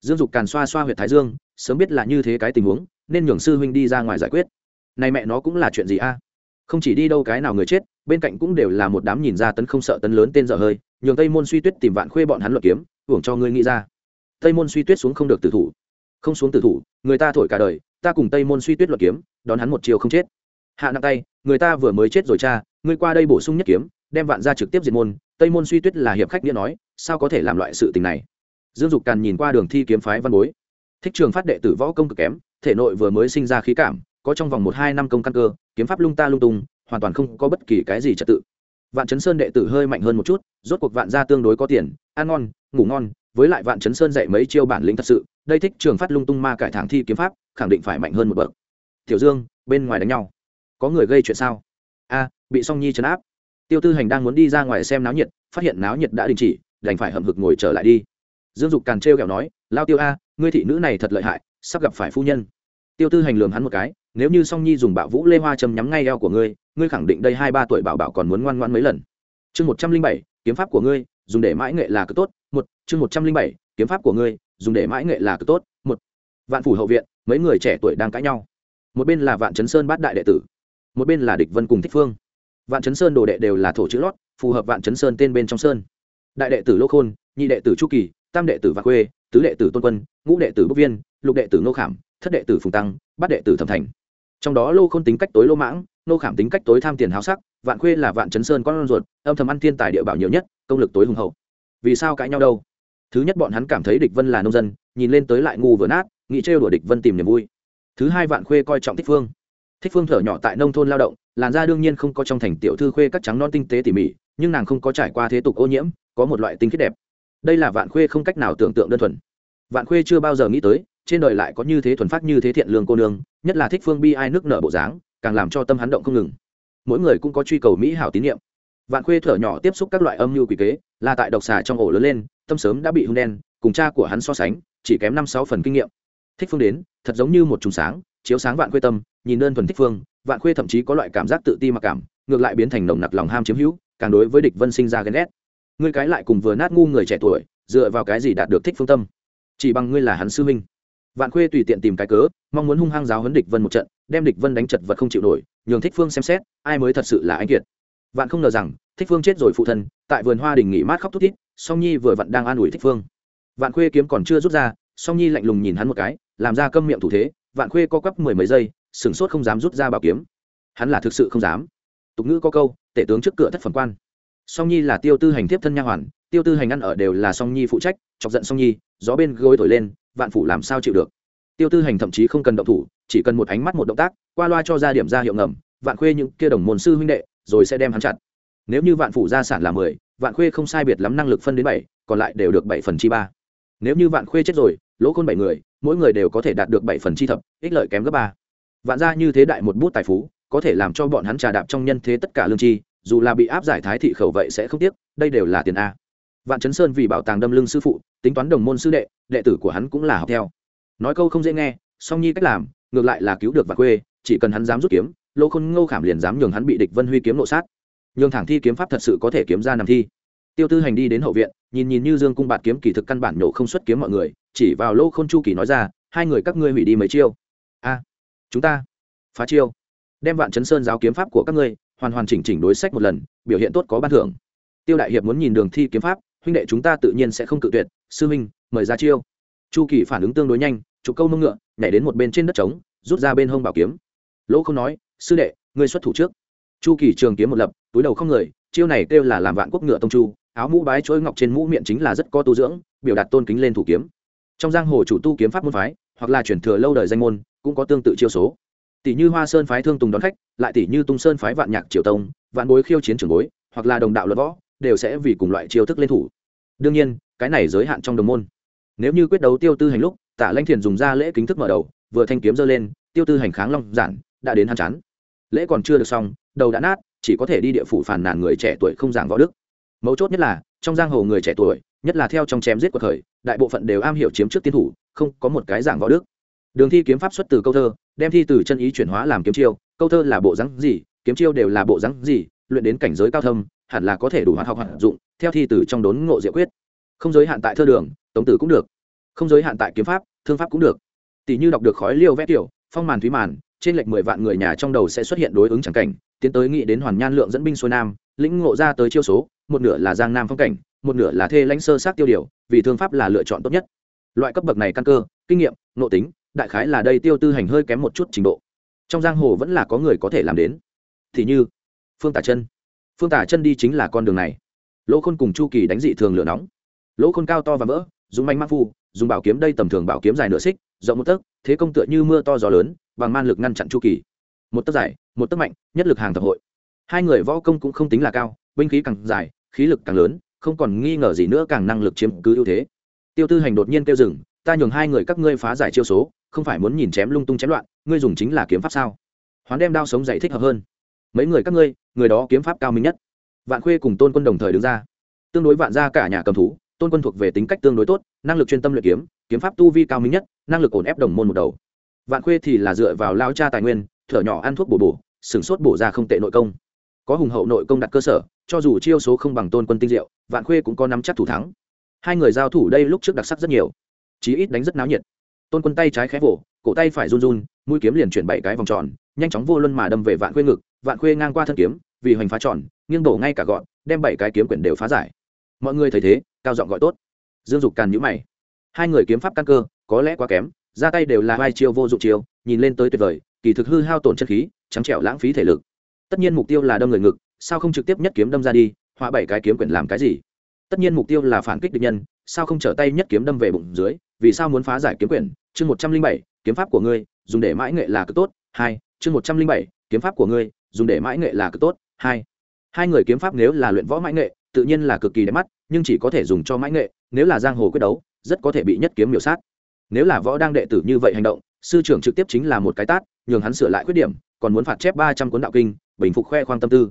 Dương dục càn xoa xoa huyệt thái dương, sớm biết là như thế cái tình huống, nên nhường sư huynh đi ra ngoài giải quyết. Này mẹ nó cũng là chuyện gì a? Không chỉ đi đâu cái nào người chết, bên cạnh cũng đều là một đám nhìn ra tấn không sợ tấn lớn tên dở hơi, nhường tây môn suy tuyết tìm vạn khuê bọn hắn luật kiếm, hưởng cho ngươi nghĩ ra. Tây môn suy tuyết xuống không được tử thủ. Không xuống tử thủ, người ta thổi cả đời, ta cùng tây môn suy tuyết luật kiếm, đón hắn một chiều không chết. Hạ nặng tay, người ta vừa mới chết rồi cha, ngươi qua đây bổ sung nhất kiếm, đem vạn ra trực tiếp diệt môn tây môn suy tuyết là hiệp khách nghĩa nói, sao có thể làm loại sự tình này? Dương dục càn nhìn qua đường thi kiếm phái văn bối. Thích trường phát đệ tử võ công cực kém, thể nội vừa mới sinh ra khí cảm, có trong vòng một hai năm công căn cơ, kiếm pháp lung ta lung tung, hoàn toàn không có bất kỳ cái gì trật tự. Vạn chấn sơn đệ tử hơi mạnh hơn một chút, rốt cuộc vạn gia tương đối có tiền, ăn ngon, ngủ ngon, với lại vạn chấn sơn dạy mấy chiêu bản lĩnh thật sự, đây thích trường phát lung tung ma cải thẳng thi kiếm pháp, khẳng định phải mạnh hơn một bậc. Tiểu dương, bên ngoài đánh nhau. Có người gây chuyện sao? A, bị song nhi chấn áp tiêu tư hành đang muốn đi ra ngoài xem náo nhiệt, phát hiện náo nhiệt đã đình chỉ, đành phải hậm hực ngồi trở lại đi. Dương dục càn trêu kẹo nói, lao tiêu a, ngươi thị nữ này thật lợi hại, sắp gặp phải phu nhân. Tiêu tư hành lường hắn một cái, nếu như song nhi dùng bạo vũ lê hoa châm nhắm ngay eo của ngươi ngươi khẳng định đây hai ba tuổi bảo bảo còn muốn ngoan ngoan mấy lần. Chương một trăm linh bảy, kiếm pháp của ngươi, dùng để mãi nghệ là cực tốt. Một, chương một trăm linh bảy, kiếm pháp của ngươi, dùng để mãi nghệ là cực tốt. Một, vạn phủ hậu viện, mấy người trẻ tuổi đang cãi nhau. Một bên là vạn chấn sơn bát đại đệ tử, một bên là địch vân cùng thích phương vạn chấn sơn đồ đệ đều là thổ chữ lót, phù hợp vạn chấn sơn tên bên trong sơn. Đại đệ tử lô khôn, nhị đệ tử chu kỳ, tam đệ tử vạn khuê, tứ đệ tử tôn quân, ngũ đệ tử bốc viên, lục đệ tử nô khảm, thất đệ tử phùng tăng, bát đệ tử thẩm thành. Trong đó lô khôn tính cách tối lô mãng, nô khảm tính cách tối tham tiền háo sắc, vạn khuê là vạn chấn sơn con ruột, âm thầm ăn thiên tài địa bảo nhiều nhất, công lực tối hùng hậu. Vì sao cãi nhau đâu? Thứ nhất bọn hắn cảm thấy địch vân là nông dân, nhìn lên tới lại ngu vừa nát, nghĩ trêu đùa địch vân tìm niềm vui. Thứ hai vạn khuê coi trọng thích phương. Thích phương thở nhỏ tại nông thôn lao động làn da đương nhiên không có trong thành tiểu thư khuê các trắng non tinh tế tỉ mỉ, nhưng nàng không có trải qua thế tục ô nhiễm, có một loại tinh khiết đẹp. Đây là vạn khuê không cách nào tưởng tượng đơn thuần. Vạn khuê chưa bao giờ nghĩ tới, trên đời lại có như thế thuần phát như thế thiện lương cô nương, nhất là thích phương bi ai nước nở bộ dáng, càng làm cho tâm hắn động không ngừng. Mỗi người cũng có truy cầu mỹ hảo tín nhiệm. Vạn khuê thở nhỏ tiếp xúc các loại âm mưu quỷ kế, là tại độc xà trong ổ lớn lên, tâm sớm đã bị hung đen, cùng cha của hắn so sánh, chỉ kém năm sáu phần kinh nghiệm. Thích phương đến, thật giống như một trùng sáng, chiếu sáng vạn khuê tâm nhìn đơn thuần thích phương, vạn khuê thậm chí có loại cảm giác tự ti mặc cảm, ngược lại biến thành nồng nặc lòng ham chiếm hữu, càng đối với địch vân sinh ra ghen ghét. Ngươi cái lại cùng vừa nát ngu người trẻ tuổi, dựa vào cái gì đạt được thích phương tâm? Chỉ bằng ngươi là hắn sư minh vạn khuê tùy tiện tìm cái cớ, mong muốn hung hăng giáo huấn địch vân một trận, đem địch vân đánh chật vật không chịu nổi, nhường thích phương xem xét, ai mới thật sự là anh kiệt. Vạn không ngờ rằng, thích phương chết rồi phụ thân, tại vườn hoa đình nghỉ mát khóc thút thít, song nhi vừa vặn đang an ủi thích phương. Vạn khuê kiếm còn chưa rút ra, song nhi lạnh lùng nhìn hắn một cái, làm ra câm miệng thủ thế, vạn khuê co quắp mười mấy giây sửng sốt không dám rút ra bảo kiếm. Hắn là thực sự không dám. Tục ngữ có câu, tể tướng trước cửa thất phẩm quan. Song nhi là tiêu tư hành tiếp thân nha hoàn, tiêu tư hành ăn ở đều là song nhi phụ trách, chọc giận song nhi, gió bên gối thổi lên, vạn phủ làm sao chịu được. Tiêu tư hành thậm chí không cần động thủ, chỉ cần một ánh mắt một động tác, qua loa cho ra điểm ra hiệu ngầm, vạn khuê những kia đồng môn sư huynh đệ, rồi sẽ đem hắn chặt. Nếu như vạn phủ gia sản là mười, vạn khuê không sai biệt lắm năng lực phân đến bảy, còn lại đều được bảy phần chi ba. Nếu như vạn khuê chết rồi, lỗ khôn bảy người, mỗi người đều có thể đạt được bảy phần chi thập, ích lợi kém gấp ba vạn ra như thế đại một bút tài phú, có thể làm cho bọn hắn trà đạp trong nhân thế tất cả lương chi dù là bị áp giải thái thị khẩu vậy sẽ không tiếc, đây đều là tiền a. Vạn chấn sơn vì bảo tàng đâm lưng sư phụ, tính toán đồng môn sư đệ đệ tử của hắn cũng là học theo. Nói câu không dễ nghe, song nhi cách làm, ngược lại là cứu được vạn quê. chỉ cần hắn dám rút kiếm, lô khôn ngô khảm liền dám nhường hắn bị địch vân huy kiếm nộ sát. Nhường thẳng thi kiếm pháp thật sự có thể kiếm ra nằm thi. Tiêu tư hành đi đến hậu viện, nhìn nhìn như dương cung bạt kiếm kỳ thực căn bản nhổ không xuất kiếm mọi người, chỉ vào lô khôn chu kỳ nói ra, hai người các ngươi hủy đi mấy chiêu? A chúng ta, phá chiêu. Đem vạn chấn sơn giáo kiếm pháp của các ngươi, hoàn hoàn chỉnh chỉnh đối sách một lần, biểu hiện tốt có ban thưởng. Tiêu đại hiệp muốn nhìn đường thi kiếm pháp, huynh đệ chúng ta tự nhiên sẽ không cự tuyệt. Sư huynh, mời ra chiêu. Chu kỳ phản ứng tương đối nhanh, chụp câu mông ngựa, nhảy đến một bên trên đất trống, rút ra bên hông bảo kiếm. Lỗ không nói, sư đệ, ngươi xuất thủ trước. Chu kỳ trường kiếm một lập, túi đầu không người, chiêu này kêu là làm vạn quốc ngựa tông chu, áo mũ bái chuỗi ngọc trên mũ miệng chính là rất có tu dưỡng, biểu đạt tôn kính lên thủ kiếm. Trong giang hồ chủ tu kiếm pháp môn phái, hoặc là chuyển thừa lâu đời danh môn cũng có tương tự chiêu số. Tỷ như hoa sơn phái thương tùng đón khách, lại tỷ như tung sơn phái vạn nhạc triều tông, vạn bối khiêu chiến trường bối, hoặc là đồng đạo luật võ, đều sẽ vì cùng loại chiêu thức lên thủ. Đương nhiên, cái này giới hạn trong đồng môn. Nếu như quyết đấu tiêu tư hành lúc, tả lanh thiền dùng ra lễ kính thức mở đầu, vừa thanh kiếm giơ lên, tiêu tư hành kháng long giản, đã đến hắn chán. Lễ còn chưa được xong, đầu đã nát, chỉ có thể đi địa phủ phản nàn người trẻ tuổi không giảng võ đức. Mấu chốt nhất là, trong giang hồ người trẻ tuổi, nhất là theo trong chém giết của thời, đại bộ phận đều am hiểu chiếm trước tiên thủ, không có một cái giảng võ đức đường thi kiếm pháp xuất từ câu thơ, đem thi từ chân ý chuyển hóa làm kiếm chiêu. Câu thơ là bộ rắn gì, kiếm chiêu đều là bộ rắn gì, luyện đến cảnh giới cao thâm, hẳn là có thể đủ hoạt học hoạt dụng, theo thi từ trong đốn ngộ diệu quyết. Không giới hạn tại thơ đường, tống tử cũng được. Không giới hạn tại kiếm pháp, thương pháp cũng được. Tỷ như đọc được khói liêu vét tiểu, phong màn thúy màn, trên lệch mười vạn người nhà trong đầu sẽ xuất hiện đối ứng chẳng cảnh, tiến tới nghĩ đến hoàn nhan lượng dẫn binh xuôi nam, lĩnh ngộ ra tới chiêu số, một nửa là giang nam phong cảnh, một nửa là thê lãnh sơ sát tiêu điều, vì thương pháp là lựa chọn tốt nhất. Loại cấp bậc này căn cơ, kinh nghiệm, nội tính đại khái là đây tiêu tư hành hơi kém một chút trình độ. Trong giang hồ vẫn là có người có thể làm đến. Thì như, phương tả chân. Phương tả chân đi chính là con đường này. Lỗ khôn cùng chu kỳ đánh dị thường lửa nóng. Lỗ khôn cao to và vỡ dùng manh mắc phu, dùng bảo kiếm đây tầm thường bảo kiếm dài nửa xích, rộng một tấc, thế công tựa như mưa to gió lớn, bằng man lực ngăn chặn chu kỳ. Một tấc dài, một tấc mạnh, nhất lực hàng thập hội. Hai người võ công cũng không tính là cao, binh khí càng dài, khí lực càng lớn, không còn nghi ngờ gì nữa càng năng lực chiếm cứ ưu thế. Tiêu tư hành đột nhiên kêu dừng ta nhường hai người các ngươi phá giải chiêu số, không phải muốn nhìn chém lung tung chém loạn, ngươi dùng chính là kiếm pháp sao? Hoán đem đao sống dạy thích hợp hơn. Mấy người các ngươi, người đó kiếm pháp cao minh nhất. Vạn khuê cùng tôn quân đồng thời đứng ra. Tương đối vạn ra cả nhà cầm thú, tôn quân thuộc về tính cách tương đối tốt, năng lực chuyên tâm luyện kiếm kiếm pháp tu vi cao minh nhất, năng lực ổn ép đồng môn một đầu. Vạn khuê thì là dựa vào lao cha tài nguyên, thở nhỏ ăn thuốc bổ bổ, sửng sốt bổ ra không tệ nội công. Có hùng hậu nội công đặt cơ sở, cho dù chiêu số không bằng tôn quân tinh diệu, vạn khuê cũng có nắm chắc thủ thắng. Hai người giao thủ đây lúc trước đặc sắc rất nhiều chí ít đánh rất náo nhiệt. Tôn quân tay trái khẽ vỗ, cổ tay phải run run, mũi kiếm liền chuyển bảy cái vòng tròn, nhanh chóng vô luân mà đâm về vạn khuê ngực, vạn khuê ngang qua thân kiếm, vì hoành phá tròn, nghiêng đổ ngay cả gọn, đem bảy cái kiếm quyển đều phá giải. Mọi người thấy thế, cao giọng gọi tốt. Dương dục càn nhữ mày. Hai người kiếm pháp căn cơ, có lẽ quá kém, ra tay đều là hai chiêu vô dụng chiêu, nhìn lên tới tuyệt vời, kỳ thực hư hao tổn chất khí, trắng trẻo lãng phí thể lực. Tất nhiên mục tiêu là đâm người ngực, sao không trực tiếp nhất kiếm đâm ra đi họa bảy cái kiếm quyển làm cái gì? Tất nhiên mục tiêu là phản kích địch nhân, sao không trở tay nhất kiếm đâm về bụng dưới? Vì sao muốn phá giải kiếm quyển? Chương một trăm linh bảy, kiếm pháp của ngươi, dùng để mãi nghệ là cực tốt. Hai, chương một trăm linh bảy, kiếm pháp của ngươi, dùng để mãi nghệ là cực tốt. Hai hai người kiếm pháp nếu là luyện võ mãi nghệ, tự nhiên là cực kỳ đẹp mắt, nhưng chỉ có thể dùng cho mãi nghệ, nếu là giang hồ quyết đấu, rất có thể bị nhất kiếm miểu sát. Nếu là võ đang đệ tử như vậy hành động, sư trưởng trực tiếp chính là một cái tát, nhường hắn sửa lại khuyết điểm, còn muốn phạt chép ba trăm cuốn đạo kinh, bình phục khoe khoang tâm tư.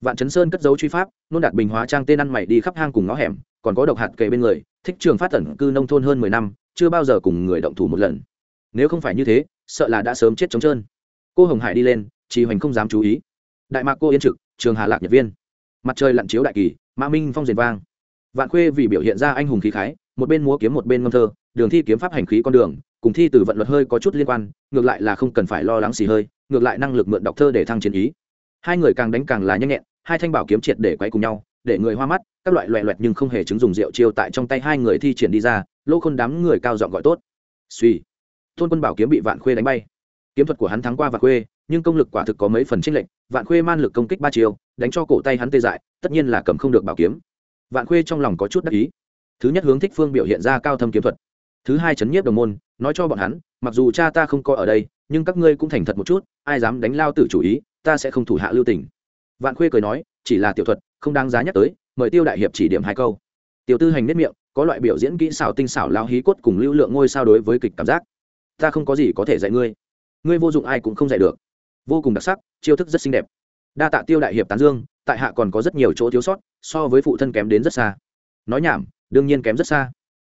Vạn chấn sơn cất dấu truy pháp, nôn đạt bình hóa trang tên ăn mày đi khắp hang cùng ngõ hẻm, còn có độc hạt kề bên người, thích trường phát tẩn cư nông thôn hơn mười năm chưa bao giờ cùng người động thủ một lần. Nếu không phải như thế, sợ là đã sớm chết trống trơn. Cô hồng hải đi lên, trì hoành không dám chú ý. Đại mạc cô yên trực, trường hà lạc nhật viên. Mặt trời lặn chiếu đại kỳ mã minh phong diền vang. Vạn khuê vì biểu hiện ra anh hùng khí khái, một bên múa kiếm một bên ngâm thơ, đường thi kiếm pháp hành khí con đường, cùng thi từ vận luật hơi có chút liên quan, ngược lại là không cần phải lo lắng xì hơi, ngược lại năng lực mượn đọc thơ để thăng chiến ý. Hai người càng đánh càng là nhanh nhẹn, hai thanh bảo kiếm triệt để quay cùng nhau, để người hoa mắt, các loại loẹ loẹt nhưng không hề chứng dùng rượu chiêu tại trong tay hai người thi triển đi ra lô khôn đám người cao giọng gọi tốt. Suy tôn quân bảo kiếm bị vạn khuê đánh bay. Kiếm thuật của hắn thắng qua vạn khuê, nhưng công lực quả thực có mấy phần trích lệnh vạn khuê man lực công kích ba chiều đánh cho cổ tay hắn tê dại, tất nhiên là cầm không được bảo kiếm. Vạn khuê trong lòng có chút đắc ý. Thứ nhất hướng thích phương biểu hiện ra cao thâm kiếm thuật. Thứ hai chấn nhiếp đồng môn, nói cho bọn hắn, mặc dù cha ta không có ở đây, nhưng các ngươi cũng thành thật một chút, ai dám đánh lao tử chủ ý, ta sẽ không thủ hạ lưu tình. Vạn khuê cười nói, chỉ là tiểu thuật, không đáng giá nhắc tới, mời tiêu đại hiệp chỉ điểm hai câu. Tiêu tư hành nếp miệng có loại biểu diễn kỹ xảo tinh xảo lao hí cốt cùng lưu lượng ngôi sao đối với kịch cảm giác. Ta không có gì có thể dạy ngươi. Ngươi vô dụng ai cũng không dạy được. Vô cùng đặc sắc, chiêu thức rất xinh đẹp. Đa tạ tiêu đại hiệp tán dương, tại hạ còn có rất nhiều chỗ thiếu sót, so với phụ thân kém đến rất xa. Nói nhảm, đương nhiên kém rất xa.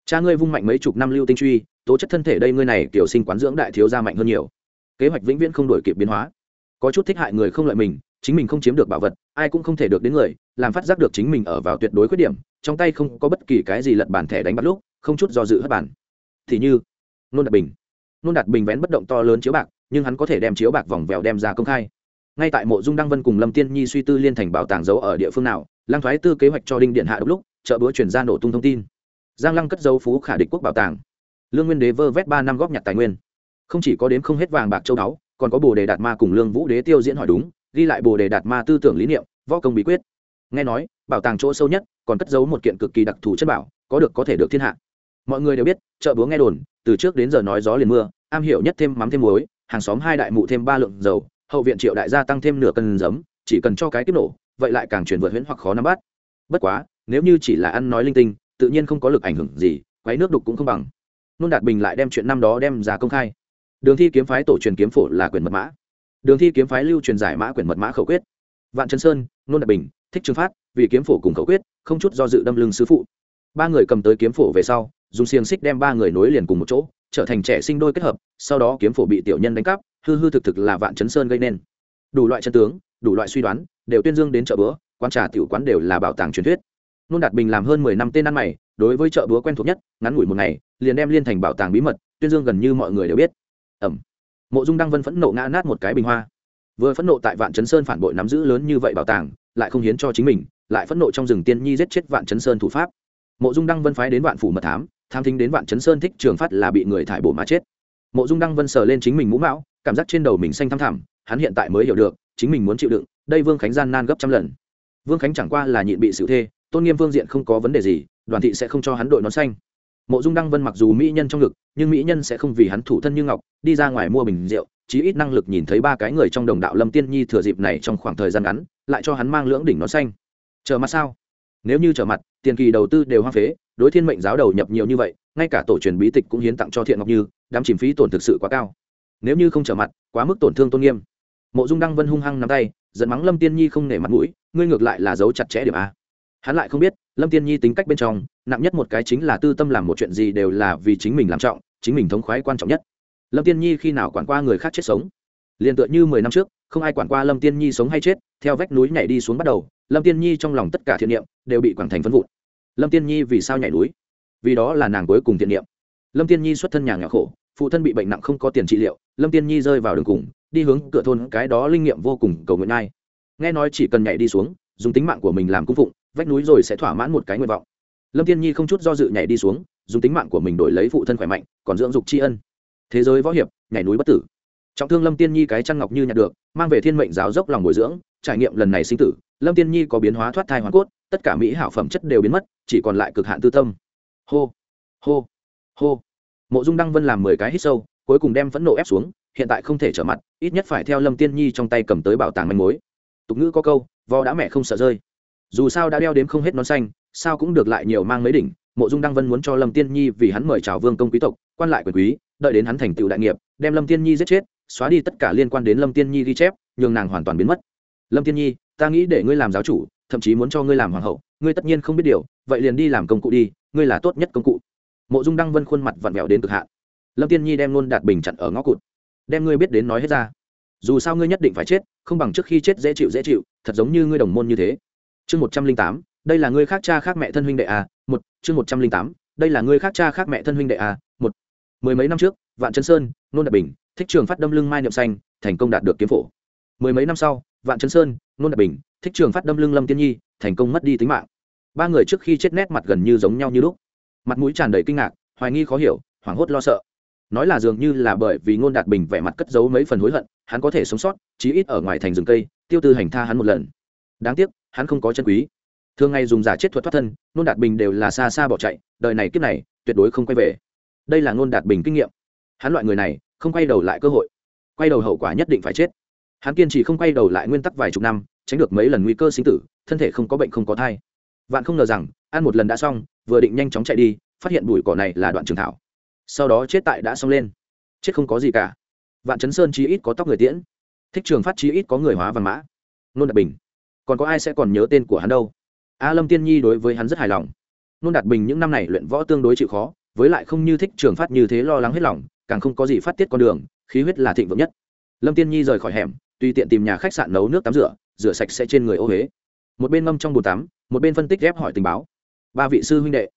Cha ngươi vung mạnh mấy chục năm lưu tinh truy, tố chất thân thể đây ngươi này kiểu sinh quán dưỡng đại thiếu gia mạnh hơn nhiều. Kế hoạch vĩnh viễn không đổi kịp biến hóa. Có chút thích hại người không lợi mình chính mình không chiếm được bảo vật, ai cũng không thể được đến người, làm phát giác được chính mình ở vào tuyệt đối khuyết điểm, trong tay không có bất kỳ cái gì lật bàn thẻ đánh bắt lúc, không chút do dự hất bản. Thì như, nôn đạt bình. Nôn đạt bình vén bất động to lớn chiếu bạc, nhưng hắn có thể đem chiếu bạc vòng vèo đem ra công khai. Ngay tại mộ dung đăng vân cùng lâm tiên nhi suy tư liên thành bảo tàng giấu ở địa phương nào lang thoái tư kế hoạch cho đinh điện hạ đ lúc, chợ búa chuyển ra nổ tung thông tin. Giang lăng cất dấu phú khả địch quốc bảo tàng. Lương nguyên đế vơ vét ba năm góp nhặt tài nguyên. Không chỉ có đếm không hết vàng bạc châu đáo còn có bồ đề đạt ma cùng lương vũ đế tiêu diễn hỏi đúng ghi lại bồ đề đạt ma tư tưởng lý niệm, võ công bí quyết. Nghe nói, bảo tàng chỗ sâu nhất còn cất giấu một kiện cực kỳ đặc thù chất bảo, có được có thể được thiên hạ. Mọi người đều biết, chợ búa nghe đồn, từ trước đến giờ nói gió liền mưa, am hiểu nhất thêm mắm thêm muối, hàng xóm hai đại mụ thêm ba lượng dầu, hậu viện triệu đại gia tăng thêm nửa cân giấm, chỉ cần cho cái tiếp nổ, vậy lại càng chuyển vượt huyễn hoặc khó nắm bắt. Bất quá, nếu như chỉ là ăn nói linh tinh, tự nhiên không có lực ảnh hưởng gì, quấy nước đục cũng không bằng. Nôn đạt bình lại đem chuyện năm đó đem ra công khai. Đường thi kiếm phái tổ truyền kiếm phổ là quyền mật mã đường thi kiếm phái lưu truyền giải mã quyển mật mã khẩu quyết. Vạn trấn sơn, nôn đạt bình, thích trường phát, vì kiếm phổ cùng khẩu quyết, không chút do dự đâm lưng sư phụ. Ba người cầm tới kiếm phổ về sau, dùng xiềng xích đem ba người nối liền cùng một chỗ, trở thành trẻ sinh đôi kết hợp, sau đó kiếm phổ bị tiểu nhân đánh cắp, hư hư thực thực là vạn chấn sơn gây nên. Đủ loại chân tướng, đủ loại suy đoán, đều tuyên dương đến chợ búa quán trà tiểu quán đều là bảo tàng truyền thuyết. Nôn đạt bình làm hơn mười năm tên ăn mày, đối với chợ búa quen thuộc nhất, ngắn ngủi một ngày, liền đem liên thành bảo tàng bí mật, tuyên dương gần như mọi người đều biết. Ẩm mộ dung đăng vân phẫn nộ ngã nát một cái bình hoa. Vừa phẫn nộ tại vạn chấn sơn phản bội nắm giữ lớn như vậy bảo tàng, lại không hiến cho chính mình, lại phẫn nộ trong rừng tiên nhi giết chết vạn chấn sơn thủ pháp. Mộ dung đăng vân phái đến vạn phủ mật thám, tham thính đến vạn chấn sơn thích trường phát là bị người thải bổ mà chết. Mộ dung đăng vân sờ lên chính mình mũ mão, cảm giác trên đầu mình xanh thăm thẳm, hắn hiện tại mới hiểu được, chính mình muốn chịu đựng, đây vương khánh gian nan gấp trăm lần. Vương khánh chẳng qua là nhịn bị sự thê, tôn nghiêm vương diện không có vấn đề gì, đoàn thị sẽ không cho hắn đội nón xanh mộ dung đăng vân mặc dù mỹ nhân trong ngực, nhưng mỹ nhân sẽ không vì hắn thủ thân như ngọc, đi ra ngoài mua bình rượu, chí ít năng lực nhìn thấy ba cái người trong đồng đạo lâm tiên nhi thừa dịp này trong khoảng thời gian ngắn, lại cho hắn mang lưỡng đỉnh nó xanh. Chờ mặt sao? Nếu như trở mặt, tiền kỳ đầu tư đều hoang phế, đối thiên mệnh giáo đầu nhập nhiều như vậy, ngay cả tổ truyền bí tịch cũng hiến tặng cho thiện ngọc như, đám chìm phí tổn thực sự quá cao. Nếu như không trở mặt, quá mức tổn thương tôn nghiêm. Mộ dung đăng vân hung hăng nắm tay dẫn mắng lâm tiên nhi không nể mặt mũi, ngươi ngược lại là giấu chặt chẽ điểm a. Hắn lại không biết lâm tiên nhi tính cách bên trong, nặng nhất một cái chính là tư tâm làm một chuyện gì đều là vì chính mình làm trọng, chính mình thống khoái quan trọng nhất. Lâm tiên nhi khi nào quản qua người khác chết sống? Liền tựa như mười năm trước, không ai quản qua lâm tiên nhi sống hay chết, theo vách núi nhảy đi xuống bắt đầu, lâm tiên nhi trong lòng tất cả thiện niệm đều bị quảng thành phân vụn. Lâm tiên nhi vì sao nhảy núi? Vì đó là nàng cuối cùng thiện niệm. Lâm tiên nhi xuất thân nhà nghèo khổ, phụ thân bị bệnh nặng không có tiền trị liệu, lâm tiên nhi rơi vào đường cùng, đi hướng cửa thôn, cái đó linh nghiệm vô cùng cầu nguyện ai. Nghe nói chỉ cần nhảy đi xuống, dùng tính mạng của mình làm cung phụng vách núi rồi sẽ thỏa mãn một cái nguyện vọng. Lâm tiên nhi không chút do dự nhảy đi xuống, dùng tính mạng của mình đổi lấy phụ thân khỏe mạnh, còn dưỡng dục tri ân. Thế giới võ hiệp, nhảy núi bất tử. Trọng thương lâm tiên nhi cái chăn ngọc như nhặt được, mang về thiên mệnh giáo dốc lòng bồi dưỡng, trải nghiệm lần này sinh tử, lâm tiên nhi có biến hóa thoát thai hoàn cốt, tất cả mỹ hảo phẩm chất đều biến mất, chỉ còn lại cực hạn tư tâm. Hô hô hô. Mộ dung đăng vân làm mười cái hít sâu, cuối cùng đem phẫn nộ ép xuống, hiện tại không thể trở mặt, ít nhất phải theo lâm tiên nhi trong tay cầm tới bảo tàng manh mối. Tục ngữ có câu vò đã mẹ không sợ rơi dù sao đã đeo đếm không hết nón xanh, sao cũng được lại nhiều mang mấy đỉnh. Mộ dung đăng vân muốn cho lâm tiên nhi vì hắn mời chào vương công quý tộc, quan lại quyền quý, đợi đến hắn thành tựu đại nghiệp, đem lâm tiên nhi giết chết, xóa đi tất cả liên quan đến lâm tiên nhi ghi chép, nhường nàng hoàn toàn biến mất. Lâm tiên nhi, ta nghĩ để ngươi làm giáo chủ, thậm chí muốn cho ngươi làm hoàng hậu, ngươi tất nhiên không biết điều, vậy liền đi làm công cụ đi, ngươi là tốt nhất công cụ. Mộ dung đăng vân khuôn mặt vặn vẹo đến cực hạn. Lâm tiên nhi đem luôn đạt bình chặn ở ngõ cụt. Đem ngươi biết đến nói hết ra. Dù sao ngươi nhất định phải chết, không bằng trước khi chết dễ chịu dễ chịu, thật giống như ngươi đồng môn như thế chương một trăm linh tám, đây là ngươi khác cha khác mẹ thân huynh đệ a một, chương một trăm linh tám, đây là ngươi khác cha khác mẹ thân huynh đệ a một. Mười mấy năm trước, vạn chân sơn, nôn đạt bình, thích trường phát đâm lưng mai niệm xanh, thành công đạt được kiếm phổ. Mười mấy năm sau, vạn chân sơn, nôn đạt bình, thích trường phát đâm lưng lâm tiên nhi, thành công mất đi tính mạng. Ba người trước khi chết nét mặt gần như giống nhau như lúc. Mặt mũi tràn đầy kinh ngạc, hoài nghi khó hiểu, hoảng hốt lo sợ. Nói là dường như là bởi vì ngôn đạt bình vẻ mặt cất giấu mấy phần hối hận, hắn có thể sống sót, chí ít ở ngoài thành rừng cây, tiêu tư hành tha hắn một lần. Đáng tiếc hắn không có chân quý. Thường ngày dùng giả chết thuật thoát thân, Nôn đạt bình đều là xa xa bỏ chạy, đời này kiếp này, tuyệt đối không quay về. Đây là Nôn đạt bình kinh nghiệm. Hắn loại người này, không quay đầu lại cơ hội. Quay đầu hậu quả nhất định phải chết. Hắn kiên trì không quay đầu lại nguyên tắc vài chục năm, tránh được mấy lần nguy cơ sinh tử, thân thể không có bệnh không có thai. Vạn không ngờ rằng, ăn một lần đã xong, vừa định nhanh chóng chạy đi, phát hiện bụi cỏ này là đoạn trường thảo. Sau đó chết tại đã xong lên. Chết không có gì cả. Vạn chấn sơn chí ít có tóc người tiễn. Thích trường phát chí ít có người hóa văn mã. Nôn đạt bình còn có ai sẽ còn nhớ tên của hắn đâu? A lâm tiên nhi đối với hắn rất hài lòng. Nôn đạt bình những năm này luyện võ tương đối chịu khó, với lại không như thích trường phát như thế lo lắng hết lòng, càng không có gì phát tiết con đường, khí huyết là thịnh vượng nhất. Lâm tiên nhi rời khỏi hẻm, tùy tiện tìm nhà khách sạn nấu nước tắm rửa rửa sạch sẽ trên người ô huế. Một bên ngâm trong bồn tắm, một bên phân tích ghép hỏi tình báo. Ba vị sư huynh đệ,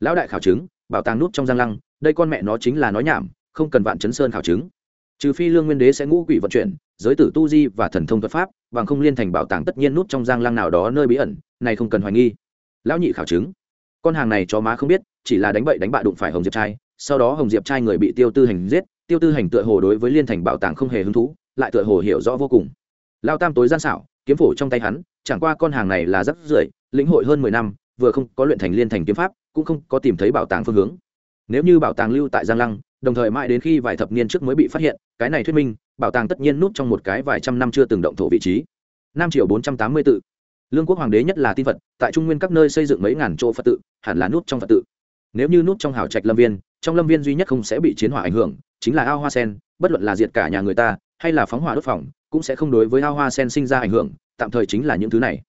lão đại khảo chứng, bảo tàng nút trong giang lăng, đây con mẹ nó chính là nói nhảm, không cần vạn chấn sơn khảo chứng. Trừ phi lương nguyên đế sẽ ngũ quỷ vận chuyển, giới tử tu di và thần thông thuật pháp bằng không liên thành bảo tàng tất nhiên nút trong giang lăng nào đó nơi bí ẩn, này không cần hoài nghi. Lão nhị khảo chứng. Con hàng này cho má không biết, chỉ là đánh bậy đánh bạ đụng phải hồng diệp trai, sau đó hồng diệp trai người bị tiêu tư hành giết, tiêu tư hành tựa hồ đối với liên thành bảo tàng không hề hứng thú, lại tựa hồ hiểu rõ vô cùng. Lao tam tối gian xảo, kiếm phổ trong tay hắn, chẳng qua con hàng này là rất rưởi, lĩnh hội hơn mười năm, vừa không có luyện thành liên thành kiếm pháp, cũng không có tìm thấy bảo tàng phương hướng. Nếu như bảo tàng lưu tại giang lăng, đồng thời mãi đến khi vài thập niên trước mới bị phát hiện, cái này thuyết minh bảo tàng tất nhiên núp trong một cái vài trăm năm chưa từng động thổ vị trí. Nam triều bốn trăm tám mươi tự lương quốc hoàng đế nhất là tin phật, tại trung nguyên các nơi xây dựng mấy ngàn chỗ phật tự, hẳn là núp trong phật tự. Nếu như núp trong hào trạch lâm viên, trong lâm viên duy nhất không sẽ bị chiến hỏa ảnh hưởng, chính là ao hoa sen, bất luận là diệt cả nhà người ta, hay là phóng hỏa đốt phòng, cũng sẽ không đối với ao hoa sen sinh ra ảnh hưởng, tạm thời chính là những thứ này.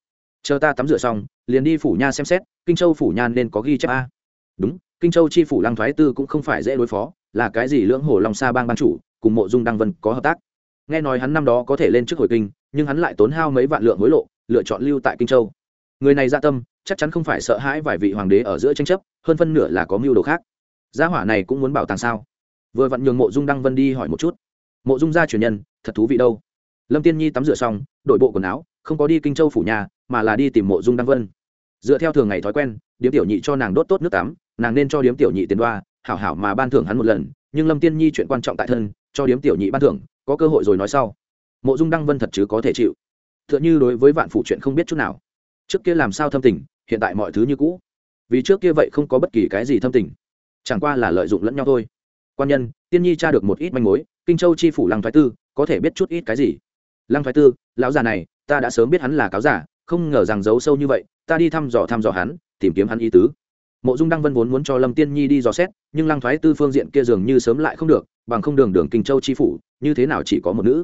Chờ ta tắm rửa xong, liền đi phủ nha xem xét, kinh châu phủ nha nên có ghi chép a. Đúng, kinh châu chi phủ lăng thoái tư cũng không phải dễ đối phó, là cái gì lưỡng hồ long sa bang ban chủ cùng mộ dung đăng vân có hợp tác. Nghe nói hắn năm đó có thể lên trước hồi kinh, nhưng hắn lại tốn hao mấy vạn lượng hối lộ, lựa chọn lưu tại kinh châu. Người này dạ tâm, chắc chắn không phải sợ hãi vài vị hoàng đế ở giữa tranh chấp, hơn phân nửa là có mưu đồ khác. Gia hỏa này cũng muốn bảo tàng sao? Vừa vặn nhường mộ dung đăng vân đi hỏi một chút. Mộ dung gia truyền nhân, thật thú vị đâu. Lâm tiên nhi tắm rửa xong đội bộ quần áo, không có đi kinh châu phủ nhà, mà là đi tìm mộ dung đăng vân. Dựa theo thường ngày thói quen, điếm tiểu nhị cho nàng đốt tốt nước tắm, nàng nên cho điếm tiểu nhị tiền đoa, hảo hảo mà ban thưởng hắn một lần, nhưng lâm tiên nhi chuyện quan trọng tại thân cho điếm tiểu nhị ban thưởng, có cơ hội rồi nói sau. Mộ dung đăng vân thật chứ có thể chịu. T h ư ợ n h ư đối với vạn phụ chuyện không biết chút nào. Trước kia làm sao thâm tình, hiện tại mọi thứ như cũ. Vì trước kia vậy không có bất kỳ cái gì thâm tình. Chẳng qua là lợi dụng lẫn nhau thôi. Quan nhân, tiên nhi tra được một ít manh mối, kinh châu chi phủ lăng thoái tư, có thể biết chút ít cái gì? Lăng thoái tư, lão già này, ta đã sớm biết hắn là cáo giả, không ngờ rằng giấu sâu như vậy, ta đi thăm dò thăm dò hắn, tìm kiếm hắn ý tứ. Mộ dung đăng vân vốn muốn cho lâm tiên nhi đi dò xét nhưng lăng thoái tư phương diện kia dường như sớm lại không được, bằng không đường đường kinh châu chi phủ, như thế nào chỉ có một nữ.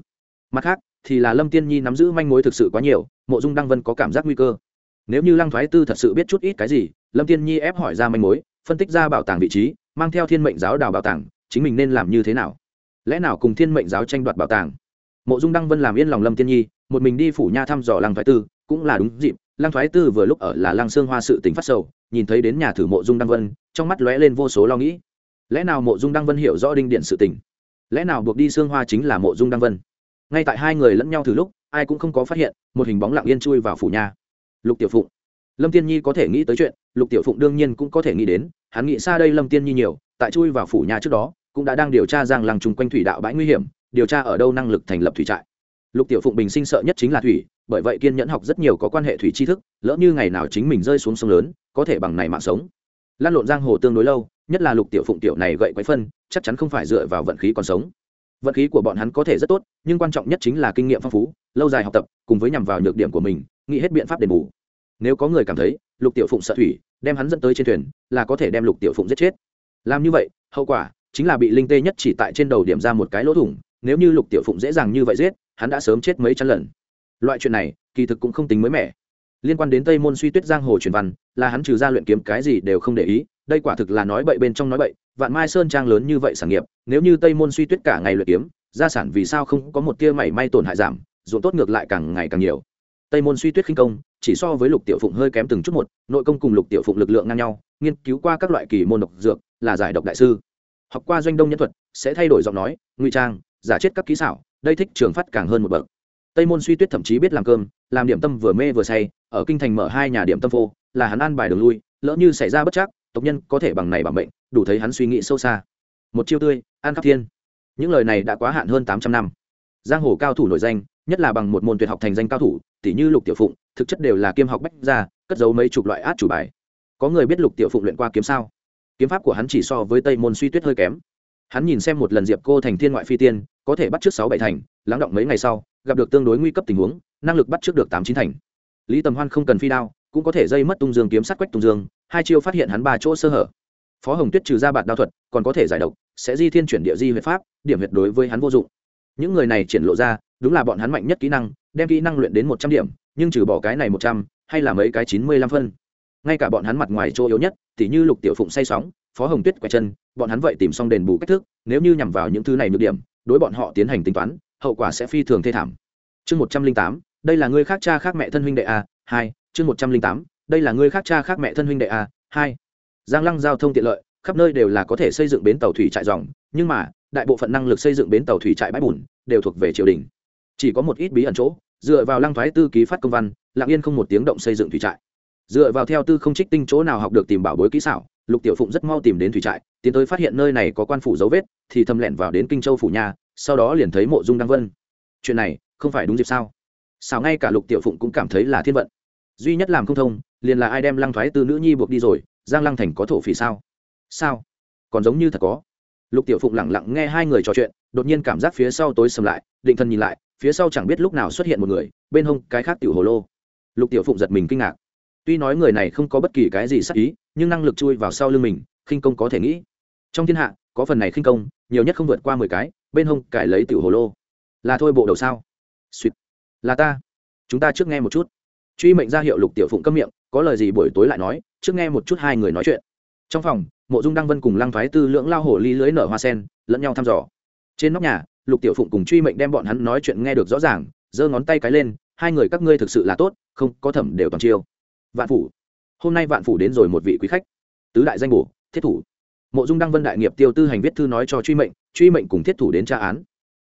Mặt khác, thì là lâm tiên nhi nắm giữ manh mối thực sự quá nhiều, mộ dung đăng vân có cảm giác nguy cơ. Nếu như lăng thoái tư thật sự biết chút ít cái gì, lâm tiên nhi ép hỏi ra manh mối, phân tích ra bảo tàng vị trí, mang theo thiên mệnh giáo đào bảo tàng, chính mình nên làm như thế nào? Lẽ nào cùng thiên mệnh giáo tranh đoạt bảo tàng? Mộ dung đăng vân làm yên lòng lâm tiên nhi, một mình đi phủ nha thăm dò lăng thoái tư, cũng là đúng dịp lăng thoái tư vừa lúc ở là lăng xương hoa sự tỉnh phát sầu, nhìn thấy đến nhà thử mộ dung đăng vân, trong mắt lóe lên vô số lo nghĩ. Lẽ nào mộ dung đăng vân hiểu rõ đinh điện sự tỉnh lẽ nào buộc đi xương hoa chính là mộ dung đăng vân? Ngay tại hai người lẫn nhau thử lúc, ai cũng không có phát hiện, một hình bóng lặng yên chui vào phủ nhà. Lục tiểu phụng. Lâm tiên nhi có thể nghĩ tới chuyện, lục tiểu phụng đương nhiên cũng có thể nghĩ đến, hắn nghĩ xa đây lâm tiên nhi nhiều, tại chui vào phủ nhà trước đó, cũng đã đang điều tra rằng làng chung quanh thủy đạo bãi nguy hiểm, điều tra ở đâu năng lực thành lập thủy trại lục tiểu phụng bình sinh sợ nhất chính là thủy, bởi vậy kiên nhẫn học rất nhiều có quan hệ thủy tri thức, lỡ như ngày nào chính mình rơi xuống sông lớn, có thể bằng này mạng sống. Lan lộn giang hồ tương đối lâu, nhất là lục tiểu phụng tiểu này gậy quái phân, chắc chắn không phải dựa vào vận khí còn sống. Vận khí của bọn hắn có thể rất tốt, nhưng quan trọng nhất chính là kinh nghiệm phong phú, lâu dài học tập, cùng với nhằm vào nhược điểm của mình, nghĩ hết biện pháp đền bù. Nếu có người cảm thấy lục tiểu phụng sợ thủy, đem hắn dẫn tới trên thuyền, là có thể đem lục tiểu phụng giết chết. Làm như vậy, hậu quả chính là bị linh tê nhất chỉ tại trên đầu điểm ra một cái lỗ thủng, nếu như lục tiểu phụng dễ dàng như vậy giết hắn đã sớm chết mấy trăm lần. Loại chuyện này, kỳ thực cũng không tính mới mẻ. Liên quan đến tây môn suy tuyết giang hồ truyền văn, là hắn trừ ra luyện kiếm cái gì đều không để ý, đây quả thực là nói bậy bên trong nói bậy, vạn mai sơn trang lớn như vậy sản nghiệp, nếu như tây môn suy tuyết cả ngày luyện kiếm, gia sản vì sao không có một tia mảy may tổn hại giảm, ruộng tốt ngược lại càng ngày càng nhiều. Tây môn suy tuyết khinh công, chỉ so với lục tiểu phụng hơi kém từng chút một, nội công cùng lục tiểu phụng lực lượng ngang nhau, nghiên cứu qua các loại kỳ môn độc dược, là giải độc đại sư. Học qua doanh đông nhân thuật, sẽ thay đổi giọng nói, ngụy trang, giả chết các kỹ xảo đây thích trường phát càng hơn một bậc. Tây môn suy tuyết thậm chí biết làm cơm, làm điểm tâm vừa mê vừa say, ở kinh thành mở hai nhà điểm tâm phô, là hắn ăn bài đường lui, lỡ như xảy ra bất chắc, tộc nhân có thể bằng này bằng bệnh đủ thấy hắn suy nghĩ sâu xa. Một chiêu tươi an khắc thiên. Những lời này đã quá hạn hơn tám trăm năm. Giang hồ cao thủ nổi danh, nhất là bằng một môn tuyệt học thành danh cao thủ tỷ như lục tiểu phụng, thực chất đều là kiêm học bách gia, cất giấu mấy chục loại át chủ bài. Có người biết lục tiểu phụng luyện qua kiếm sao? Kiếm pháp của hắn chỉ so với tây môn suy tuyết hơi kém hắn nhìn xem một lần diệp cô thành thiên ngoại phi tiên, có thể bắt trước sáu bảy thành, lắng động mấy ngày sau, gặp được tương đối nguy cấp tình huống, năng lực bắt trước được tám chín thành. Lý tầm hoan không cần phi đao, cũng có thể dây mất tung dương kiếm sát quách tung dương, hai chiêu phát hiện hắn ba chỗ sơ hở. Phó hồng tuyết trừ ra bạt đao thuật, còn có thể giải độc, sẽ di thiên chuyển địa di huyệt pháp, điểm huyệt đối với hắn vô dụng. Những người này triển lộ ra, đúng là bọn hắn mạnh nhất kỹ năng, đem kỹ năng luyện đến một trăm điểm, nhưng trừ bỏ cái này một trăm, hay là mấy cái chín mươi lăm phân. Ngay cả bọn hắn mặt ngoài chỗ yếu nhất, tỉ như lục tiểu phụng say sóng phó hồng tuyết quay chân, bọn hắn vậy tìm xong đền bù cách thức, nếu như nhằm vào những thứ này nhược điểm, đối bọn họ tiến hành tính toán, hậu quả sẽ phi thường thê thảm. Chương một trăm linh tám, đây là người khác cha khác mẹ thân huynh đệ a, hai, chương một trăm linh tám, đây là người khác cha khác mẹ thân huynh đệ a, hai. Giang lăng giao thông tiện lợi, khắp nơi đều là có thể xây dựng bến tàu thủy trại dòng, nhưng mà, đại bộ phận năng lực xây dựng bến tàu thủy trại bãi bùn, đều thuộc về triều đình. Chỉ có một ít bí ẩn chỗ, dựa vào lăng thoái tư ký phát công văn lạng yên không một tiếng động xây dựng thủy trại. Dựa vào theo tư không trích tinh chỗ nào học được tìm bảo bối kỹ xảo lục tiểu phụng rất mau tìm đến thủy trại, tiến tới phát hiện nơi này có quan phủ dấu vết, thì thâm lẹn vào đến kinh châu phủ nhà, sau đó liền thấy mộ dung đăng vân. Chuyện này, không phải đúng dịp sao? Sao ngay cả lục tiểu phụng cũng cảm thấy là thiên vận. Duy nhất làm không thông, liền là ai đem lăng thoái tư nữ nhi buộc đi rồi, giang lăng thành có thổ phỉ sao? Sao? Còn giống như thật có. Lục tiểu phụng lẳng lặng nghe hai người trò chuyện, đột nhiên cảm giác phía sau tối sầm lại, định thần nhìn lại, phía sau chẳng biết lúc nào xuất hiện một người, bên hông cái khác tiểu hồ lô. Lục tiểu phụng giật mình kinh ngạc tuy nói người này không có bất kỳ cái gì sắc ý, nhưng năng lực chui vào sau lưng mình, khinh công có thể nghĩ. Trong thiên hạ, có phần này khinh công, nhiều nhất không vượt qua mười cái, bên hông cải lấy tiểu hồ lô. Là thôi bộ đầu sao? Suýt là ta. Chúng ta trước nghe một chút. Truy mệnh ra hiệu lục tiểu phụng câm miệng, có lời gì buổi tối lại nói, trước nghe một chút hai người nói chuyện. Trong phòng, mộ dung đăng vân cùng lăng Phái tư lưỡng lao hổ ly lưới nở hoa sen, lẫn nhau thăm dò. Trên nóc nhà, lục tiểu phụng cùng truy mệnh đem bọn hắn nói chuyện nghe được rõ ràng, giơ ngón tay cái lên, hai người các ngươi thực sự là tốt, không có thẩm đều toàn chiêu vạn phủ. Hôm nay vạn phủ đến rồi một vị quý khách. Tứ đại danh bổ, thiết thủ. Mộ dung đăng vân đại nghiệp tiêu tư hành viết thư nói cho truy mệnh truy mệnh cùng thiết thủ đến tra án.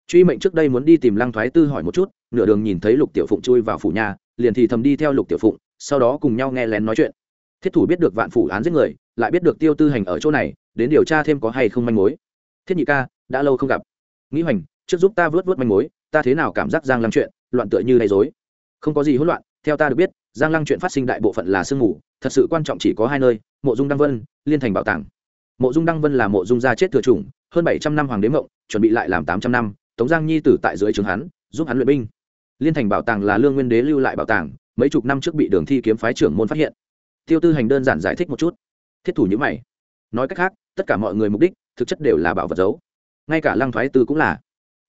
Truy mệnh trước đây muốn đi tìm lăng thoái tư hỏi một chút, nửa đường nhìn thấy lục tiểu phụng chui vào phủ nhà, liền thì thầm đi theo lục tiểu phụng, sau đó cùng nhau nghe lén nói chuyện. Thiết thủ biết được vạn phủ án giết người, lại biết được tiêu tư hành ở chỗ này, đến điều tra thêm có hay không manh mối. Thiết nhị ca, đã lâu không gặp. Nghĩ hoành, trước giúp ta vớt vớt manh mối, ta thế nào cảm giác giang làm chuyện, loạn tựa như đầy dối không có gì hỗn loạn, theo ta được biết giang lăng chuyện phát sinh đại bộ phận là sương mù, thật sự quan trọng chỉ có hai nơi, mộ dung đăng vân, liên thành bảo tàng. Mộ dung đăng vân là mộ dung gia chết thừa chủng, hơn bảy trăm năm hoàng đế mộng, chuẩn bị lại làm tám trăm năm, tống giang nhi tử tại dưới trường hắn, giúp hắn luyện binh. Liên thành bảo tàng là lương nguyên đế lưu lại bảo tàng, mấy chục năm trước bị đường thi kiếm phái trưởng môn phát hiện. Tiêu tư hành đơn giản giải thích một chút. Thiết thủ như mày. Nói cách khác, tất cả mọi người mục đích, thực chất đều là bảo vật giấu. Ngay cả lăng thoái tư cũng là.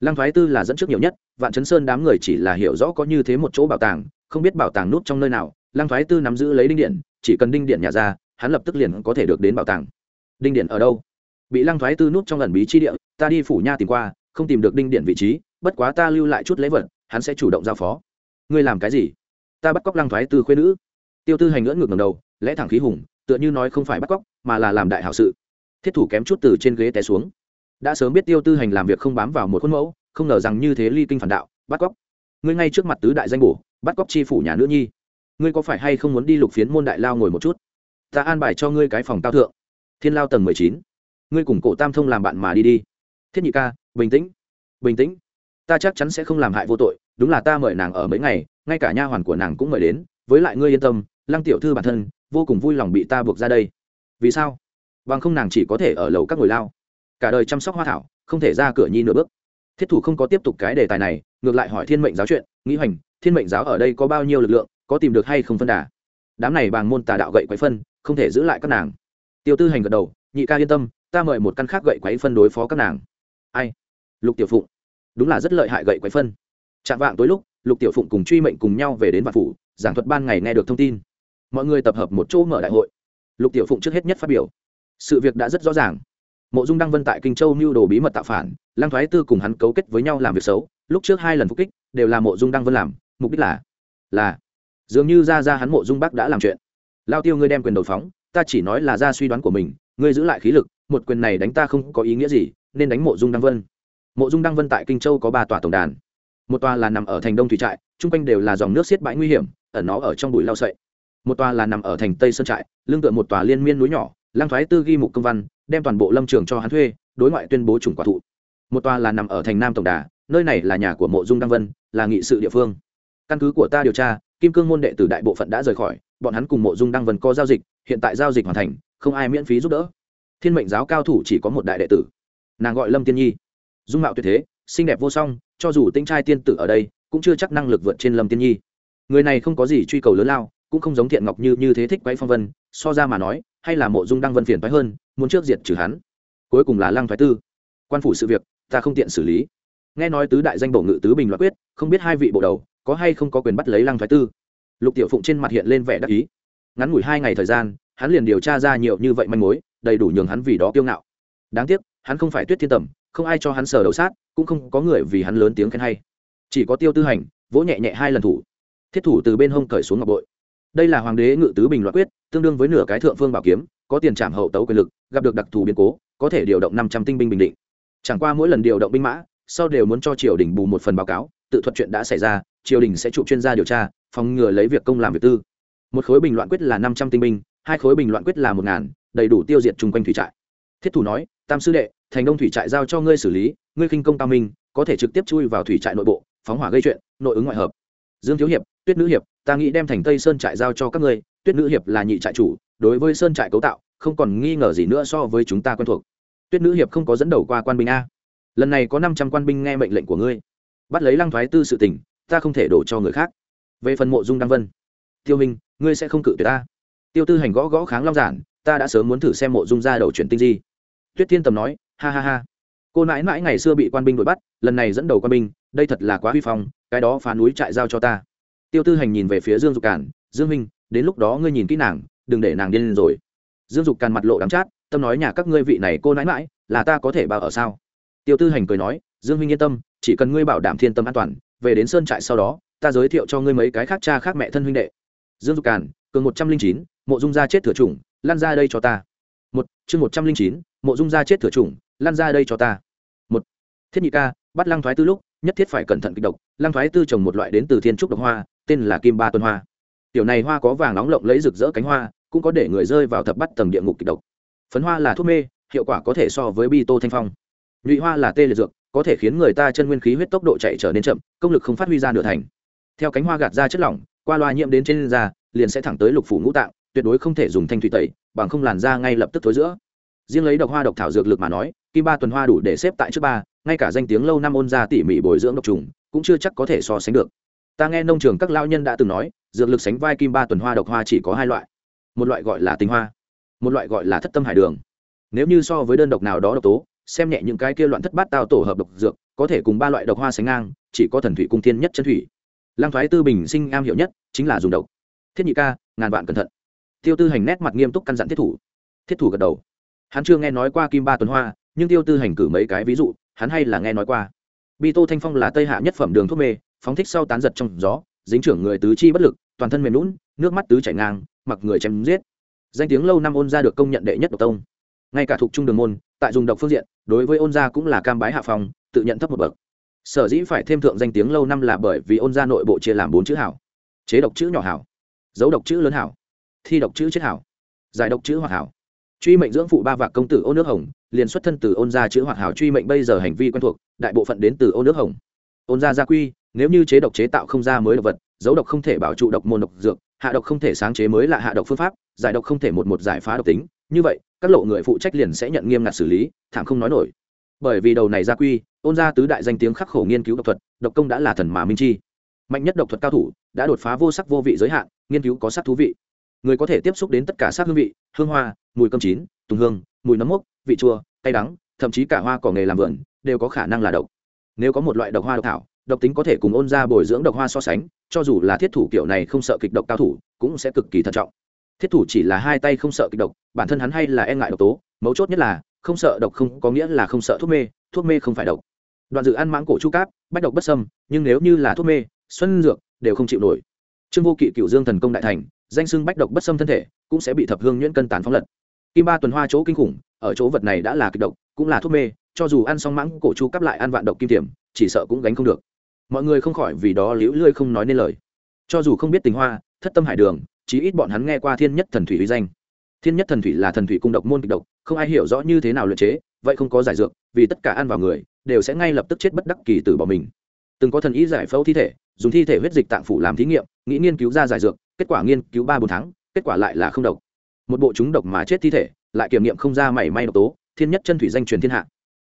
Lăng thoái tư là dẫn trước nhiều nhất, vạn chấn sơn đám người chỉ là hiểu rõ có như thế một chỗ bảo tàng không biết bảo tàng nút trong nơi nào, lăng thoái tư nắm giữ lấy đinh điện, chỉ cần đinh điện nhà ra, hắn lập tức liền có thể được đến bảo tàng. Đinh điện ở đâu? Bị lăng thoái tư nút trong lần bí chi địa, ta đi phủ nha tìm qua, không tìm được đinh điện vị trí, bất quá ta lưu lại chút lễ vật, hắn sẽ chủ động giao phó. Ngươi làm cái gì? Ta bắt cóc lăng thoái tư khuyên nữ. Tiêu tư hành ngưỡng ngược ngầm đầu, lẽ thẳng khí hùng, tựa như nói không phải bắt cóc, mà là làm đại hảo sự. Thiết thủ kém chút từ trên ghế té xuống. Đã sớm biết tiêu tư hành làm việc không bám vào một khuôn mẫu, không ngờ rằng như thế ly kinh phản đạo, bắt cóc. Ngươi ngay trước mặt tứ đại danh bổ bắt cóc chi phủ nhà nữ nhi. Ngươi có phải hay không muốn đi lục phiến môn đại lao ngồi một chút? Ta an bài cho ngươi cái phòng cao thượng. Thiên lao tầng mười chín. Ngươi cùng cổ tam thông làm bạn mà đi đi. Thiết nhị ca, bình tĩnh. Bình tĩnh. Ta chắc chắn sẽ không làm hại vô tội, đúng là ta mời nàng ở mấy ngày, ngay cả nha hoàn của nàng cũng mời đến. Với lại ngươi yên tâm, lăng tiểu thư bản thân, vô cùng vui lòng bị ta buộc ra đây. Vì sao? Bằng không nàng chỉ có thể ở lầu các ngồi lao. Cả đời chăm sóc hoa thảo, không thể ra cửa nhi nửa bước. Thiết thủ không có tiếp tục cái đề tài này, ngược lại hỏi thiên mệnh giáo chuyện, nghĩ hoành thiên mệnh giáo ở đây có bao nhiêu lực lượng, có tìm được hay không phân đà? Đám này bằng môn tà đạo gậy quấy phân, không thể giữ lại các nàng. Tiêu tư hành gật đầu, nhị ca yên tâm, ta mời một căn khác gậy quấy phân đối phó các nàng. Ai? Lục tiểu phụng. Đúng là rất lợi hại gậy quấy phân. Chạm vạng tối lúc, lục tiểu phụng cùng truy mệnh cùng nhau về đến vạn phủ, giảng thuật ban ngày nghe được thông tin. Mọi người tập hợp một chỗ mở đại hội. Lục tiểu phụng trước hết nhất phát biểu. Sự việc đã rất rõ ràng. Mộ dung đăng vân tại kinh châu mưu đồ bí mật tạo phản, lăng thoái tư cùng hắn cấu kết với nhau làm việc xấu, lúc trước hai lần phục kích, đều là mộ dung đăng vân làm mục đích là là, dường như ra ra hắn mộ dung bắc đã làm chuyện. Lao tiêu ngươi đem quyền đầu phóng, ta chỉ nói là ra suy đoán của mình, ngươi giữ lại khí lực, một quyền này đánh ta không có ý nghĩa gì, nên đánh mộ dung đăng vân. Mộ dung đăng vân tại kinh châu có ba tòa tổng đàn. Một tòa là nằm ở thành đông thủy trại, chung quanh đều là dòng nước xiết bãi nguy hiểm ở nó ở trong bụi lao sậy. Một tòa là nằm ở thành tây sơn trại lương tựa một tòa liên miên núi nhỏ, lang thoái tư ghi mục công văn, đem toàn bộ lâm trường cho hắn thuê, đối ngoại tuyên bố chủng quả thụ. Một tòa là nằm ở thành nam tổng đà, nơi này là nhà của mộ dung đăng vân, là nghị sự địa phương căn cứ của ta điều tra, kim cương môn đệ tử đại bộ phận đã rời khỏi, bọn hắn cùng mộ dung đăng vần co giao dịch, hiện tại giao dịch hoàn thành, không ai miễn phí giúp đỡ. Thiên mệnh giáo cao thủ chỉ có một đại đệ tử, nàng gọi lâm tiên nhi. Dung mạo tuyệt thế, xinh đẹp vô song, cho dù tinh trai tiên tử ở đây, cũng chưa chắc năng lực vượt trên lâm tiên nhi. Người này không có gì truy cầu lớn lao, cũng không giống thiện ngọc như như thế thích quấy phong vân, so ra mà nói, hay là mộ dung đăng vân phiền phái hơn, muốn trước diệt trừ hắn. Cuối cùng là lăng thoái tư. Quan phủ sự việc, ta không tiện xử lý. Nghe nói tứ đại danh bổ ngự tứ bình loại quyết, không biết hai vị bộ đầu có hay không có quyền bắt lấy lăng thoái tư? Lục tiểu phụng trên mặt hiện lên vẻ đắc ý. Ngắn ngủi hai ngày thời gian, hắn liền điều tra ra nhiều như vậy manh mối, đầy đủ nhường hắn vì đó kiêu ngạo. Đáng tiếc, hắn không phải tuyết thiên tầm, không ai cho hắn sờ đầu sát, cũng không có người vì hắn lớn tiếng khen hay. Chỉ có tiêu tư hành, vỗ nhẹ nhẹ hai lần thủ. Thiết thủ từ bên hông cởi xuống ngọc bội. Đây là hoàng đế ngự tứ bình loại quyết, tương đương với nửa cái thượng phương bảo kiếm, có tiền trảm hậu tấu quyền lực, gặp được đặc thù biến cố, có thể điều động năm trăm tinh binh bình định. Chẳng qua mỗi lần điều động binh mã, sau đều muốn cho triều đình bù một phần báo cáo tự thuật chuyện đã xảy ra, triều đình sẽ trụ chuyên gia điều tra, phòng ngừa lấy việc công làm việc tư. Một khối bình loạn quyết là năm trăm tinh binh, hai khối bình loạn quyết là một ngàn, đầy đủ tiêu diệt chung quanh thủy trại. Thiết thủ nói, tam sư đệ, thành đông thủy trại giao cho ngươi xử lý, ngươi khinh công cao minh, có thể trực tiếp chui vào thủy trại nội bộ, phóng hỏa gây chuyện, nội ứng ngoại hợp. Dương thiếu hiệp, tuyết nữ hiệp, ta nghĩ đem thành tây sơn trại giao cho các ngươi, tuyết nữ hiệp là nhị trại chủ, đối với sơn trại cấu tạo, không còn nghi ngờ gì nữa so với chúng ta quen thuộc. Tuyết nữ hiệp không có dẫn đầu qua quan binh a. Lần này có năm trăm quan binh nghe mệnh lệnh của ngươi bắt lấy lăng thoái tư sự tình, ta không thể đổ cho người khác. Về phần mộ dung đăng vân, tiêu minh ngươi sẽ không cự tuyệt ta. Tiêu tư hành gõ gõ kháng long giản, ta đã sớm muốn thử xem mộ dung ra đầu chuyển tinh di. Tuyết thiên tầm nói, ha ha ha. Cô nãi nãi ngày xưa bị quan binh đuổi bắt, lần này dẫn đầu quan binh, đây thật là quá huy phong, cái đó phá núi trại giao cho ta. Tiêu tư hành nhìn về phía dương dục cản dương minh đến lúc đó ngươi nhìn kỹ nàng, đừng để nàng điên lên rồi. Dương dục càn mặt lộ đắm chát, tâm nói nhà các ngươi vị này cô nãi mãi là ta có thể bảo ở sao? Tiêu tư hành cười nói, dương minh yên tâm chỉ cần ngươi bảo đảm thiên tâm an toàn, về đến sơn trại sau đó, ta giới thiệu cho ngươi mấy cái khác cha khác mẹ thân huynh đệ. Dương dục càn, cường một trăm linh chín, mộ dung gia chết thừa chủng lan ra đây cho ta. Một, chương một trăm linh chín, mộ dung gia chết thừa chủng lan ra đây cho ta. Một, thiết nhị ca, bắt lăng thoái tư lúc, nhất thiết phải cẩn thận kịch độc. Lăng thoái tư trồng một loại đến từ thiên trúc độc hoa, tên là kim ba tuần hoa. Tiểu này hoa có vàng nóng lộng lấy rực rỡ cánh hoa, cũng có để người rơi vào thập bắt tầng địa ngục kịch độc. Phấn hoa là thuốc mê, hiệu quả có thể so với bi tô thanh phong. Nhụy hoa là tê liệt dược có thể khiến người ta chân nguyên khí huyết tốc độ chạy trở nên chậm, công lực không phát huy ra nửa thành. Theo cánh hoa gạt ra chất lỏng, qua loa nhiễm đến trên da, liền sẽ thẳng tới lục phủ ngũ tạng, tuyệt đối không thể dùng thanh thủy tẩy, bằng không làn da ngay lập tức thối giữa. Riêng lấy độc hoa độc thảo dược lực mà nói, kim ba tuần hoa đủ để xếp tại trước ba, ngay cả danh tiếng lâu năm ôn ra tỉ mỉ bồi dưỡng độc trùng, cũng chưa chắc có thể so sánh được. Ta nghe nông trường các lao nhân đã từng nói, dược lực sánh vai kim ba tuần hoa độc hoa chỉ có hai loại. Một loại gọi là tinh hoa, một loại gọi là thất tâm hải đường. Nếu như so với đơn độc nào đó độc tố xem nhẹ những cái kia loạn thất bát tao tổ hợp độc dược, có thể cùng ba loại độc hoa sánh ngang, chỉ có thần thủy cung thiên nhất chân thủy. Lang thoái tư bình sinh am hiểu nhất chính là dùng độc. Thiết nhị ca, ngàn vạn cẩn thận. Tiêu tư hành nét mặt nghiêm túc căn dặn thiết thủ. Thiết thủ gật đầu. Hắn chưa nghe nói qua kim ba tuần hoa, nhưng tiêu tư hành cử mấy cái ví dụ, hắn hay là nghe nói qua. Bi tô thanh phong là tây hạ nhất phẩm đường thuốc mê, phóng thích sau tán giật trong gió, dính trưởng người tứ chi bất lực, toàn thân mềm lún nước mắt tứ chảy ngang, mặc người chém giết. Danh tiếng lâu năm ôn ra được công nhận đệ nhất độc tông. Ngay cả thuộc trung đường môn tại dùng độc phương diện, đối với ôn gia cũng là cam bái hạ phòng tự nhận thấp một bậc. Sở dĩ phải thêm thượng danh tiếng lâu năm là bởi vì ôn gia nội bộ chia làm bốn chữ hảo. Chế độc chữ nhỏ hảo. Dấu độc chữ lớn hảo. Thi độc chữ chết hảo. Giải độc chữ hoặc hảo. Truy mệnh dưỡng phụ ba vạc công tử ô nước hồng, liền xuất thân từ ôn gia chữ hoặc hảo truy mệnh bây giờ hành vi quen thuộc, đại bộ phận đến từ ô nước hồng. Ôn gia gia quy, nếu như chế độc chế tạo không ra mới độc vật dấu độc không thể bảo trụ độc môn độc dược, hạ độc không thể sáng chế mới là hạ độc phương pháp, giải độc không thể một một giải phá độc tính như vậy, các lộ người phụ trách liền sẽ nhận nghiêm ngặt xử lý, thảm không nói nổi. Bởi vì đầu này gia quy, ôn gia tứ đại danh tiếng khắc khổ nghiên cứu độc thuật, độc công đã là thần mà minh chi. Mạnh nhất độc thuật cao thủ, đã đột phá vô sắc vô vị giới hạn, nghiên cứu có sắc thú vị. Người có thể tiếp xúc đến tất cả sắc hương vị, hương hoa, mùi cơm chín, tùng hương, mùi nấm mốc, vị chua, cay đắng, thậm chí cả hoa cỏ nghề làm vườn, đều có khả năng là độc. Nếu có một loại độc hoa độc thảo, độc tính có thể cùng ôn ra bồi dưỡng độc hoa so sánh, cho dù là thiết thủ kiểu này không sợ kịch độc cao thủ, cũng sẽ cực kỳ thận trọng thiết thủ chỉ là hai tay không sợ kịch độc, bản thân hắn hay là e ngại độc tố, mấu chốt nhất là, không sợ độc không có nghĩa là không sợ thuốc mê thuốc mê không phải độc. Đoạn dự ăn mãng cổ chu cáp, bách độc bất sâm nhưng nếu như là thuốc mê, xuân dược, đều không chịu nổi. Trương vô kỵ cựu dương thần công đại thành, danh xưng bách độc bất sâm thân thể, cũng sẽ bị thập hương nhuyễn cân tàn phóng lật. Kim ba tuần hoa chỗ kinh khủng, ở chỗ vật này đã là kịch độc, cũng là thuốc mê, cho dù ăn xong mãng cổ chu cắp lại ăn vạn độc kim tiềm, chỉ sợ cũng gánh không được. Mọi người không khỏi vì đó liễu lươi không nói nên lời. Cho dù không biết tình hoa, thất tâm hải đường chí ít bọn hắn nghe qua thiên nhất thần thủy uy danh. Thiên nhất thần thủy là thần thủy cung độc môn kịch độc, không ai hiểu rõ như thế nào luyện chế, vậy không có giải dược, vì tất cả ăn vào người, đều sẽ ngay lập tức chết bất đắc kỳ tử bỏ mình. Từng có thần ý giải phẫu thi thể, dùng thi thể huyết dịch tạng phủ làm thí nghiệm, nghĩ nghiên cứu ra giải dược, kết quả nghiên cứu ba bốn tháng, kết quả lại là không độc. Một bộ chúng độc mà chết thi thể, lại kiểm nghiệm không ra mảy may độc tố, thiên nhất chân thủy danh truyền thiên hạ.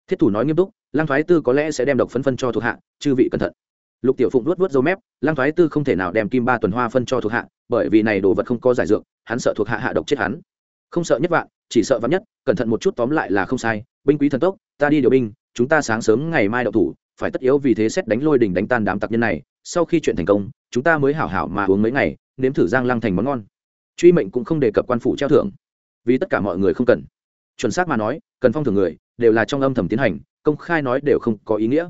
Thiết thủ nói nghiêm túc lang thoái tư có lẽ sẽ đem độc phân phân cho thuộc hạ, chư vị cẩn thận lục tiểu phụng luốt vớt dâu mép lang thoái tư không thể nào đem kim ba tuần hoa phân cho thuộc hạ, bởi vì này đồ vật không có giải dược, hắn sợ thuộc hạ hạ độc chết hắn. Không sợ nhất vạn, chỉ sợ vắn nhất, cẩn thận một chút tóm lại là không sai, binh quý thần tốc, ta đi điều binh, chúng ta sáng sớm ngày mai đậu thủ, phải tất yếu vì thế xét đánh lôi đình đánh tan đám tặc nhân này, sau khi chuyện thành công, chúng ta mới hảo hảo mà uống mấy ngày, nếm thử giang lăng thành món ngon. Truy mệnh cũng không đề cập quan phủ treo thưởng, vì tất cả mọi người không cần. Chuẩn xác mà nói, cần phong thưởng người, đều là trong âm thầm tiến hành, công khai nói đều không có ý nghĩa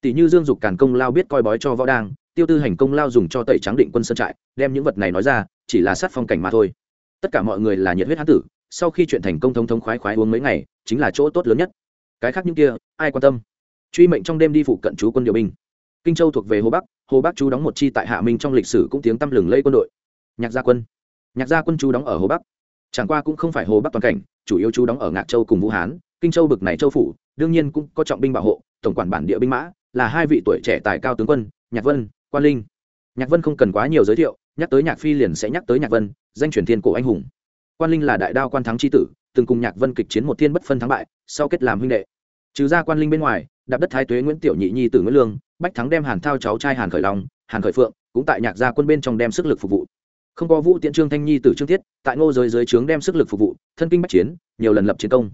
tỷ như dương dục càn công lao biết coi bói cho võ đang, tiêu tư hành công lao dùng cho tẩy trắng định quân sơn trại, đem những vật này nói ra, chỉ là sát phong cảnh mà thôi. Tất cả mọi người là nhiệt huyết hán tử, sau khi chuyện thành công thống thống khoái khoái uống mấy ngày, chính là chỗ tốt lớn nhất. Cái khác những kia, ai quan tâm? Truy mệnh trong đêm đi phụ cận chú quân điều binh. Kinh châu thuộc về hồ bắc hồ bắc chú đóng một chi tại hạ minh trong lịch sử cũng tiếng tăm lừng lây quân đội. Nhạc gia quân. Nhạc gia quân chú đóng ở hồ bắc. Chẳng qua cũng không phải hồ bắc toàn cảnh, chủ yếu chú đóng ở ngạc châu cùng vũ hán, kinh châu bực này châu phủ, đương nhiên cũng có trọng binh bảo hộ, tổng quản bản địa binh mã là hai vị tuổi trẻ tài cao tướng quân, nhạc vân, quan linh. Nhạc vân không cần quá nhiều giới thiệu, nhắc tới nhạc phi liền sẽ nhắc tới nhạc vân, danh truyền thiên cổ anh hùng. Quan linh là đại đao quan thắng c tử, từng cùng nhạc vân kịch chiến một thiên bất phân thắng bại, sau kết làm huynh đệ. Trừ ra quan linh bên ngoài, đạp đất thái tuế nguyễn tiểu nhị nhi tử nguyễn lương, bách thắng đem hàn thao cháu trai hàn khởi long, hàn khởi phượng, cũng tại nhạc gia quân bên trong đem sức lực phục vụ. Không có vũ tiễn trương thanh nhi tử trương thiết, tại ngô giới dưới trướng đem sức lực phục vụ, thân kinh bách chiến, nhiều lần lập chiến công.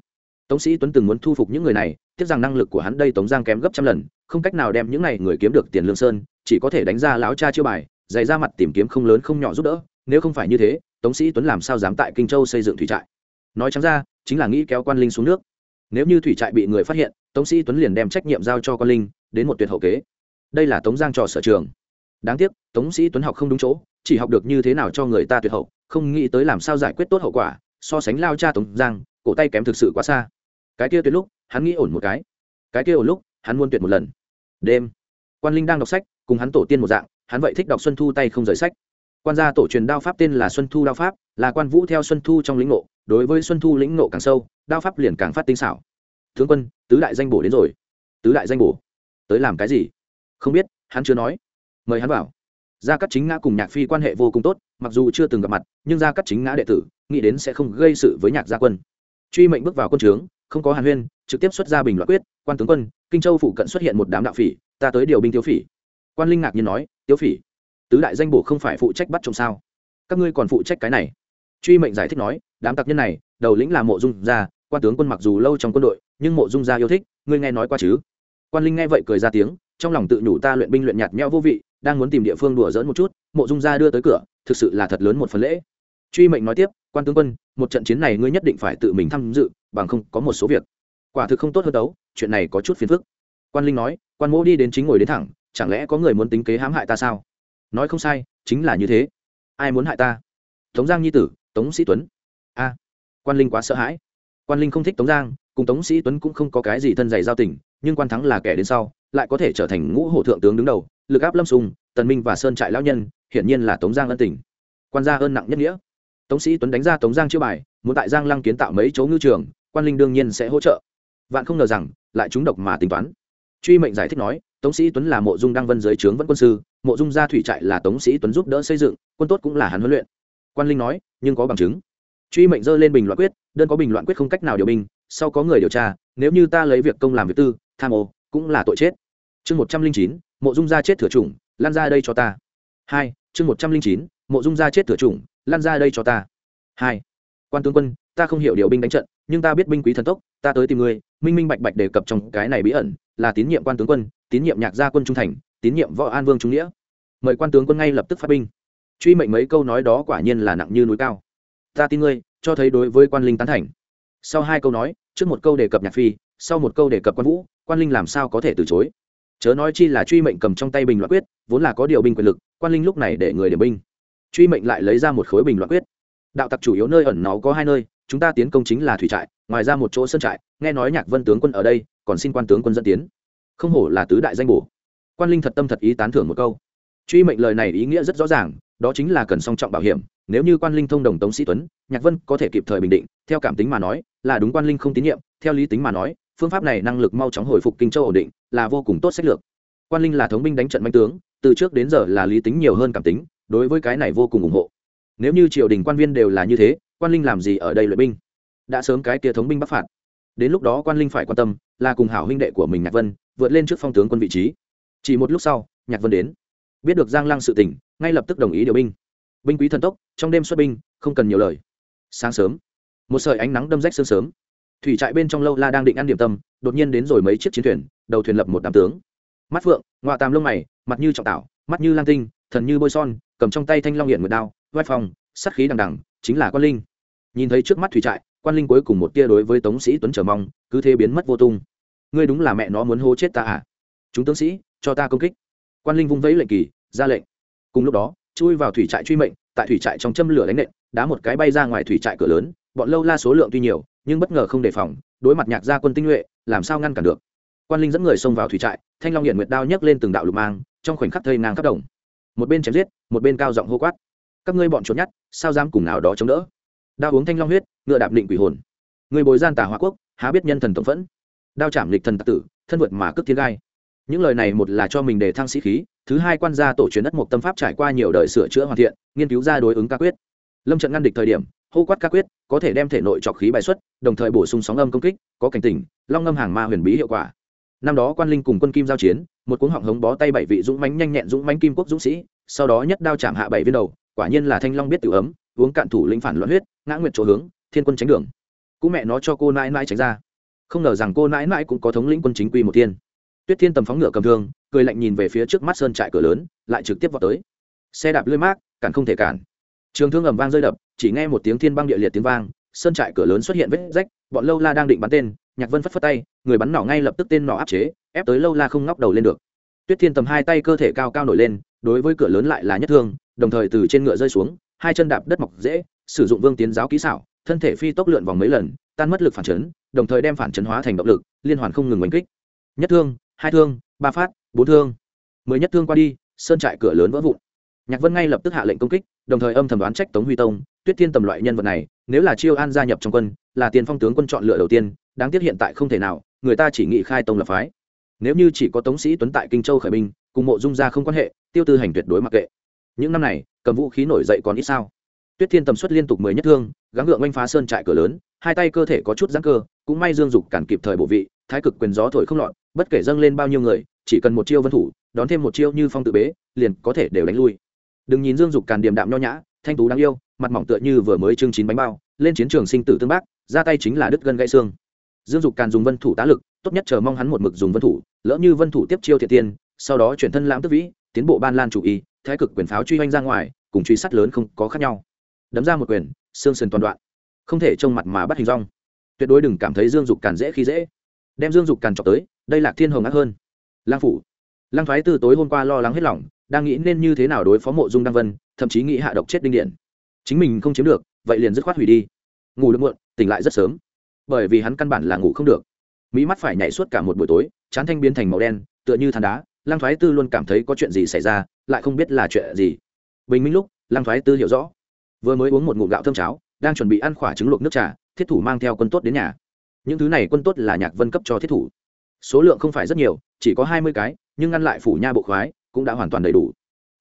Tống sĩ tuấn từng muốn thu phục những người này, tiếc rằng năng lực của hắn đây tống giang kém gấp trăm lần không cách nào đem những này người kiếm được tiền lương sơn, chỉ có thể đánh ra lão cha chiêu bài, dày ra mặt tìm kiếm không lớn không nhỏ giúp đỡ, nếu không phải như thế, tống sĩ tuấn làm sao dám tại kinh châu xây dựng thủy trại? Nói chẳng ra, chính là nghĩ kéo quan linh xuống nước. Nếu như thủy trại bị người phát hiện, tống sĩ tuấn liền đem trách nhiệm giao cho quan linh, đến một tuyệt hậu kế. Đây là tống giang trò sở trường. Đáng tiếc, tống sĩ tuấn học không đúng chỗ, chỉ học được như thế nào cho người ta tuyệt hậu, không nghĩ tới làm sao giải quyết tốt hậu quả, so sánh lao cha tống giang, cổ tay kém thực sự quá xa. Cái kia tuyệt lúc, hắn nghĩ ổn một cái. Cái kia ổn lúc hắn muốn tuyệt một lần. Đêm, quan linh đang đọc sách, cùng hắn tổ tiên một dạng, hắn vậy thích đọc xuân thu tay không rời sách. Quan gia tổ truyền đao pháp tên là xuân thu đao pháp, là quan vũ theo xuân thu trong lĩnh ngộ, đối với xuân thu lĩnh ngộ càng sâu, đao pháp liền càng phát tinh xảo. Tướng quân, tứ đại danh bổ đến rồi. Tứ đại danh bổ? Tới làm cái gì? Không biết, hắn chưa nói. Mời hắn vào. Gia cắt chính ngã cùng nhạc phi quan hệ vô cùng tốt, mặc dù chưa từng gặp mặt, nhưng gia cắt chính ngã đệ tử, nghĩ đến sẽ không gây sự với nhạc gia quân. Truy mệnh bước vào quân trướng, không có hàn huyên trực tiếp xuất ra bình luận quyết, quan tướng quân, kinh châu phụ cận xuất hiện một đám đạo phỉ, ta tới điều binh tiêu phỉ. Quan linh ngạc nhiên nói tiêu phỉ, tứ đại danh bổ không phải phụ trách bắt trộm sao? Các ngươi còn phụ trách cái này? Truy mệnh giải thích nói, đám tặc nhân này, đầu lĩnh là mộ dung gia, quan tướng quân mặc dù lâu trong quân đội, nhưng mộ dung gia yêu thích, ngươi nghe nói qua chứ? Quan linh nghe vậy cười ra tiếng, trong lòng tự nhủ ta luyện binh luyện nhạt nhẽo vô vị, đang muốn tìm địa phương đùa dỡn một chút, mộ dung gia đưa tới cửa, thực sự là thật lớn một phần lễ. Truy mệnh nói tiếp, quan tướng quân, một trận chiến này ngươi nhất định phải tự mình tham dự, bằng không có một số việc quả thực không tốt hơn đấu chuyện này có chút phiền phức. Quan linh nói, quan mỗ đi đến chính ngồi đến thẳng, chẳng lẽ có người muốn tính kế hãm hại ta sao? Nói không sai, chính là như thế. Ai muốn hại ta? Tống giang nhi tử, tống sĩ tuấn. A, quan linh quá sợ hãi. Quan linh không thích tống giang, cùng tống sĩ tuấn cũng không có cái gì thân dày giao tình, nhưng quan thắng là kẻ đến sau, lại có thể trở thành ngũ hổ thượng tướng đứng đầu, lực áp lâm sùng, tần minh và sơn trại lão nhân, hiển nhiên là tống giang ân tình. Quan gia ơn nặng nhất nghĩa. Tống sĩ tuấn đánh ra tống giang chưa bài, muốn tại giang lăng kiến tạo mấy chỗ ngư trường, quan linh đương nhiên sẽ hỗ trợ vạn không ngờ rằng, lại trúng độc mà tính toán. Truy mệnh giải thích nói, tống sĩ tuấn là mộ dung đăng vân dưới trướng vẫn quân sư, mộ dung gia thủy trại là tống sĩ tuấn giúp đỡ xây dựng, quân tốt cũng là hắn huấn luyện. Quan linh nói, nhưng có bằng chứng. Truy mệnh dơ lên bình loạn quyết, đơn có bình loạn quyết không cách nào điều binh, sau có người điều tra, nếu như ta lấy việc công làm việc tư, tham ô, cũng là tội chết. Chương một trăm linh chín, mộ dung gia chết thừa chủng, lan ra đây cho ta. Hai, chương một trăm linh chín, mộ dung gia chết thừa chủng, lan ra đây cho ta. Hai, quan tướng quân, ta không hiểu điều binh đánh trận, nhưng ta biết binh quý thần tốc, ta tới tìm ngươi minh minh bạch bạch đề cập trong cái này bí ẩn là tín nhiệm quan tướng quân, tín nhiệm nhạc gia quân trung thành, tín nhiệm võ an vương trung nghĩa. Mời quan tướng quân ngay lập tức phát binh. Truy mệnh mấy câu nói đó quả nhiên là nặng như núi cao. Ta tin ngươi, cho thấy đối với quan linh tán thành. Sau hai câu nói, trước một câu đề cập nhạc phi, sau một câu đề cập quan vũ, quan linh làm sao có thể từ chối? Chớ nói chi là truy mệnh cầm trong tay bình loại quyết, vốn là có điều binh quyền lực, quan linh lúc này để người điểm binh. Truy mệnh lại lấy ra một khối bình loại quyết đạo tặc chủ yếu nơi ẩn nó có hai nơi, chúng ta tiến công chính là thủy trại, ngoài ra một chỗ sân trại, nghe nói nhạc vân tướng quân ở đây, còn xin quan tướng quân dẫn tiến. Không hổ là tứ đại danh bổ. Quan linh thật tâm thật ý tán thưởng một câu. Truy mệnh lời này ý nghĩa rất rõ ràng, đó chính là cần song trọng bảo hiểm, nếu như quan linh thông đồng tống sĩ tuấn, nhạc vân có thể kịp thời bình định, theo cảm tính mà nói, là đúng quan linh không tín nhiệm, theo lý tính mà nói, phương pháp này năng lực mau chóng hồi phục kinh châu ổn định, là vô cùng tốt sách lược. Quan linh là thống binh đánh trận manh tướng, từ trước đến giờ là lý tính nhiều hơn cảm tính, đối với cái này vô cùng ủng hộ nếu như triều đình quan viên đều là như thế, quan linh làm gì ở đây luyện binh? Đã sớm cái kia thống binh bắc phạt. Đến lúc đó quan linh phải quan tâm, là cùng hảo huynh đệ của mình nhạc vân, vượt lên trước phong tướng quân vị trí. Chỉ một lúc sau, nhạc vân đến. Biết được giang lăng sự tỉnh ngay lập tức đồng ý điều binh. Binh quý thần tốc, trong đêm xuất binh, không cần nhiều lời. Sáng sớm, một sợi ánh nắng đâm rách sương sớm. Thủy trại bên trong lâu la đang định ăn điểm tâm, đột nhiên đến rồi mấy chiếc chiến thuyền, đầu thuyền lập một đám tướng. Mắt phượng ngoại tàm lông mày, mặt như trọng tảo, mắt như lang tinh, thần như bôi son, cầm trong tay thanh long hiện nguyệt đao vai phòng sát khí đằng đằng, chính là quan linh. Nhìn thấy trước mắt thủy trại, quan linh cuối cùng một tia đối với tống sĩ tuấn chờ mong, cứ thế biến mất vô tung. Ngươi đúng là mẹ nó muốn hô chết ta à? Chúng tướng sĩ, cho ta công kích. Quan linh vung vẫy lệnh kỳ, ra lệnh. Cùng lúc đó, chui vào thủy trại truy mệnh, tại thủy trại trong châm lửa đánh nện, đá một cái bay ra ngoài thủy trại cửa lớn, bọn lâu la số lượng tuy nhiều, nhưng bất ngờ không đề phòng, đối mặt nhạc gia quân tinh nhuệ, làm sao ngăn cản được? Quan linh dẫn người xông vào thủy trại, thanh long hiện nguyệt đao nhấc lên từng đạo lục mang, trong khoảnh khắc thây ngang khắp đồng. Một bên chém giết, một bên cao giọng hô quát các ngươi bọn trốn nhát sao dám cùng nào đó chống đỡ? Đao uống thanh long huyết, ngựa đạp định quỷ hồn. Người bồi gian tà hoa quốc, há biết nhân thần tổng phẫn. Đao chạm lịch thần tặc tử, thân vượt mà cướp thiên gai. Những lời này một là cho mình để thăng sĩ khí, thứ hai quan gia tổ truyền đất một tâm pháp trải qua nhiều đời sửa chữa hoàn thiện, nghiên cứu ra đối ứng ca quyết. Lâm trận ngăn địch thời điểm, hô quát ca quyết, có thể đem thể nội trọc khí bài xuất, đồng thời bổ sung sóng âm công kích, có cảnh tỉnh, long ngâm hàng ma huyền bí hiệu quả. Năm đó quan linh cùng quân kim giao chiến, một cuốn họng hống bó tay bảy vị dũng mánh nhanh nhẹn dũng mánh kim quốc dũng sĩ, sau đó nhất đao chạm hạ bảy viên đầu quả nhiên là thanh long biết tự ấm, uống cạn thủ lĩnh phản loạn huyết, ngã nguyện chỗ hướng, thiên quân tránh đường. Cũng mẹ nó cho cô nãi nãi tránh ra. Không ngờ rằng cô nãi nãi cũng có thống lĩnh quân chính quy một tiên tuyết thiên tầm phóng ngựa cầm thương, cười lạnh nhìn về phía trước mắt sơn trại cửa lớn, lại trực tiếp vào tới. Xe đạp lưới mát cản không thể cản. Trường thương ầm vang rơi đập, chỉ nghe một tiếng thiên băng địa liệt tiếng vang, sơn trại cửa lớn xuất hiện vết rách, bọn lâu la đang định bắn tên, nhạc vân phất phất tay, người bắn nỏ ngay lập tức tên nỏ áp chế, ép tới lâu la không ngóc đầu lên được. Tuyết thiên tầm hai tay cơ thể cao cao nổi lên, đối với cửa lớn lại là nhất thương đồng thời từ trên ngựa rơi xuống, hai chân đạp đất mọc dễ, sử dụng vương tiến giáo kỹ xảo, thân thể phi tốc lượn vòng mấy lần, tan mất lực phản chấn, đồng thời đem phản chấn hóa thành động lực, liên hoàn không ngừng đánh kích. Nhất thương, hai thương, ba phát, bốn thương. Mới nhất thương qua đi, sơn trại cửa lớn vỡ vụn. Nhạc vân ngay lập tức hạ lệnh công kích, đồng thời âm thầm đoán trách tống huy tông, tuyết thiên tầm loại nhân vật này, nếu là chiêu an gia nhập trong quân, là tiền phong tướng quân chọn lựa đầu tiên, đáng tiếc hiện tại không thể nào, người ta chỉ nghị khai tông lập phái. Nếu như chỉ có tống sĩ tuấn tại kinh châu khởi binh, cùng mộ dung gia không quan hệ, tiêu tư hành tuyệt đối mặc kệ những năm này, cầm vũ khí nổi dậy còn ít sao? Tuyết thiên tầm xuất liên tục mười nhất thương, gắng gượng oanh phá sơn trại cửa lớn, hai tay cơ thể có chút giãn cơ, cũng may dương dục cản kịp thời bộ vị, thái cực quyền gió thổi không lọt, bất kể dâng lên bao nhiêu người, chỉ cần một chiêu vân thủ, đón thêm một chiêu như phong tự bế, liền có thể đều đánh lui. Đừng nhìn dương dục càn điềm đạm nho nhã, thanh tú đáng yêu, mặt mỏng tựa như vừa mới trưng chín bánh bao, lên chiến trường sinh tử tương bác, ra tay chính là đứt gân gãy xương. Dương dục càn dùng vân thủ tá lực, tốt nhất chờ mong hắn một mực dùng vân thủ, lỡ như vân thủ tiếp chiêu thiệt tiên sau đó chuyển thân lãm tức vĩ, tiến bộ ban lan chủ y thái cực quyền pháo truy oanh ra ngoài, cùng truy sát lớn không có khác nhau. Đấm ra một quyền, xương sườn toàn đoạn. Không thể trông mặt mà bắt hình rong. Tuyệt đối đừng cảm thấy dương dục càn dễ khi dễ. Đem dương dục càn trọc tới, đây là thiên hồng ác hơn. Lang phủ. Lang thoái từ tối hôm qua lo lắng hết lòng, đang nghĩ nên như thế nào đối phó mộ dung đăng vân, thậm chí nghĩ hạ độc chết đinh điện. Chính mình không chiếm được, vậy liền dứt khoát hủy đi. Ngủ được muộn, tỉnh lại rất sớm. Bởi vì hắn căn bản là ngủ không được. Mỹ mắt phải nhảy suốt cả một buổi tối, chán thanh biến thành màu đen, tựa như than đá lang thoái tư luôn cảm thấy có chuyện gì xảy ra, lại không biết là chuyện gì. Bình minh lúc lang thoái tư hiểu rõ. Vừa mới uống một ngụm gạo thơm cháo, đang chuẩn bị ăn khỏa trứng luộc nước trà, thiết thủ mang theo quân tốt đến nhà. Những thứ này quân tốt là nhạc vân cấp cho thiết thủ. Số lượng không phải rất nhiều, chỉ có hai mươi cái, nhưng ngăn lại phủ nha bộ khoái cũng đã hoàn toàn đầy đủ.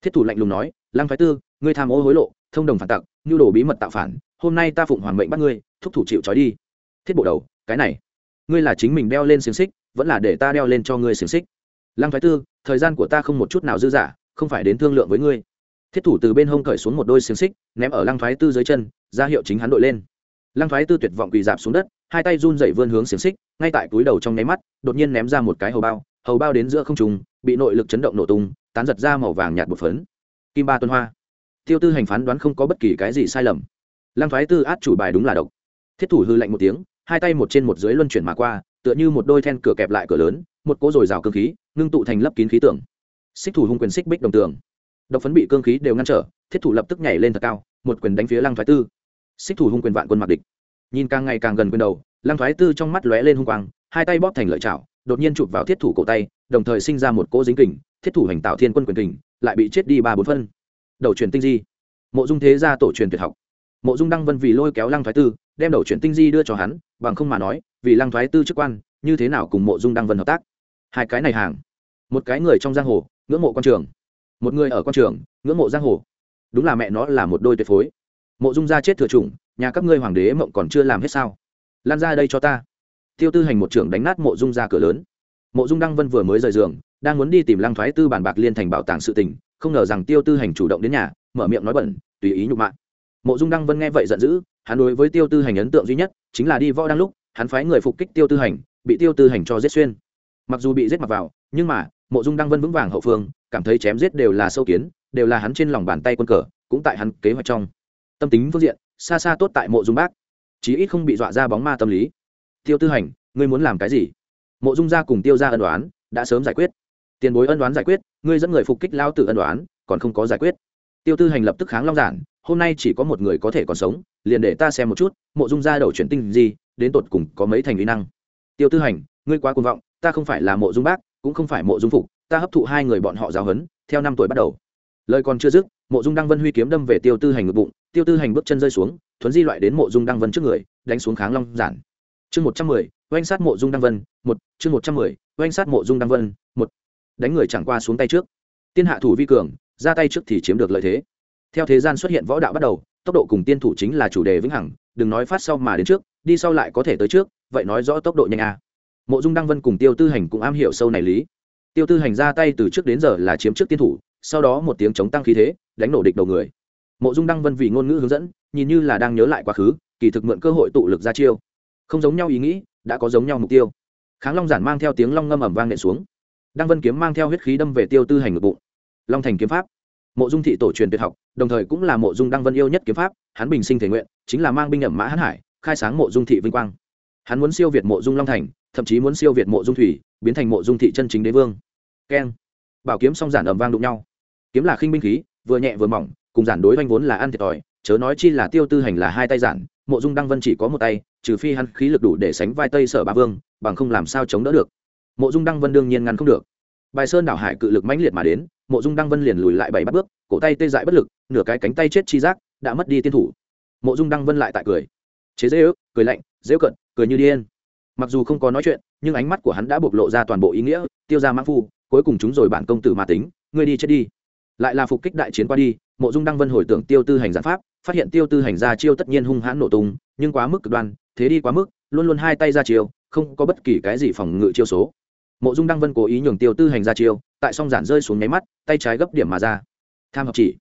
Thiết thủ lạnh lùng nói, lăng phái tư, ngươi tham ô hối lộ, thông đồng phản tặc, nhu đồ bí mật tạo phản, hôm nay ta phụng hoàng mệnh bắt ngươi, thúc thủ chịu trói đi. Thiết bộ đầu, cái này, ngươi là chính mình đeo lên xiềng xích, vẫn là để ta đeo lên cho ngươi xiềng xích. Lăng phái tư thời gian của ta không một chút nào dư dả, không phải đến thương lượng với ngươi. Thiết thủ từ bên hông cởi xuống một đôi xiềng xích, ném ở lăng thoái tư dưới chân, ra hiệu chính hắn đội lên. Lăng thoái tư tuyệt vọng quỳ dạp xuống đất, hai tay run dậy vươn hướng xiềng xích, ngay tại túi đầu trong nháy mắt, đột nhiên ném ra một cái hầu bao hầu bao đến giữa không trùng bị nội lực chấn động nổ tung, tán giật ra màu vàng nhạt bột phấn. Kim ba tuần hoa. Tiêu tư hành phán đoán không có bất kỳ cái gì sai lầm. Lăng thoái tư át chủ bài đúng là độc. Thiết thủ hư lạnh một tiếng, hai tay một trên một dưới luân chuyển mà qua, tựa như một đôi then cửa kẹp lại cửa lớn một cỗ dồi rào cơ khí, ngưng tụ thành lấp kín khí tưởng xích thủ hung quyền xích bích đồng tường. Độc phấn bị cương khí đều ngăn trở, thiết thủ lập tức nhảy lên thật cao, một quyền đánh phía lăng thoái tư. Xích thủ hung quyền vạn quân mặc địch. Nhìn càng ngày càng gần quyền đầu, lăng thoái tư trong mắt lóe lên hung quang, hai tay bóp thành lợi chảo, đột nhiên chụp vào thiết thủ cổ tay, đồng thời sinh ra một cỗ dính kình, thiết thủ hành tạo thiên quân quyền kình, lại bị chết đi ba bốn phân. Đầu truyền tinh di. Mộ dung thế ra tổ truyền tuyệt học. Mộ dung đăng vân vì lôi kéo lăng thoái tư, đem đầu truyền tinh di đưa cho hắn, bằng không mà nói, vì lăng thoái tư chức quan, như thế nào cùng mộ dung đăng vân hợp tác? Hai cái này hàng. Một cái người trong giang hồ, ngưỡng mộ quan trường. Một người ở quan trường, ngưỡng mộ giang hồ. Đúng là mẹ nó là một đôi tuyệt phối. Mộ dung gia chết thừa chủng, nhà các ngươi hoàng đế mộng còn chưa làm hết sao? Lan ra đây cho ta. Tiêu tư hành một trưởng đánh nát mộ dung ra cửa lớn. Mộ dung đăng vân vừa mới rời giường, đang muốn đi tìm lăng thoái tư bản bạc liên thành bảo tàng sự tình, không ngờ rằng tiêu tư hành chủ động đến nhà, mở miệng nói bẩn, tùy ý nhục mạ. Mộ dung đăng vân nghe vậy giận dữ, hắn đối với tiêu tư hành ấn tượng duy nhất chính là đi võ đang lúc, hắn phái người phục kích tiêu tư hành, bị tiêu tư hành cho giết xuyên mặc dù bị giết mặc vào, nhưng mà, mộ dung đăng vân vững vàng hậu phương, cảm thấy chém giết đều là sâu kiến, đều là hắn trên lòng bàn tay quân cờ, cũng tại hắn kế hoạch trong. Tâm tính phương diện, xa xa tốt tại mộ dung bác. Chí ít không bị dọa ra bóng ma tâm lý. Tiêu tư hành, ngươi muốn làm cái gì? Mộ dung gia cùng tiêu ra ân đoán đã sớm giải quyết. Tiền bối ân đoán giải quyết, ngươi dẫn người phục kích lao tử ân đoán còn không có giải quyết. Tiêu tư hành lập tức kháng long giản, hôm nay chỉ có một người có thể còn sống, liền để ta xem một chút, mộ dung gia đầu chuyển tinh gì, đến tột cùng có mấy thành uy năng. Tiêu tư hành, ngươi quá cuồng vọng ta không phải là mộ dung bác, cũng không phải mộ dung phục, ta hấp thụ hai người bọn họ giáo huấn, theo năm tuổi bắt đầu. Lời còn chưa dứt, mộ dung đăng vân huy kiếm đâm về tiêu tư hành ngực bụng, tiêu tư hành bước chân rơi xuống, thuấn di loại đến mộ dung đăng vân trước người, đánh xuống kháng long giản. Chương một trăm mười, oanh sát mộ dung đăng vân, một, chương một trăm mười, oanh sát mộ dung đăng vân, một. Đánh người chẳng qua xuống tay trước. Tiên hạ thủ vi cường, ra tay trước thì chiếm được lợi thế. Theo thế gian xuất hiện võ đạo bắt đầu, tốc độ cùng tiên thủ chính là chủ đề vĩnh hằng, đừng nói phát sau mà đến trước, đi sau lại có thể tới trước, vậy nói rõ tốc độ nhanh a mộ dung đăng vân cùng tiêu tư hành cũng am hiểu sâu này lý. Tiêu tư hành ra tay từ trước đến giờ là chiếm trước tiên thủ, sau đó một tiếng chống tăng khí thế, đánh nổ địch đầu người. Mộ dung đăng vân vì ngôn ngữ hướng dẫn, nhìn như là đang nhớ lại quá khứ, kỳ thực mượn cơ hội tụ lực ra chiêu. Không giống nhau ý nghĩ, đã có giống nhau mục tiêu. Kháng long giản mang theo tiếng long ngâm ẩm vang nện xuống. Đăng vân kiếm mang theo huyết khí đâm về tiêu tư hành ngực bụng. Long thành kiếm pháp. Mộ dung thị tổ truyền tuyệt học, đồng thời cũng là mộ dung đăng vân yêu nhất kiếm pháp, hắn bình sinh thể nguyện, chính là mang binh ẩm mã hãn hải, khai sáng mộ dung thị vinh quang. Hắn muốn siêu việt mộ dung long thành thậm chí muốn siêu việt mộ dung thủy, biến thành mộ dung thị chân chính đế vương. Keng. Bảo kiếm song giản ầm vang đụng nhau. Kiếm là khinh binh khí, vừa nhẹ vừa mỏng, cùng giản đối oanh vốn là ăn thiệt thòi, chớ nói chi là tiêu tư hành là hai tay giản, mộ dung đăng vân chỉ có một tay, trừ phi hắn khí lực đủ để sánh vai tây sở ba vương, bằng không làm sao chống đỡ được. Mộ dung đăng vân đương nhiên ngăn không được. Bài sơn đảo hải cự lực mãnh liệt mà đến, mộ dung đăng vân liền lùi lại bảy bắt bước, cổ tay tê dại bất lực, nửa cái cánh tay chết chi giác, đã mất đi tiên thủ. Mộ dung đăng vân lại tại cười. Chế dễ ước, cười lạnh, dễ cận, cười như điên mặc dù không có nói chuyện, nhưng ánh mắt của hắn đã bộc lộ ra toàn bộ ý nghĩa, tiêu ra mãn phu, cuối cùng chúng rồi bản công tử mà tính, ngươi đi chết đi. Lại là phục kích đại chiến qua đi, mộ dung đăng vân hồi tưởng tiêu tư hành giản pháp, phát hiện tiêu tư hành ra chiêu tất nhiên hung hãn nổ tung, nhưng quá mức cực đoan, thế đi quá mức, luôn luôn hai tay ra chiêu, không có bất kỳ cái gì phòng ngự chiêu số. Mộ dung đăng vân cố ý nhường tiêu tư hành ra chiêu, tại song giản rơi xuống nháy mắt, tay trái gấp điểm mà ra. Tham hợp chỉ.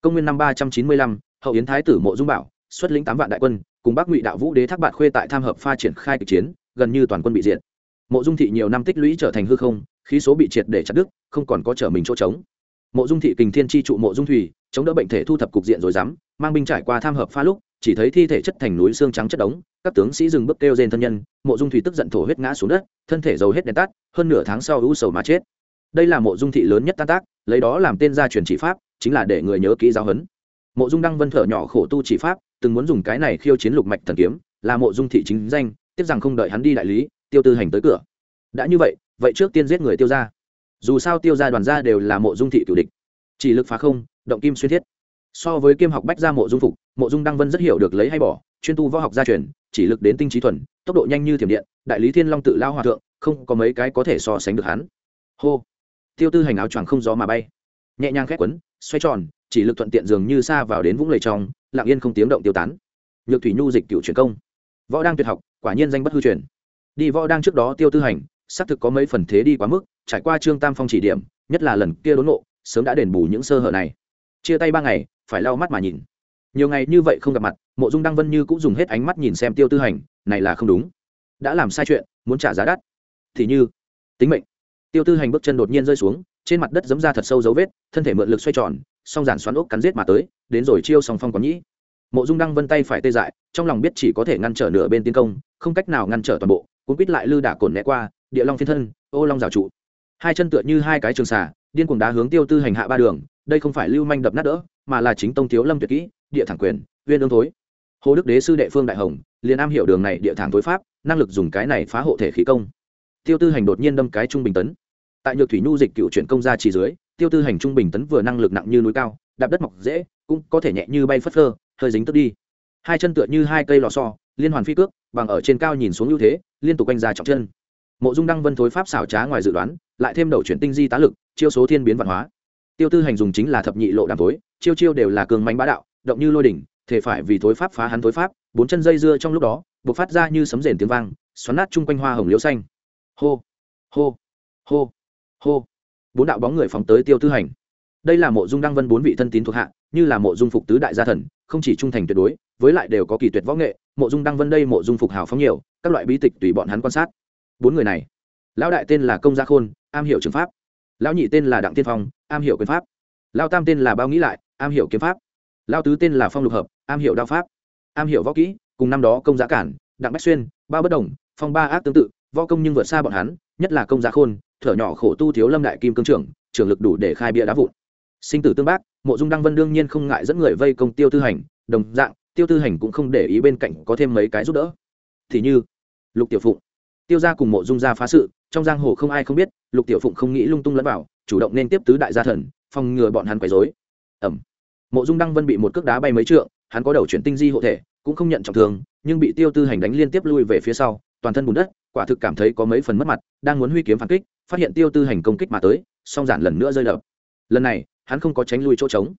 Công nguyên năm ba trăm chín mươi lăm, hậu yến thái tử mộ dung bảo, xuất lĩnh tám vạn đại quân, cùng bắc ngụy đạo vũ đế thác bạt khuê tại tham hợp pha triển khai kịch chiến gần như toàn quân bị diệt. Mộ dung thị nhiều năm tích lũy trở thành hư không, khí số bị triệt để chặt đứt, không còn có trở mình chỗ trống. Mộ dung thị kình thiên tri trụ mộ dung thủy, chống đỡ bệnh thể thu thập cục diện rồi dám, mang binh trải qua tham hợp pha lúc, chỉ thấy thi thể chất thành núi xương trắng chất đống, các tướng sĩ dừng bước kêu rên thân nhân, mộ dung thủy tức giận thổ huyết ngã xuống đất, thân thể dầu hết đèn tắt, hơn nửa tháng sau u sầu mà chết. Đây là mộ dung thị lớn nhất tan tác, lấy đó làm tên gia truyền chỉ pháp, chính là để người nhớ kỹ giáo huấn. Mộ dung đăng vân thở nhỏ khổ tu chỉ pháp, từng muốn dùng cái này khiêu chiến lục mạch thần kiếm, là mộ dung thị chính danh tiếp rằng không đợi hắn đi đại lý, tiêu tư hành tới cửa. Đã như vậy vậy trước tiên giết người tiêu ra dù sao tiêu ra đoàn gia đều là mộ dung thị cửu địch. Chỉ lực phá không, động kim xuyên thiết. So với kiêm học bách gia mộ dung phục, mộ dung đăng vân rất hiểu được lấy hay bỏ, chuyên tu võ học gia truyền, chỉ lực đến tinh trí thuần, tốc độ nhanh như thiểm điện, đại lý thiên long tự lao hòa thượng, không có mấy cái có thể so sánh được hắn. Hô. Tiêu tư hành áo choàng không gió mà bay. Nhẹ nhàng khét quấn, xoay tròn, chỉ lực thuận tiện dường như xa vào đến vũng lầy trong, lặng yên không tiếng động tiêu tán. Nhược thủy nhu dịch cựu truyền công võ đang tuyệt học, quả nhiên danh bất hư truyền. Đi võ đang trước đó tiêu tư hành, xác thực có mấy phần thế đi quá mức, trải qua trương tam phong chỉ điểm, nhất là lần kia đốn nộ sớm đã đền bù những sơ hở này. Chia tay ba ngày, phải lau mắt mà nhìn. Nhiều ngày như vậy không gặp mặt, mộ dung đăng vân như cũng dùng hết ánh mắt nhìn xem tiêu tư hành, này là không đúng. Đã làm sai chuyện, muốn trả giá đắt. Thì như, tính mệnh. Tiêu tư hành bước chân đột nhiên rơi xuống, trên mặt đất giấm ra thật sâu dấu vết, thân thể mượn lực xoay tròn, song giản xoắn ốc cắn giết mà tới, đến rồi chiêu song phong có nhĩ mộ dung đăng vân tay phải tê dại, trong lòng biết chỉ có thể ngăn trở nửa bên tiến công, không cách nào ngăn trở toàn bộ, cuốn quýt lại lư đả cồn né qua, địa long phiên thân, ô long rào trụ. Hai chân tựa như hai cái trường xà, điên cuồng đá hướng tiêu tư hành hạ ba đường, đây không phải lưu manh đập nát đỡ, mà là chính tông thiếu lâm tuyệt kỹ, địa thẳng quyền uyên ương thối. Hồ đức đế sư đệ phương đại hồng, liền am hiểu đường này địa thẳng tối pháp, năng lực dùng cái này phá hộ thể khí công. Tiêu tư hành đột nhiên đâm cái trung bình tấn. Tại nhược thủy nhu dịch cựu chuyển công ra chỉ dưới, tiêu tư hành trung bình tấn vừa năng lực nặng như núi cao, đạp đất mọc dễ, cũng có thể nhẹ như bay phất phơ hơi dính tức đi. Hai chân tựa như hai cây lò xo, liên hoàn phi cước, bằng ở trên cao nhìn xuống ưu thế, liên tục quanh ra trọng chân. Mộ dung đăng vân thối pháp xảo trá ngoài dự đoán, lại thêm đầu chuyển tinh di tá lực, chiêu số thiên biến văn hóa. Tiêu tư hành dùng chính là thập nhị lộ đàm thối, chiêu chiêu đều là cường mánh bá đạo, động như lôi đỉnh, thể phải vì thối pháp phá hắn thối pháp, bốn chân dây dưa trong lúc đó buộc phát ra như sấm rền tiếng vang, xoắn nát chung quanh hoa hồng liễu xanh. Hô hô hô hô. Bốn đạo bóng người phóng tới tiêu tư hành. Đây là mộ dung đăng vân bốn vị thân tín thuộc hạ, như là mộ dung phục tứ đại gia thần không chỉ trung thành tuyệt đối, với lại đều có kỳ tuyệt võ nghệ, mộ dung đăng vân đây mộ dung phục hào phóng nhiều, các loại bí tịch tùy bọn hắn quan sát. Bốn người này, lão đại tên là công gia khôn, am hiểu trường pháp. Lão nhị tên là đặng tiên phong, am hiểu quyền pháp. Lão tam tên là bao nghĩ lại, am hiểu kiếm pháp. Lão tứ tên là phong lục hợp, am hiểu đao pháp. Am hiểu võ kỹ, cùng năm đó công giá cản, đặng bách xuyên ba bất đồng, phong ba ác tương tự, võ công nhưng vượt xa bọn hắn, nhất là công giá khôn, thở nhỏ khổ tu thiếu lâm đại kim cương trưởng trường lực đủ để khai bia đá vụn sinh tử tương bác, mộ dung đăng vân đương nhiên không ngại dẫn người vây công tiêu tư hành, đồng dạng, tiêu tư hành cũng không để ý bên cạnh có thêm mấy cái giúp đỡ. Thì như, lục tiểu phụng. Tiêu ra cùng mộ dung ra phá sự, trong giang hồ không ai không biết, lục tiểu phụng không nghĩ lung tung lẫn vào, chủ động nên tiếp tứ đại gia thần, phòng ngừa bọn hắn quấy dối ẩm. Mộ dung đăng vân bị một cước đá bay mấy trượng, hắn có đầu chuyển tinh di hộ thể, cũng không nhận trọng thương, nhưng bị tiêu tư hành đánh liên tiếp lui về phía sau, toàn thân bùn đất, quả thực cảm thấy có mấy phần mất mặt, đang muốn huy kiếm phản kích, phát hiện tiêu tư hành công kích mà tới, song giản lần nữa rơi đập. Lần này hắn không có tránh lui chỗ trống.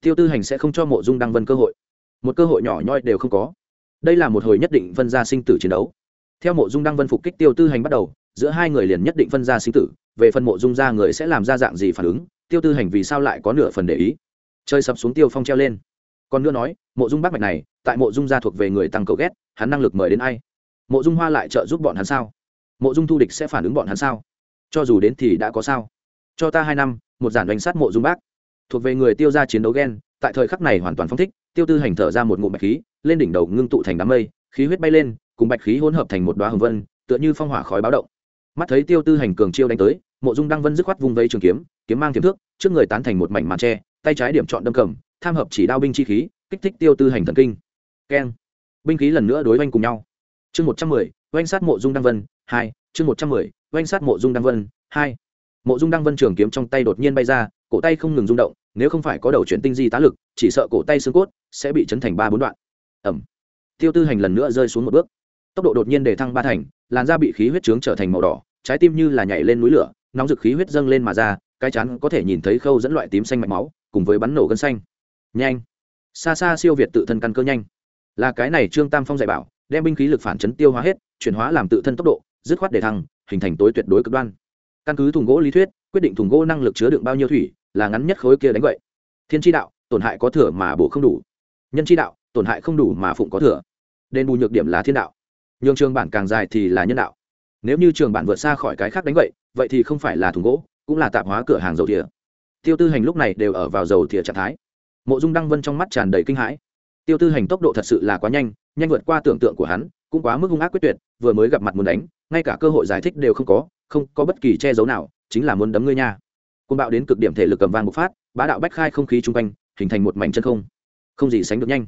Tiêu tư hành sẽ không cho mộ dung đăng vân cơ hội. Một cơ hội nhỏ nhoi đều không có. Đây là một hồi nhất định phân ra sinh tử chiến đấu. Theo mộ dung đăng vân phục kích tiêu tư hành bắt đầu, giữa hai người liền nhất định phân ra sinh tử, về phần mộ dung ra người sẽ làm ra dạng gì phản ứng, tiêu tư hành vì sao lại có nửa phần để ý? Chơi sập xuống tiêu phong treo lên. Còn nữa nói, mộ dung bác mạch này, tại mộ dung gia thuộc về người tăng cầu ghét, hắn năng lực mời đến ai? Mộ dung hoa lại trợ giúp bọn hắn sao? Mộ dung thu địch sẽ phản ứng bọn hắn sao? Cho dù đến thì đã có sao? Cho ta hai năm, một giản đánh sát mộ dung bác thuộc về người tiêu ra chiến đấu ghen tại thời khắc này hoàn toàn phong thích, tiêu tư hành thở ra một ngụm bạch khí, lên đỉnh đầu ngưng tụ thành đám mây, khí huyết bay lên, cùng bạch khí hỗn hợp thành một đoá hồng vân, tựa như phong hỏa khói báo động. Mắt thấy tiêu tư hành cường chiêu đánh tới, mộ dung đăng vân dứt khoát vung vây trường kiếm kiếm mang kiếm thước, trước người tán thành một mảnh màn tre, tay trái điểm chọn đâm cầm, tham hợp chỉ đao binh chi khí, kích thích tiêu tư hành thần kinh. Keng. Binh khí lần nữa đối oanh cùng nhau. Chương một trăm mười oanh sát mộ dung đăng vân, hai, chương một trăm mười oanh sát mộ dung đăng vân, hai. Mộ dung đăng vân trường kiếm trong tay đột nhiên bay ra, cổ tay không ngừng rung động nếu không phải có đầu chuyển tinh di tá lực, chỉ sợ cổ tay xương cốt sẽ bị chấn thành ba bốn đoạn. Ẩm. Tiêu tư hành lần nữa rơi xuống một bước. Tốc độ đột nhiên để thăng ba thành, làn da bị khí huyết trướng trở thành màu đỏ, trái tim như là nhảy lên núi lửa, nóng rực khí huyết dâng lên mà ra, cái chắn có thể nhìn thấy khâu dẫn loại tím xanh mạch máu, cùng với bắn nổ gân xanh. Nhanh. Xa xa siêu việt tự thân căn cơ nhanh. Là cái này trương tam phong dạy bảo, đem binh khí lực phản chấn tiêu hóa hết, chuyển hóa làm tự thân tốc độ, dứt khoát để thăng, hình thành tối tuyệt đối cực đoan. Căn cứ thùng gỗ lý thuyết, quyết định thùng gỗ năng lực chứa đựng bao nhiêu thủy là ngắn nhất khối kia đánh vậy. Thiên tri đạo, tổn hại có thừa mà bổ không đủ. Nhân tri đạo, tổn hại không đủ mà phụng có thừa. Đền bù nhược điểm là thiên đạo. Nhường trường bản càng dài thì là nhân đạo. Nếu như trường bản vượt xa khỏi cái khác đánh vậy vậy thì không phải là thùng gỗ, cũng là tạp hóa cửa hàng dầu thìa. Tiêu tư hành lúc này đều ở vào dầu thìa trạng thái. Mộ dung đăng vân trong mắt tràn đầy kinh hãi. Tiêu tư hành tốc độ thật sự là quá nhanh nhanh vượt qua tưởng tượng của hắn, cũng quá mức hung ác quyết tuyệt, vừa mới gặp mặt muốn đánh, ngay cả cơ hội giải thích đều không có không có bất kỳ che giấu nào, chính là muốn đấm ngươi nha côn bạo đến cực điểm thể lực cầm vang bộc phát, bá đạo bách khai không khí chung quanh, hình thành một mảnh chân không. Không gì sánh được nhanh.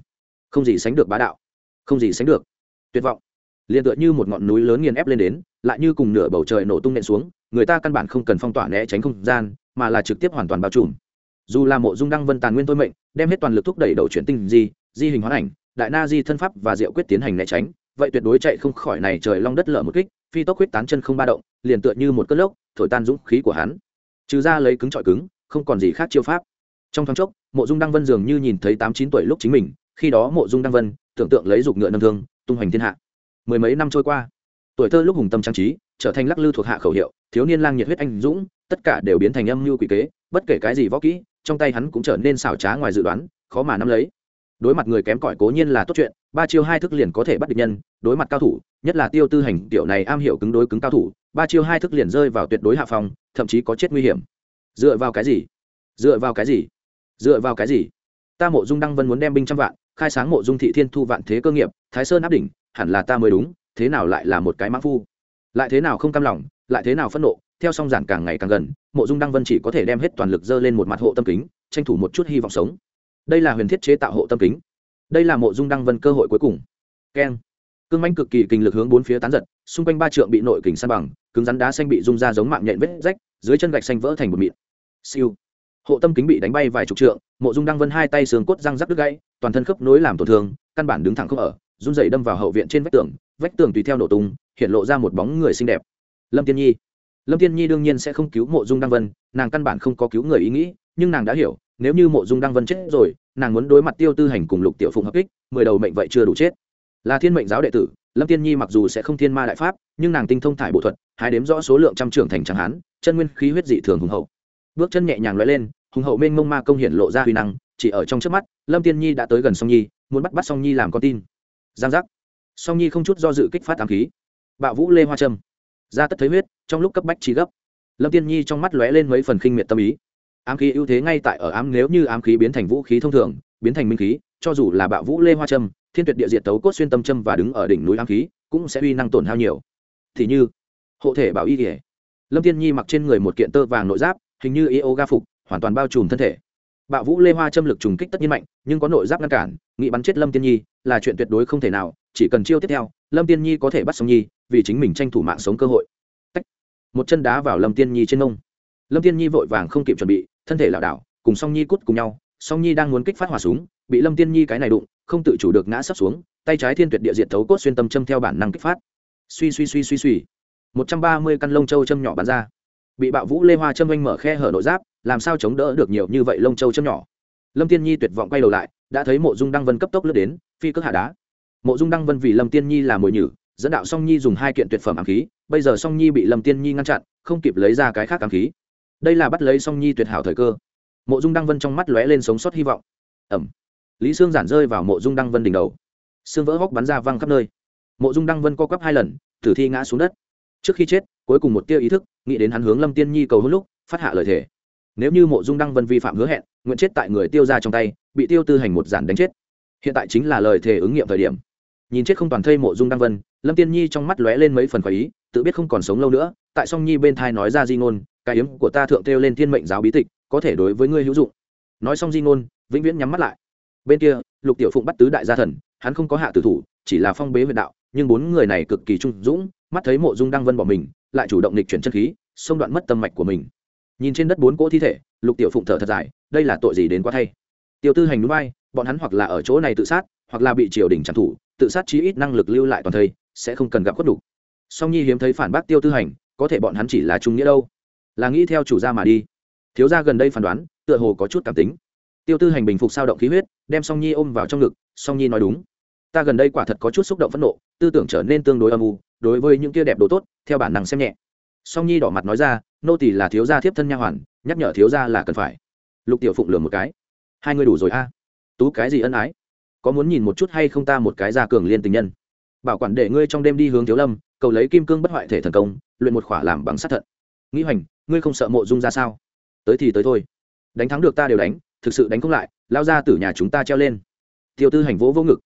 Không gì sánh được bá đạo. Không gì sánh được. Tuyệt vọng. Liền tựa như một ngọn núi lớn nghiền ép lên đến, lại như cùng nửa bầu trời nổ tung nện xuống, người ta căn bản không cần phong tỏa né tránh không gian, mà là trực tiếp hoàn toàn bao trùm. Dù là mộ dung đăng vân tàn nguyên thôi mệnh, đem hết toàn lực thúc đẩy đầu chuyển tinh di di hình hoán ảnh, đại na di thân pháp và diệu quyết tiến hành né tránh, vậy tuyệt đối chạy không khỏi này trời long đất lở một kích, phi tốc huyết tán chân không ba động, liền tựa như một cơn lốc, thổi tan dũng khí của hắn trừ ra lấy cứng trọi cứng, không còn gì khác chiêu pháp. Trong thoáng chốc, mộ dung đăng vân dường như nhìn thấy tám chín tuổi lúc chính mình, khi đó mộ dung đăng vân tưởng tượng lấy dục ngựa nâng thương, tung hoành thiên hạ. Mười mấy năm trôi qua, tuổi thơ lúc hùng tâm trang trí, trở thành lắc lư thuộc hạ khẩu hiệu, thiếu niên lang nhiệt huyết anh dũng, tất cả đều biến thành âm mưu quỷ kế, bất kể cái gì võ kỹ, trong tay hắn cũng trở nên xảo trá ngoài dự đoán, khó mà nắm lấy. Đối mặt người kém cỏi cố nhiên là tốt chuyện, ba chiêu hai thức liền có thể bắt địch nhân, đối mặt cao thủ, nhất là tiêu tư hành tiểu này am hiểu cứng đối cứng cao thủ, ba chiêu hai thức liền rơi vào tuyệt đối hạ phòng thậm chí có chết nguy hiểm. Dựa vào cái gì? Dựa vào cái gì? Dựa vào cái gì? Ta mộ dung đăng vân muốn đem binh trăm vạn, khai sáng mộ dung thị thiên thu vạn thế cơ nghiệp, thái sơn áp đỉnh, hẳn là ta mới đúng, thế nào lại là một cái mã phu? Lại thế nào không cam lòng, lại thế nào phẫn nộ, theo song giản càng ngày càng gần, mộ dung đăng vân chỉ có thể đem hết toàn lực dơ lên một mặt hộ tâm kính, tranh thủ một chút hy vọng sống. Đây là huyền thiết chế tạo hộ tâm kính. Đây là mộ dung đăng vân cơ hội cuối cùng. Keng cương manh cực kỳ kinh lực hướng bốn phía tán giật, xung quanh ba trượng bị nội kình san bằng, cứng rắn đá xanh bị rung ra giống mạng nhện vết rách, dưới chân gạch xanh vỡ thành một mịn. Siêu. Hộ tâm kính bị đánh bay vài chục trượng, mộ dung đăng vân hai tay xương cốt răng rắc đứt gãy, toàn thân khớp nối làm tổn thương, căn bản đứng thẳng không ở, run dày đâm vào hậu viện trên vách tường vách tường tùy theo nổ tung, hiện lộ ra một bóng người xinh đẹp. Lâm tiên nhi. Lâm tiên nhi đương nhiên sẽ không cứu mộ dung đăng vân, nàng căn bản không có cứu người ý nghĩ, nhưng nàng đã hiểu, nếu như mộ dung đăng vân chết rồi, nàng muốn đối mặt tiêu tư hành cùng lục tiểu phụng hợp kích, mười đầu mệnh vậy chưa đủ chết là thiên mệnh giáo đệ tử, lâm tiên nhi mặc dù sẽ không thiên ma đại pháp, nhưng nàng tinh thông thải bộ thuật hai đếm rõ số lượng trăm trưởng thành tráng hán, chân nguyên khí huyết dị thường hùng hậu. Bước chân nhẹ nhàng lóe lên, hùng hậu mênh mông ma công hiển lộ ra huy năng, chỉ ở trong trước mắt, lâm tiên nhi đã tới gần song nhi, muốn bắt bắt song nhi làm con tin. Giang giác. Song nhi không chút do dự kích phát ám khí. Bạo vũ lê hoa trâm. Ra tất thấy huyết, trong lúc cấp bách trí gấp. Lâm tiên nhi trong mắt lóe lên mấy phần khinh miệt tâm ý. Ám khí ưu thế ngay tại ở ám, nếu như ám khí biến thành vũ khí thông thường, biến thành minh khí, cho dù là bạo vũ lê hoa trâm thiên tuyệt địa diệt tấu cốt xuyên tâm châm và đứng ở đỉnh núi ám khí, cũng sẽ uy năng tổn hao nhiều. Thì như, hộ thể bảo y kể lâm tiên nhi mặc trên người một kiện tơ vàng nội giáp, hình như yoga phục, hoàn toàn bao trùm thân thể. Bạo vũ lê hoa châm lực trùng kích tất nhiên mạnh, nhưng có nội giáp ngăn cản nghị bắn chết lâm tiên nhi là chuyện tuyệt đối không thể nào, chỉ cần chiêu tiếp theo, lâm tiên nhi có thể bắt song nhi, vì chính mình tranh thủ mạng sống cơ hội. Tách. một chân đá vào lâm tiên nhi trên nông lâm tiên nhi vội vàng không kịp chuẩn bị, thân thể lảo đảo, cùng song nhi cút cùng nhau song nhi đang muốn kích phát hỏa súng, bị lâm tiên nhi cái này đụng, không tự chủ được ngã sấp xuống, tay trái thiên tuyệt địa diệt thấu cốt xuyên tâm châm theo bản năng kích phát. Suy suy suy suy suy. Một trăm ba mươi căn lông châu châm nhỏ bắn ra. Bị bạo vũ lê hoa châm oanh mở khe hở nội giáp, làm sao chống đỡ được nhiều như vậy lông châu châm nhỏ? Lâm tiên nhi tuyệt vọng quay đầu lại, đã thấy mộ dung đăng vân cấp tốc lướt đến, phi cước hạ đá. Mộ dung đăng vân vì lâm tiên nhi là mồi nhử, dẫn đạo song nhi dùng hai kiện tuyệt phẩm ám khí, bây giờ song nhi bị lâm tiên nhi ngăn chặn, không kịp lấy ra cái khác ám khí. Đây là bắt lấy song nhi tuyệt hảo thời cơ mộ dung đăng vân trong mắt lóe lên sống sót hy vọng. Ẩm. Lý sương giản rơi vào mộ dung đăng vân đỉnh đầu. Xương vỡ hóc bắn ra văng khắp nơi. Mộ dung đăng vân co quắp hai lần, tử thi ngã xuống đất. Trước khi chết, cuối cùng một tia ý thức, nghĩ đến hắn hướng lâm tiên nhi cầu hôn lúc, phát hạ lời thề. Nếu như mộ dung đăng vân vi phạm hứa hẹn, nguyện chết tại người tiêu ra trong tay, bị tiêu tư hành một giản đánh chết. Hiện tại chính là lời thề ứng nghiệm thời điểm. Nhìn chết không toàn thây mộ dung đăng vân, lâm tiên nhi trong mắt lóe lên mấy phần khỏi ý, tự biết không còn sống lâu nữa, tại song nhi bên thai nói ra di ngôn, cái yếm của ta thượng kêu lên thiên mệnh giáo bí tịch có thể đối với ngươi hữu dụng. Nói xong di ngôn, vĩnh viễn nhắm mắt lại. Bên kia, lục tiểu phụng bắt tứ đại gia thần, hắn không có hạ tử thủ, chỉ là phong bế huyện đạo, nhưng bốn người này cực kỳ trung dũng, mắt thấy mộ dung đăng vân bỏ mình, lại chủ động lịch chuyển chân khí, xông đoạn mất tâm mạch của mình. Nhìn trên đất bốn cỗ thi thể, lục tiểu phụng thở thật dài, đây là tội gì đến quá thay. Tiêu tư hành núi bay, bọn hắn hoặc là ở chỗ này tự sát, hoặc là bị triều đình trảm thủ tự sát chí ít năng lực lưu lại toàn thây, sẽ không cần gặp khuất đủ song nhi hiếm thấy phản bác tiêu tư hành, có thể bọn hắn chỉ là trung nghĩa đâu. Là nghĩ theo chủ gia mà đi thiếu gia gần đây phán đoán, tựa hồ có chút cảm tính. Tiêu tư hành bình phục sao động khí huyết, đem song nhi ôm vào trong ngực, song nhi nói đúng. Ta gần đây quả thật có chút xúc động phẫn nộ, tư tưởng trở nên tương đối âm u, đối với những kia đẹp đồ tốt, theo bản năng xem nhẹ. Song nhi đỏ mặt nói ra, nô tỳ là thiếu gia thiếp thân nha hoàn, nhắc nhở thiếu gia là cần phải. Lục tiểu phụng lừa một cái, hai người đủ rồi a. Tú cái gì ân ái? Có muốn nhìn một chút hay không ta một cái ra cường liên tình nhân? Bảo quản để ngươi trong đêm đi hướng thiếu lâm, cầu lấy kim cương bất hoại thể thần công, luyện một khỏa làm bằng sát thận. Nghĩ hoành, ngươi không sợ mộ dung ra sao? Tới thì tới thôi. Đánh thắng được ta đều đánh, thực sự đánh không lại, lao ra từ nhà chúng ta treo lên. Tiêu tư hành vỗ vô ngực.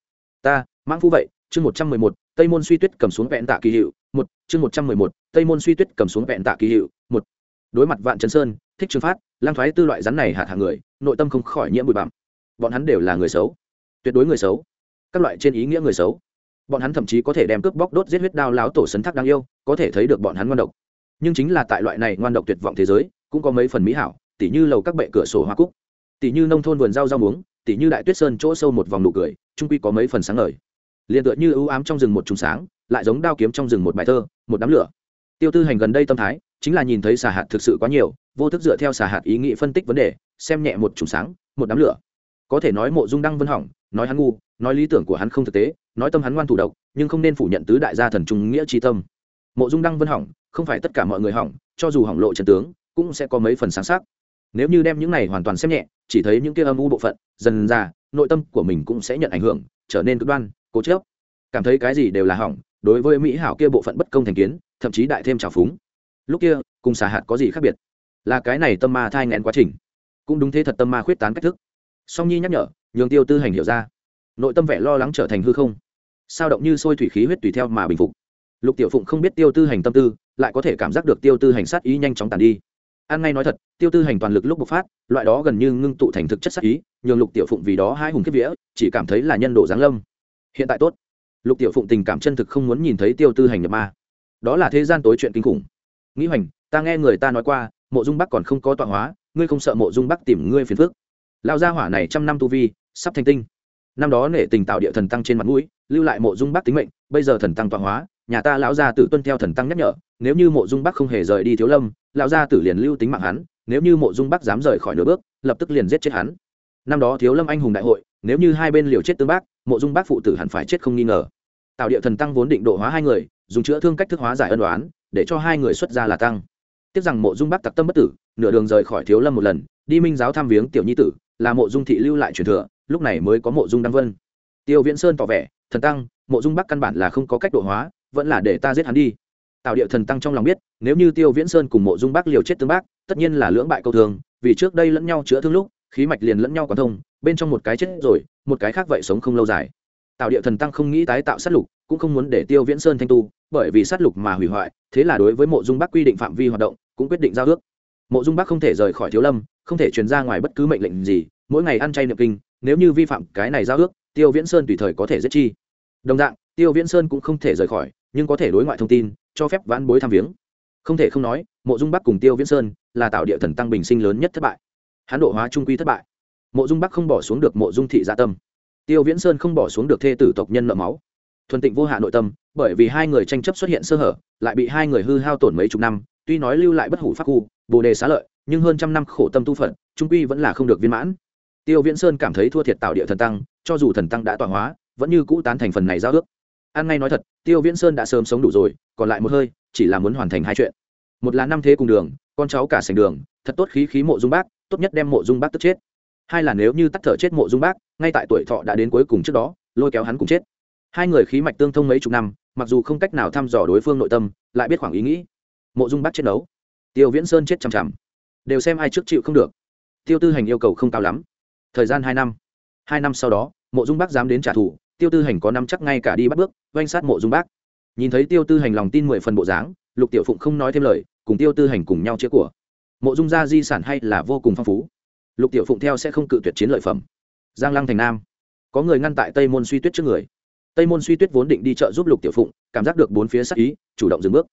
Ta, mãng phu vậy, chương một trăm mười một, tây môn suy tuyết cầm xuống vẹn tạ kỳ hiệu, một, chương một trăm mười một, tây môn suy tuyết cầm xuống vẹn tạ kỳ hiệu, một. Đối mặt vạn trấn sơn, thích trương phát, lang thoái tư loại rắn này hạt hàng người, nội tâm không khỏi nhiễm bụi bặm. Bọn hắn đều là người xấu. Tuyệt đối người xấu. Các loại trên ý nghĩa người xấu. Bọn hắn thậm chí có thể đem cướp bóc đốt giết huyết đao láo tổ sấn thác đáng yêu, có thể thấy được bọn hắn ngoan độc. Nhưng chính là tại loại này ngoan độc tuyệt vọng thế giới cũng có mấy phần mỹ hảo, tỉ như lầu các bệ cửa sổ hoa cúc, tỉ như nông thôn vườn rau rau muống, tỉ như đại tuyết sơn chỗ sâu một vòng nụ cười trung quy có mấy phần sáng ngời. Liền tựa như ưu ám trong rừng một trùng sáng, lại giống đao kiếm trong rừng một bài thơ, một đám lửa. Tiêu tư hành gần đây tâm thái, chính là nhìn thấy xà hạt thực sự quá nhiều, vô thức dựa theo xà hạt ý nghĩ phân tích vấn đề, xem nhẹ một trùng sáng, một đám lửa. Có thể nói mộ dung đăng vân hỏng, nói hắn ngu, nói lý tưởng của hắn không thực tế, nói tâm hắn ngoan thủ độc, nhưng không nên phủ nhận tứ đại gia thần trung nghĩa tri tâm. Mộ dung đăng vân hỏng, không phải tất cả mọi người hỏng, cho dù hỏng lộ trần tướng cũng sẽ có mấy phần sáng sắc. Nếu như đem những này hoàn toàn xem nhẹ, chỉ thấy những kia âm u bộ phận, dần ra, nội tâm của mình cũng sẽ nhận ảnh hưởng, trở nên cực đoan, cố chớp cảm thấy cái gì đều là hỏng, đối với mỹ hảo kia bộ phận bất công thành kiến, thậm chí đại thêm trào phúng. Lúc kia, cùng xà hạt có gì khác biệt? Là cái này tâm ma thai nghẹn quá trình. Cũng đúng thế thật tâm ma khuyết tán cách thức. Song nhi nhắc nhở, nhường tiêu tư hành hiểu ra. Nội tâm vẻ lo lắng trở thành hư không. Sao động như sôi thủy khí huyết tùy theo mà bình phục. Lục tiểu phụng không biết tiêu tư hành tâm tư, lại có thể cảm giác được tiêu tư hành sát ý nhanh chóng tàn đi an ngay nói thật, tiêu tư hành toàn lực lúc bộc phát, loại đó gần như ngưng tụ thành thực chất sắc ý, nhường lục tiểu phụng vì đó hai hùng kiếp vĩa chỉ cảm thấy là nhân đồ giáng lâm. Hiện tại tốt. Lục tiểu phụng tình cảm chân thực không muốn nhìn thấy tiêu tư hành nhập ma. Đó là thế gian tối chuyện kinh khủng. Nghĩ hoành, ta nghe người ta nói qua, mộ dung bắc còn không có tọa hóa, ngươi không sợ mộ dung bắc tìm ngươi phiền phức. Lao gia hỏa này trăm năm tu vi, sắp thành tinh. Năm đó nể tình tạo địa thần tăng trên mặt mũi, lưu lại mộ dung bắc tính mệnh, bây giờ thần tăng tọa hóa, nhà ta lão gia tự tuân theo thần tăng nhắc nhở, nếu như mộ dung bắc không hề rời đi thiếu lâm lão gia tử liền lưu tính mạng hắn, nếu như mộ dung bắc dám rời khỏi nửa bước, lập tức liền giết chết hắn. Năm đó thiếu lâm anh hùng đại hội, nếu như hai bên liều chết tương bác, mộ dung bác phụ tử hẳn phải chết không nghi ngờ. Tạo địa thần tăng vốn định độ hóa hai người, dùng chữa thương cách thức hóa giải ân đoán để cho hai người xuất ra là tăng. Tiếc rằng mộ dung bắc tặc tâm bất tử, nửa đường rời khỏi thiếu lâm một lần, đi minh giáo thăm viếng tiểu nhi tử, là mộ dung thị lưu lại truyền thừa, lúc này mới có mộ dung đăng vân. Tiêu viễn sơn tỏ vẻ, thần tăng, mộ dung bắc căn bản là không có cách độ hóa, vẫn là để ta giết hắn đi tạo địa thần tăng trong lòng biết, nếu như tiêu viễn sơn cùng mộ dung bắc liều chết tương bác, tất nhiên là lưỡng bại câu thường, vì trước đây lẫn nhau chữa thương lúc, khí mạch liền lẫn nhau còn thông, bên trong một cái chết rồi, một cái khác vậy sống không lâu dài. Tạo địa thần tăng không nghĩ tái tạo sát lục, cũng không muốn để tiêu viễn sơn thanh tu, bởi vì sát lục mà hủy hoại, thế là đối với mộ dung bắc quy định phạm vi hoạt động, cũng quyết định giao ước. Mộ dung bắc không thể rời khỏi thiếu lâm, không thể truyền ra ngoài bất cứ mệnh lệnh gì, mỗi ngày ăn chay niệm kinh, nếu như vi phạm cái này giao ước, tiêu viễn sơn tùy thời có thể giết chi. Đồng dạng, tiêu viễn sơn cũng không thể rời khỏi, nhưng có thể đối ngoại thông tin cho phép vãn bối tham viếng. Không thể không nói, mộ dung bắc cùng tiêu viễn sơn là tạo địa thần tăng bình sinh lớn nhất thất bại. Hán độ hóa trung quy thất bại. Mộ dung bắc không bỏ xuống được mộ dung thị gia tâm. Tiêu viễn sơn không bỏ xuống được thê tử tộc nhân nợ máu. Thuần tịnh vô hạ nội tâm, bởi vì hai người tranh chấp xuất hiện sơ hở, lại bị hai người hư hao tổn mấy chục năm, tuy nói lưu lại bất hủ pháp khu, bồ đề xá lợi, nhưng hơn trăm năm khổ tâm tu phận trung quy vẫn là không được viên mãn. Tiêu viễn sơn cảm thấy thua thiệt tạo địa thần tăng, cho dù thần tăng đã tọa hóa, vẫn như cũ tán thành phần này giao ước an ngay nói thật, tiêu viễn sơn đã sớm sống đủ rồi, còn lại một hơi, chỉ là muốn hoàn thành hai chuyện. Một là năm thế cùng đường, con cháu cả sành đường, thật tốt khí khí mộ dung bác, tốt nhất đem mộ dung bác tức chết. Hai là nếu như tắt thở chết mộ dung bác, ngay tại tuổi thọ đã đến cuối cùng trước đó, lôi kéo hắn cùng chết. Hai người khí mạch tương thông mấy chục năm, mặc dù không cách nào thăm dò đối phương nội tâm, lại biết khoảng ý nghĩ. Mộ dung bác chiến đấu tiêu viễn sơn chết chằm chằm. Đều xem ai trước chịu không được. Tiêu tư hành yêu cầu không cao lắm. Thời gian hai năm. Hai năm sau đó, mộ dung bác dám đến trả thù tiêu tư hành có năm chắc ngay cả đi bắt bước, oanh sát mộ dung bác. Nhìn thấy tiêu tư hành lòng tin mười phần bộ dáng, lục tiểu phụng không nói thêm lời, cùng tiêu tư hành cùng nhau chữa của. Mộ dung gia di sản hay là vô cùng phong phú. Lục tiểu phụng theo sẽ không cự tuyệt chiến lợi phẩm. Giang lăng thành nam. Có người ngăn tại tây môn suy tuyết trước người. Tây môn suy tuyết vốn định đi chợ giúp lục tiểu phụng, cảm giác được bốn phía sắc ý, chủ động dừng bước.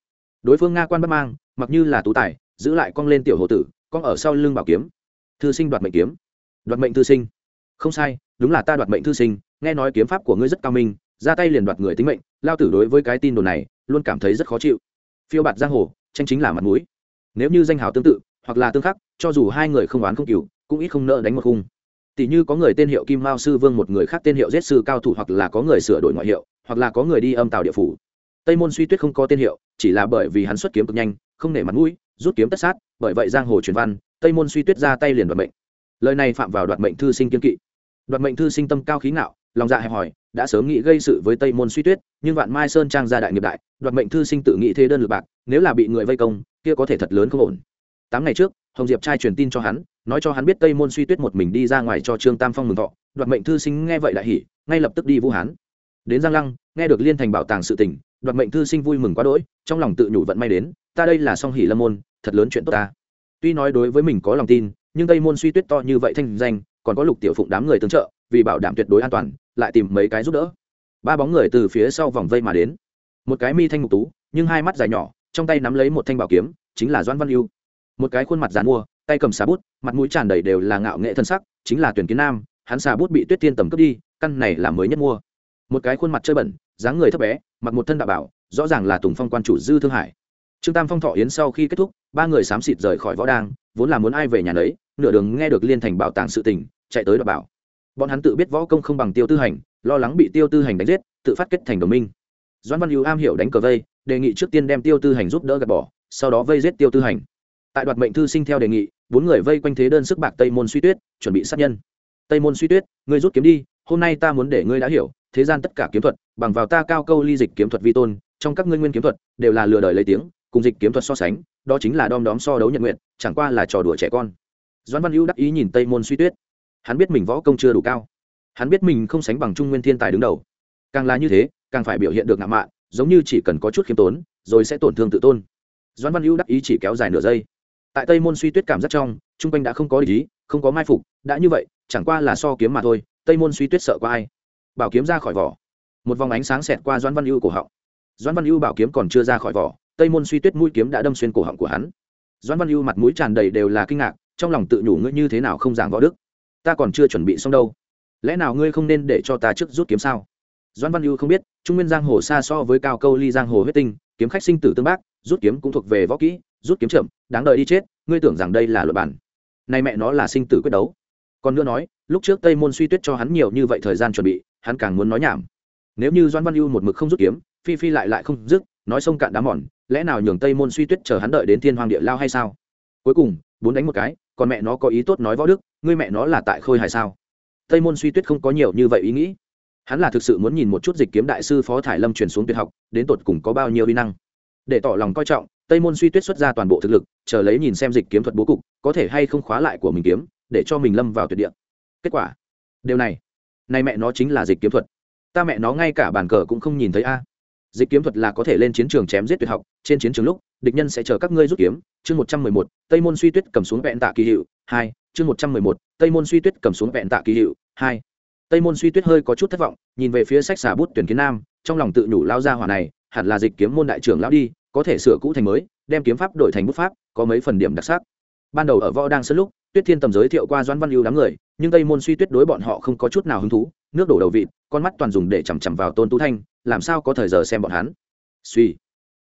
Đối phương nga quan bắt mang, mặc như là tú tài, giữ lại cong lên tiểu hồ tử, cong ở sau lưng bảo kiếm. Thư sinh đoạt mệnh kiếm. Đoạt mệnh thư sinh. Không sai, đúng là ta đoạt mệnh thư sinh nghe nói kiếm pháp của ngươi rất cao minh, ra tay liền đoạt người tính mệnh, lao tử đối với cái tin đồn này luôn cảm thấy rất khó chịu. Phiêu bạt giang hồ, tranh chính là mặt mũi. Nếu như danh hào tương tự, hoặc là tương khắc, cho dù hai người không oán không cừu, cũng ít không nợ đánh một khung. Tỷ như có người tên hiệu kim mao sư vương, một người khác tên hiệu giết sư cao thủ, hoặc là có người sửa đổi ngoại hiệu, hoặc là có người đi âm tàu địa phủ. Tây môn suy tuyết không có tên hiệu, chỉ là bởi vì hắn xuất kiếm cực nhanh, không nể mặt mũi, rút kiếm tất sát, bởi vậy giang hồ truyền văn, tây môn suy tuyết ra tay liền đoạt mệnh. Lời này phạm vào đoạt mệnh thư sinh kiên kỵ. Đoạt mệnh thư sinh tâm cao khí ngạo lòng dạ hẹp hòi, đã sớm nghĩ gây sự với tây môn suy tuyết, nhưng vạn mai sơn trang gia đại nghiệp đại, đoạt mệnh thư sinh tự nghĩ thế đơn lượt bạc, nếu là bị người vây công, kia có thể thật lớn không ổn. Tám ngày trước, hồng diệp trai truyền tin cho hắn, nói cho hắn biết tây môn suy tuyết một mình đi ra ngoài cho trương tam phong mừng thọ, đoạt mệnh thư sinh nghe vậy đại hỉ, ngay lập tức đi vũ hán. Đến giang lăng, nghe được liên thành bảo tàng sự tình, đoạt mệnh thư sinh vui mừng quá đỗi, trong lòng tự nhủ vận may đến, ta đây là song hỉ lâm môn, thật lớn chuyện tốt ta. Tuy nói đối với mình có lòng tin, nhưng tây môn suy tuyết to như vậy thanh danh, còn có lục tiểu phụng đám người tương trợ, vì bảo đảm tuyệt đối an toàn lại tìm mấy cái giúp đỡ. Ba bóng người từ phía sau vòng vây mà đến. Một cái mi thanh ngục tú, nhưng hai mắt dài nhỏ, trong tay nắm lấy một thanh bảo kiếm, chính là doan văn yêu một cái khuôn mặt dàn mua, tay cầm xà bút, mặt mũi tràn đầy đều là ngạo nghệ thân sắc, chính là tuyển kiến nam, hắn xà bút bị tuyết tiên tầm cướp đi, căn này là mới nhất mua. Một cái khuôn mặt chơi bẩn, dáng người thấp bé, mặc một thân đạo bảo, rõ ràng là tùng phong quan chủ dư thương hải. Trương tam phong thọ yến sau khi kết thúc, ba người xám xịt rời khỏi võ đang vốn là muốn ai về nhà nấy, nửa đường nghe được liên thành bảo tàng sự tình, chạy tới đọc bảo bọn hắn tự biết võ công không bằng tiêu tư hành, lo lắng bị tiêu tư hành đánh giết, tự phát kết thành đồng minh. Doãn văn hữu am hiểu đánh cờ vây, đề nghị trước tiên đem tiêu tư hành giúp đỡ gạt bỏ, sau đó vây giết tiêu tư hành. Tại đoạt mệnh thư sinh theo đề nghị, bốn người vây quanh thế đơn sức bạc tây môn suy tuyết, chuẩn bị sát nhân. Tây môn suy tuyết, ngươi rút kiếm đi, hôm nay ta muốn để ngươi đã hiểu, thế gian tất cả kiếm thuật, bằng vào ta cao câu ly dịch kiếm thuật vi tôn, trong các ngươi nguyên kiếm thuật, đều là lừa đời lấy tiếng, cùng dịch kiếm thuật so sánh, đó chính là đom đóm so đấu nhận nguyện, chẳng qua là trò đùa trẻ con. Doãn văn hữu đắc ý nhìn tây môn suy tuyết hắn biết mình võ công chưa đủ cao. Hắn biết mình không sánh bằng trung nguyên thiên tài đứng đầu. Càng là như thế, càng phải biểu hiện được ngạo mạn, giống như chỉ cần có chút khiêm tốn, rồi sẽ tổn thương tự tôn. Doãn văn hữu đắc ý chỉ kéo dài nửa giây. Tại tây môn suy tuyết cảm giác trong trung quanh đã không có lý không có mai phục, đã như vậy, chẳng qua là so kiếm mà thôi, tây môn suy tuyết sợ có ai? Bảo kiếm ra khỏi vỏ. Một vòng ánh sáng xẹt qua doãn văn ưu cổ họng. Doãn văn ưu bảo kiếm còn chưa ra khỏi vỏ, tây môn suy tuyết mũi kiếm đã đâm xuyên cổ họng của hắn. Doãn văn ưu mặt mũi tràn đầy đều là kinh ngạc, trong lòng tự nhủ ngươi như thế nào không giảng võ đức? Ta còn chưa chuẩn bị xong đâu. Lẽ nào ngươi không nên để cho ta trước rút kiếm sao? Doãn văn ưu không biết, trung nguyên giang hồ xa so với cao câu ly giang hồ huyết tinh, kiếm khách sinh tử tương bác, rút kiếm cũng thuộc về võ kỹ, rút kiếm chậm, đáng đợi đi chết, ngươi tưởng rằng đây là luật bản. Nay mẹ nó là sinh tử quyết đấu. Còn nữa nói, lúc trước tây môn suy tuyết cho hắn nhiều như vậy thời gian chuẩn bị, hắn càng muốn nói nhảm. Nếu như doan văn ưu một mực không rút kiếm, phi phi lại lại không dứt, nói sông cạn đá mòn, lẽ nào nhường tây môn suy tuyết chờ hắn đợi đến thiên hoàng địa lao hay sao? Cuối cùng, bốn đánh một cái, còn mẹ nó có ý tốt nói võ đức ngươi mẹ nó là tại khôi hài sao? Tây môn suy tuyết không có nhiều như vậy ý nghĩ. Hắn là thực sự muốn nhìn một chút dịch kiếm đại sư phó thải lâm truyền xuống tuyệt học, đến tột cùng có bao nhiêu vi năng. Để tỏ lòng coi trọng, tây môn suy tuyết xuất ra toàn bộ thực lực, chờ lấy nhìn xem dịch kiếm thuật bố cục, có thể hay không khóa lại của mình kiếm, để cho mình lâm vào tuyệt địa. Kết quả, điều này này mẹ nó chính là dịch kiếm thuật. Ta mẹ nó ngay cả bàn cờ cũng không nhìn thấy a. Dịch kiếm thuật là có thể lên chiến trường chém giết tuyệt học, trên chiến trường lúc, địch nhân sẽ chờ các ngươi rút kiếm. Chương một trăm mười một, tây môn suy tuyết cầm xuống vẹn tạ kỳ hiệu, hai chương một trăm mười một, tây môn suy tuyết cầm xuống vẹn tạ kỳ hiệu, hai. Tây môn suy tuyết hơi có chút thất vọng, nhìn về phía sách xà bút tuyển kiến nam, trong lòng tự nhủ lao ra hỏa này, hẳn là dịch kiếm môn đại trưởng lão đi, có thể sửa cũ thành mới, đem kiếm pháp đổi thành bút pháp, có mấy phần điểm đặc sắc. Ban đầu ở võ đang sân lúc, tuyết thiên tầm giới thiệu qua doãn văn lưu đám người, nhưng tây môn suy tuyết đối bọn họ không có chút nào hứng thú, nước đổ đầu vịt, con mắt toàn dùng để chằm chằm vào tôn tú thanh, làm sao có thời giờ xem bọn hắn. Suy.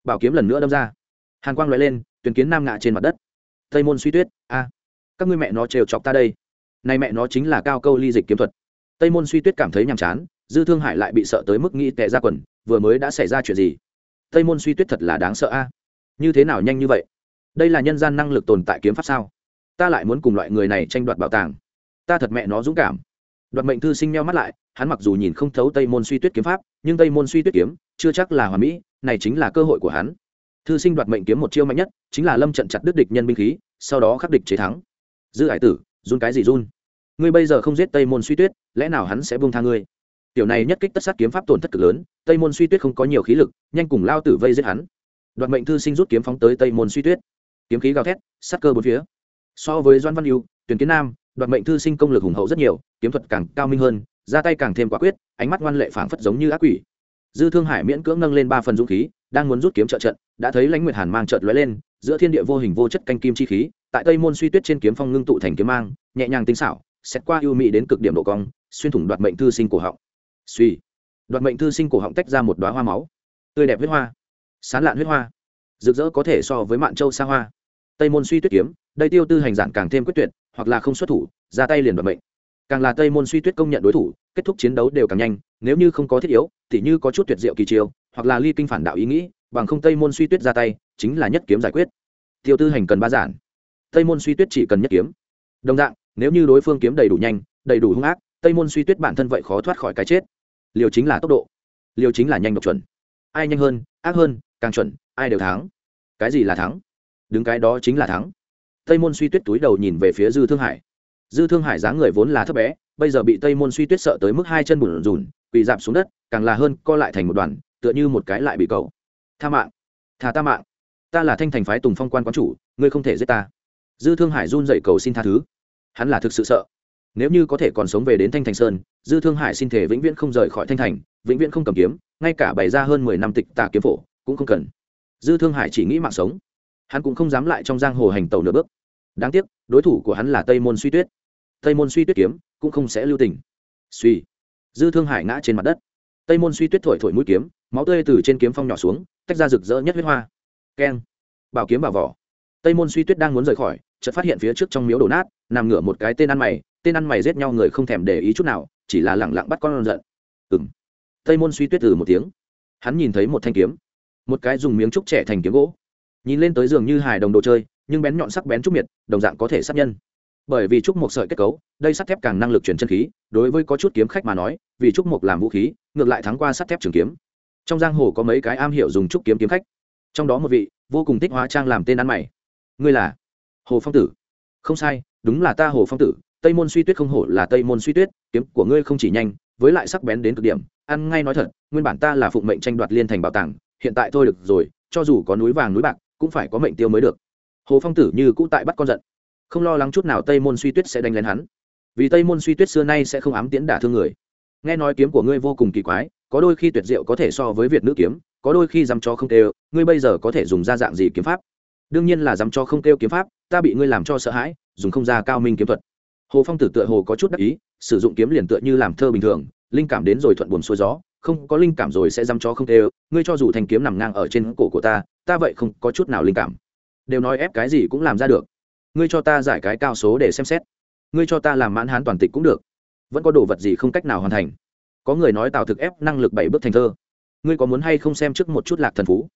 Bảo kiếm lần nữa đâm ra. Hàn quang loại lên, tuyển kiến nam ngạ trên mặt đất. Tây môn suy tuyết, a các ngươi mẹ nó trêu chọc ta đây. Nay mẹ nó chính là cao câu ly dịch kiếm thuật. Tây môn suy tuyết cảm thấy nhàm chán, dư thương hải lại bị sợ tới mức nghĩ tệ ra quần, vừa mới đã xảy ra chuyện gì? Tây môn suy tuyết thật là đáng sợ a. Như thế nào nhanh như vậy? Đây là nhân gian năng lực tồn tại kiếm pháp sao? Ta lại muốn cùng loại người này tranh đoạt bảo tàng. Ta thật mẹ nó dũng cảm. Đoạt mệnh thư sinh meo mắt lại, hắn mặc dù nhìn không thấu tây môn suy tuyết kiếm pháp, nhưng tây môn suy tuyết kiếm, chưa chắc là hòa mỹ, này chính là cơ hội của hắn. Thư sinh đoạt mệnh kiếm một chiêu mạnh nhất, chính là lâm trận chặt đứt địch nhân binh khí, sau đó khắc địch chế thắng dư hải tử, run cái gì run? Ngươi bây giờ không giết tây môn suy tuyết, lẽ nào hắn sẽ buông tha ngươi? Tiểu này nhất kích tất sát kiếm pháp tổn thất cực lớn, tây môn suy tuyết không có nhiều khí lực, nhanh cùng lao tử vây giết hắn. Đoạt mệnh thư sinh rút kiếm phóng tới tây môn suy tuyết. Kiếm khí gào thét, sát cơ bốn phía. So với doan văn yêu tuyển kiến nam, đoạt mệnh thư sinh công lực hùng hậu rất nhiều, kiếm thuật càng cao minh hơn, ra tay càng thêm quả quyết, ánh mắt ngoan lệ phảng phất giống như ác quỷ. Dư thương hải miễn cưỡng nâng lên ba phần dũng khí, đang muốn rút kiếm trợ trận, đã thấy lãnh nguyệt hàn mang trợt lóe lên, giữa thiên địa vô hình vô chất canh kim chi khí tại tây môn suy tuyết trên kiếm phong ngưng tụ thành kiếm mang, nhẹ nhàng tinh xảo, xét qua ưu mỹ đến cực điểm độ cong, xuyên thủng đoạt mệnh thư sinh cổ họng. Suy, đoạt mệnh thư sinh cổ họng tách ra một đoá hoa máu. Tươi đẹp huyết hoa, sán lạn huyết hoa, rực rỡ có thể so với mạn châu xa hoa. Tây môn suy tuyết kiếm, đây tiêu tư hành giản càng thêm quyết tuyệt, hoặc là không xuất thủ, ra tay liền đoạt mệnh. Càng là tây môn suy tuyết công nhận đối thủ, kết thúc chiến đấu đều càng nhanh, nếu như không có thiết yếu, thì như có chút tuyệt diệu kỳ chiêu, hoặc là ly kinh phản đạo ý nghĩ, bằng không tây môn suy tuyết ra tay, chính là nhất kiếm giải quyết. Tiêu tư hành cần ba giản tây môn suy tuyết chỉ cần nhất kiếm. Đồng dạng, nếu như đối phương kiếm đầy đủ nhanh, đầy đủ hung ác, tây môn suy tuyết bản thân vậy khó thoát khỏi cái chết. Liều chính là tốc độ. Liều chính là nhanh độc chuẩn. Ai nhanh hơn, ác hơn, càng chuẩn, ai đều thắng. Cái gì là thắng? Đứng cái đó chính là thắng. Tây môn suy tuyết túi đầu nhìn về phía dư thương hải. Dư thương hải dáng người vốn là thấp bé, bây giờ bị tây môn suy tuyết sợ tới mức hai chân bùn rùn bị dạp xuống đất, càng là hơn co lại thành một đoàn, tựa như một cái lại bị cầu. Tha mạng. Thà ta mạng. Ta là thanh thành phái tùng phong quan quán chủ, ngươi không thể giết ta dư thương hải run dậy cầu xin tha thứ. Hắn là thực sự sợ. Nếu như có thể còn sống về đến thanh thành sơn, dư thương hải xin thể vĩnh viễn không rời khỏi thanh thành, vĩnh viễn không cầm kiếm, ngay cả bày ra hơn mười năm tịch tà kiếm phổ cũng không cần. Dư thương hải chỉ nghĩ mạng sống. Hắn cũng không dám lại trong giang hồ hành tàu nửa bước. Đáng tiếc, đối thủ của hắn là tây môn suy tuyết. Tây môn suy tuyết kiếm cũng không sẽ lưu tình. Suy. Dư thương hải ngã trên mặt đất. Tây môn suy tuyết thổi thổi mũi kiếm, máu tươi từ trên kiếm phong nhỏ xuống, tách ra rực rỡ nhất huyết hoa. Keng. Bảo kiếm bảo vỏ. Tây môn suy tuyết đang muốn rời khỏi chợt phát hiện phía trước trong miếu đổ nát, nằm ngửa một cái tên ăn mày, tên ăn mày giết nhau người không thèm để ý chút nào, chỉ là lẳng lặng bắt con giận ừng tây môn suy tuyết từ một tiếng. Hắn nhìn thấy một thanh kiếm. Một cái dùng miếng trúc trẻ thành kiếm gỗ. Nhìn lên tới giường như hài đồng đồ chơi, nhưng bén nhọn sắc bén trúc miệt, đồng dạng có thể sát nhân. Bởi vì trúc một sợi kết cấu, đây sắt thép càng năng lực chuyển chân khí, đối với có chút kiếm khách mà nói, vì trúc một làm vũ khí, ngược lại thắng qua sắt thép trường kiếm. Trong giang hồ có mấy cái am hiểu dùng trúc kiếm kiếm khách. Trong đó một vị, vô cùng thích hóa trang làm tên ăn mày. Ngươi là? Hồ phong tử. Không sai, đúng là ta hồ phong tử, tây môn suy tuyết không hổ là tây môn suy tuyết, kiếm của ngươi không chỉ nhanh, với lại sắc bén đến cực điểm, ăn ngay nói thật, nguyên bản ta là phụng mệnh tranh đoạt liên thành bảo tàng, hiện tại thôi được rồi, cho dù có núi vàng núi bạc, cũng phải có mệnh tiêu mới được. Hồ phong tử như cũ tại bắt con giận. Không lo lắng chút nào tây môn suy tuyết sẽ đánh lên hắn. Vì tây môn suy tuyết xưa nay sẽ không ám tiễn đả thương người. Nghe nói kiếm của ngươi vô cùng kỳ quái, có đôi khi tuyệt diệu có thể so với việt nữ kiếm, có đôi khi dám cho không kêu, ngươi bây giờ có thể dùng ra dạng gì kiếm pháp? Đương nhiên là dám cho không kêu kiếm pháp ta bị ngươi làm cho sợ hãi, dùng không ra cao minh kiếm thuật. Hồ phong tử tựa hồ có chút đắc ý, sử dụng kiếm liền tựa như làm thơ bình thường, linh cảm đến rồi thuận buồn xuôi gió, không có linh cảm rồi sẽ dăm cho không kêu, ngươi cho dù thanh kiếm nằm ngang ở trên cổ của ta ta vậy không có chút nào linh cảm. Đều nói ép cái gì cũng làm ra được. Ngươi cho ta giải cái cao số để xem xét. Ngươi cho ta làm mãn hán toàn tịch cũng được. Vẫn có đồ vật gì không cách nào hoàn thành. Có người nói tào thực ép năng lực bảy bước thành thơ. Ngươi có muốn hay không xem trước một chút lạc thần phú?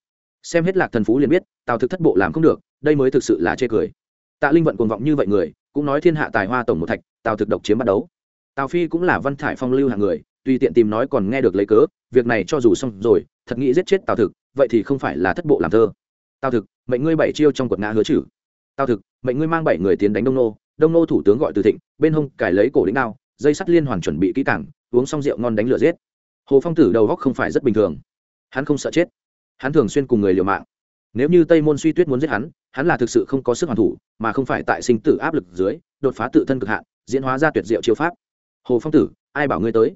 Xem hết lạc thần phú liền biết tào thực thất bộ làm không được, đây mới thực sự là chê cười tạ linh vận cuồng vọng như vậy người, cũng nói thiên hạ tài hoa tổng một thạch, tào thực độc chiếm bắt đấu tào phi cũng là văn thải phong lưu hạng người, tùy tiện tìm nói còn nghe được lấy cớ, việc này cho dù xong rồi, thật nghĩ giết chết tào thực, vậy thì không phải là thất bộ làm thơ. Tào thực, mệnh ngươi bảy chiêu trong quật ngã hứa chử. Tào thực, mệnh ngươi mang bảy người tiến đánh đông nô. Đông nô thủ tướng gọi từ thịnh, bên hông cải lấy cổ đĩnh đao, dây sắt liên hoàn chuẩn bị kỹ cảng uống xong rượu ngon đánh lửa giết. Hồ phong tử đầu góc không phải rất bình thường. Hắn không sợ chết. Hắn thường xuyên cùng người liều mạng. Nếu như tây môn suy tuyết muốn giết hắn hắn là thực sự không có sức hoàn thủ, mà không phải tại sinh tử áp lực dưới, đột phá tự thân cực hạn, diễn hóa ra tuyệt diệu chiêu pháp. Hồ phong tử, ai bảo ngươi tới?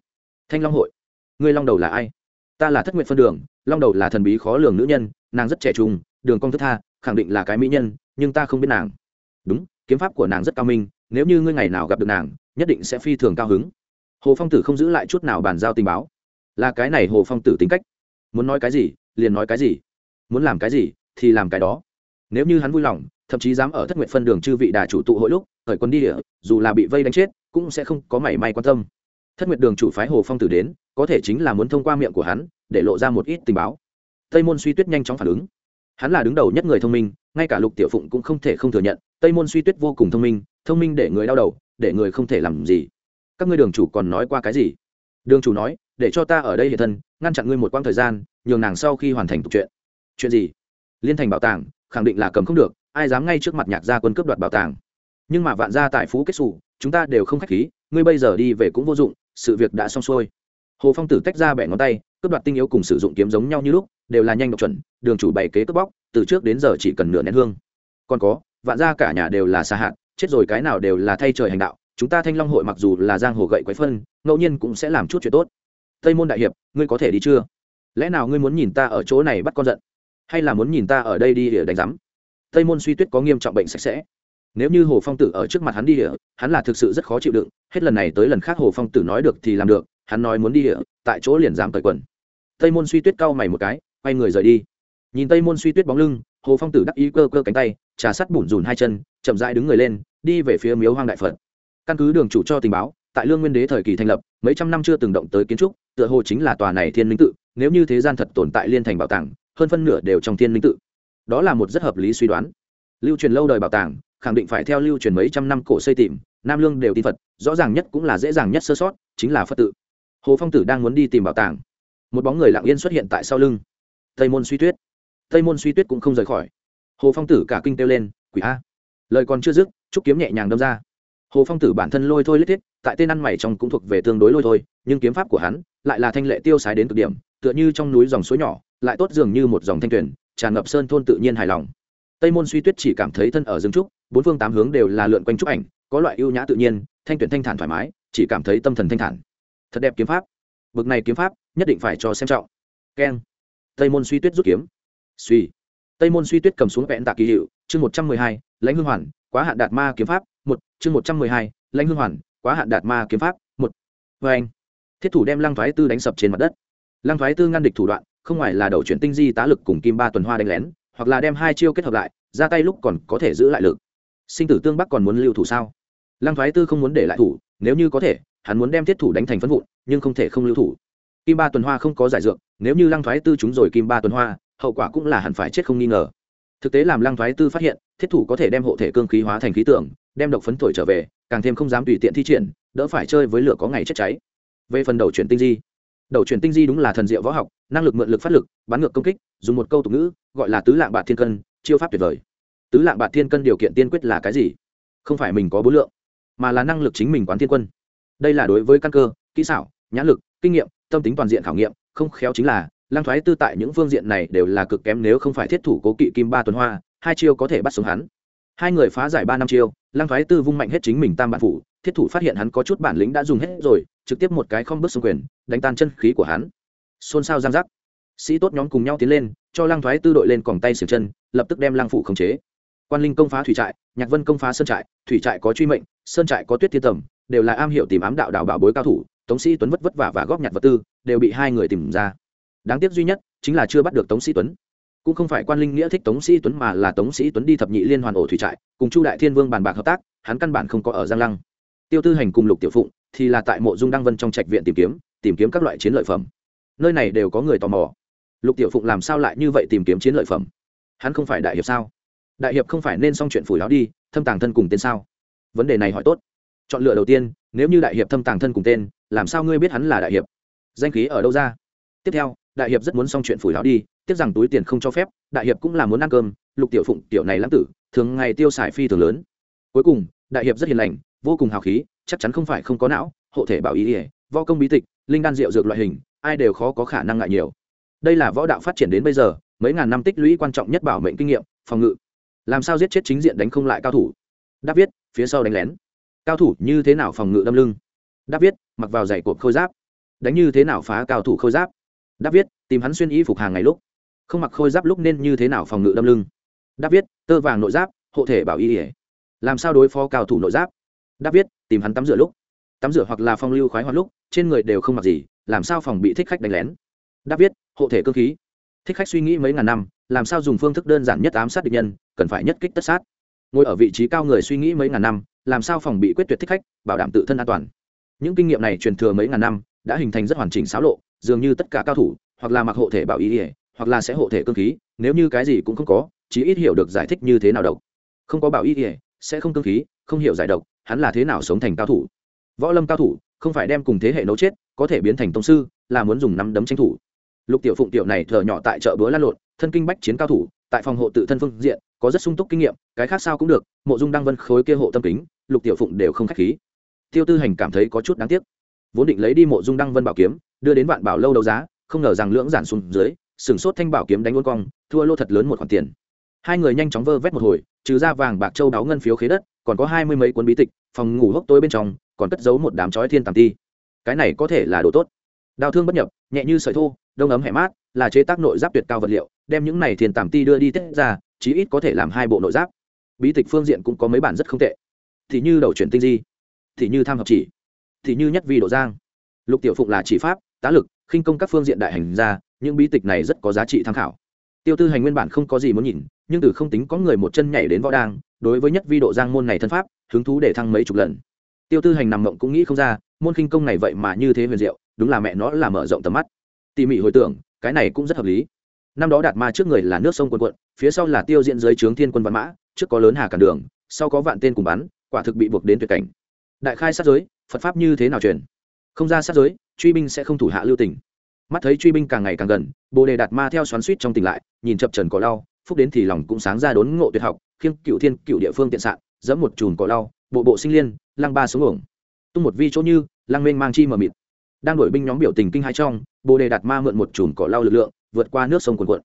Thanh long hội. Ngươi long đầu là ai? Ta là thất nguyện phân đường, long đầu là thần bí khó lường nữ nhân, nàng rất trẻ trung, đường cong thức tha, khẳng định là cái mỹ nhân, nhưng ta không biết nàng. Đúng, kiếm pháp của nàng rất cao minh, nếu như ngươi ngày nào gặp được nàng, nhất định sẽ phi thường cao hứng. Hồ phong tử không giữ lại chút nào bàn giao tình báo. Là cái này hồ phong tử tính cách. Muốn nói cái gì, liền nói cái gì. Muốn làm cái gì, thì làm cái đó nếu như hắn vui lòng, thậm chí dám ở thất nguyện phân đường chư vị đà chủ tụ hội lúc, khởi quân đi địa, dù là bị vây đánh chết, cũng sẽ không có mảy may quan tâm. Thất nguyện đường chủ phái hồ phong tử đến, có thể chính là muốn thông qua miệng của hắn, để lộ ra một ít tình báo. Tây môn suy tuyết nhanh chóng phản ứng. Hắn là đứng đầu nhất người thông minh, ngay cả lục tiểu phụng cũng không thể không thừa nhận, tây môn suy tuyết vô cùng thông minh thông minh để người đau đầu, để người không thể làm gì. Các ngươi đường chủ còn nói qua cái gì? Đường chủ nói, để cho ta ở đây hiện thân, ngăn chặn ngươi một quãng thời gian, nhường nàng sau khi hoàn thành tục chuyện. Chuyện gì? Liên thành bảo tàng khẳng định là cầm không được, ai dám ngay trước mặt nhạc gia quân cướp đoạt bảo tàng. Nhưng mà vạn gia tại phú kết xù, chúng ta đều không khách khí, ngươi bây giờ đi về cũng vô dụng, sự việc đã xong xuôi. Hồ phong tử tách ra bẻ ngón tay, cướp đoạt tinh yếu cùng sử dụng kiếm giống nhau như lúc, đều là nhanh độc chuẩn, đường chủ bày kế cướp bóc, từ trước đến giờ chỉ cần nửa nén hương. Còn có, vạn gia cả nhà đều là xa hạn, chết rồi cái nào đều là thay trời hành đạo, chúng ta thanh long hội mặc dù là giang hồ gậy quấy phân, ngẫu nhiên cũng sẽ làm chút chuyện tốt. Tây môn đại hiệp, ngươi có thể đi chưa? Lẽ nào ngươi muốn nhìn ta ở chỗ này bắt con giận? Hay là muốn nhìn ta ở đây đi để đánh rắm tây môn suy tuyết có nghiêm trọng bệnh sạch sẽ. Nếu như hồ phong tử ở trước mặt hắn đi địa hắn là thực sự rất khó chịu đựng. Hết lần này tới lần khác hồ phong tử nói được thì làm được, hắn nói muốn đi địa tại chỗ liền dám cởi quần. Tây môn suy tuyết cau mày một cái, quay người rời đi. Nhìn tây môn suy tuyết bóng lưng, hồ phong tử đắc ý cơ cơ cánh tay, trà sắt bủn rùn hai chân, chậm rãi đứng người lên, đi về phía miếu hoang đại phật. Căn cứ đường chủ cho tình báo, tại lương nguyên đế thời kỳ thành lập, mấy trăm năm chưa từng động tới kiến trúc, tựa hồ chính là tòa này thiên linh tự, nếu như thế gian thật tồn tại liên thành bảo tàng hơn phân nửa đều trong thiên linh tự. Đó là một rất hợp lý suy đoán. Lưu truyền lâu đời bảo tàng, khẳng định phải theo lưu truyền mấy trăm năm cổ xây tìm, nam lương đều tin phật, rõ ràng nhất cũng là dễ dàng nhất sơ sót, chính là phật tự. Hồ phong tử đang muốn đi tìm bảo tàng. Một bóng người lặng yên xuất hiện tại sau lưng. Tây môn suy tuyết. Tây môn suy tuyết cũng không rời khỏi. Hồ phong tử cả kinh kêu lên, quỷ a! Lời còn chưa dứt, trúc kiếm nhẹ nhàng đâm ra. Hồ phong tử bản thân lôi thôi lết thiết, tại tên ăn mày trong cũng thuộc về tương đối lôi thôi, nhưng kiếm pháp của hắn lại là thanh lệ tiêu sái đến cực điểm, tựa như trong núi dòng suối nhỏ lại tốt dường như một dòng thanh tuyển tràn ngập sơn thôn tự nhiên hài lòng. Tây môn suy tuyết chỉ cảm thấy thân ở rừng trúc, bốn phương tám hướng đều là lượn quanh trúc ảnh, có loại ưu nhã tự nhiên, thanh tuyển thanh thản thoải mái, chỉ cảm thấy tâm thần thanh thản. Thật đẹp kiếm pháp. Bực này kiếm pháp, nhất định phải cho xem trọng. Keng. Tây môn suy tuyết rút kiếm. Suy. Tây môn suy tuyết cầm xuống vẹn tạ kỳ hiệu, chương một trăm mười hai, lãnh hương hoàn, quá hạn đạt ma kiếm pháp, một, chương một trăm mười hai, lãnh hương hoàn, quá hạn đạt ma kiếm pháp, một. Vê anh. Thiết thủ đem lăng thoái tư đánh sập trên mặt đất. Lăng thoái tư ngăn địch thủ đoạn không ngoài là đầu chuyển tinh di tá lực cùng kim ba tuần hoa đánh lén, hoặc là đem hai chiêu kết hợp lại, ra tay lúc còn có thể giữ lại lực. Sinh tử tương bắc còn muốn lưu thủ sao? Lăng thoái tư không muốn để lại thủ, nếu như có thể, hắn muốn đem thiết thủ đánh thành phân vụn, nhưng không thể không lưu thủ. Kim ba tuần hoa không có giải dược, nếu như lăng thoái tư trúng rồi kim ba tuần hoa, hậu quả cũng là hẳn phải chết không nghi ngờ. Thực tế làm lăng thoái tư phát hiện, thiết thủ có thể đem hộ thể cương khí hóa thành khí tượng, đem độc phấn thổi trở về, càng thêm không dám tùy tiện thi triển, đỡ phải chơi với lửa có ngày chết cháy. Về phần đầu chuyển tinh di, đầu chuyển tinh di đúng là thần diệu võ học năng lực mượn lực phát lực, bắn ngược công kích, dùng một câu tục ngữ, gọi là tứ lạng bạc thiên cân, chiêu pháp tuyệt vời. Tứ lạng bạc thiên cân điều kiện tiên quyết là cái gì? Không phải mình có bốn lượng, mà là năng lực chính mình quán thiên quân. Đây là đối với căn cơ, kỹ xảo, nhãn lực, kinh nghiệm, tâm tính toàn diện khảo nghiệm, không khéo chính là lang thoái tư tại những phương diện này đều là cực kém nếu không phải thiết thủ cố kỵ kim ba tuần hoa, hai chiêu có thể bắt sống hắn. Hai người phá giải ba năm chiêu lang thoái tư vung mạnh hết chính mình tam bản phủ, thiết thủ phát hiện hắn có chút bản lĩnh đã dùng hết rồi, trực tiếp một cái không bước xuống quyền, đánh tan chân khí của hắn xôn xao giang giác. Sĩ tốt nhóm cùng nhau tiến lên, cho lang thoái tư đội lên còng tay xiềng chân, lập tức đem lang phụ khống chế. Quan linh công phá thủy trại, nhạc vân công phá sơn trại, thủy trại có truy mệnh, sơn trại có tuyết thiên tầm, đều là am hiểu tìm ám đạo đảo bảo bối cao thủ, tống sĩ tuấn vất vất vả và góp nhặt vật tư, đều bị hai người tìm ra. Đáng tiếc duy nhất chính là chưa bắt được tống sĩ tuấn. Cũng không phải quan linh nghĩa thích tống sĩ tuấn mà là tống sĩ tuấn đi thập nhị liên hoàn ổ thủy trại, cùng chu đại thiên vương bàn bạc hợp tác, hắn căn bản không có ở giang lăng. Tiêu tư hành cùng lục tiểu phụng thì là tại mộ dung đăng vân trong trạch viện tìm kiếm tìm kiếm các loại chiến lợi phẩm nơi này đều có người tò mò. Lục tiểu phụng làm sao lại như vậy tìm kiếm chiến lợi phẩm? Hắn không phải đại hiệp sao? Đại hiệp không phải nên xong chuyện phủi láo đi, thâm tàng thân cùng tên sao? Vấn đề này hỏi tốt. Chọn lựa đầu tiên, nếu như đại hiệp thâm tàng thân cùng tên, làm sao ngươi biết hắn là đại hiệp? Danh khí ở đâu ra? Tiếp theo, đại hiệp rất muốn xong chuyện phủi láo đi, tiếc rằng túi tiền không cho phép, đại hiệp cũng là muốn ăn cơm, lục tiểu phụng tiểu này lãng tử, thường ngày tiêu xài phi thường lớn. Cuối cùng, đại hiệp rất hiền lành, vô cùng hào khí, chắc chắn không phải không có não, hộ thể bảo ý ỉa võ công bí tịch, linh đan rượu dược loại hình ai đều khó có khả năng ngại nhiều. Đây là võ đạo phát triển đến bây giờ, mấy ngàn năm tích lũy quan trọng nhất bảo mệnh kinh nghiệm, phòng ngự. Làm sao giết chết chính diện đánh không lại cao thủ? Đáp viết, phía sau đánh lén. Cao thủ như thế nào phòng ngự đâm lưng? Đáp viết, mặc vào giày cuộc khôi giáp. Đánh như thế nào phá cao thủ khôi giáp? Đáp viết, tìm hắn xuyên y phục hàng ngày lúc. Không mặc khôi giáp lúc nên như thế nào phòng ngự đâm lưng? Đáp viết, tơ vàng nội giáp, hộ thể bảo y ỉa làm sao đối phó cao thủ nội giáp? Đáp viết, tìm hắn tắm rửa lúc. Tắm rửa hoặc là phong lưu khoái hoạt lúc, trên người đều không mặc gì làm sao phòng bị thích khách đánh lén? Đáp viết, hộ thể cơ khí. Thích khách suy nghĩ mấy ngàn năm, làm sao dùng phương thức đơn giản nhất ám sát địch nhân, cần phải nhất kích tất sát. Ngồi ở vị trí cao người suy nghĩ mấy ngàn năm, làm sao phòng bị quyết tuyệt thích khách, bảo đảm tự thân an toàn. Những kinh nghiệm này truyền thừa mấy ngàn năm, đã hình thành rất hoàn chỉnh xáo lộ, dường như tất cả cao thủ, hoặc là mặc hộ thể bảo ý ỉa hoặc là sẽ hộ thể cơ khí, nếu như cái gì cũng không có chí ít hiểu được giải thích như thế nào độc. Không có bảo ý ỉa sẽ không cơ khí, không hiểu giải độc, hắn là thế nào sống thành cao thủ? Võ lâm cao thủ, không phải đem cùng thế hệ nấu chết có thể biến thành tông sư, là muốn dùng năm đấm tranh thủ. Lục tiểu phụng tiểu này thở nhỏ tại chợ búa lan lộn, thân kinh bách chiến cao thủ, tại phòng hộ tự thân phương diện, có rất sung túc kinh nghiệm, cái khác sao cũng được, mộ dung đăng vân khối kia hộ tâm kính, lục tiểu phụng đều không khách khí. Tiêu tư hành cảm thấy có chút đáng tiếc. Vốn định lấy đi mộ dung đăng vân bảo kiếm, đưa đến vạn bảo lâu đấu giá, không ngờ rằng lưỡng giản xuống dưới sửng sốt thanh bảo kiếm đánh ôn cong, thua lô thật lớn một khoản tiền. Hai người nhanh chóng vơ vét một hồi, trừ ra vàng bạc châu đáo ngân phiếu khế đất, còn có hai mươi mấy cuốn bí tịch, phòng ngủ hốc tối bên trong, còn cất giấu một đám chói thiên tàm ti cái này có thể là đồ tốt. Đau thương bất nhập, nhẹ như sợi thô, đông ấm hẻ mát, là chế tác nội giáp tuyệt cao vật liệu, đem những này thiền tàm ti đưa đi tết ra, chí ít có thể làm hai bộ nội giáp. Bí tịch phương diện cũng có mấy bản rất không tệ. Thì như đầu chuyển tinh di, thì như tham hợp chỉ, thì như nhất vi độ giang. Lục tiểu phụng là chỉ pháp, tá lực, khinh công các phương diện đại hành ra, những bí tịch này rất có giá trị tham khảo. Tiêu tư hành nguyên bản không có gì muốn nhìn, nhưng từ không tính có người một chân nhảy đến võ đang đối với nhất vi độ giang môn này thân pháp, hứng thú để thăng mấy chục lần. Tiêu tư hành nằm mộng cũng nghĩ không ra môn khinh công này vậy mà như thế huyền diệu, đúng là mẹ nó là mở rộng tầm mắt. Tỉ mỉ hồi tưởng, cái này cũng rất hợp lý. Năm đó đạt ma trước người là nước sông quân quận, phía sau là tiêu diễn dưới trướng thiên quân văn mã, trước có lớn hà cản đường, sau có vạn tên cùng bắn, quả thực bị buộc đến tuyệt cảnh. Đại khai sát giới, phật pháp như thế nào truyền? Không ra sát giới, truy binh sẽ không thủ hạ lưu tình. Mắt thấy truy binh càng ngày càng gần, bồ đề đạt ma theo xoắn suýt trong tỉnh lại, nhìn chập trần cỏ lau, phúc đến thì lòng cũng sáng ra đốn ngộ tuyệt học, khiêng cựu thiên cựu địa phương tiện sạn, dẫm một chùm cỏ lau, bộ bộ sinh liên, lăng ba xuống ổng tung một vi chỗ như lăng mênh mang chi mờ mịt. Đang đổi binh nhóm biểu tình kinh hai trong, bồ đề đạt ma mượn một chùm cỏ lau lực lượng, vượt qua nước sông quần quận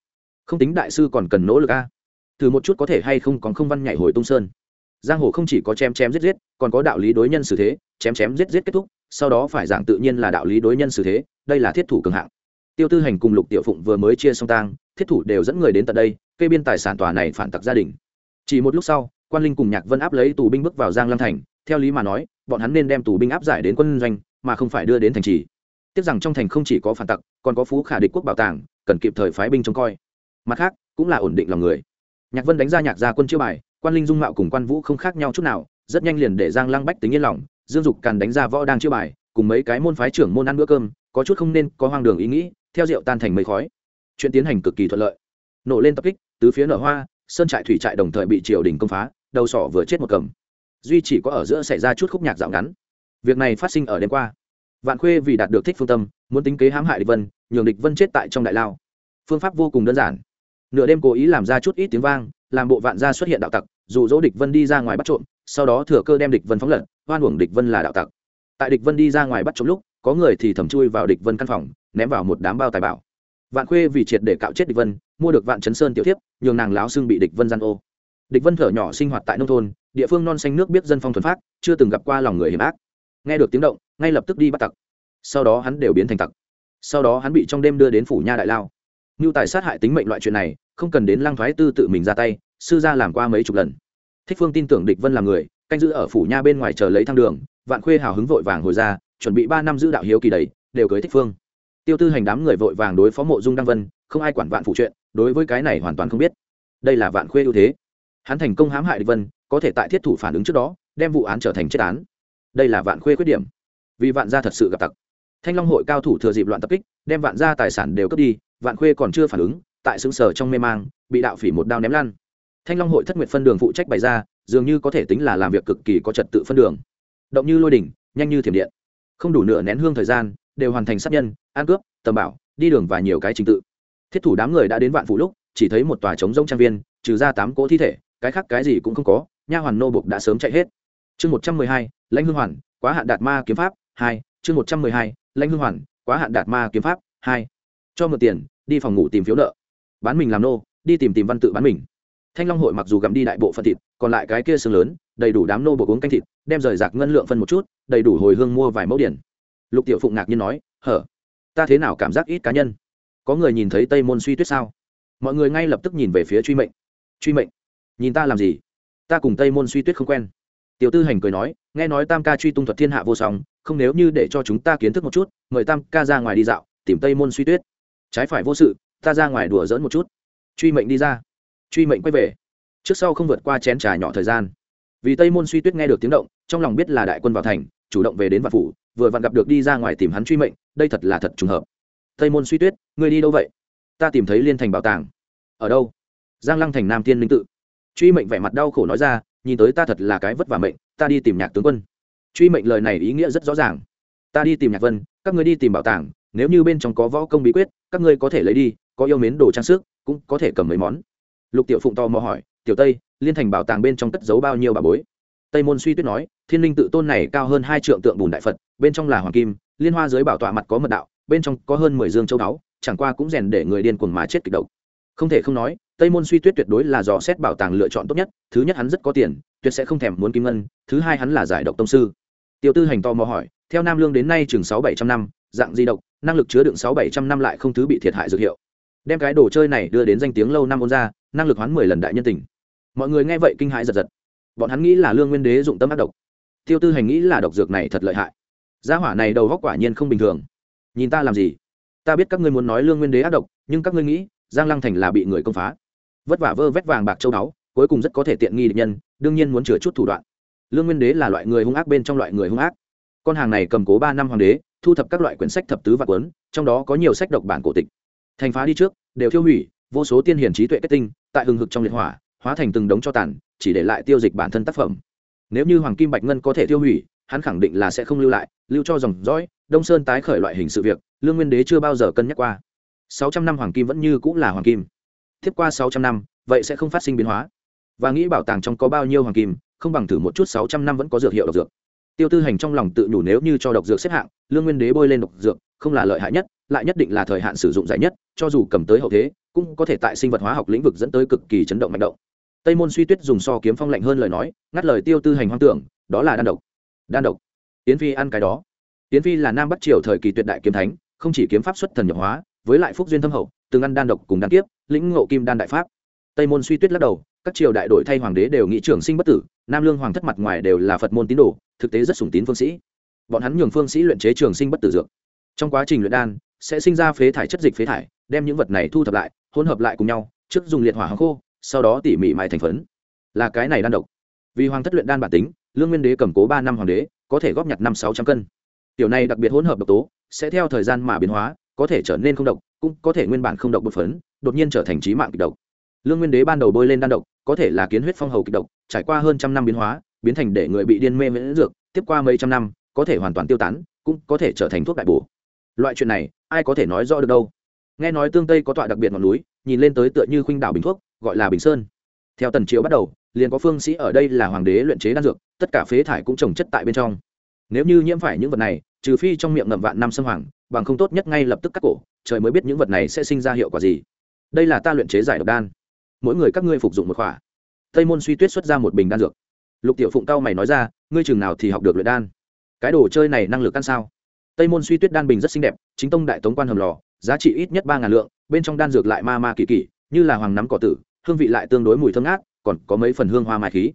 không tính đại sư còn cần nỗ lực a. Thử một chút có thể hay không còn không văn nhảy hồi tung sơn. Giang hồ không chỉ có chém chém giết giết, còn có đạo lý đối nhân xử thế, chém chém giết giết kết thúc, sau đó phải giảng tự nhiên là đạo lý đối nhân xử thế, đây là thiết thủ cường hạng. Tiêu tư hành cùng lục tiểu phụng vừa mới chia xong tang, thiết thủ đều dẫn người đến tận đây cây biên tài sản tòa này phản tặc gia đình. Chỉ một lúc sau, quan linh cùng nhạc vân áp lấy tù binh bước vào giang lăng thành, theo lý mà nói bọn hắn nên đem tù binh áp giải đến quân doanh, mà không phải đưa đến thành trì. Tiếc rằng trong thành không chỉ có phản tặc, còn có phú khả địch quốc bảo tàng, cần kịp thời phái binh trông coi. Mặt khác, cũng là ổn định lòng người. Nhạc vân đánh ra nhạc gia quân chiêu bài, quan linh dung mạo cùng quan vũ không khác nhau chút nào, rất nhanh liền để giang lăng bách tính yên lòng, dương dục càn đánh ra võ đang chiêu bài, cùng mấy cái môn phái trưởng môn ăn bữa cơm, có chút không nên có hoang đường ý nghĩ, theo rượu tan thành mây khói. Chuyện tiến hành cực kỳ thuận lợi. Nổ lên tập kích, tứ phía nở hoa, sơn trại thủy trại đồng thời bị triều đình công phá, đầu sỏ vừa chết một cầm duy chỉ có ở giữa xảy ra chút khúc nhạc dạo ngắn. Việc này phát sinh ở đêm qua. Vạn khuê vì đạt được thích phương tâm, muốn tính kế hãm hại địch vân, nhường địch vân chết tại trong đại lao. Phương pháp vô cùng đơn giản. Nửa đêm cố ý làm ra chút ít tiếng vang, làm bộ vạn gia xuất hiện đạo tặc, dụ dỗ địch vân đi ra ngoài bắt trộm, sau đó thừa cơ đem địch vân phóng lật hoan uổng địch vân là đạo tặc. Tại địch vân đi ra ngoài bắt trộm lúc, có người thì thầm chui vào địch vân căn phòng, ném vào một đám bao tài bảo. Vạn khuê vì triệt để cạo chết địch vân, mua được vạn chấn sơn tiểu thiếp, nhường nàng láo xưng bị địch vân gian ô địch vân thở nhỏ sinh hoạt tại nông thôn, địa phương non xanh nước biết dân phong thuần phát, chưa từng gặp qua lòng người hiểm ác. Nghe được tiếng động, ngay lập tức đi bắt tặc. Sau đó hắn đều biến thành tặc. Sau đó hắn bị trong đêm đưa đến phủ nha đại lao. Ngưu tài sát hại tính mệnh loại chuyện này, không cần đến lang thoái tư tự mình ra tay, sư gia làm qua mấy chục lần. Thích phương tin tưởng địch vân là người, canh giữ ở phủ nha bên ngoài chờ lấy thang đường, vạn khuê hào hứng vội vàng hồi ra, chuẩn bị ba năm giữ đạo hiếu kỳ đầy, đều cưới thích phương. Tiêu tư hành đám người vội vàng đối phó mộ dung đăng vân, không ai quản vạn phụ chuyện, đối với cái này hoàn toàn không biết. Đây là vạn khuê ưu thế hắn thành công hãm hại địch vân, có thể tại thiết thủ phản ứng trước đó, đem vụ án trở thành chết án. Đây là vạn khuê khuyết điểm. Vì vạn gia thật sự gặp tặc. Thanh long hội cao thủ thừa dịp loạn tập kích, đem vạn gia tài sản đều cướp đi, vạn khuê còn chưa phản ứng, tại xứng sở trong mê mang, bị đạo phỉ một đao ném lan thanh long hội thất nguyệt phân đường phụ trách bày ra, dường như có thể tính là làm việc cực kỳ có trật tự phân đường. Động như lôi đỉnh, nhanh như thiểm điện. Không đủ nửa nén hương thời gian, đều hoàn thành sát nhân an cướp, tầm bảo, đi đường và nhiều cái trình tự. Thiết thủ đám người đã đến vạn phủ lúc, chỉ thấy một tòa trống rông trang viên, trừ ra tám cỗ thi thể cái khác cái gì cũng không có, nha hoàn nô bục đã sớm chạy hết. Chương một trăm mười hai, lãnh hương hoàn, quá hạn đạt ma kiếm pháp, hai, chương một trăm mười hai, lãnh hương hoàn, quá hạn đạt ma kiếm pháp, hai. Cho mượn tiền, đi phòng ngủ tìm phiếu nợ. Bán mình làm nô, đi tìm tìm văn tự bán mình. Thanh long hội mặc dù gặm đi đại bộ phân thịt, còn lại cái kia xương lớn, đầy đủ đám nô bột uống canh thịt, đem rời rạc ngân lượng phân một chút, đầy đủ hồi hương mua vài mẫu điển lục tiểu phụng ngạc nhiên nói, hở, ta thế nào cảm giác ít cá nhân? Có người nhìn thấy tây môn suy tuyết sao? Mọi người ngay lập tức nhìn về phía truy mệnh. Truy mệnh nhìn ta làm gì? Ta cùng tây môn suy tuyết không quen. Tiểu tư hành cười nói, nghe nói tam ca truy tung thuật thiên hạ vô song, không nếu như để cho chúng ta kiến thức một chút, mời tam ca ra ngoài đi dạo, tìm tây môn suy tuyết. Trái phải vô sự, ta ra ngoài đùa dỡn một chút. Truy mệnh đi ra. Truy mệnh quay về. Trước sau không vượt qua chén trà nhỏ thời gian. Vì tây môn suy tuyết nghe được tiếng động, trong lòng biết là đại quân vào thành, chủ động về đến vạn phủ, vừa vặn gặp được đi ra ngoài tìm hắn truy mệnh, đây thật là thật trùng hợp. Tây môn suy tuyết người đi đâu vậy? Ta tìm thấy liên thành bảo tàng. Ở đâu? Giang lăng thành nam tiên linh tự truy mệnh vẻ mặt đau khổ nói ra, nhìn tới ta thật là cái vất vả mệnh, ta đi tìm nhạc tướng quân. Truy mệnh lời này ý nghĩa rất rõ ràng. Ta đi tìm nhạc vân, các ngươi đi tìm bảo tàng, nếu như bên trong có võ công bí quyết, các ngươi có thể lấy đi, có yêu mến đồ trang sức, cũng có thể cầm mấy món. Lục tiểu phụng to mò hỏi, tiểu tây, liên thành bảo tàng bên trong cất giấu bao nhiêu bà bối? Tây môn suy tuyết nói, thiên linh tự tôn này cao hơn hai trượng tượng bùn đại phật, bên trong là hoàng kim, liên hoa dưới bảo tọa mặt có mật đạo, bên trong có hơn mười dương châu đáo chẳng qua cũng rèn để người điên cuồng mà chết kịch độc. Không thể không nói tây môn suy tuyết tuyệt đối là dò xét bảo tàng lựa chọn tốt nhất, thứ nhất hắn rất có tiền, tuyệt sẽ không thèm muốn kim ngân, thứ hai hắn là giải độc tông sư. Tiêu tư hành to mò hỏi, theo nam lương đến nay chừng sáu bảy trăm năm, dạng di độc, năng lực chứa đựng sáu bảy trăm năm lại không thứ bị thiệt hại dược hiệu. Đem cái đồ chơi này đưa đến danh tiếng lâu năm ôn ra, năng lực hoán mười lần đại nhân tình. Mọi người nghe vậy kinh hãi giật giật. Bọn hắn nghĩ là lương nguyên đế dụng tâm ác độc. Tiêu tư hành nghĩ là độc dược này thật lợi hại. Gia hỏa này đầu góc quả nhiên không bình thường. Nhìn ta làm gì? Ta biết các ngươi muốn nói lương nguyên đế ác độc, nhưng các ngươi nghĩ, giang lăng thành là bị người công phá vất vả vơ vét vàng bạc châu đáo cuối cùng rất có thể tiện nghi địch nhân, đương nhiên muốn chừa chút thủ đoạn. Lương nguyên đế là loại người hung ác bên trong loại người hung ác. Con hàng này cầm cố ba năm hoàng đế, thu thập các loại quyển sách thập tứ và cuốn, trong đó có nhiều sách độc bản cổ tịch. Thành phá đi trước, đều thiêu hủy, vô số tiên hiển trí tuệ kết tinh, tại hừng hực trong liệt hỏa, hóa thành từng đống cho tàn, chỉ để lại tiêu dịch bản thân tác phẩm. Nếu như hoàng kim bạch ngân có thể tiêu hủy, hắn khẳng định là sẽ không lưu lại, lưu cho dòng dõi, đông sơn tái khởi loại hình sự việc, lương nguyên đế chưa bao giờ cân nhắc qua. Sáu trăm năm hoàng kim vẫn như cũng là hoàng kim tiếp qua sáu trăm năm, vậy sẽ không phát sinh biến hóa. Và nghĩ bảo tàng trong có bao nhiêu hoàng kim, không bằng thử một chút sáu trăm năm vẫn có dược hiệu độc dược. Tiêu tư hành trong lòng tự nhủ nếu như cho độc dược xếp hạng, lương nguyên đế bôi lên độc dược, không là lợi hại nhất, lại nhất định là thời hạn sử dụng dài nhất, cho dù cầm tới hậu thế, cũng có thể tại sinh vật hóa học lĩnh vực dẫn tới cực kỳ chấn động mạnh động. Tây môn suy tuyết dùng so kiếm phong lạnh hơn lời nói, ngắt lời tiêu tư hành hoang tưởng, đó là đan độc. Đan độc. Yến phi ăn cái đó. Yến phi là nam bắc triều thời kỳ tuyệt đại kiếm thánh, không chỉ kiếm pháp xuất thần nhập hóa, với lại phúc duyên thâm hậu từng ăn đan độc cùng đan kiếp, lĩnh ngộ kim đan đại pháp. Tây môn suy tuyết lắc đầu, các triều đại đội thay hoàng đế đều nghĩ trường sinh bất tử, nam lương hoàng thất mặt ngoài đều là phật môn tín đồ, thực tế rất sùng tín phương sĩ. Bọn hắn nhường phương sĩ luyện chế trường sinh bất tử dược. Trong quá trình luyện đan, sẽ sinh ra phế thải chất dịch phế thải, đem những vật này thu thập lại, hỗn hợp lại cùng nhau, trước dùng liệt hỏa hăng khô, sau đó tỉ mỉ mại thành phấn. Là cái này đan độc. Vì hoàng thất luyện đan bản tính, lương nguyên đế cầm cố ba năm hoàng đế, có thể góp nhặt năm sáu trăm cân. Tiểu này đặc biệt hỗn hợp độc tố, sẽ theo thời gian mà biến hóa, có thể trở nên không độc cũng có thể nguyên bản không độc bột phấn, đột nhiên trở thành trí mạng kịch độc. Lương nguyên đế ban đầu bôi lên đan độc, có thể là kiến huyết phong hầu kịch độc, trải qua hơn trăm năm biến hóa, biến thành để người bị điên mê miễn dược, tiếp qua mấy trăm năm, có thể hoàn toàn tiêu tán, cũng có thể trở thành thuốc đại bổ. Loại chuyện này, ai có thể nói rõ được đâu? Nghe nói tương tây có tọa đặc biệt ngọn núi, nhìn lên tới tựa như khuynh đảo bình thuốc, gọi là bình sơn. Theo tần triều bắt đầu, liền có phương sĩ ở đây là hoàng đế luyện chế đan dược, tất cả phế thải cũng trồng chất tại bên trong. Nếu như nhiễm phải những vật này, trừ phi trong miệng ngậm vạn năm xâm hoàng bằng không tốt nhất ngay lập tức cắt cổ, trời mới biết những vật này sẽ sinh ra hiệu quả gì. Đây là ta luyện chế giải độc đan. Mỗi người các ngươi phục dụng một khỏa. Tây môn suy tuyết xuất ra một bình đan dược. Lục tiểu phụng cao mày nói ra, ngươi chừng nào thì học được luyện đan? Cái đồ chơi này năng lực ăn sao? Tây môn suy tuyết đan bình rất xinh đẹp, chính tông đại tống quan hầm lò, giá trị ít nhất ba ngàn lượng, bên trong đan dược lại ma ma kỳ kỳ, như là hoàng nắm cỏ tử, hương vị lại tương đối mùi thơm ngát, còn có mấy phần hương hoa mai khí.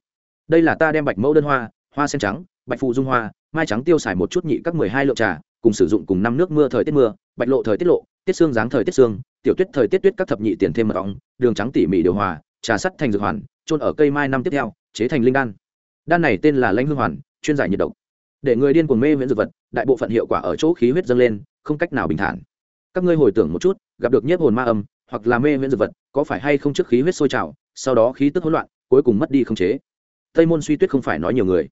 Đây là ta đem bạch mẫu đơn hoa hoa sen trắng, bạch phụ dung hoa, mai trắng tiêu xài một chút nhị các mười hai lượng trà cùng sử dụng cùng năm nước mưa thời tiết mưa, bạch lộ thời tiết lộ, tiết xương dáng thời tiết xương, tiểu tuyết thời tiết tuyết các thập nhị tiền thêm mật ong, đường trắng tỉ mỉ điều hòa, trà sắt thành dược hoàn trôn ở cây mai năm tiếp theo, chế thành linh đan. Đan này tên là lãnh hương hoàn, chuyên giải nhiệt độc. Để người điên cuồng mê miễn dược vật, đại bộ phận hiệu quả ở chỗ khí huyết dâng lên, không cách nào bình thản. Các ngươi hồi tưởng một chút, gặp được nhiếp hồn ma âm, hoặc là mê miễn dược vật, có phải hay không trước khí huyết sôi trào, sau đó khí tức hỗn loạn, cuối cùng mất đi không chế? Tây môn suy tuyết không phải nói nhiều người.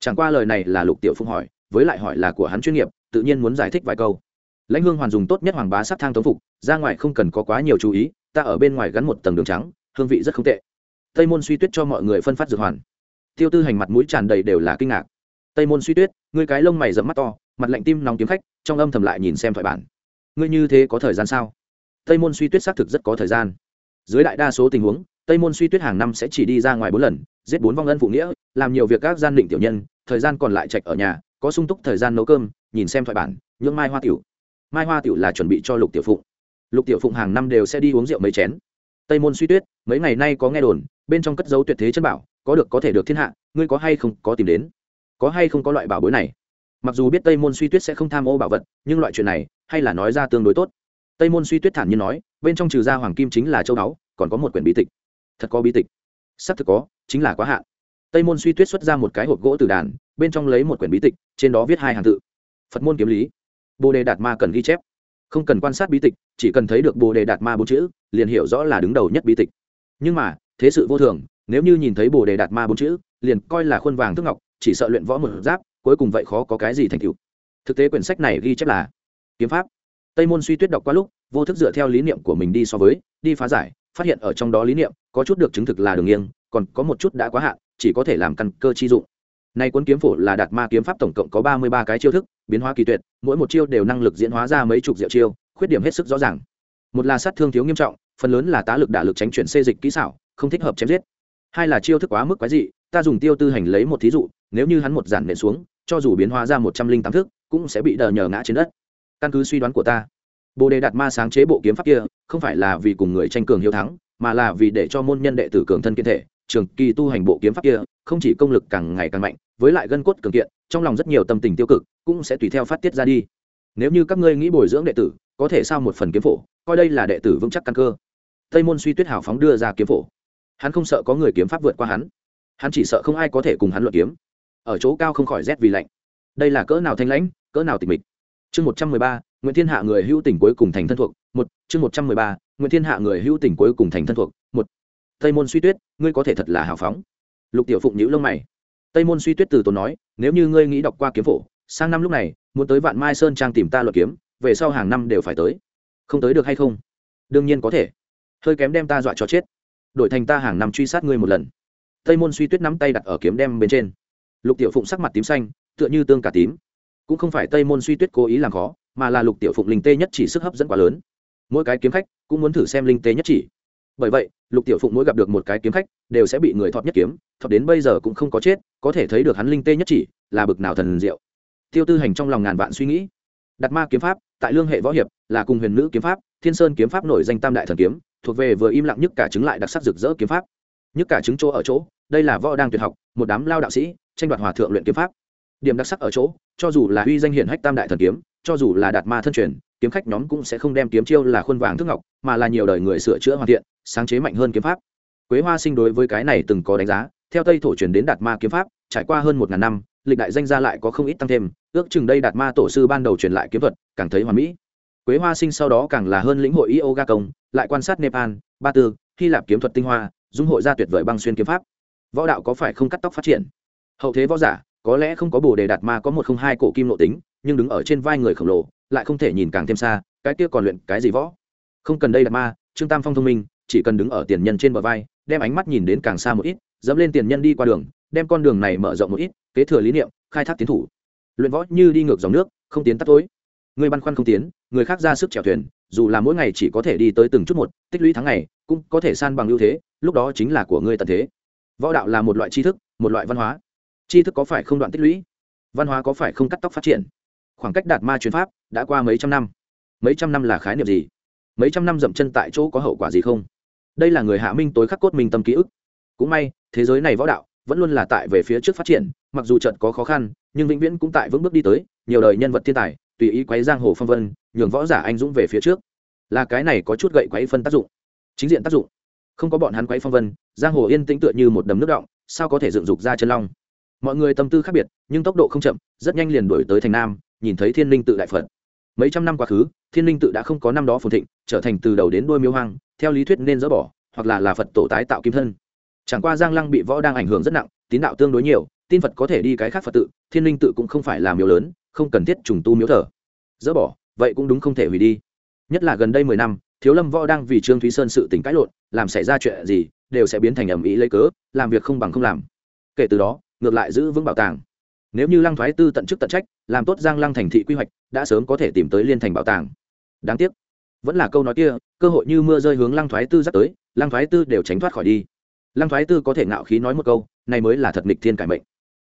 Chẳng qua lời này là lục tiểu phụng hỏi với lại hỏi là của hắn chuyên nghiệp, tự nhiên muốn giải thích vài câu. Lãnh hương hoàn dùng tốt nhất hoàng bá sắc thang tống phục, ra ngoài không cần có quá nhiều chú ý, ta ở bên ngoài gắn một tầng đường trắng, hương vị rất không tệ. Tây môn suy tuyết cho mọi người phân phát dược hoàn. Tiêu tư hành mặt mũi tràn đầy đều là kinh ngạc. Tây môn suy tuyết, ngươi cái lông mày dẫm mắt to, mặt lạnh tim nóng kiếm khách, trong âm thầm lại nhìn xem thoại bản. Ngươi như thế có thời gian sao? Tây môn suy tuyết xác thực rất có thời gian. Dưới đại đa số tình huống, tây môn suy tuyết hàng năm sẽ chỉ đi ra ngoài bốn lần, giết bốn vong ân phụ nghĩa, làm nhiều việc các gian định tiểu nhân, thời gian còn lại trạch ở nhà có sung túc thời gian nấu cơm, nhìn xem thoại bản nhưỡng mai hoa tiểu. Mai hoa tiểu là chuẩn bị cho lục tiểu phụng. Lục tiểu phụng hàng năm đều sẽ đi uống rượu mấy chén. Tây môn suy tuyết, mấy ngày nay có nghe đồn, bên trong cất dấu tuyệt thế chân bảo, có được có thể được thiên hạ, ngươi có hay không có tìm đến? Có hay không có loại bảo bối này? Mặc dù biết tây môn suy tuyết sẽ không tham ô bảo vật, nhưng loại chuyện này, hay là nói ra tương đối tốt. Tây môn suy tuyết thản nhiên nói, bên trong trừ ra hoàng kim chính là châu báu, còn có một quyển bí tịch. Thật có bí tịch. Xác thực có, chính là quá hạn tây môn suy tuyết xuất ra một cái hộp gỗ từ đàn, bên trong lấy một quyển bí tịch, trên đó viết hai hàng tự. Phật môn kiếm lý. Bồ đề đạt ma cần ghi chép. Không cần quan sát bí tịch, chỉ cần thấy được bồ đề đạt ma bốn chữ, liền hiểu rõ là đứng đầu nhất bí tịch. Nhưng mà, thế sự vô thường, nếu như nhìn thấy bồ đề đạt ma bốn chữ, liền coi là khuôn vàng thức ngọc, chỉ sợ luyện võ một giáp, cuối cùng vậy khó có cái gì thành tựu. Thực tế quyển sách này ghi chép là kiếm pháp. Tây môn suy tuyết đọc qua lúc, vô thức dựa theo lý niệm của mình đi so với, đi phá giải, phát hiện ở trong đó lý niệm, có chút được chứng thực là đường nghiêng, còn có một chút đã quá hạn chỉ có thể làm căn cơ chi dụng. Nay cuốn kiếm phổ là đạt ma kiếm pháp tổng cộng có ba mươi ba cái chiêu thức, biến hóa kỳ tuyệt, mỗi một chiêu đều năng lực diễn hóa ra mấy chục diệu chiêu, khuyết điểm hết sức rõ ràng. Một là sát thương thiếu nghiêm trọng, phần lớn là tá lực đả lực tránh chuyển xê dịch kỹ xảo, không thích hợp chém giết. Hai là chiêu thức quá mức quái dị, ta dùng tiêu tư hành lấy một thí dụ, nếu như hắn một giản nện xuống, cho dù biến hóa ra một trăm linh tám thức, cũng sẽ bị đờ nhờ ngã trên đất. Căn cứ suy đoán của ta, bồ đề đạt ma sáng chế bộ kiếm pháp kia, không phải là vì cùng người tranh cường hiếu thắng, mà là vì để cho môn nhân đệ tử cường thân kiên thể trường kỳ tu hành bộ kiếm pháp kia, không chỉ công lực càng ngày càng mạnh, với lại gân cốt cường kiện, trong lòng rất nhiều tâm tình tiêu cực, cũng sẽ tùy theo phát tiết ra đi. Nếu như các ngươi nghĩ bồi dưỡng đệ tử, có thể sao một phần kiếm phổ, coi đây là đệ tử vững chắc căn cơ. Tây môn suy tuyết hào phóng đưa ra kiếm phổ. Hắn không sợ có người kiếm pháp vượt qua hắn. Hắn chỉ sợ không ai có thể cùng hắn luận kiếm. Ở chỗ cao không khỏi rét vì lạnh. Đây là cỡ nào thanh lãnh, cỡ nào tịch mịch. Chương một trăm mười ba, nguyễn thiên hạ người hữu tỉnh cuối cùng thành thân thuộc. Một, chương một trăm mười ba, nguyễn thiên hạ người hữu tỉnh cuối cùng thành thân thuộc. Một tây môn suy tuyết, ngươi có thể thật là hào phóng. Lục tiểu phụng nhữ lông mày. Tây môn suy tuyết từ tốn nói, nếu như ngươi nghĩ đọc qua kiếm phổ, sang năm lúc này, muốn tới vạn mai sơn trang tìm ta luật kiếm, về sau hàng năm đều phải tới. Không tới được hay không? Đương nhiên có thể. Hơi kém đem ta dọa cho chết. Đổi thành ta hàng năm truy sát ngươi một lần. Tây môn suy tuyết nắm tay đặt ở kiếm đem bên trên. Lục tiểu phụng sắc mặt tím xanh, tựa như tương cả tím. Cũng không phải tây môn suy tuyết cố ý làm khó, mà là lục tiểu phụng linh tê nhất chỉ sức hấp dẫn quá lớn. Mỗi cái kiếm khách cũng muốn thử xem linh tê nhất chỉ bởi vậy, lục tiểu phụng mỗi gặp được một cái kiếm khách, đều sẽ bị người thọt nhất kiếm, thọt đến bây giờ cũng không có chết, có thể thấy được hắn linh tê nhất chỉ, là bực nào thần diệu. Tiêu tư hành trong lòng ngàn vạn suy nghĩ. Đặt ma kiếm pháp, tại lương hệ võ hiệp, là cùng huyền nữ kiếm pháp, thiên sơn kiếm pháp nổi danh tam đại thần kiếm, thuộc về vừa im lặng nhất cả chứng lại đặc sắc rực rỡ kiếm pháp. Nhất cả chứng chỗ ở chỗ, đây là võ đang tuyệt học, một đám lao đạo sĩ, tranh đoạt hòa thượng luyện kiếm pháp. Điểm đặc sắc ở chỗ, cho dù là uy danh hiển hách tam đại thần kiếm, cho dù là đạt ma thân truyền kiếm khách nhóm cũng sẽ không đem kiếm chiêu là khuôn vàng thức ngọc, mà là nhiều đời người sửa chữa hoàn thiện, sáng chế mạnh hơn kiếm pháp. Quế hoa sinh đối với cái này từng có đánh giá, theo tây thổ truyền đến đạt ma kiếm pháp, trải qua hơn một ngàn năm, lịch đại danh gia lại có không ít tăng thêm, ước chừng đây đạt ma tổ sư ban đầu truyền lại kiếm thuật, càng thấy hoàn mỹ. Quế hoa sinh sau đó càng là hơn lĩnh hội yoga công, lại quan sát nepal, ba tư, hy lạp kiếm thuật tinh hoa, dung hội ra tuyệt vời băng xuyên kiếm pháp. Võ đạo có phải không cắt tóc phát triển? Hậu thế võ giả, có lẽ không có bồ đề đạt ma có một không hai cổ kim nội tính, nhưng đứng ở trên vai người khổng lồ lại không thể nhìn càng thêm xa, cái kia còn luyện cái gì võ? Không cần đây đạt ma, trương tam phong thông minh, chỉ cần đứng ở tiền nhân trên bờ vai, đem ánh mắt nhìn đến càng xa một ít, dẫm lên tiền nhân đi qua đường, đem con đường này mở rộng một ít, kế thừa lý niệm, khai thác tiến thủ. Luyện võ như đi ngược dòng nước, không tiến tắt tối. Người băn khoăn không tiến, người khác ra sức chèo thuyền, dù là mỗi ngày chỉ có thể đi tới từng chút một, tích lũy tháng ngày, cũng có thể san bằng ưu thế, lúc đó chính là của ngươi tận thế. Võ đạo là một loại tri thức, một loại văn hóa. Tri thức có phải không đoạn tích lũy? Văn hóa có phải không cắt tóc phát triển? Khoảng cách đạt ma chuyến pháp đã qua mấy trăm năm. Mấy trăm năm là khái niệm gì? Mấy trăm năm dậm chân tại chỗ có hậu quả gì không? Đây là người hạ minh tối khắc cốt minh tâm ký ức. Cũng may, thế giới này võ đạo vẫn luôn là tại về phía trước phát triển, mặc dù trận có khó khăn, nhưng vĩnh viễn cũng tại vững bước đi tới, nhiều đời nhân vật thiên tài, tùy ý quấy giang hồ phong vân, nhường võ giả anh dũng về phía trước. Là cái này có chút gậy quấy phân tác dụng. Chính diện tác dụng. Không có bọn hắn quấy phong vân, giang hồ yên tĩnh tựa như một đầm nước động, sao có thể dựng dục ra chân long? Mọi người tâm tư khác biệt, nhưng tốc độ không chậm, rất nhanh liền đổi tới thành nam nhìn thấy thiên linh tự đại phật. Mấy trăm năm quá khứ, thiên linh tự đã không có năm đó phồn thịnh, trở thành từ đầu đến đôi miếu hoang, theo lý thuyết nên dỡ bỏ, hoặc là là phật tổ tái tạo kim thân. Chẳng qua giang lăng bị võ đang ảnh hưởng rất nặng, tín đạo tương đối nhiều, tin phật có thể đi cái khác phật tự, thiên linh tự cũng không phải là miếu lớn, không cần thiết trùng tu miếu thờ. Dỡ bỏ, vậy cũng đúng không thể hủy đi. Nhất là gần đây mười năm, thiếu lâm võ đang vì trương thúy sơn sự tỉnh cãi lộn, làm xảy ra chuyện gì, đều sẽ biến thành ầm ĩ lấy cớ, làm việc không bằng không làm. Kể từ đó, ngược lại giữ vững bảo tàng nếu như lăng thoái tư tận chức tận trách, làm tốt giang lăng thành thị quy hoạch, đã sớm có thể tìm tới liên thành bảo tàng. Đáng tiếc, vẫn là câu nói kia, cơ hội như mưa rơi hướng lăng thoái tư dắt tới, lăng thoái tư đều tránh thoát khỏi đi. Lăng thoái tư có thể ngạo khí nói một câu, này mới là thật nghịch thiên cải mệnh.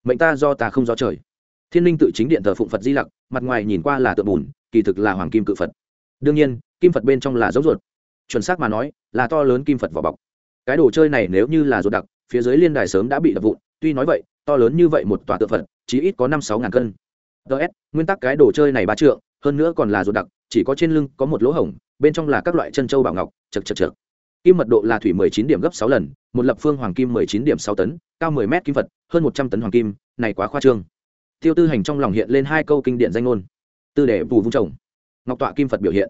Mệnh ta do ta không do trời. Thiên linh tự chính điện thờ phụng phật di lặc, mặt ngoài nhìn qua là tượng bùn, kỳ thực là hoàng kim cự phật. Đương nhiên, kim phật bên trong là dấu ruột. Chuẩn xác mà nói, là to lớn kim phật vỏ bọc. Cái đồ chơi này nếu như là ruột đặc, phía dưới liên đài sớm đã bị đập vụn. Tuy nói vậy, to lớn như vậy một tòa tượng phật chỉ ít có năm sáu ngàn cân. Ts nguyên tắc cái đồ chơi này ba trượng, hơn nữa còn là ruột đặc, chỉ có trên lưng có một lỗ hổng, bên trong là các loại chân châu bảo ngọc, chật chật chật. Kim mật độ là thủy 19 điểm gấp 6 lần, một lập phương hoàng kim 19 điểm 6 tấn, cao 10 mét kim vật, hơn 100 tấn hoàng kim, này quá khoa trương. Tiêu tư hành trong lòng hiện lên hai câu kinh điển danh ngôn. Tư để bù vung trồng ngọc tọa kim phật biểu hiện.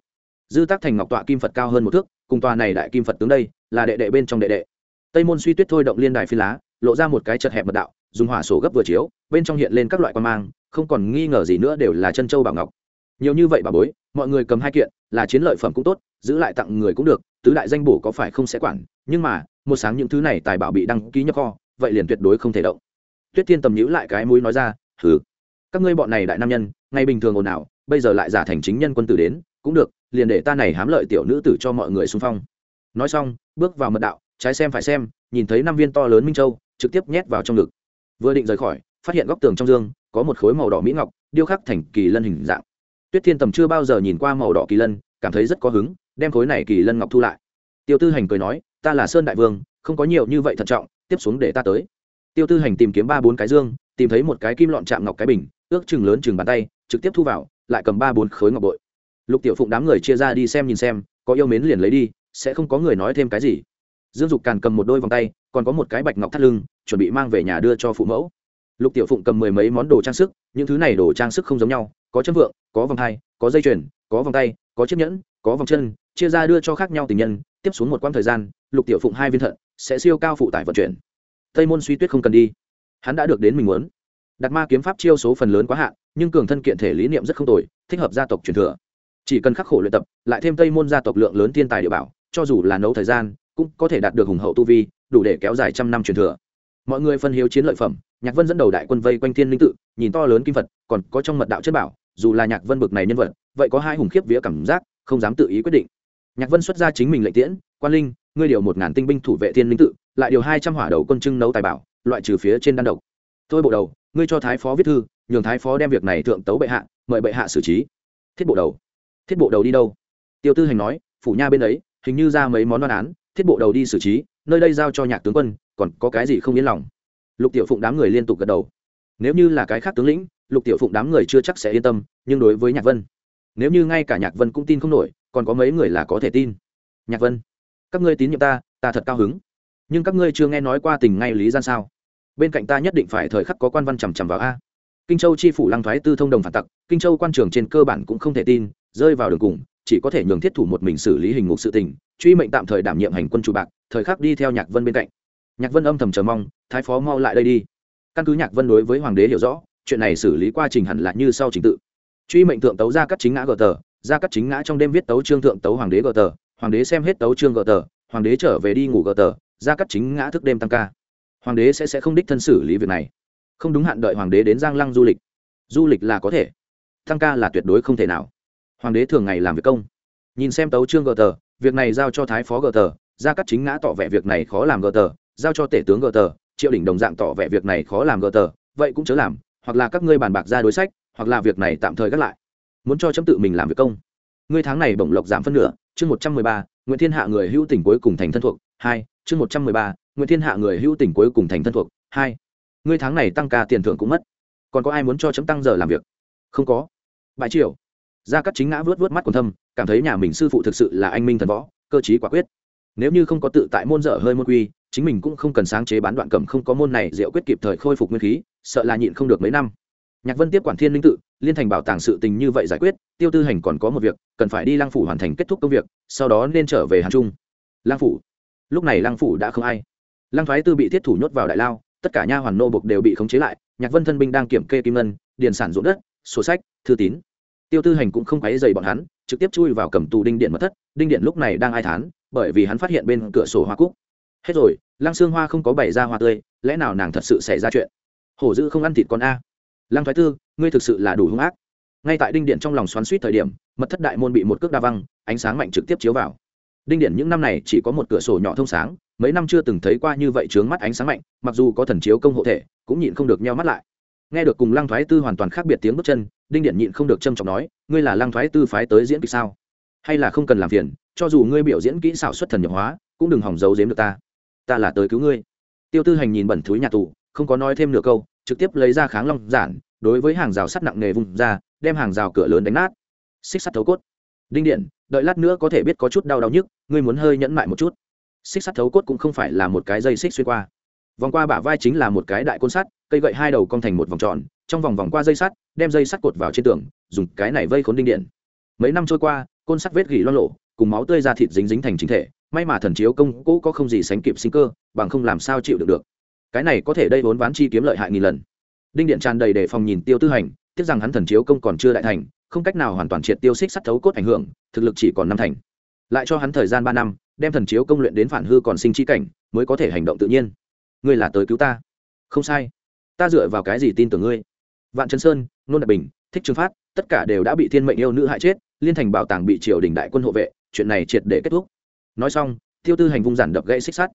Dư tác thành ngọc tọa kim phật cao hơn một thước, cùng tòa này đại kim phật tướng đây, là đệ đệ bên trong đệ đệ. Tây môn suy tuyết thôi động liên đài phi lá, lộ ra một cái chật hẹp mật đạo dùng hỏa sổ gấp vừa chiếu, bên trong hiện lên các loại quan mang, không còn nghi ngờ gì nữa đều là chân châu bảo ngọc. Nhiều như vậy bà bối, mọi người cầm hai kiện, là chiến lợi phẩm cũng tốt, giữ lại tặng người cũng được, tứ đại danh bổ có phải không sẽ quản, nhưng mà, một sáng những thứ này tài bảo bị đăng ký nhập kho, vậy liền tuyệt đối không thể động. Tuyết thiên tầm nhữ lại cái mũi nói ra thử các ngươi bọn này đại nam nhân ngay bình thường ồn ào, bây giờ lại giả thành chính nhân quân tử đến, cũng được, liền để ta này hám lợi tiểu nữ tử cho mọi người xung phong. Nói xong, bước vào mật đạo, trái xem phải xem, nhìn thấy năm viên to lớn minh châu, trực tiếp nhét vào trong ngực vừa định rời khỏi, phát hiện góc tường trong dương có một khối màu đỏ mỹ ngọc, điêu khắc thành kỳ lân hình dạng. Tuyết thiên tầm chưa bao giờ nhìn qua màu đỏ kỳ lân, cảm thấy rất có hứng, đem khối này kỳ lân ngọc thu lại. Tiêu tư hành cười nói, ta là sơn đại vương, không có nhiều như vậy thận trọng, tiếp xuống để ta tới. Tiêu tư hành tìm kiếm ba bốn cái dương, tìm thấy một cái kim lọn chạm ngọc cái bình, ước chừng lớn chừng bàn tay, trực tiếp thu vào, lại cầm ba bốn khối ngọc bội. Lục tiểu phụng đám người chia ra đi xem nhìn xem, có yêu mến liền lấy đi, sẽ không có người nói thêm cái gì dương dục càn cầm một đôi vòng tay, còn có một cái bạch ngọc thắt lưng, chuẩn bị mang về nhà đưa cho phụ mẫu. Lục tiểu phụng cầm mười mấy món đồ trang sức, những thứ này đồ trang sức không giống nhau, có chân vượng, có vòng hai có dây chuyền, có vòng tay, có chiếc nhẫn, có vòng chân, chia ra đưa cho khác nhau tình nhân, tiếp xuống một quãng thời gian, lục tiểu phụng hai viên thận, sẽ siêu cao phụ tải vận chuyển. Tây môn suy tuyết không cần đi. Hắn đã được đến mình muốn. Đặt ma kiếm pháp chiêu số phần lớn quá hạn, nhưng cường thân kiện thể lý niệm rất không tồi, thích hợp gia tộc truyền thừa. Chỉ cần khắc khổ luyện tập, lại thêm tây môn gia tộc lượng lớn thiên tài địa bảo, cho dù là nấu thời gian cũng có thể đạt được hùng hậu tu vi, đủ để kéo dài trăm năm truyền thừa. Mọi người phân hiếu chiến lợi phẩm, nhạc vân dẫn đầu đại quân vây quanh thiên linh tự, nhìn to lớn kim vật còn có trong mật đạo chất bảo, dù là nhạc vân bực này nhân vật, vậy có hai hùng khiếp vía cảm giác, không dám tự ý quyết định. Nhạc vân xuất ra chính mình lệnh tiễn, quan linh, ngươi điều một ngàn tinh binh thủ vệ thiên linh tự, lại điều hai trăm hỏa đầu quân trưng nấu tài bảo, loại trừ phía trên đan độc. Thôi bộ đầu, ngươi cho thái phó viết thư, nhường thái phó đem việc này thượng tấu bệ hạ, mời bệ hạ xử trí. Thiết bộ đầu. Thiết bộ đầu đi đâu? Tiêu tư hành nói, phủ nha bên ấy, hình như ra mấy món đoan án thiết bộ đầu đi xử trí, nơi đây giao cho nhạc tướng quân, còn có cái gì không yên lòng? Lục tiểu phụng đám người liên tục gật đầu. Nếu như là cái khác tướng lĩnh, lục tiểu phụng đám người chưa chắc sẽ yên tâm, nhưng đối với nhạc vân, nếu như ngay cả nhạc vân cũng tin không nổi, còn có mấy người là có thể tin. Nhạc vân, các ngươi tín nhiệm ta ta thật cao hứng. Nhưng các ngươi chưa nghe nói qua tình ngay lý gian sao? Bên cạnh ta nhất định phải thời khắc có quan văn chằm chằm vào a. Kinh châu chi phủ lăng thoái tư thông đồng phản tặc, kinh châu quan trường trên cơ bản cũng không thể tin, rơi vào đường cùng chỉ có thể nhường thiết thủ một mình xử lý hình ngục sự tình, truy mệnh tạm thời đảm nhiệm hành quân chủ bạc, thời khắc đi theo nhạc vân bên cạnh. Nhạc vân âm thầm chờ mong, thái phó mau lại đây đi. Căn cứ nhạc vân đối với hoàng đế hiểu rõ, chuyện này xử lý quá trình hẳn là như sau trình tự. Truy mệnh thượng tấu ra cắt chính ngã gờ tờ ra cắt chính ngã trong đêm viết tấu trương thượng tấu hoàng đế gờ tờ, hoàng đế xem hết tấu trương gờ tờ, hoàng đế trở về đi ngủ gờ tờ ra cắt chính ngã thức đêm tăng ca. Hoàng đế sẽ sẽ không đích thân xử lý việc này. Không đúng hạn đợi hoàng đế đến giang lăng du lịch. Du lịch là có thể, tăng ca là tuyệt đối không thể nào hoàng đế thường ngày làm việc công. Nhìn xem tấu trương gờ tờ, việc này giao cho thái phó gờ tờ ra cắt chính ngã tỏ vẻ việc này khó làm gờ tờ, giao cho tể tướng gờ tờ, triệu đỉnh đồng dạng tỏ vẻ việc này khó làm gờ tờ, vậy cũng chớ làm, hoặc là các ngươi bàn bạc ra đối sách, hoặc là việc này tạm thời gác lại. Muốn cho chấm tự mình làm việc công. Ngươi tháng này bổng lộc giảm phân nửa, chương một trăm mười ba, nguyễn thiên hạ người hữu tỉnh cuối cùng thành thân thuộc, hai, chương một trăm mười ba, nguyễn thiên hạ người hữu tỉnh cuối cùng thành thân thuộc, hai. Ngươi tháng này tăng ca tiền thưởng cũng mất. Còn có ai muốn cho chấm tăng giờ làm việc? Không có. Bãi triều gia cắt chính ngã vớt vớt mắt còn thâm, cảm thấy nhà mình sư phụ thực sự là anh minh thần võ, cơ chí quả quyết. Nếu như không có tự tại môn dở hơi môn quy, chính mình cũng không cần sáng chế bán đoạn cầm không có môn này diệu quyết kịp thời khôi phục nguyên khí, sợ là nhịn không được mấy năm. Nhạc vân tiếp quản thiên linh tự, liên thành bảo tàng sự tình như vậy giải quyết, tiêu tư hành còn có một việc, cần phải đi Lang phủ hoàn thành kết thúc công việc, sau đó nên trở về hàn trung. Lang phủ? Lúc này Lang phủ đã không ai. Lang thoái tư bị thiết thủ nhốt vào đại lao, tất cả nha hoàn nô bục đều bị khống chế lại, nhạc vân thân binh đang kiểm kê kim ngân, điền sản ruộng đất, sổ sách, thư tín tiêu tư hành cũng không quấy dày bọn hắn, trực tiếp chui vào cầm tù đinh điện mật thất, đinh điện lúc này đang ai thán, bởi vì hắn phát hiện bên cửa sổ hoa cúc. Hết rồi, lăng xương hoa không có bày ra hoa tươi, lẽ nào nàng thật sự xảy ra chuyện? Hổ dữ không ăn thịt con a. Lăng thái tư, ngươi thực sự là đủ hung ác. Ngay tại đinh điện trong lòng xoắn suýt thời điểm, mật thất đại môn bị một cước đa văng, ánh sáng mạnh trực tiếp chiếu vào. Đinh điện những năm này chỉ có một cửa sổ nhỏ thông sáng, mấy năm chưa từng thấy qua như vậy trướng mắt ánh sáng mạnh, mặc dù có thần chiếu công hộ thể, cũng nhịn không được nheo mắt lại nghe được cùng lăng thoái tư hoàn toàn khác biệt tiếng bước chân, đinh điện nhịn không được trâm trọng nói, ngươi là lăng thoái tư phái tới diễn kịch sao? Hay là không cần làm phiền, cho dù ngươi biểu diễn kỹ xảo xuất thần nhập hóa, cũng đừng hỏng giấu giếm được ta. Ta là tới cứu ngươi. Tiêu tư hành nhìn bẩn thúi nhà tù, không có nói thêm nửa câu, trực tiếp lấy ra kháng long giản, đối với hàng rào sắt nặng nề vùng ra, đem hàng rào cửa lớn đánh nát. Xích sắt thấu cốt. Đinh điện, đợi lát nữa có thể biết có chút đau đau nhức, ngươi muốn hơi nhẫn mại một chút. Xích sắt thấu cốt cũng không phải là một cái dây xích xuyên qua vòng qua bả vai chính là một cái đại côn sắt, cây gậy hai đầu cong thành một vòng tròn, trong vòng vòng qua dây sắt, đem dây sắt cột vào trên tường, dùng cái này vây khốn đinh điện. Mấy năm trôi qua, côn sắt vết gỉ loan lộ cùng máu tươi ra thịt dính dính thành chính thể, may mà thần chiếu công cũ có không gì sánh kịp sinh cơ, bằng không làm sao chịu được được. Cái này có thể đây vốn ván chi kiếm lợi hại nghìn lần. Đinh điện tràn đầy để phòng nhìn tiêu tư hành, tiếc rằng hắn thần chiếu công còn chưa đại thành, không cách nào hoàn toàn triệt tiêu xích sắt thấu cốt ảnh hưởng, thực lực chỉ còn năm thành. Lại cho hắn thời gian ba năm, đem thần chiếu công luyện đến phản hư còn sinh chi cảnh, mới có thể hành động tự nhiên ngươi là tới cứu ta. Không sai. Ta dựa vào cái gì tin tưởng ngươi? Vạn trấn sơn, nôn đại bình, thích trừng phát, tất cả đều đã bị thiên mệnh yêu nữ hại chết, liên thành bảo tàng bị triều đình đại quân hộ vệ, chuyện này triệt để kết thúc. Nói xong, tiêu tư hành vung giản đập gãy xích sắt.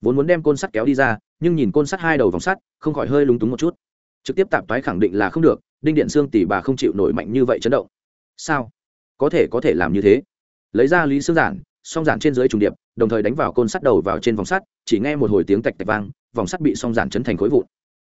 Vốn muốn đem côn sắt kéo đi ra, nhưng nhìn côn sắt hai đầu vòng sắt, không khỏi hơi lúng túng một chút. Trực tiếp tạp toái khẳng định là không được, đinh điện xương tỷ bà không chịu nổi mạnh như vậy chấn động. Sao? Có thể có thể làm như thế. Lấy ra lý xương giản song giản trên dưới trùng điệp, đồng thời đánh vào côn sắt đầu vào trên vòng sắt, chỉ nghe một hồi tiếng tạch tạch vang, vòng sắt bị song giản chấn thành khối vụn.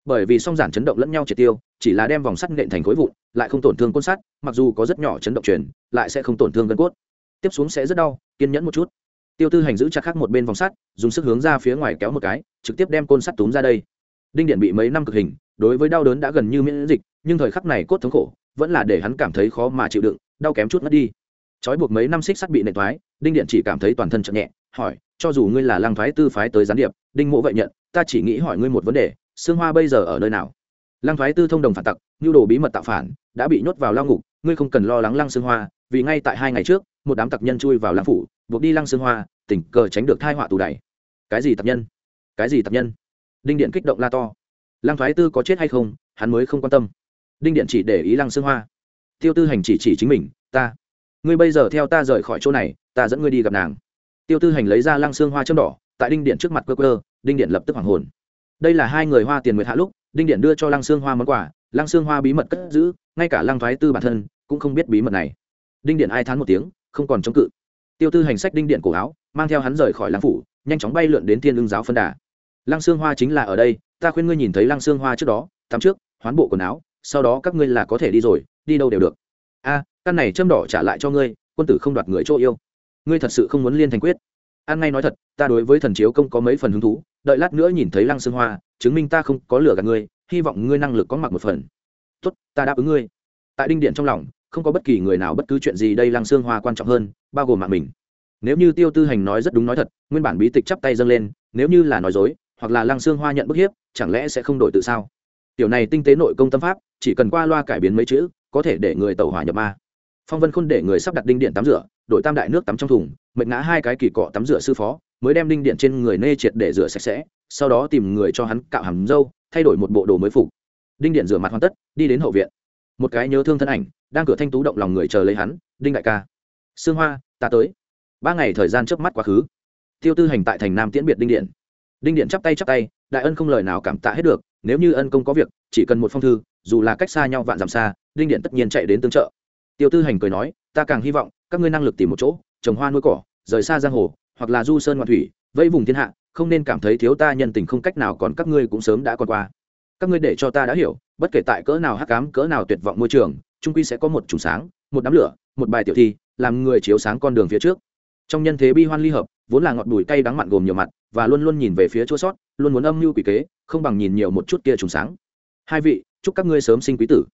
Bởi vì song giản chấn động lẫn nhau triệt tiêu, chỉ là đem vòng sắt nện thành khối vụn, lại không tổn thương côn sắt, mặc dù có rất nhỏ chấn động truyền, lại sẽ không tổn thương gân cốt. Tiếp xuống sẽ rất đau, kiên nhẫn một chút. Tiêu tư hành giữ chặt khác một bên vòng sắt, dùng sức hướng ra phía ngoài kéo một cái, trực tiếp đem côn sắt túm ra đây. Đinh điện bị mấy năm cực hình, đối với đau đớn đã gần như miễn dịch, nhưng thời khắc này cốt thống khổ, vẫn là để hắn cảm thấy khó mà chịu đựng, đau kém chút mất đi trói buộc mấy năm xích sắt bị nệ thoái, đinh điện chỉ cảm thấy toàn thân chậm nhẹ, hỏi, cho dù ngươi là lăng thoái tư phái tới gián điệp, đinh mộ vậy nhận, ta chỉ nghĩ hỏi ngươi một vấn đề xương hoa bây giờ ở nơi nào? Lăng thoái tư thông đồng phản tặc, nhu đồ bí mật tạo phản, đã bị nhốt vào lao ngục, ngươi không cần lo lắng lăng xương hoa, vì ngay tại hai ngày trước, một đám tặc nhân chui vào lăng phủ, buộc đi lăng xương hoa, tình cờ tránh được thai họa tù đày. Cái gì tặc nhân? Cái gì tặc nhân? Đinh điện kích động la to. Lăng thoái tư có chết hay không, hắn mới không quan tâm. Đinh điện chỉ để ý lăng xương hoa. Tiêu tư hành chỉ chỉ chính mình, ta ngươi bây giờ theo ta rời khỏi chỗ này, ta dẫn ngươi đi gặp nàng. Tiêu tư hành lấy ra lăng xương hoa châm đỏ, tại đinh điện trước mặt cơ cơ đinh điện lập tức hoàng hồn. Đây là hai người hoa tiền nguyệt hạ lúc, đinh điện đưa cho lăng xương hoa món quà, lăng xương hoa bí mật cất giữ, ngay cả lăng thoái tư bản thân cũng không biết bí mật này. Đinh điện ai thán một tiếng, không còn chống cự. Tiêu tư hành sách đinh điện cổ áo, mang theo hắn rời khỏi lăng phủ, nhanh chóng bay lượn đến thiên lương giáo phân đà. Lăng xương hoa chính là ở đây, ta khuyên ngươi nhìn thấy lăng xương hoa trước đó, tắm trước, hoán bộ quần áo, sau đó các ngươi là có thể đi rồi, đi đâu đều được. A căn này châm đỏ trả lại cho ngươi, quân tử không đoạt người chỗ yêu. Ngươi thật sự không muốn liên thành quyết. An ngay nói thật, ta đối với thần chiếu công có mấy phần hứng thú, đợi lát nữa nhìn thấy lăng xương hoa, chứng minh ta không có lửa gạt ngươi, hy vọng ngươi năng lực có mặc một phần. Tốt, ta đáp ứng ngươi. Tại đinh điện trong lòng, không có bất kỳ người nào bất cứ chuyện gì đây lăng xương hoa quan trọng hơn, bao gồm mạng mình. Nếu như tiêu tư hành nói rất đúng nói thật, nguyên bản bí tịch chắp tay dâng lên, nếu như là nói dối, hoặc là lăng xương hoa nhận bức hiếp, chẳng lẽ sẽ không đổi tự sao? Tiểu này tinh tế nội công tâm pháp, chỉ cần qua loa cải biến mấy chữ, có thể để người tẩu hỏa nhập ma phong vân khôn để người sắp đặt đinh điện tắm rửa đội tam đại nước tắm trong thùng, mệt ngã hai cái kỳ cọ tắm rửa sư phó, mới đem đinh điện trên người nê triệt để rửa sạch sẽ, sau đó tìm người cho hắn cạo hàm dâu thay đổi một bộ đồ mới phục. Đinh điện rửa mặt hoàn tất, đi đến hậu viện. Một cái nhớ thương thân ảnh, đang cửa thanh tú động lòng người chờ lấy hắn, đinh đại ca. Sương hoa, ta tới. Ba ngày thời gian trước mắt quá khứ. Tiêu tư hành tại thành nam tiễn biệt đinh điện. Đinh điện chắp tay chắp tay, đại ân không lời nào cảm tạ hết được, nếu như ân công có việc, chỉ cần một phong thư, dù là cách xa nhau vạn dặm xa, đinh điện tất nhiên chạy đến tương trợ tiêu tư hành cười nói, ta càng hy vọng, các ngươi năng lực tìm một chỗ, trồng hoa nuôi cỏ, rời xa giang hồ, hoặc là du sơn ngoạn thủy, vẫy vùng thiên hạ, không nên cảm thấy thiếu ta nhân tình không cách nào còn các ngươi cũng sớm đã còn qua. Các ngươi để cho ta đã hiểu, bất kể tại cỡ nào hắc cám cỡ nào tuyệt vọng môi trường trung quy sẽ có một trùng sáng, một đám lửa, một bài tiểu thi, làm người chiếu sáng con đường phía trước. Trong nhân thế bi hoan ly hợp, vốn là ngọt bùi cay đắng mặn gồm nhiều mặt, và luôn luôn nhìn về phía chua sót, luôn muốn âm mưu quỷ kế, không bằng nhìn nhiều một chút kia trùng sáng. Hai vị, chúc các ngươi sớm sinh quý tử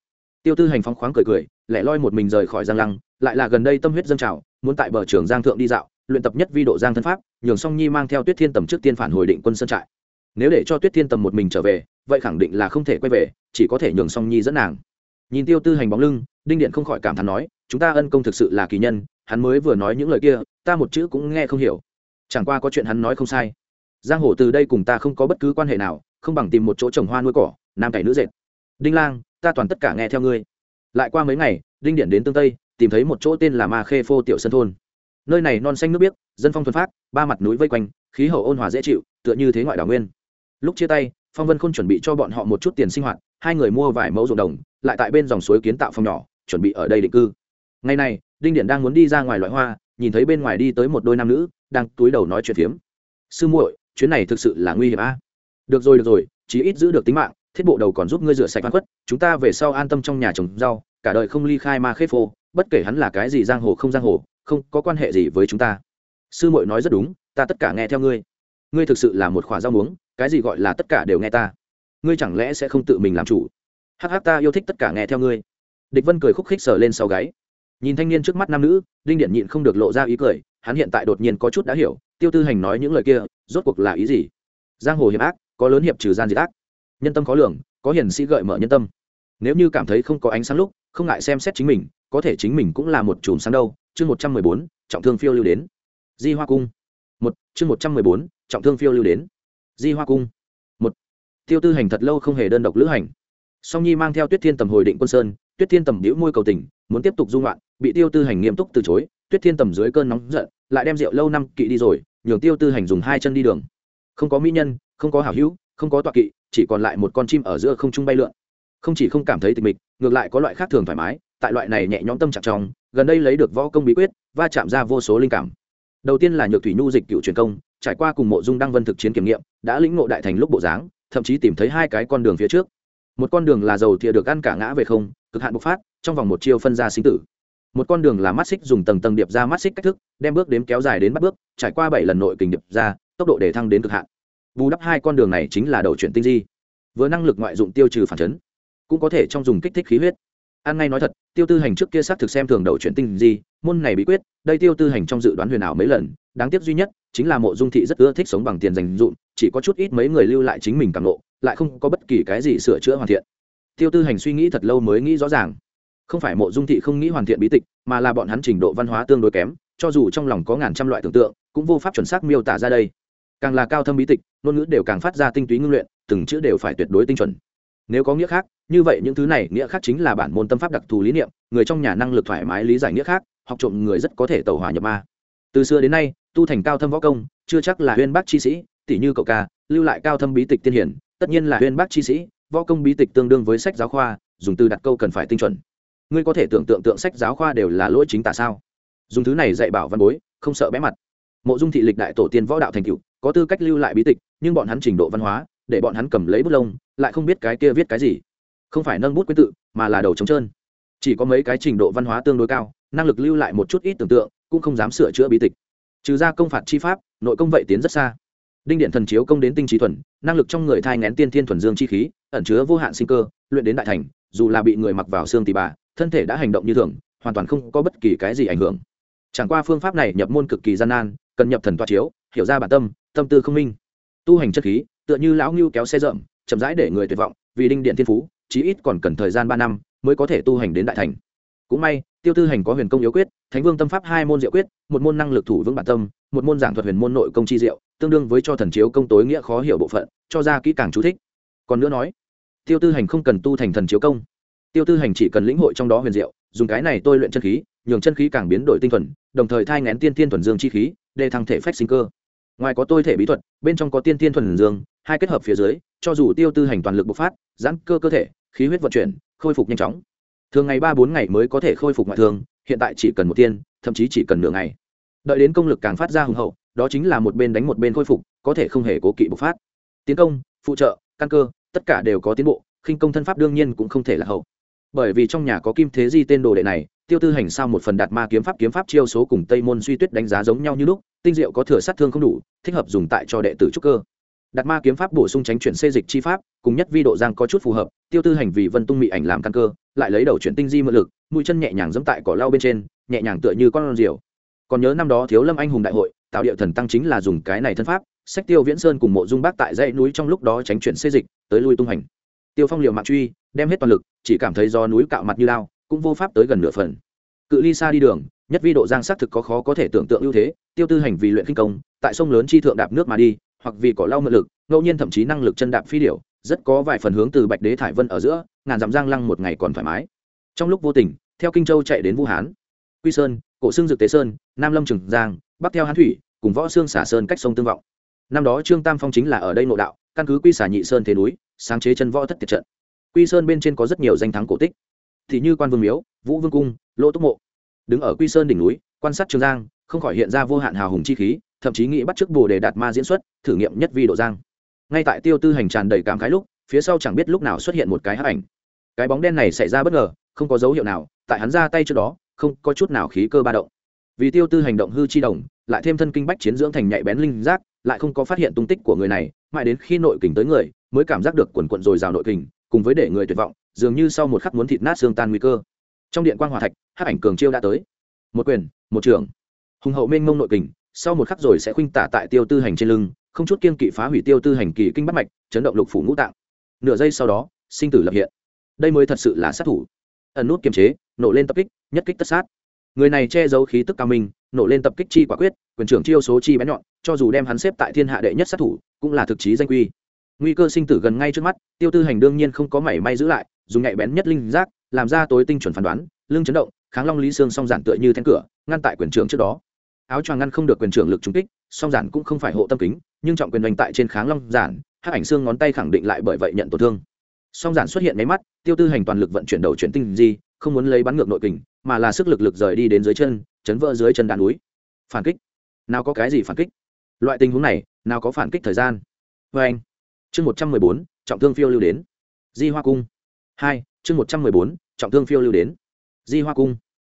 tiêu tư hành phóng khoáng cười cười, lẻ loi một mình rời khỏi giang lăng, lại là gần đây tâm huyết dâng trào, muốn tại bờ trường giang thượng đi dạo, luyện tập nhất vi độ giang thân pháp, nhường song nhi mang theo tuyết thiên tầm trước tiên phản hồi định quân sơn trại. Nếu để cho tuyết thiên tầm một mình trở về, vậy khẳng định là không thể quay về, chỉ có thể nhường song nhi dẫn nàng. Nhìn tiêu tư hành bóng lưng, đinh điện không khỏi cảm thán nói, chúng ta ân công thực sự là kỳ nhân, hắn mới vừa nói những lời kia, ta một chữ cũng nghe không hiểu. Chẳng qua có chuyện hắn nói không sai. Giang hồ từ đây cùng ta không có bất cứ quan hệ nào, không bằng tìm một chỗ trồng hoa nuôi cỏ, nam cày nữ dệt đinh lang, ta toàn tất cả nghe theo ngươi. Lại qua mấy ngày, đinh điện đến tương tây, tìm thấy một chỗ tên là ma khê phô tiểu sân thôn. Nơi này non xanh nước biếc, dân phong thuần phát ba mặt núi vây quanh, khí hậu ôn hòa dễ chịu, tựa như thế ngoại đảo nguyên. Lúc chia tay, phong vân khôn chuẩn bị cho bọn họ một chút tiền sinh hoạt, hai người mua vài mẫu ruộng đồng, lại tại bên dòng suối kiến tạo phòng nhỏ, chuẩn bị ở đây định cư. Ngày này, đinh điện đang muốn đi ra ngoài loại hoa, nhìn thấy bên ngoài đi tới một đôi nam nữ, đang túi đầu nói chuyện phiếm. Sư muội, chuyến này thực sự là nguy hiểm a. Được rồi được rồi, chí ít giữ được tính mạng thiết bộ đầu còn giúp ngươi rửa sạch văn khuất, chúng ta về sau an tâm trong nhà trồng rau, cả đời không ly khai ma khế phô, bất kể hắn là cái gì giang hồ không giang hồ, không có quan hệ gì với chúng ta. Sư muội nói rất đúng, ta tất cả nghe theo ngươi. Ngươi thực sự là một khỏa rau muống, cái gì gọi là tất cả đều nghe ta. Ngươi chẳng lẽ sẽ không tự mình làm chủ? Hắc hắc, ta yêu thích tất cả nghe theo ngươi. Địch vân cười khúc khích sờ lên sau gáy. Nhìn thanh niên trước mắt nam nữ, đinh điện nhịn không được lộ ra ý cười, hắn hiện tại đột nhiên có chút đã hiểu, tiêu tư hành nói những lời kia, rốt cuộc là ý gì? Giang hồ hiểm ác, có lớn hiệp trừ gian diệt ác nhân tâm khó lường, có hiền sĩ gợi mở nhân tâm. Nếu như cảm thấy không có ánh sáng lúc, không ngại xem xét chính mình, có thể chính mình cũng là một chùm sáng đâu. Chương một trăm mười bốn, trọng thương phiêu lưu đến. Di hoa cung. Một, chương một trăm mười bốn, trọng thương phiêu lưu đến. Di hoa cung. Một, tiêu tư hành thật lâu không hề đơn độc lữ hành. Song nhi mang theo tuyết thiên tầm hồi định quân sơn, tuyết thiên tầm đĩu môi cầu tình, muốn tiếp tục dung loạn, bị tiêu tư hành nghiêm túc từ chối. Tuyết thiên tầm dưới cơn nóng giận, lại đem rượu lâu năm kỵ đi rồi, nhường tiêu tư hành dùng hai chân đi đường. Không có mỹ nhân, không có hảo hữu không có tọa kỵ, chỉ còn lại một con chim ở giữa không trung bay lượn. Không chỉ không cảm thấy tịch mịch, ngược lại có loại khác thường thoải mái, tại loại này nhẹ nhõm tâm trạng trong, gần đây lấy được võ công bí quyết, va chạm ra vô số linh cảm. Đầu tiên là nhược thủy nhu dịch cựu truyền công, trải qua cùng mộ dung đăng vân thực chiến kiểm nghiệm, đã lĩnh ngộ đại thành lúc bộ dáng, thậm chí tìm thấy hai cái con đường phía trước. Một con đường là dầu thìa được ăn cả ngã về không, cực hạn bộc phát, trong vòng một chiêu phân ra sinh tử. Một con đường là mắt xích dùng tầng tầng điệp ra mắt xích cách thức, đem bước đếm kéo dài đến bắt bước, trải qua bảy lần nội kình điệp ra, tốc độ để thăng đến cực hạn bù đắp hai con đường này chính là đầu chuyển tinh di. Vừa năng lực ngoại dụng tiêu trừ phản chấn, cũng có thể trong dùng kích thích khí huyết. An ngay nói thật, tiêu tư hành trước kia xác thực xem thường đầu chuyển tinh di, môn này bí quyết, đây tiêu tư hành trong dự đoán huyền ảo mấy lần, đáng tiếc duy nhất chính là mộ dung thị rất ưa thích sống bằng tiền dành dụm chỉ có chút ít mấy người lưu lại chính mình càng lộ lại không có bất kỳ cái gì sửa chữa hoàn thiện. Tiêu tư hành suy nghĩ thật lâu mới nghĩ rõ ràng. Không phải mộ dung thị không nghĩ hoàn thiện bí tịch, mà là bọn hắn trình độ văn hóa tương đối kém, cho dù trong lòng có ngàn trăm loại tưởng tượng, cũng vô pháp chuẩn xác miêu tả ra đây càng là cao thâm bí tịch, ngôn ngữ đều càng phát ra tinh túy ngưng luyện, từng chữ đều phải tuyệt đối tinh chuẩn. Nếu có nghĩa khác, như vậy những thứ này nghĩa khác chính là bản môn tâm pháp đặc thù lý niệm, người trong nhà năng lực thoải mái lý giải nghĩa khác, học trộm người rất có thể tẩu hỏa nhập ma. Từ xưa đến nay, tu thành cao thâm võ công, chưa chắc là huyên bác chi sĩ tỷ như cậu ca, lưu lại cao thâm bí tịch tiên hiển, tất nhiên là huyên bác chi sĩ, võ công bí tịch tương đương với sách giáo khoa, dùng từ đặt câu cần phải tinh chuẩn. Ngươi có thể tưởng tượng tượng sách giáo khoa đều là lỗi chính tả sao? Dùng thứ này dạy bảo văn bối, không sợ bẽ mặt. Mộ dung thị lịch đại tổ tiên võ đạo thành cựu có tư cách lưu lại bí tịch, nhưng bọn hắn trình độ văn hóa, để bọn hắn cầm lấy bút lông, lại không biết cái kia viết cái gì. Không phải nâng bút quyết tự, mà là đầu trống trơn. Chỉ có mấy cái trình độ văn hóa tương đối cao, năng lực lưu lại một chút ít tưởng tượng, cũng không dám sửa chữa bí tịch. Trừ ra công phạt chi pháp, nội công vậy tiến rất xa. Đinh điện thần chiếu công đến tinh trí thuần, năng lực trong người thai ngén tiên thiên thuần dương chi khí, ẩn chứa vô hạn sinh cơ, luyện đến đại thành, dù là bị người mặc vào xương tì bà, thân thể đã hành động như thường, hoàn toàn không có bất kỳ cái gì ảnh hưởng. Chẳng qua phương pháp này nhập môn cực kỳ gian nan, cần nhập thần toa chiếu, hiểu ra bản tâm tâm tư không minh. Tu hành chất khí, tựa như lão ngưu kéo xe rậm, chậm rãi để người tuyệt vọng, vì đinh điện thiên phú, chí ít còn cần thời gian ba năm mới có thể tu hành đến đại thành. Cũng may, tiêu tư hành có huyền công yếu quyết, thánh vương tâm pháp hai môn diệu quyết, một môn năng lực thủ vững bản tâm, một môn giảng thuật huyền môn nội công chi diệu, tương đương với cho thần chiếu công tối nghĩa khó hiểu bộ phận, cho ra kỹ càng chú thích. Còn nữa nói, tiêu tư hành không cần tu thành thần chiếu công. Tiêu tư hành chỉ cần lĩnh hội trong đó huyền diệu, dùng cái này tôi luyện chân khí, nhường chân khí càng biến đổi tinh thuần, đồng thời thai ngén tiên tiên thuần dương chi khí, để thăng thể phách sinh cơ ngoài có tôi thể bí thuật, bên trong có tiên tiên thuần dương, hai kết hợp phía dưới, cho dù tiêu tư hành toàn lực bộc phát, giãn cơ cơ thể, khí huyết vận chuyển, khôi phục nhanh chóng. Thường ngày ba bốn ngày mới có thể khôi phục ngoại thương, hiện tại chỉ cần một tiên, thậm chí chỉ cần nửa ngày. Đợi đến công lực càng phát ra hùng hậu, đó chính là một bên đánh một bên khôi phục, có thể không hề cố kỵ bộc phát. Tiến công, phụ trợ, căn cơ, tất cả đều có tiến bộ, khinh công thân pháp đương nhiên cũng không thể là hậu. Bởi vì trong nhà có kim thế di tên đồ đệ này tiêu tư hành sao một phần đạt ma kiếm pháp kiếm pháp chiêu số cùng tây môn suy tuyết đánh giá giống nhau như lúc, tinh diệu có thừa sát thương không đủ, thích hợp dùng tại cho đệ tử trúc cơ. Đặt ma kiếm pháp bổ sung tránh chuyển xê dịch chi pháp, cùng nhất vi độ giang có chút phù hợp, tiêu tư hành vì vân tung mị ảnh làm căn cơ, lại lấy đầu chuyển tinh di mượn lực, mũi chân nhẹ nhàng dẫm tại cỏ lau bên trên, nhẹ nhàng tựa như con rìu. Còn nhớ năm đó thiếu lâm anh hùng đại hội tạo địa thần tăng chính là dùng cái này thân pháp, sách tiêu viễn sơn cùng mộ dung bác tại dãy núi trong lúc đó tránh chuyển xê dịch, tới lui tung hành. Tiêu phong liều mạng truy, đem hết toàn lực, chỉ cảm thấy do núi cạo mặt như lao cũng vô pháp tới gần nửa phần. Cự ly xa đi đường, nhất vi độ giang xác thực có khó có thể tưởng tượng ưu thế, tiêu tư hành vì luyện kinh công, tại sông lớn chi thượng đạp nước mà đi, hoặc vì cỏ lau mượn lực, ngẫu nhiên thậm chí năng lực chân đạp phi điểu, rất có vài phần hướng từ bạch đế thải vân ở giữa, ngàn dặm giang lăng một ngày còn thoải mái. Trong lúc vô tình, theo kinh châu chạy đến vũ hán, quy sơn, cổ xương dực tế sơn, nam lâm trường giang, bắc theo hán thủy, cùng võ xương xả sơn cách sông tương vọng. Năm đó trương tam phong chính là ở đây nội đạo, căn cứ quy xả nhị sơn thế núi, sáng chế chân võ thất tiệt trận. Quy sơn bên trên có rất nhiều danh thắng cổ tích thì như quan vương miếu, vũ vương cung lỗ túc mộ. Đứng ở quy sơn đỉnh núi, quan sát trường giang, không khỏi hiện ra vô hạn hào hùng chi khí, thậm chí nghĩ bắt chước bồ đề đạt ma diễn xuất, thử nghiệm nhất vi độ giang. Ngay tại tiêu tư hành tràn đầy cảm khái lúc, phía sau chẳng biết lúc nào xuất hiện một cái hắc ảnh. Cái bóng đen này xảy ra bất ngờ, không có dấu hiệu nào, tại hắn ra tay trước đó, không có chút nào khí cơ ba động. Vì tiêu tư hành động hư chi đồng, lại thêm thân kinh bách chiến dưỡng thành nhạy bén linh giác, lại không có phát hiện tung tích của người này, mãi đến khi nội kình tới người, mới cảm giác được quần quận dồi dào nội kình, cùng với để người tuyệt vọng dường như sau một khắc muốn thịt nát xương tan nguy cơ. Trong điện quan hòa thạch, hắc ảnh cường chiêu đã tới. Một quyền, một trưởng hùng hậu mênh mông nội kình, sau một khắc rồi sẽ khuynh tả tại tiêu tư hành trên lưng, không chút kiên kỵ phá hủy tiêu tư hành kỳ kinh bắt mạch, chấn động lục phủ ngũ tạng. Nửa giây sau đó, sinh tử lập hiện. Đây mới thật sự là sát thủ. Ẩn nút kiềm chế, nổ lên tập kích, nhất kích tất sát. Người này che giấu khí tức cao minh, nổ lên tập kích chi quả quyết, quyền trưởng chiêu số chi bén nhọn, cho dù đem hắn xếp tại thiên hạ đệ nhất sát thủ, cũng là thực chí danh quy. Nguy cơ sinh tử gần ngay trước mắt, tiêu tư hành đương nhiên không có mảy may giữ lại dùng nhạy bén nhất linh giác, làm ra tối tinh chuẩn phán đoán lương chấn động, kháng long lý xương song giản tựa như then cửa, ngăn tại quyền trưởng trước đó. Áo choàng ngăn không được quyền trưởng lực trúng kích, song giản cũng không phải hộ tâm kính, nhưng trọng quyền đánh tại trên kháng long giản, hắc ảnh xương ngón tay khẳng định lại bởi vậy nhận tổn thương. Song giản xuất hiện máy mắt, tiêu tư hành toàn lực vận chuyển đầu chuyển tinh di, không muốn lấy bắn ngược nội kình, mà là sức lực lực rời đi đến dưới chân, chấn vỡ dưới chân đạn núi. Phản kích. Nào có cái gì phản kích? Loại tình huống này, nào có phản kích thời gian? Vê anh chương một trăm mười bốn, trọng thương phiêu lưu đến. Di hoa cung hai, chương một trăm mười bốn, trọng thương phiêu lưu đến. Di hoa cung.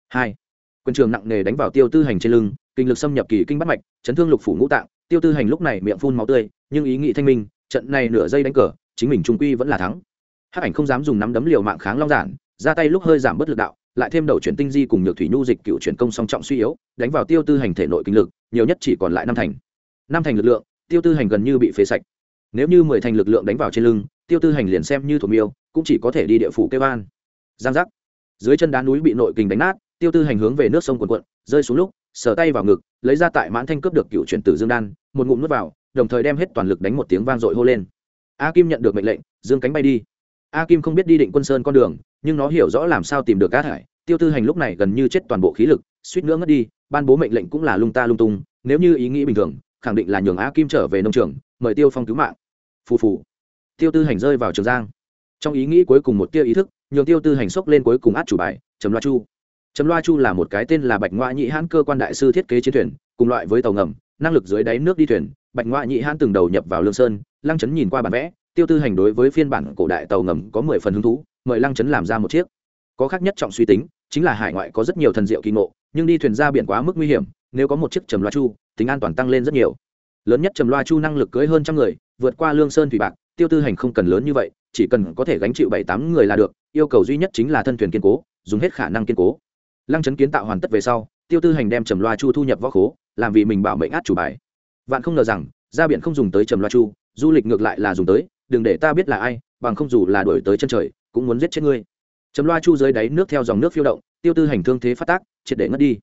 Hai. Quân trường nặng nề đánh vào tiêu tư hành trên lưng, kinh lực xâm nhập kỳ kinh bắt mạch, chấn thương lục phủ ngũ tạng. Tiêu tư hành lúc này miệng phun máu tươi, nhưng ý nghĩ thanh minh, trận này nửa giây đánh cờ, chính mình trung quy vẫn là thắng. Hắc ảnh không dám dùng nắm đấm liều mạng kháng long giản, ra tay lúc hơi giảm bớt lực đạo, lại thêm đầu chuyển tinh di cùng nhược thủy nhu dịch cựu chuyển công song trọng suy yếu, đánh vào tiêu tư hành thể nội kinh lực, nhiều nhất chỉ còn lại năm thành. Năm thành lực lượng, tiêu tư hành gần như bị phế sạch. Nếu như mười thành lực lượng đánh vào trên lưng tiêu tư hành liền xem như thuộc miêu, cũng chỉ có thể đi địa phủ kêu an. Giang giác. Dưới chân đá núi bị nội kình đánh nát, tiêu tư hành hướng về nước sông quần quận rơi xuống lúc, sờ tay vào ngực, lấy ra tại mãn thanh cướp được cựu chuyển tử dương đan, một ngụm nuốt vào, đồng thời đem hết toàn lực đánh một tiếng vang dội hô lên. A kim nhận được mệnh lệnh, dương cánh bay đi. A kim không biết đi định quân sơn con đường, nhưng nó hiểu rõ làm sao tìm được cá thải. tiêu tư hành lúc này gần như chết toàn bộ khí lực, suýt nữa ngất đi, ban bố mệnh lệnh cũng là lung ta lung tung, nếu như ý nghĩ bình thường, khẳng định là nhường a kim trở về nông trường, mời tiêu phong cứu mạng. Phù phù tiêu tư hành rơi vào trường giang. Trong ý nghĩ cuối cùng một tia ý thức, nhường tiêu tư hành xốc lên cuối cùng át chủ bài chấm loa chu. Chấm loa chu là một cái tên là bạch ngoại nhị hãn cơ quan đại sư thiết kế chiến thuyền, cùng loại với tàu ngầm, năng lực dưới đáy nước đi thuyền. Bạch ngoại nhị hãn từng đầu nhập vào lương sơn, lăng chấn nhìn qua bản vẽ, tiêu tư hành đối với phiên bản cổ đại tàu ngầm có mười phần hứng thú, mời lăng chấn làm ra một chiếc. Có khác nhất trọng suy tính, chính là hải ngoại có rất nhiều thần diệu kỳ ngộ, nhưng đi thuyền ra biển quá mức nguy hiểm, nếu có một chiếc trầm loa chu, tính an toàn tăng lên rất nhiều lớn nhất trầm loa chu năng lực cưới hơn trăm người, vượt qua lương sơn thủy bạc, tiêu tư hành không cần lớn như vậy, chỉ cần có thể gánh chịu bảy tám người là được, yêu cầu duy nhất chính là thân thuyền kiên cố, dùng hết khả năng kiên cố. Lăng chấn kiến tạo hoàn tất về sau, tiêu tư hành đem trầm loa chu thu nhập võ khố, làm vì mình bảo mệnh át chủ bài. Vạn không ngờ rằng, ra biển không dùng tới trầm loa chu, du lịch ngược lại là dùng tới, đừng để ta biết là ai, bằng không dù là đổi tới chân trời, cũng muốn giết chết ngươi. Trầm loa chu dưới đáy nước theo dòng nước phiêu động, tiêu tư hành thương thế phát tác, triệt để ngất đi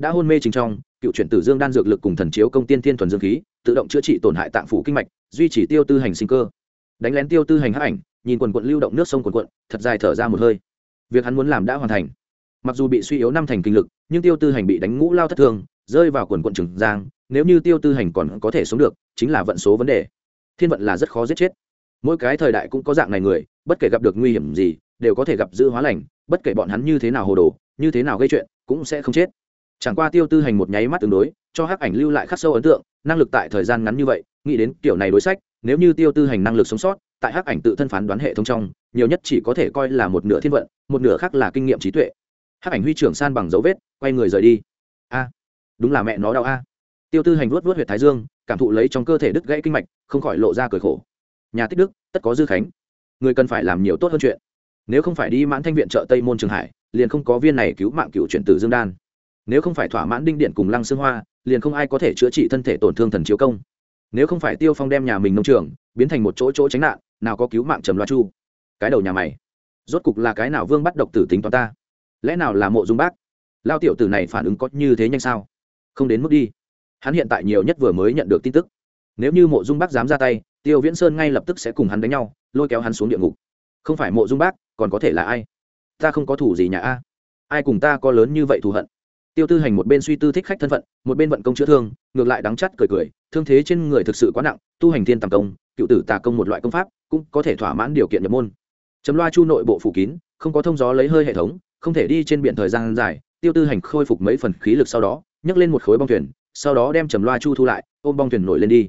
đã hôn mê trình trong, cựu chuyển tử dương đan dược lực cùng thần chiếu công tiên thiên thuần dương khí, tự động chữa trị tổn hại tạng phủ kinh mạch, duy trì tiêu tư hành sinh cơ. Đánh lén tiêu tư hành hắc ảnh, nhìn quần quận lưu động nước sông quần quận, thật dài thở ra một hơi. Việc hắn muốn làm đã hoàn thành. Mặc dù bị suy yếu năm thành kinh lực, nhưng tiêu tư hành bị đánh ngũ lao thất thương, rơi vào quần quận trường giang, nếu như tiêu tư hành còn có thể sống được, chính là vận số vấn đề. Thiên vận là rất khó giết chết. Mỗi cái thời đại cũng có dạng này người, bất kể gặp được nguy hiểm gì, đều có thể gặp giữ hóa lành, bất kể bọn hắn như thế nào hồ đồ, như thế nào gây chuyện, cũng sẽ không chết chẳng qua tiêu tư hành một nháy mắt tương đối, cho hắc ảnh lưu lại khắc sâu ấn tượng, năng lực tại thời gian ngắn như vậy, nghĩ đến kiểu này đối sách, nếu như tiêu tư hành năng lực sống sót, tại hắc ảnh tự thân phán đoán hệ thống trong, nhiều nhất chỉ có thể coi là một nửa thiên vận, một nửa khác là kinh nghiệm trí tuệ. Hắc ảnh huy trưởng san bằng dấu vết, quay người rời đi. A, đúng là mẹ nó đau a. Tiêu tư hành vuốt vuốt huyệt thái dương, cảm thụ lấy trong cơ thể đứt gãy kinh mạch, không khỏi lộ ra cười khổ. Nhà tích đức, tất có dư khánh. Người cần phải làm nhiều tốt hơn chuyện. Nếu không phải đi mãn thanh viện trợ tây môn trường hải, liền không có viên này cứu mạng cựu chuyển tử dương đan nếu không phải thỏa mãn đinh điện cùng lăng xương hoa, liền không ai có thể chữa trị thân thể tổn thương thần chiếu công. Nếu không phải tiêu phong đem nhà mình nông trường biến thành một chỗ chỗ tránh nạn, nào có cứu mạng trầm loa chu? Cái đầu nhà mày. Rốt cục là cái nào vương bắt độc tử tính toán ta? Lẽ nào là mộ dung bác? Lao tiểu tử này phản ứng có như thế nhanh sao? Không đến mức đi. Hắn hiện tại nhiều nhất vừa mới nhận được tin tức. Nếu như mộ dung bác dám ra tay, tiêu viễn sơn ngay lập tức sẽ cùng hắn đánh nhau, lôi kéo hắn xuống địa ngục. Không phải mộ dung bác, còn có thể là ai? Ta không có thủ gì nhà a. Ai cùng ta có lớn như vậy thù hận? Tiêu tư hành một bên suy tư thích khách thân phận, một bên vận công chữa thương, ngược lại đắng chắt cười cười, thương thế trên người thực sự quá nặng, tu hành thiên tàng công, cựu tử tà công một loại công pháp, cũng có thể thỏa mãn điều kiện nhập môn. Chấm loa chu nội bộ phủ kín, không có thông gió lấy hơi hệ thống, không thể đi trên biển thời gian dài, tiêu tư hành khôi phục mấy phần khí lực sau đó, nhấc lên một khối bong thuyền, sau đó đem trầm loa chu thu lại, ôm bong thuyền nổi lên đi.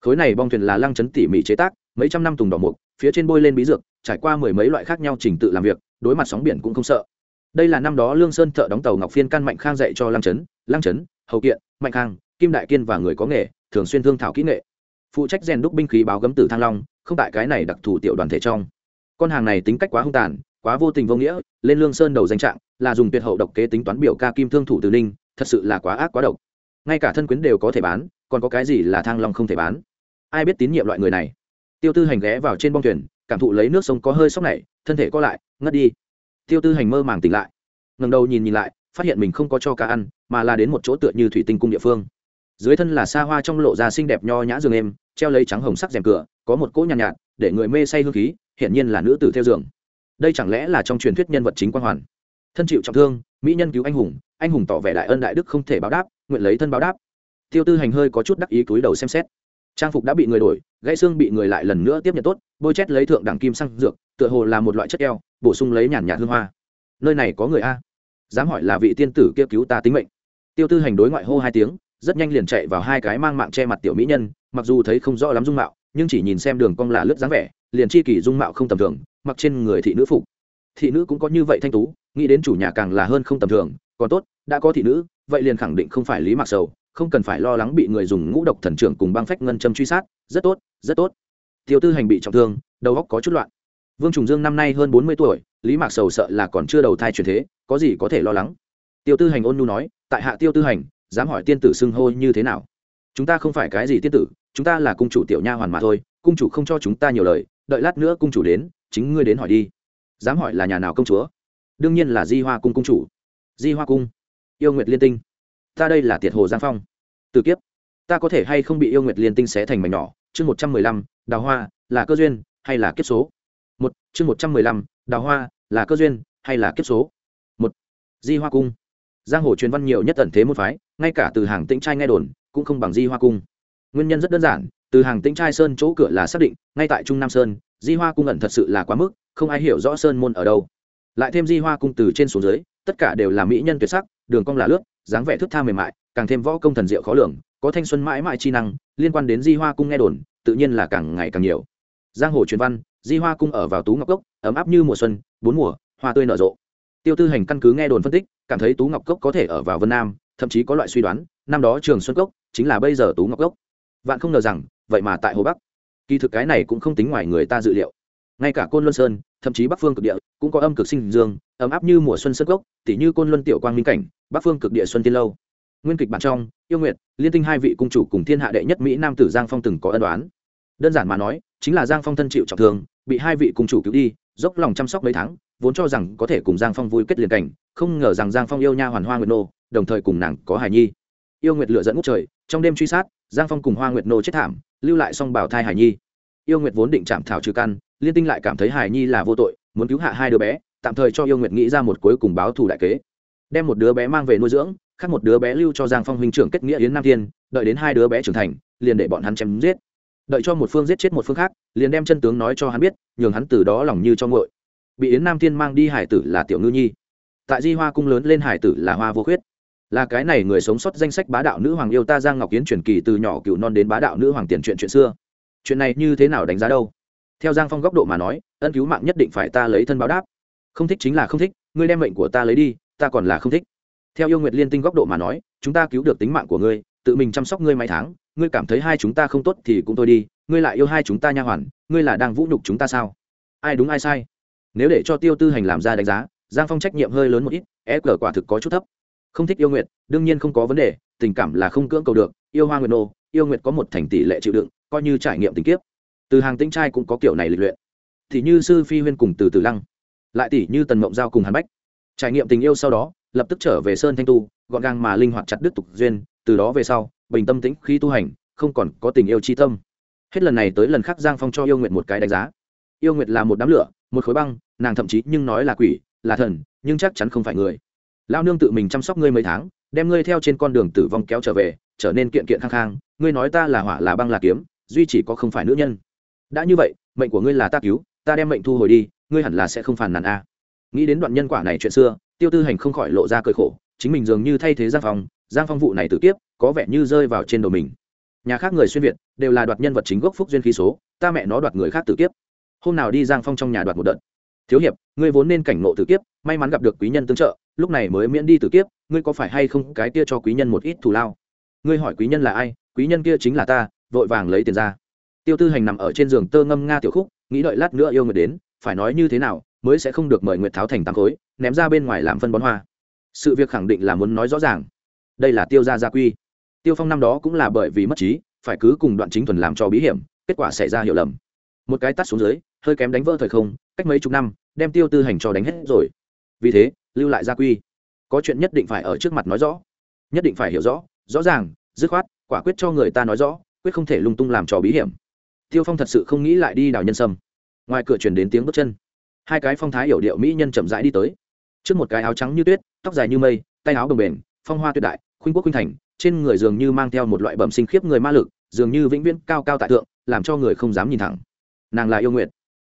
Khối này bong thuyền là lăng chấn tỉ mỉ chế tác, mấy trăm năm tùng đỏ mục, phía trên bôi lên bí dược, trải qua mười mấy loại khác nhau trình tự làm việc, đối mặt sóng biển cũng không sợ đây là năm đó lương sơn thợ đóng tàu ngọc phiên căn mạnh khang dạy cho lăng chấn lăng chấn hậu kiện, mạnh khang, kim đại kiên và người có nghề, thường xuyên thương thảo kỹ nghệ. Phụ trách rèn đúc binh khí báo gấm tử thăng long, không tại cái này đặc thù tiểu đoàn thể trong. Con hàng này tính cách quá hung tàn, quá vô tình vô nghĩa, lên lương sơn đầu danh trạng, là dùng tuyệt hậu độc kế tính toán biểu ca kim thương thủ từ ninh, thật sự là quá ác quá độc. Ngay cả thân quyến đều có thể bán, còn có cái gì là thăng long không thể bán? Ai biết tín nhiệm loại người này? Tiêu tư hành ghé vào trên bong thuyền, cảm thụ lấy nước sông có hơi sóc này, thân thể co lại, ngất đi tiêu tư hành mơ màng tỉnh lại. Ngần đầu nhìn nhìn lại phát hiện mình không có cho cá ăn mà là đến một chỗ tựa như thủy tinh cung địa phương. Dưới thân là xa hoa trong lộ ra xinh đẹp nho nhã giường êm treo lấy trắng hồng sắc rèm cửa có một cỗ nhàn nhạt, nhạt để người mê say hương khí hiển nhiên là nữ tử theo giường. Đây chẳng lẽ là trong truyền thuyết nhân vật chính quan hoàn? Thân chịu trọng thương mỹ nhân cứu anh hùng anh hùng tỏ vẻ đại ân đại đức không thể báo đáp nguyện lấy thân báo đáp. Tiêu tư hành hơi có chút đắc ý cúi đầu xem xét. Trang phục đã bị người đổi gãy xương bị người lại lần nữa tiếp nhận tốt bôi chét lấy thượng đẳng kim sang dược tựa hồ là một loại chất keo bổ sung lấy nhàn nhạt hương hoa. Nơi này có người a? Dám hỏi là vị tiên tử kia cứu ta tính mệnh. Tiêu tư hành đối ngoại hô hai tiếng, rất nhanh liền chạy vào hai cái mang mạng che mặt tiểu mỹ nhân, mặc dù thấy không rõ lắm dung mạo, nhưng chỉ nhìn xem đường cong là lướt dáng vẻ, liền chi kỳ dung mạo không tầm thường, mặc trên người thị nữ phục. Thị nữ cũng có như vậy thanh tú, nghĩ đến chủ nhà càng là hơn không tầm thường, còn tốt, đã có thị nữ, vậy liền khẳng định không phải lý mặc sầu, không cần phải lo lắng bị người dùng ngũ độc thần trưởng cùng băng phách ngân châm truy sát, rất tốt rất tốt. Tiêu tư hành bị trọng thương, đầu óc có chút loạn vương trùng dương năm nay hơn bốn mươi tuổi, lý mạc sầu sợ là còn chưa đầu thai truyền thế, có gì có thể lo lắng? Tiêu tư hành ôn nhu nói, tại hạ tiêu tư hành, dám hỏi tiên tử xưng hô như thế nào? Chúng ta không phải cái gì tiên tử, chúng ta là cung chủ tiểu nha hoàn mà thôi, cung chủ không cho chúng ta nhiều lời, đợi lát nữa cung chủ đến, chính ngươi đến hỏi đi. Dám hỏi là nhà nào công chúa? Đương nhiên là di hoa cung cung chủ. Di hoa cung. Yêu nguyệt liên tinh. Ta đây là tiệt hồ giang phong. Từ kiếp. Ta có thể hay không bị yêu nguyệt liên tinh xé thành mảnh nhỏ? Chương một trăm mười lăm, đào hoa, là cơ duyên hay là kiếp số? Một, chương một trăm mười lăm, đào hoa, là cơ duyên hay là kiếp số? Một, di hoa cung. Giang hồ truyền văn nhiều nhất tận thế một phái, ngay cả từ hàng tĩnh trai nghe đồn, cũng không bằng di hoa cung. Nguyên nhân rất đơn giản, từ hàng tĩnh trai sơn chỗ cửa là xác định, ngay tại trung nam sơn, di hoa cung ẩn thật sự là quá mức, không ai hiểu rõ sơn môn ở đâu. Lại thêm di hoa cung từ trên xuống dưới, tất cả đều là mỹ nhân tuyệt sắc, đường cong là lướt, dáng vẻ thức tha mềm mại, càng thêm võ công thần diệu khó lường, có thanh xuân mãi mãi chi năng, liên quan đến di hoa cung nghe đồn, tự nhiên là càng ngày càng nhiều. Giang hồ truyền văn di hoa cung ở vào tú ngọc cốc, ấm áp như mùa xuân, bốn mùa, hoa tươi nở rộ. Tiêu tư hành căn cứ nghe đồn phân tích, cảm thấy tú ngọc cốc có thể ở vào vân nam, thậm chí có loại suy đoán, năm đó trường xuân cốc chính là bây giờ tú ngọc cốc. Vạn không ngờ rằng, vậy mà tại hồ bắc. Kỳ thực cái này cũng không tính ngoài người ta dự liệu. Ngay cả côn luân sơn, thậm chí bắc phương cực địa, cũng có âm cực sinh dương, ấm áp như mùa xuân sơn cốc, tỉ như côn luân tiểu quang minh cảnh, bắc phương cực địa xuân tiên lâu. Nguyên kịch bản trong, yêu nguyệt, liên tinh hai vị cung chủ cùng thiên hạ đệ nhất mỹ nam tử giang phong từng có ân đoán đơn giản mà nói, chính là giang phong thân chịu trọng thương, bị hai vị cung chủ cứu đi, dốc lòng chăm sóc mấy tháng, vốn cho rằng có thể cùng giang phong vui kết liền cảnh, không ngờ rằng giang phong yêu nha hoàn hoa nguyệt nô, đồng thời cùng nàng có hài nhi. Yêu nguyệt lựa dẫn ngút trời, trong đêm truy sát, giang phong cùng hoa nguyệt nô chết thảm, lưu lại xong bảo thai hài nhi. Yêu nguyệt vốn định chạm thảo trừ căn, liên tinh lại cảm thấy hài nhi là vô tội, muốn cứu hạ hai đứa bé, tạm thời cho yêu nguyệt nghĩ ra một cuối cùng báo thù đại kế. Đem một đứa bé mang về nuôi dưỡng, khác một đứa bé lưu cho giang phong huynh trưởng kết nghĩa yến nam thiên, đợi đến hai đứa bé trưởng thành, liền để bọn hắn chém giết đợi cho một phương giết chết một phương khác, liền đem chân tướng nói cho hắn biết, nhường hắn từ đó lòng như cho ngội bị yến nam thiên mang đi hải tử là tiểu ngư nhi. Tại di hoa cung lớn lên hải tử là hoa vô khuyết. Là cái này người sống sót danh sách bá đạo nữ hoàng yêu ta giang ngọc kiến truyền kỳ từ nhỏ cựu non đến bá đạo nữ hoàng tiền chuyện chuyện xưa. Chuyện này như thế nào đánh giá đâu? Theo giang phong góc độ mà nói, ân cứu mạng nhất định phải ta lấy thân báo đáp. Không thích chính là không thích, ngươi đem mệnh của ta lấy đi, ta còn là không thích. Theo yêu nguyệt liên tinh góc độ mà nói, chúng ta cứu được tính mạng của ngươi tự mình chăm sóc ngươi mấy tháng, ngươi cảm thấy hai chúng ta không tốt thì cũng thôi đi, ngươi lại yêu hai chúng ta nha hoàn, ngươi là đang vũ nhục chúng ta sao? Ai đúng ai sai? Nếu để cho tiêu tư hành làm ra đánh giá, giang phong trách nhiệm hơi lớn một ít e cờ quả thực có chút thấp. Không thích yêu nguyện đương nhiên không có vấn đề, tình cảm là không cưỡng cầu được, yêu hoa nguyệt nô, yêu nguyệt có một thành tỷ lệ chịu đựng, coi như trải nghiệm tình kiếp. Từ hàng tinh trai cũng có kiểu này lịch luyện. Thì như sư phi huyên cùng từ từ lăng, lại tỷ như tần mộng giao cùng hàn bách. Trải nghiệm tình yêu sau đó lập tức trở về sơn thanh tu, gọn gàng mà linh hoạt chặt đứt tục duyên, từ đó về sau, bình tâm tĩnh khi tu hành, không còn có tình yêu chi tâm. Hết lần này tới lần khác giang phong cho yêu nguyệt một cái đánh giá. Yêu nguyệt là một đám lửa, một khối băng, nàng thậm chí nhưng nói là quỷ, là thần, nhưng chắc chắn không phải người. Lao nương tự mình chăm sóc ngươi mấy tháng, đem ngươi theo trên con đường tử vong kéo trở về, trở nên kiện kiện khang khang, ngươi nói ta là hỏa là băng là kiếm, duy chỉ có không phải nữ nhân. Đã như vậy, mệnh của ngươi là ta cứu, ta đem mệnh thu hồi đi, ngươi hẳn là sẽ không phản nàn a. Nghĩ đến đoạn nhân quả này chuyện xưa tiêu tư hành không khỏi lộ ra cơi khổ, chính mình dường như thay thế giang phong giang phong vụ này tự tiếp có vẻ như rơi vào trên đầu mình. Nhà khác người xuyên việt, đều là đoạt nhân vật chính gốc phúc duyên khí số, ta mẹ nó đoạt người khác tự kiếp. Hôm nào đi giang phong trong nhà đoạt một đợt. Thiếu hiệp, ngươi vốn nên cảnh ngộ tử kiếp, may mắn gặp được quý nhân tương trợ, lúc này mới miễn đi tử kiếp, ngươi có phải hay không cái kia cho quý nhân một ít thù lao? Ngươi hỏi quý nhân là ai, quý nhân kia chính là ta, vội vàng lấy tiền ra. Tiêu tư hành nằm ở trên giường tơ ngâm nga tiểu khúc, nghĩ đợi lát nữa yêu người đến, phải nói như thế nào mới sẽ không được mời nguyệt tháo thành tám khối, ném ra bên ngoài làm phân bón hoa. Sự việc khẳng định là muốn nói rõ ràng. Đây là tiêu gia gia quy. Tiêu phong năm đó cũng là bởi vì mất trí, phải cứ cùng đoạn chính thuần làm cho bí hiểm, kết quả xảy ra hiểu lầm. Một cái tắt xuống dưới, hơi kém đánh vỡ thời không, cách mấy chục năm, đem tiêu tư hành cho đánh hết rồi. Vì thế, lưu lại gia quy. Có chuyện nhất định phải ở trước mặt nói rõ. Nhất định phải hiểu rõ rõ ràng, dứt khoát, quả quyết cho người ta nói rõ, quyết không thể lung tung làm trò bí hiểm. Tiêu phong thật sự không nghĩ lại đi đào nhân sâm. Ngoài cửa truyền đến tiếng bước chân hai cái phong thái hiểu điệu mỹ nhân chậm rãi đi tới. Trước một cái áo trắng như tuyết, tóc dài như mây, tay áo đồng bền phong hoa tuyệt đại, khuynh quốc khuynh thành, trên người dường như mang theo một loại bẩm sinh khiếp người ma lực, dường như vĩnh viễn cao cao tại thượng, làm cho người không dám nhìn thẳng. Nàng là yêu nguyện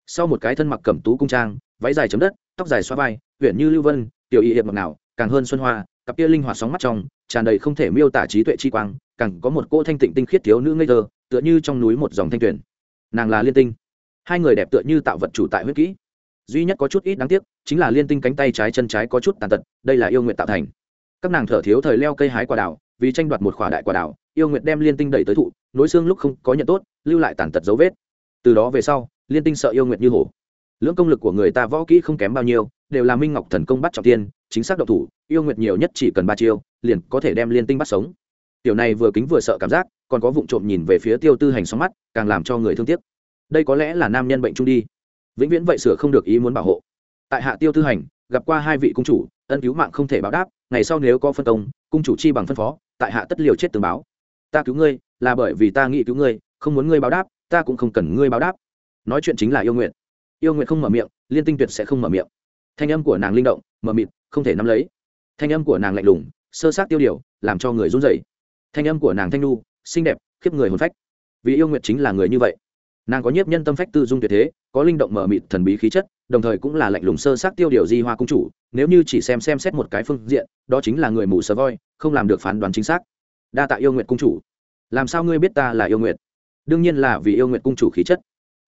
sau một cái thân mặc cẩm tú cung trang, váy dài chấm đất, tóc dài xoa vai huyện như lưu vân, tiểu y hiệp mặc nào, càng hơn xuân hoa, cặp kia linh hoạt sóng mắt trong, tràn đầy không thể miêu tả trí tuệ chi quang, càng có một cô thanh tịnh tinh khiết thiếu nữ ngây thơ, tựa như trong núi một dòng thanh tuyển nàng là liên tinh. Hai người đẹp tựa như tạo vật chủ tại huyết kỹ duy nhất có chút ít đáng tiếc chính là liên tinh cánh tay trái chân trái có chút tàn tật, đây là yêu nguyện tạo thành. Các nàng thở thiếu thời leo cây hái quả đào, vì tranh đoạt một khỏa đại quả đào, yêu nguyện đem liên tinh đẩy tới thụ nối xương lúc không có nhận tốt, lưu lại tàn tật dấu vết. Từ đó về sau, liên tinh sợ yêu nguyện như hổ. Lưỡng công lực của người ta võ kỹ không kém bao nhiêu, đều là minh ngọc thần công bắt trọng tiên, chính xác độc thủ, yêu nguyện nhiều nhất chỉ cần ba chiêu, liền có thể đem liên tinh bắt sống. Tiểu này vừa kính vừa sợ cảm giác, còn có vụ trộm nhìn về phía tiêu tư hành sóng mắt, càng làm cho người thương tiếc. Đây có lẽ là nam nhân bệnh trung đi vĩnh viễn vậy sửa không được ý muốn bảo hộ. Tại hạ tiêu tư hành gặp qua hai vị cung chủ ân cứu mạng không thể báo đáp ngày sau nếu có phân công cung chủ chi bằng phân phó tại hạ tất liều chết tường báo. Ta cứu ngươi là bởi vì ta nghĩ cứu ngươi không muốn ngươi báo đáp ta cũng không cần ngươi báo đáp. Nói chuyện chính là yêu nguyện yêu nguyện không mở miệng liên tinh tuyệt sẽ không mở miệng. Thanh âm của nàng linh động mở mịt không thể nắm lấy. Thanh âm của nàng lạnh lùng sơ sát tiêu điều làm cho người run rẩy. Thanh âm của nàng thanh nu, xinh đẹp khiếp người hồn phách. Vì yêu nguyện chính là người như vậy. Nàng có nhiếp nhân tâm phách tư dung tuyệt thế có linh động mở mịt thần bí khí chất, đồng thời cũng là lạnh lùng sơ sát tiêu điều di hoa cung chủ, nếu như chỉ xem xem xét một cái phương diện, đó chính là người mù sờ voi, không làm được phán đoán chính xác. Đa tạ yêu nguyện cung chủ. Làm sao ngươi biết ta là yêu nguyện? Đương nhiên là vì yêu nguyện cung chủ khí chất.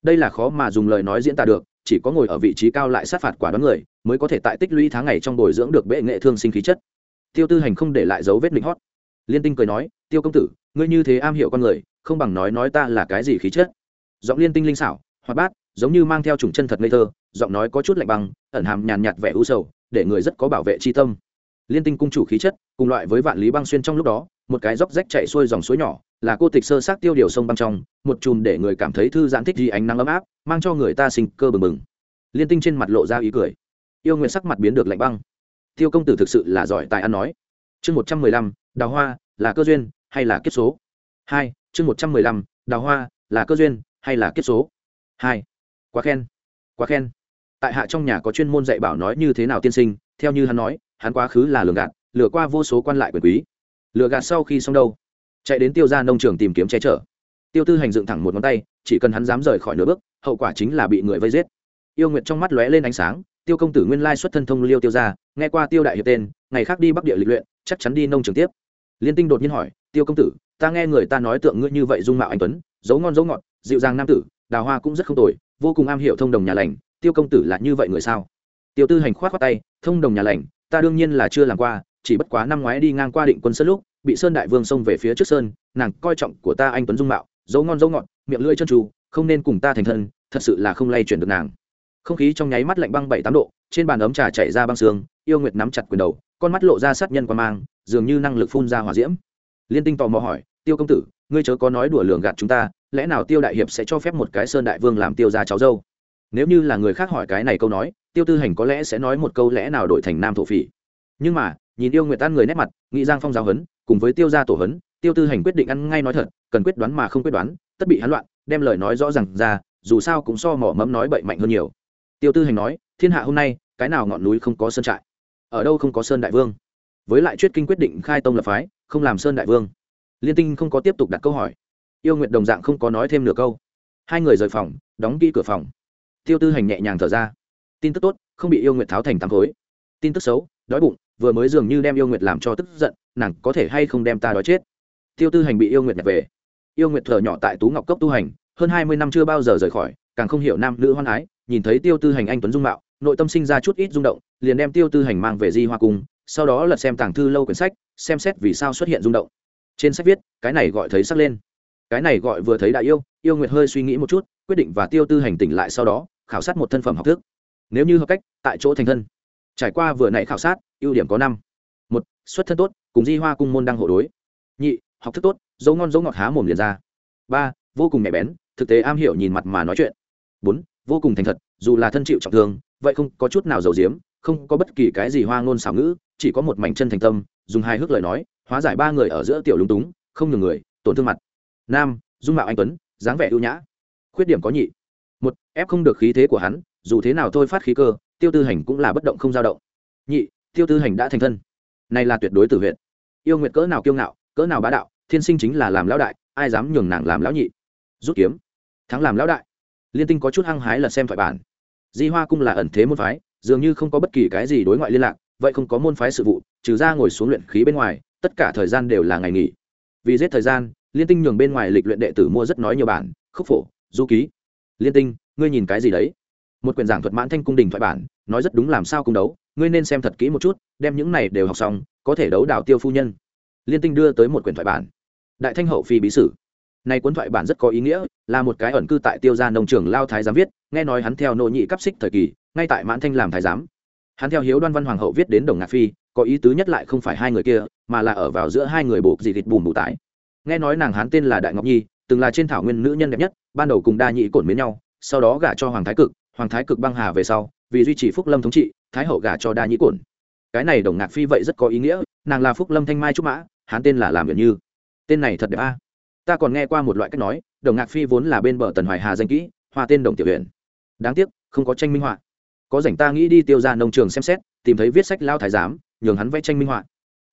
Đây là khó mà dùng lời nói diễn tả được, chỉ có ngồi ở vị trí cao lại sát phạt quả đoán người, mới có thể tại tích lũy tháng ngày trong bồi dưỡng được bệ nghệ thương sinh khí chất. Tiêu tư hành không để lại dấu vết định hót. Liên tinh cười nói, tiêu công tử, ngươi như thế am hiểu con người, không bằng nói nói ta là cái gì khí chất. Giọng liên tinh linh xảo, hoạt bát giống như mang theo trùng chân thật ngây thơ, giọng nói có chút lạnh băng, ẩn hàm nhàn nhạt vẻ u sầu, để người rất có bảo vệ tri tâm. Liên tinh cung chủ khí chất, cùng loại với vạn lý băng xuyên trong lúc đó, một cái dốc rách chạy xuôi dòng suối nhỏ, là cô tịch sơ sát tiêu điều sông băng trong, một chùm để người cảm thấy thư giãn thích gì ánh nắng ấm áp, mang cho người ta sinh cơ bừng bừng. Liên tinh trên mặt lộ ra ý cười. Yêu nguyện sắc mặt biến được lạnh băng. Tiêu công tử thực sự là giỏi tài ăn nói. Chương một trăm mười lăm, đào hoa, là cơ duyên hay là kiếp số? Hai, chương một trăm mười lăm, đào hoa, là cơ duyên hay là kiếp số? Hai quá khen. Quá khen. Tại hạ trong nhà có chuyên môn dạy bảo nói như thế nào tiên sinh, theo như hắn nói, hắn quá khứ là lường gạt, lừa qua vô số quan lại quyền quý. Lừa gạt sau khi xong đâu? Chạy đến tiêu ra nông trường tìm kiếm che chở. Tiêu tư hành dựng thẳng một ngón tay, chỉ cần hắn dám rời khỏi nửa bước, hậu quả chính là bị người vây giết. Yêu nguyệt trong mắt lóe lên ánh sáng, tiêu công tử nguyên lai xuất thân thông liêu tiêu ra nghe qua tiêu đại hiệp tên, ngày khác đi bắc địa lịch luyện, chắc chắn đi nông trường tiếp. Liên tinh đột nhiên hỏi, tiêu công tử, ta nghe người ta nói tượng ngươi như vậy dung mạo anh tuấn, dấu ngon dấu ngọt, dịu dàng nam tử, đào hoa cũng rất không tồi vô cùng am hiểu thông đồng nhà lành, tiêu công tử là như vậy người sao? Tiêu tư hành khoát khoát tay, thông đồng nhà lành, ta đương nhiên là chưa làm qua, chỉ bất quá năm ngoái đi ngang qua định quân sân lúc, bị sơn đại vương xông về phía trước sơn, nàng coi trọng của ta anh tuấn dung mạo, dấu ngon dấu ngọt, miệng lưỡi chân trù không nên cùng ta thành thân, thật sự là không lay chuyển được nàng. Không khí trong nháy mắt lạnh băng bảy tám độ, trên bàn ấm trà chảy ra băng xương yêu nguyệt nắm chặt quyền đầu, con mắt lộ ra sát nhân qua mang, dường như năng lực phun ra hỏa diễm. Liên tinh tò mò hỏi, tiêu công tử, ngươi chớ có nói đùa lường gạt chúng ta lẽ nào tiêu đại hiệp sẽ cho phép một cái sơn đại vương làm tiêu ra cháu dâu? Nếu như là người khác hỏi cái này câu nói, tiêu tư hành có lẽ sẽ nói một câu lẽ nào đổi thành nam thổ phỉ. Nhưng mà, nhìn yêu nguyệt tan người nét mặt, nghĩ giang phong giáo hấn cùng với tiêu gia tổ hấn tiêu tư hành quyết định ăn ngay nói thật, cần quyết đoán mà không quyết đoán, tất bị hắn loạn, đem lời nói rõ r à n g ra, dù sao cũng so mỏ mẫm nói bậy mạnh hơn nhiều. Tiêu tư hành nói, thiên hạ hôm nay, cái nào ngọn núi không có sơn trại? Ở đâu không có sơn đại vương? Với lại chuyết kinh quyết định khai tông lập phái, không làm sơn đại vương. Liên tinh không có tiếp tục đặt câu hỏi yêu nguyện đồng dạng không có nói thêm nửa câu. Hai người rời phòng, đóng kỹ cửa phòng. Tiêu tư hành nhẹ nhàng thở ra. Tin tức tốt, không bị yêu nguyện tháo thành tám khối. Tin tức xấu, đói bụng, vừa mới dường như đem yêu nguyệt làm cho tức giận, nàng có thể hay không đem ta đói chết? Tiêu tư hành bị yêu nguyệt nhặt về. Yêu nguyệt thở nhỏ tại tú ngọc cốc tu hành, hơn hai mươi năm chưa bao giờ rời khỏi, càng không hiểu nam nữ hoan ái, nhìn thấy tiêu tư hành anh tuấn dung mạo, nội tâm sinh ra chút ít rung động, liền đem tiêu tư hành mang về di hoa cung, sau đó lật xem tàng thư lâu quyển sách, xem xét vì sao xuất hiện rung động. Trên sách viết, cái này gọi thấy sắc lên cái này gọi vừa thấy đã yêu yêu nguyệt hơi suy nghĩ một chút, quyết định và tiêu tư hành tỉnh lại sau đó, khảo sát một thân phẩm học thức. Nếu như hợp cách, tại chỗ thành thân. Trải qua vừa nãy khảo sát, ưu điểm có năm. Một, xuất thân tốt, cùng di hoa cung môn đăng hộ đối. Nhị, học thức tốt, dấu ngon dấu ngọt há mồm liền ra. Ba, vô cùng nhạy bén, thực tế am hiểu nhìn mặt mà nói chuyện. Bốn, vô cùng thành thật, dù là thân chịu trọng thương, vậy không có chút nào giàu diếm không có bất kỳ cái gì hoa ngôn xảo ngữ, chỉ có một mảnh chân thành tâm, dùng hai hước lời nói, hóa giải ba người ở giữa tiểu lúng túng, không nhường người, tổn thương mặt nam, dung mạo anh tuấn, dáng vẻ ưu nhã. Khuyết điểm có nhị. Một, ép không được khí thế của hắn, dù thế nào thôi phát khí cơ, tiêu tư hành cũng là bất động không dao động. Nhị, tiêu tư hành đã thành thân. Này là tuyệt đối tử huyện yêu nguyệt cỡ nào kiêu ngạo, cỡ nào bá đạo, thiên sinh chính là làm lão đại, ai dám nhường nàng làm lão nhị? Rút kiếm. Thắng làm lão đại. Liên tinh có chút hăng hái là xem thoại bản. Di hoa cung là ẩn thế môn phái, dường như không có bất kỳ cái gì đối ngoại liên lạc, vậy không có môn phái sự vụ, trừ ra ngồi xuống luyện khí bên ngoài, tất cả thời gian đều là ngày nghỉ. Vì giết thời gian liên tinh nhường bên ngoài lịch luyện đệ tử mua rất nói nhiều bản, khúc phổ, du ký. Liên tinh, ngươi nhìn cái gì đấy? Một quyển giảng thuật mãn thanh cung đình thoại bản, nói rất đúng làm sao cung đấu, ngươi nên xem thật kỹ một chút, đem những này đều học xong, có thể đấu đảo tiêu phu nhân. Liên tinh đưa tới một quyển thoại bản. Đại thanh hậu phi bí sử. Này cuốn thoại bản rất có ý nghĩa, là một cái ẩn cư tại tiêu gia nông trường lao thái giám viết, nghe nói hắn theo nội nhị cấp xích thời kỳ, ngay tại mãn thanh làm thái giám. Hắn theo hiếu đoan văn hoàng hậu viết đến đồng ngạc phi, có ý tứ nhất lại không phải hai người kia, mà là ở vào giữa hai người buộc dị thịt bùm bù tải nghe nói nàng hán tên là đại ngọc nhi, từng là trên thảo nguyên nữ nhân đẹp nhất, ban đầu cùng đa nhị cổn mến nhau, sau đó gả cho hoàng thái cực, hoàng thái cực băng hà về sau, vì duy trì phúc lâm thống trị, thái hậu gả cho đa nhị cổn. Cái này đồng ngạc phi vậy rất có ý nghĩa, nàng là phúc lâm thanh mai trúc mã, hán tên là làm gần như. Tên này thật đẹp a. Ta còn nghe qua một loại cách nói, đồng ngạc phi vốn là bên bờ tần hoài hà danh kỹ, hoa tên đồng tiểu huyện đáng tiếc, không có tranh minh họa. Có rảnh ta nghĩ đi tiêu ra nông trường xem xét, tìm thấy viết sách lao thái giám, nhường hắn vẽ tranh minh họa.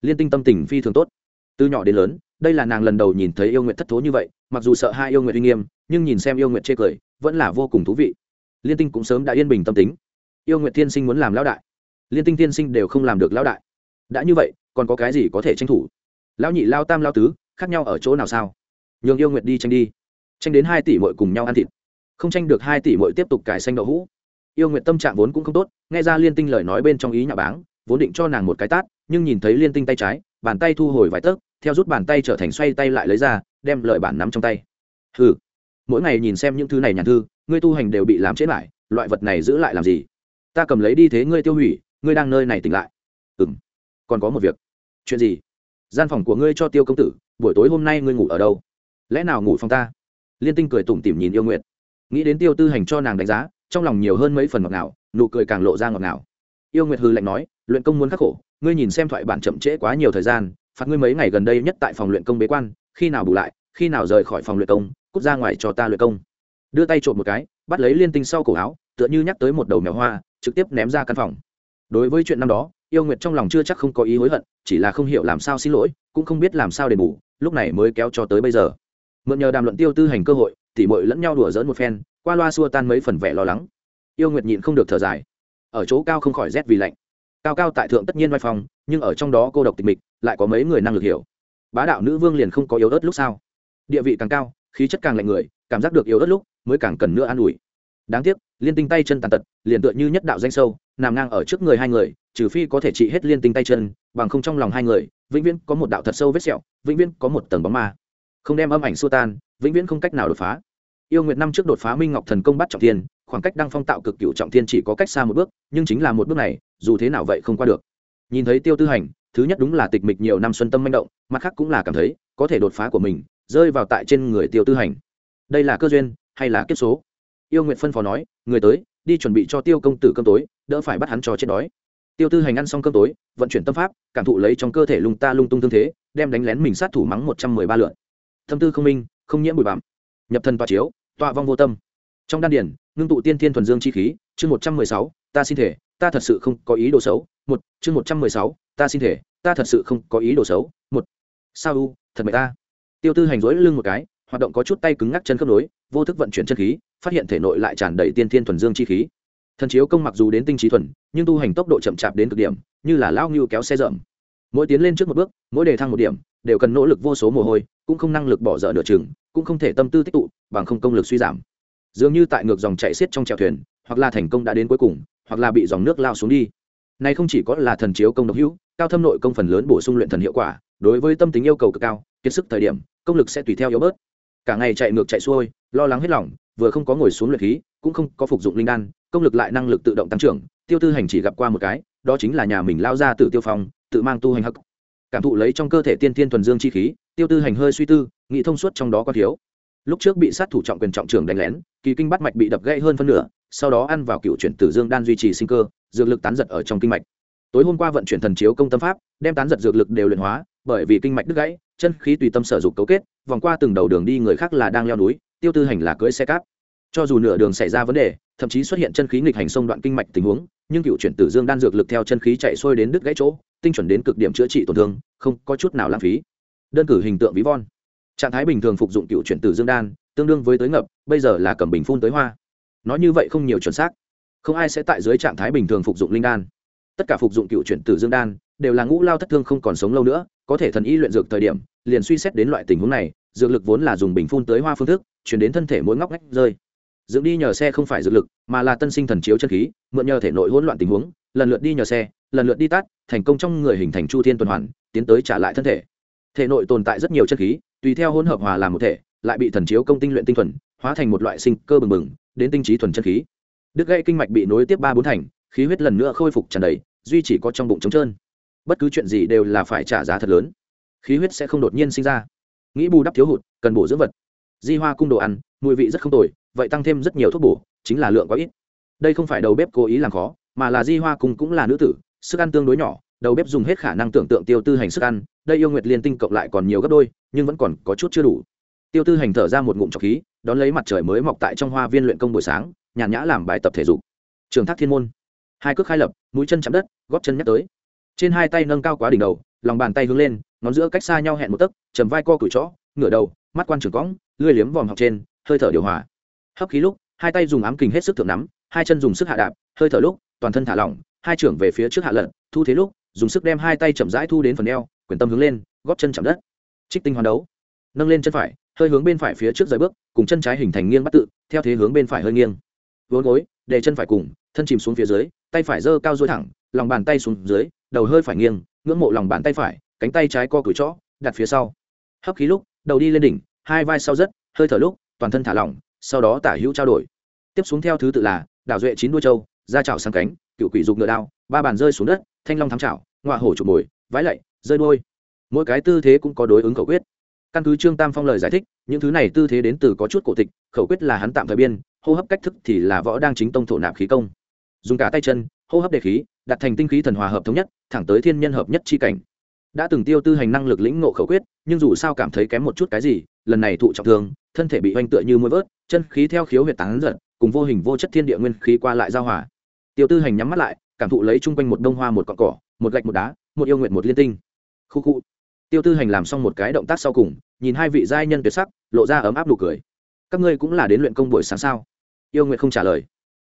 Liên tinh tâm tình phi thường tốt. Từ nhỏ đến lớn đây là nàng lần đầu nhìn thấy yêu nguyện thất thố như vậy, mặc dù sợ hai yêu nguyện uy nghiêm, nhưng nhìn xem yêu nguyện chê cười, vẫn là vô cùng thú vị. Liên tinh cũng sớm đã yên bình tâm tính. Yêu nguyện tiên sinh muốn làm lão đại. Liên tinh tiên sinh đều không làm được lão đại. Đã như vậy, còn có cái gì có thể tranh thủ? Lão nhị lao tam lao tứ, khác nhau ở chỗ nào sao? Nhường yêu nguyệt đi tranh đi. Tranh đến hai tỷ mội cùng nhau ăn thịt. Không tranh được hai tỷ mội tiếp tục cải xanh đậu hũ. Yêu nguyệt tâm trạng vốn cũng không tốt, nghe ra liên tinh lời nói bên trong ý nhà báng, vốn định cho nàng một cái tát, nhưng nhìn thấy liên tinh tay trái, bàn tay thu hồi vài tấc theo rút bàn tay trở thành xoay tay lại lấy ra, đem lợi bản nắm trong tay. Ừ mỗi ngày nhìn xem những thứ này nhàn thư, ngươi tu hành đều bị làm chết lại, loại vật này giữ lại làm gì? Ta cầm lấy đi thế ngươi tiêu hủy, ngươi đang nơi này tỉnh lại. Ừ m còn có một việc. Chuyện gì? Gian phòng của ngươi cho tiêu công tử, buổi tối hôm nay ngươi ngủ ở đâu? Lẽ nào ngủ phòng ta? Liên tinh cười tủm tỉm nhìn yêu nguyện nghĩ đến tiêu tư hành cho nàng đánh giá, trong lòng nhiều hơn mấy phần ngọt ngào, nụ cười càng lộ ra ngọt ngào. Yêu nguyệt hư lạnh nói, luyện công muốn khắc khổ, ngươi nhìn xem thoại bản chậm trễ quá nhiều thời gian phạt ngươi mấy ngày gần đây nhất tại phòng luyện công bế quan, khi nào bù lại, khi nào rời khỏi phòng luyện công, cút ra ngoài cho ta luyện công. Đưa tay trộm một cái, bắt lấy liên tinh sau cổ áo, tựa như nhắc tới một đầu mèo hoa, trực tiếp ném ra căn phòng. Đối với chuyện năm đó, yêu nguyệt trong lòng chưa chắc không có ý hối hận, chỉ là không hiểu làm sao xin lỗi, cũng không biết làm sao đền bù, lúc này mới kéo cho tới bây giờ. Mượn nhờ đàm luận tiêu tư hành cơ hội, tỉ mội lẫn nhau đùa dỡn một phen, qua loa xua tan mấy phần vẻ lo lắng. Yêu nguyệt nhịn không được thở dài. Ở chỗ cao không khỏi rét vì lạnh cao cao tại thượng tất nhiên vai phòng nhưng ở trong đó cô độc tịch mịch, lại có mấy người năng lực hiểu. Bá đạo nữ vương liền không có yếu ớt lúc sao địa vị càng cao, khí chất càng lạnh người, cảm giác được yếu ớt lúc mới càng cần nữa an ủi. Đáng tiếc, liên tinh tay chân tàn tật, liền tựa như nhất đạo danh sâu, nằm ngang ở trước người hai người, trừ phi có thể trị hết liên tinh tay chân, bằng không trong lòng hai người, vĩnh viễn có một đạo thật sâu vết sẹo, vĩnh viễn có một tầng bóng ma. Không đem âm ảnh xua tan, vĩnh viễn không cách nào đột phá. Yêu nguyệt năm trước đột phá minh ngọc thần công bắt trọng thiên, khoảng cách đăng phong tạo cực cựu trọng thiên chỉ có cách xa một bước, nhưng chính là một bước này dù thế nào vậy không qua được. Nhìn thấy tiêu tư hành, thứ nhất đúng là tịch mịch nhiều năm xuân tâm manh động, mặt khác cũng là cảm thấy có thể đột phá của mình, rơi vào tại trên người tiêu tư hành. Đây là cơ duyên hay là kiếp số? Yêu nguyện phân phó nói, người tới, đi chuẩn bị cho tiêu công tử cơm tối, đỡ phải bắt hắn cho chết đói. Tiêu tư hành ăn xong cơm tối, vận chuyển tâm pháp, cảm thụ lấy trong cơ thể lung ta lung tung tương thế, đem đánh lén mình sát thủ mắng một trăm mười ba lượn tâm tư không minh, không nhiễm bụi bặm. Nhập thần tòa chiếu, tọa vong vô tâm. Trong đan điển ngưng tụ tiên thiên thuần dương chi khí, chương một trăm mười sáu, ta xin thể ta thật sự không có ý đồ xấu, một, chương một trăm mười sáu, ta xin thể, ta thật sự không có ý đồ xấu, một. Sao u, thật mệt ta. Tiêu tư hành dối lưng một cái, hoạt động có chút tay cứng ngắc chân khớp nối, vô thức vận chuyển chân khí, phát hiện thể nội lại tràn đầy tiên thiên thuần dương chi khí. Thần chiếu công mặc dù đến tinh trí thuần, nhưng tu hành tốc độ chậm chạp đến cực điểm, như là lao ngưu kéo xe rậm. Mỗi tiến lên trước một bước, mỗi đề thăng một điểm, đều cần nỗ lực vô số mồ hôi, cũng không năng lực bỏ dở nửa chừng, cũng không thể tâm tư tích tụ, bằng không công lực suy giảm. Dường như tại ngược dòng chạy xiết trong chèo thuyền, hoặc là thành công đã đến cuối cùng hoặc là bị dòng nước lao xuống đi. Này không chỉ có là thần chiếu công độc hữu, cao thâm nội công phần lớn bổ sung luyện thần hiệu quả, đối với tâm tính yêu cầu cực cao, kiệt sức thời điểm, công lực sẽ tùy theo yếu bớt. Cả ngày chạy ngược chạy xuôi, lo lắng hết lòng, vừa không có ngồi xuống luyện khí, cũng không có phục dụng linh đan, công lực lại năng lực tự động tăng trưởng, tiêu tư hành chỉ gặp qua một cái, đó chính là nhà mình lao ra tự tiêu phong, tự mang tu hành hắc. Cảm thụ lấy trong cơ thể tiên tiên thuần dương chi khí, tiêu tư hành hơi suy tư, nghĩ thông suốt trong đó có thiếu. Lúc trước bị sát thủ trọng quyền trọng trưởng đánh lén, kỳ kinh bắt mạch bị đập gãy hơn phân nửa sau đó ăn vào cựu chuyển tử dương đan duy trì sinh cơ, dược lực tán giật ở trong kinh mạch. Tối hôm qua vận chuyển thần chiếu công tâm pháp, đem tán giật dược lực đều luyện hóa, bởi vì kinh mạch đứt gãy, chân khí tùy tâm sở dục cấu kết, vòng qua từng đầu đường đi người khác là đang leo núi, tiêu tư hành là cưỡi xe cáp. Cho dù nửa đường xảy ra vấn đề, thậm chí xuất hiện chân khí nghịch hành sông đoạn kinh mạch tình huống, nhưng cựu chuyển tử dương đan dược lực theo chân khí chạy xuôi đến đứt gãy chỗ, tinh chuẩn đến cực điểm chữa trị tổn thương, không có chút nào lãng phí. Đơn cử hình tượng ví von. Trạng thái bình thường phục dụng cựu chuyển tử dương đan, tương đương với tới ngập, bây giờ là cầm bình phun tới hoa nói như vậy không nhiều chuẩn xác. Không ai sẽ tại dưới trạng thái bình thường phục dụng linh đan. Tất cả phục dụng cựu chuyển tử dương đan, đều là ngũ lao thất thương không còn sống lâu nữa, có thể thần y luyện dược thời điểm, liền suy xét đến loại tình huống này, dược lực vốn là dùng bình phun tới hoa phương thức, chuyển đến thân thể mỗi ngóc ngách rơi. Dưỡng đi nhờ xe không phải dược lực, mà là tân sinh thần chiếu chân khí, mượn nhờ thể nội hỗn loạn tình huống, lần lượt đi nhờ xe, lần lượt đi tắt, thành công trong người hình thành chu thiên tuần hoàn, tiến tới trả lại thân thể. Thể nội tồn tại rất nhiều chân khí, tùy theo hỗn hợp hòa làm một thể, lại bị thần chiếu công tinh luyện tinh thuần, hóa thành một loại sinh cơ bừng bừng đến tinh trí thuần chân khí. Đứt gãy kinh mạch bị nối tiếp ba bốn thành, khí huyết lần nữa khôi phục tràn đầy, duy chỉ có trong bụng trống trơn. Bất cứ chuyện gì đều là phải trả giá thật lớn. Khí huyết sẽ không đột nhiên sinh ra. Nghĩ bù đắp thiếu hụt, cần bổ dưỡng vật. Di hoa cung đồ ăn, mùi vị rất không tồi, vậy tăng thêm rất nhiều thuốc bổ, chính là lượng quá ít. Đây không phải đầu bếp cố ý làm khó, mà là di hoa cung cũng là nữ tử, sức ăn tương đối nhỏ, đầu bếp dùng hết khả năng tưởng tượng tiêu tư hành sức ăn, đây yêu nguyệt liên tinh cộng lại còn nhiều gấp đôi, nhưng vẫn còn có chút chưa đủ tiêu tư hành thở ra một ngụm trọc khí, đón lấy mặt trời mới mọc tại trong hoa viên luyện công buổi sáng, nhàn nhã làm bài tập thể dục. Trường thác thiên môn. Hai cước khai lập, mũi chân chạm đất góp chân nhắc tới. Trên hai tay nâng cao quá đỉnh đầu, lòng bàn tay hướng lên, ngón giữa cách xa nhau hẹn một tấc, chầm vai co cửi chó ngửa đầu, mắt quan trường cõng, lưỡi liếm vòm học trên, hơi thở điều hòa. Hấp khí lúc, hai tay dùng ám kình hết sức thượng nắm, hai chân dùng sức hạ đạp, hơi thở lúc, toàn thân thả lỏng, hai trưởng về phía trước hạ lận thu thế lúc, dùng sức đem hai tay chậm rãi thu đến phần eo, quyền tâm hướng lên góp chân chạm đất. Trích tinh hoàn đấu. Nâng lên chân phải hơi hướng bên phải phía trước rời bước, cùng chân trái hình thành nghiêng bắt tự, theo thế hướng bên phải hơi nghiêng. Vốn gối, để chân phải cùng, thân chìm xuống phía dưới, tay phải giơ cao dối thẳng, lòng bàn tay xuống dưới, đầu hơi phải nghiêng, ngưỡng mộ lòng bàn tay phải, cánh tay trái co cửi chó đặt phía sau. Hấp khí lúc, đầu đi lên đỉnh, hai vai sau rất, hơi thở lúc, toàn thân thả lỏng, sau đó tả hữu trao đổi. Tiếp xuống theo thứ tự là, đảo duệ chín đuôi trâu, ra chảo sang cánh, cựu quỷ dục ngựa đao, ba bàn rơi xuống đất, thanh long thám chảo, ngọa hổ chụp mồi, vái lạy, rơi đuôi. Mỗi cái tư thế cũng có đối ứng khẩu quyết căn cứ trương tam phong lời giải thích, những thứ này tư thế đến từ có chút cổ tịch, khẩu quyết là hắn tạm thời biên, hô hấp cách thức thì là võ đang chính tông thổ nạp khí công. Dùng cả tay chân, hô hấp đề khí, đặt thành tinh khí thần hòa hợp thống nhất, thẳng tới thiên nhân hợp nhất chi cảnh. Đã từng tiêu tư hành năng lực lĩnh ngộ khẩu quyết, nhưng dù sao cảm thấy kém một chút cái gì, lần này thụ trọng thương, thân thể bị oanh tựa như mũi vớt, chân khí theo khiếu huyệt tán giật, cùng vô hình vô chất thiên địa nguyên khí qua lại giao hòa. Tiêu tư hành nhắm mắt lại, cảm thụ lấy chung quanh một đông hoa một cọn cỏ, một gạch một đá, một yêu nguyện một liên tinh. Khu khu tiêu tư hành làm xong một cái động tác sau cùng, nhìn hai vị giai nhân tuyệt sắc, lộ ra ấm áp nụ cười. Các ngươi cũng là đến luyện công buổi sáng sao? Yêu nguyện không trả lời.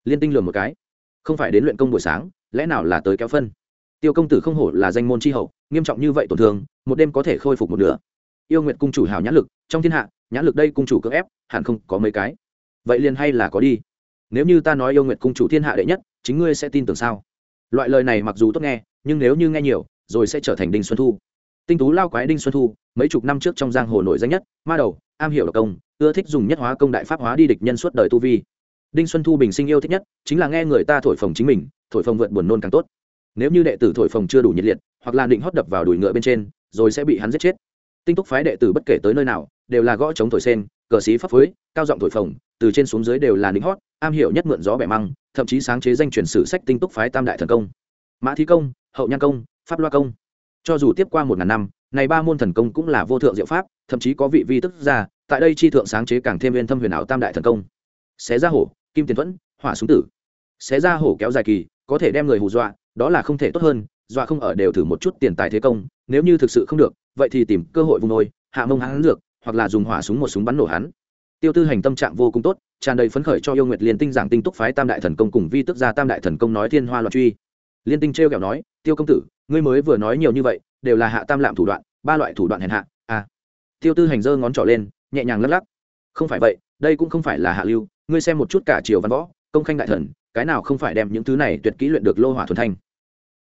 Liên tinh lừa một cái. Không phải đến luyện công buổi sáng, lẽ nào là tới kéo phân? Tiêu công tử không hổ là danh môn tri hậu, nghiêm trọng như vậy tổn thương, một đêm có thể khôi phục một nửa. Yêu nguyện cung chủ hào nhãn lực, trong thiên hạ, nhãn lực đây cung chủ cưỡng ép, hẳn không có mấy cái. Vậy liền hay là có đi. Nếu như ta nói yêu nguyện cung chủ thiên hạ đệ nhất, chính ngươi sẽ tin tưởng sao? Loại lời này mặc dù tốt nghe, nhưng nếu như nghe nhiều, rồi sẽ trở thành đinh xuân thu tinh tú lao quái đinh xuân thu, mấy chục năm trước trong giang hồ nổi danh nhất, ma đầu, am hiểu độc công, ưa thích dùng nhất hóa công đại pháp hóa đi địch nhân suốt đời tu vi. Đinh xuân thu bình sinh yêu thích nhất, chính là nghe người ta thổi phồng chính mình, thổi phồng vượt buồn nôn càng tốt. Nếu như đệ tử thổi phồng chưa đủ nhiệt liệt, hoặc là định hót đập vào đùi ngựa bên trên, rồi sẽ bị hắn giết chết. Tinh túc phái đệ tử bất kể tới nơi nào, đều là gõ chống thổi sen, cờ xí pháp phối, cao giọng thổi phồng, từ trên xuống dưới đều là định hót, am hiểu nhất mượn gió bẻ măng, thậm chí sáng chế danh truyền sử sách tinh túc phái tam đại thần công. Mã thi công, hậu nhan công, pháp loa công cho dù tiếp qua một ngàn năm, này ba môn thần công cũng là vô thượng diệu pháp, thậm chí có vị vi tức ra tại đây chi thượng sáng chế càng thêm viên thâm huyền ảo tam đại thần công. Xé ra hổ, kim tiền thuẫn, hỏa súng tử. Xé ra hổ kéo dài kỳ, có thể đem người hù dọa, đó là không thể tốt hơn, dọa không ở đều thử một chút tiền tài thế công, nếu như thực sự không được, vậy thì tìm cơ hội vùng nôi, hạ mông hắn dược, hoặc là dùng hỏa súng một súng bắn nổ hắn. Tiêu tư hành tâm trạng vô cùng tốt, tràn đầy phấn khởi cho yêu nguyệt liên tinh giảng tinh túc phái tam đại thần công cùng vi tức gia tam đại thần công nói thiên hoa loạn truy. Liên tinh treo kẹo nói, tiêu công tử ngươi mới vừa nói nhiều như vậy, đều là hạ tam lạm thủ đoạn, ba loại thủ đoạn hèn hạ à. Tiêu tư hành giơ ngón trỏ lên, nhẹ nhàng lắc lắc. Không phải vậy, đây cũng không phải là hạ lưu, ngươi xem một chút cả triều văn võ, công khanh đại thần, cái nào không phải đem những thứ này tuyệt kỹ luyện được lô hỏa thuần thanh.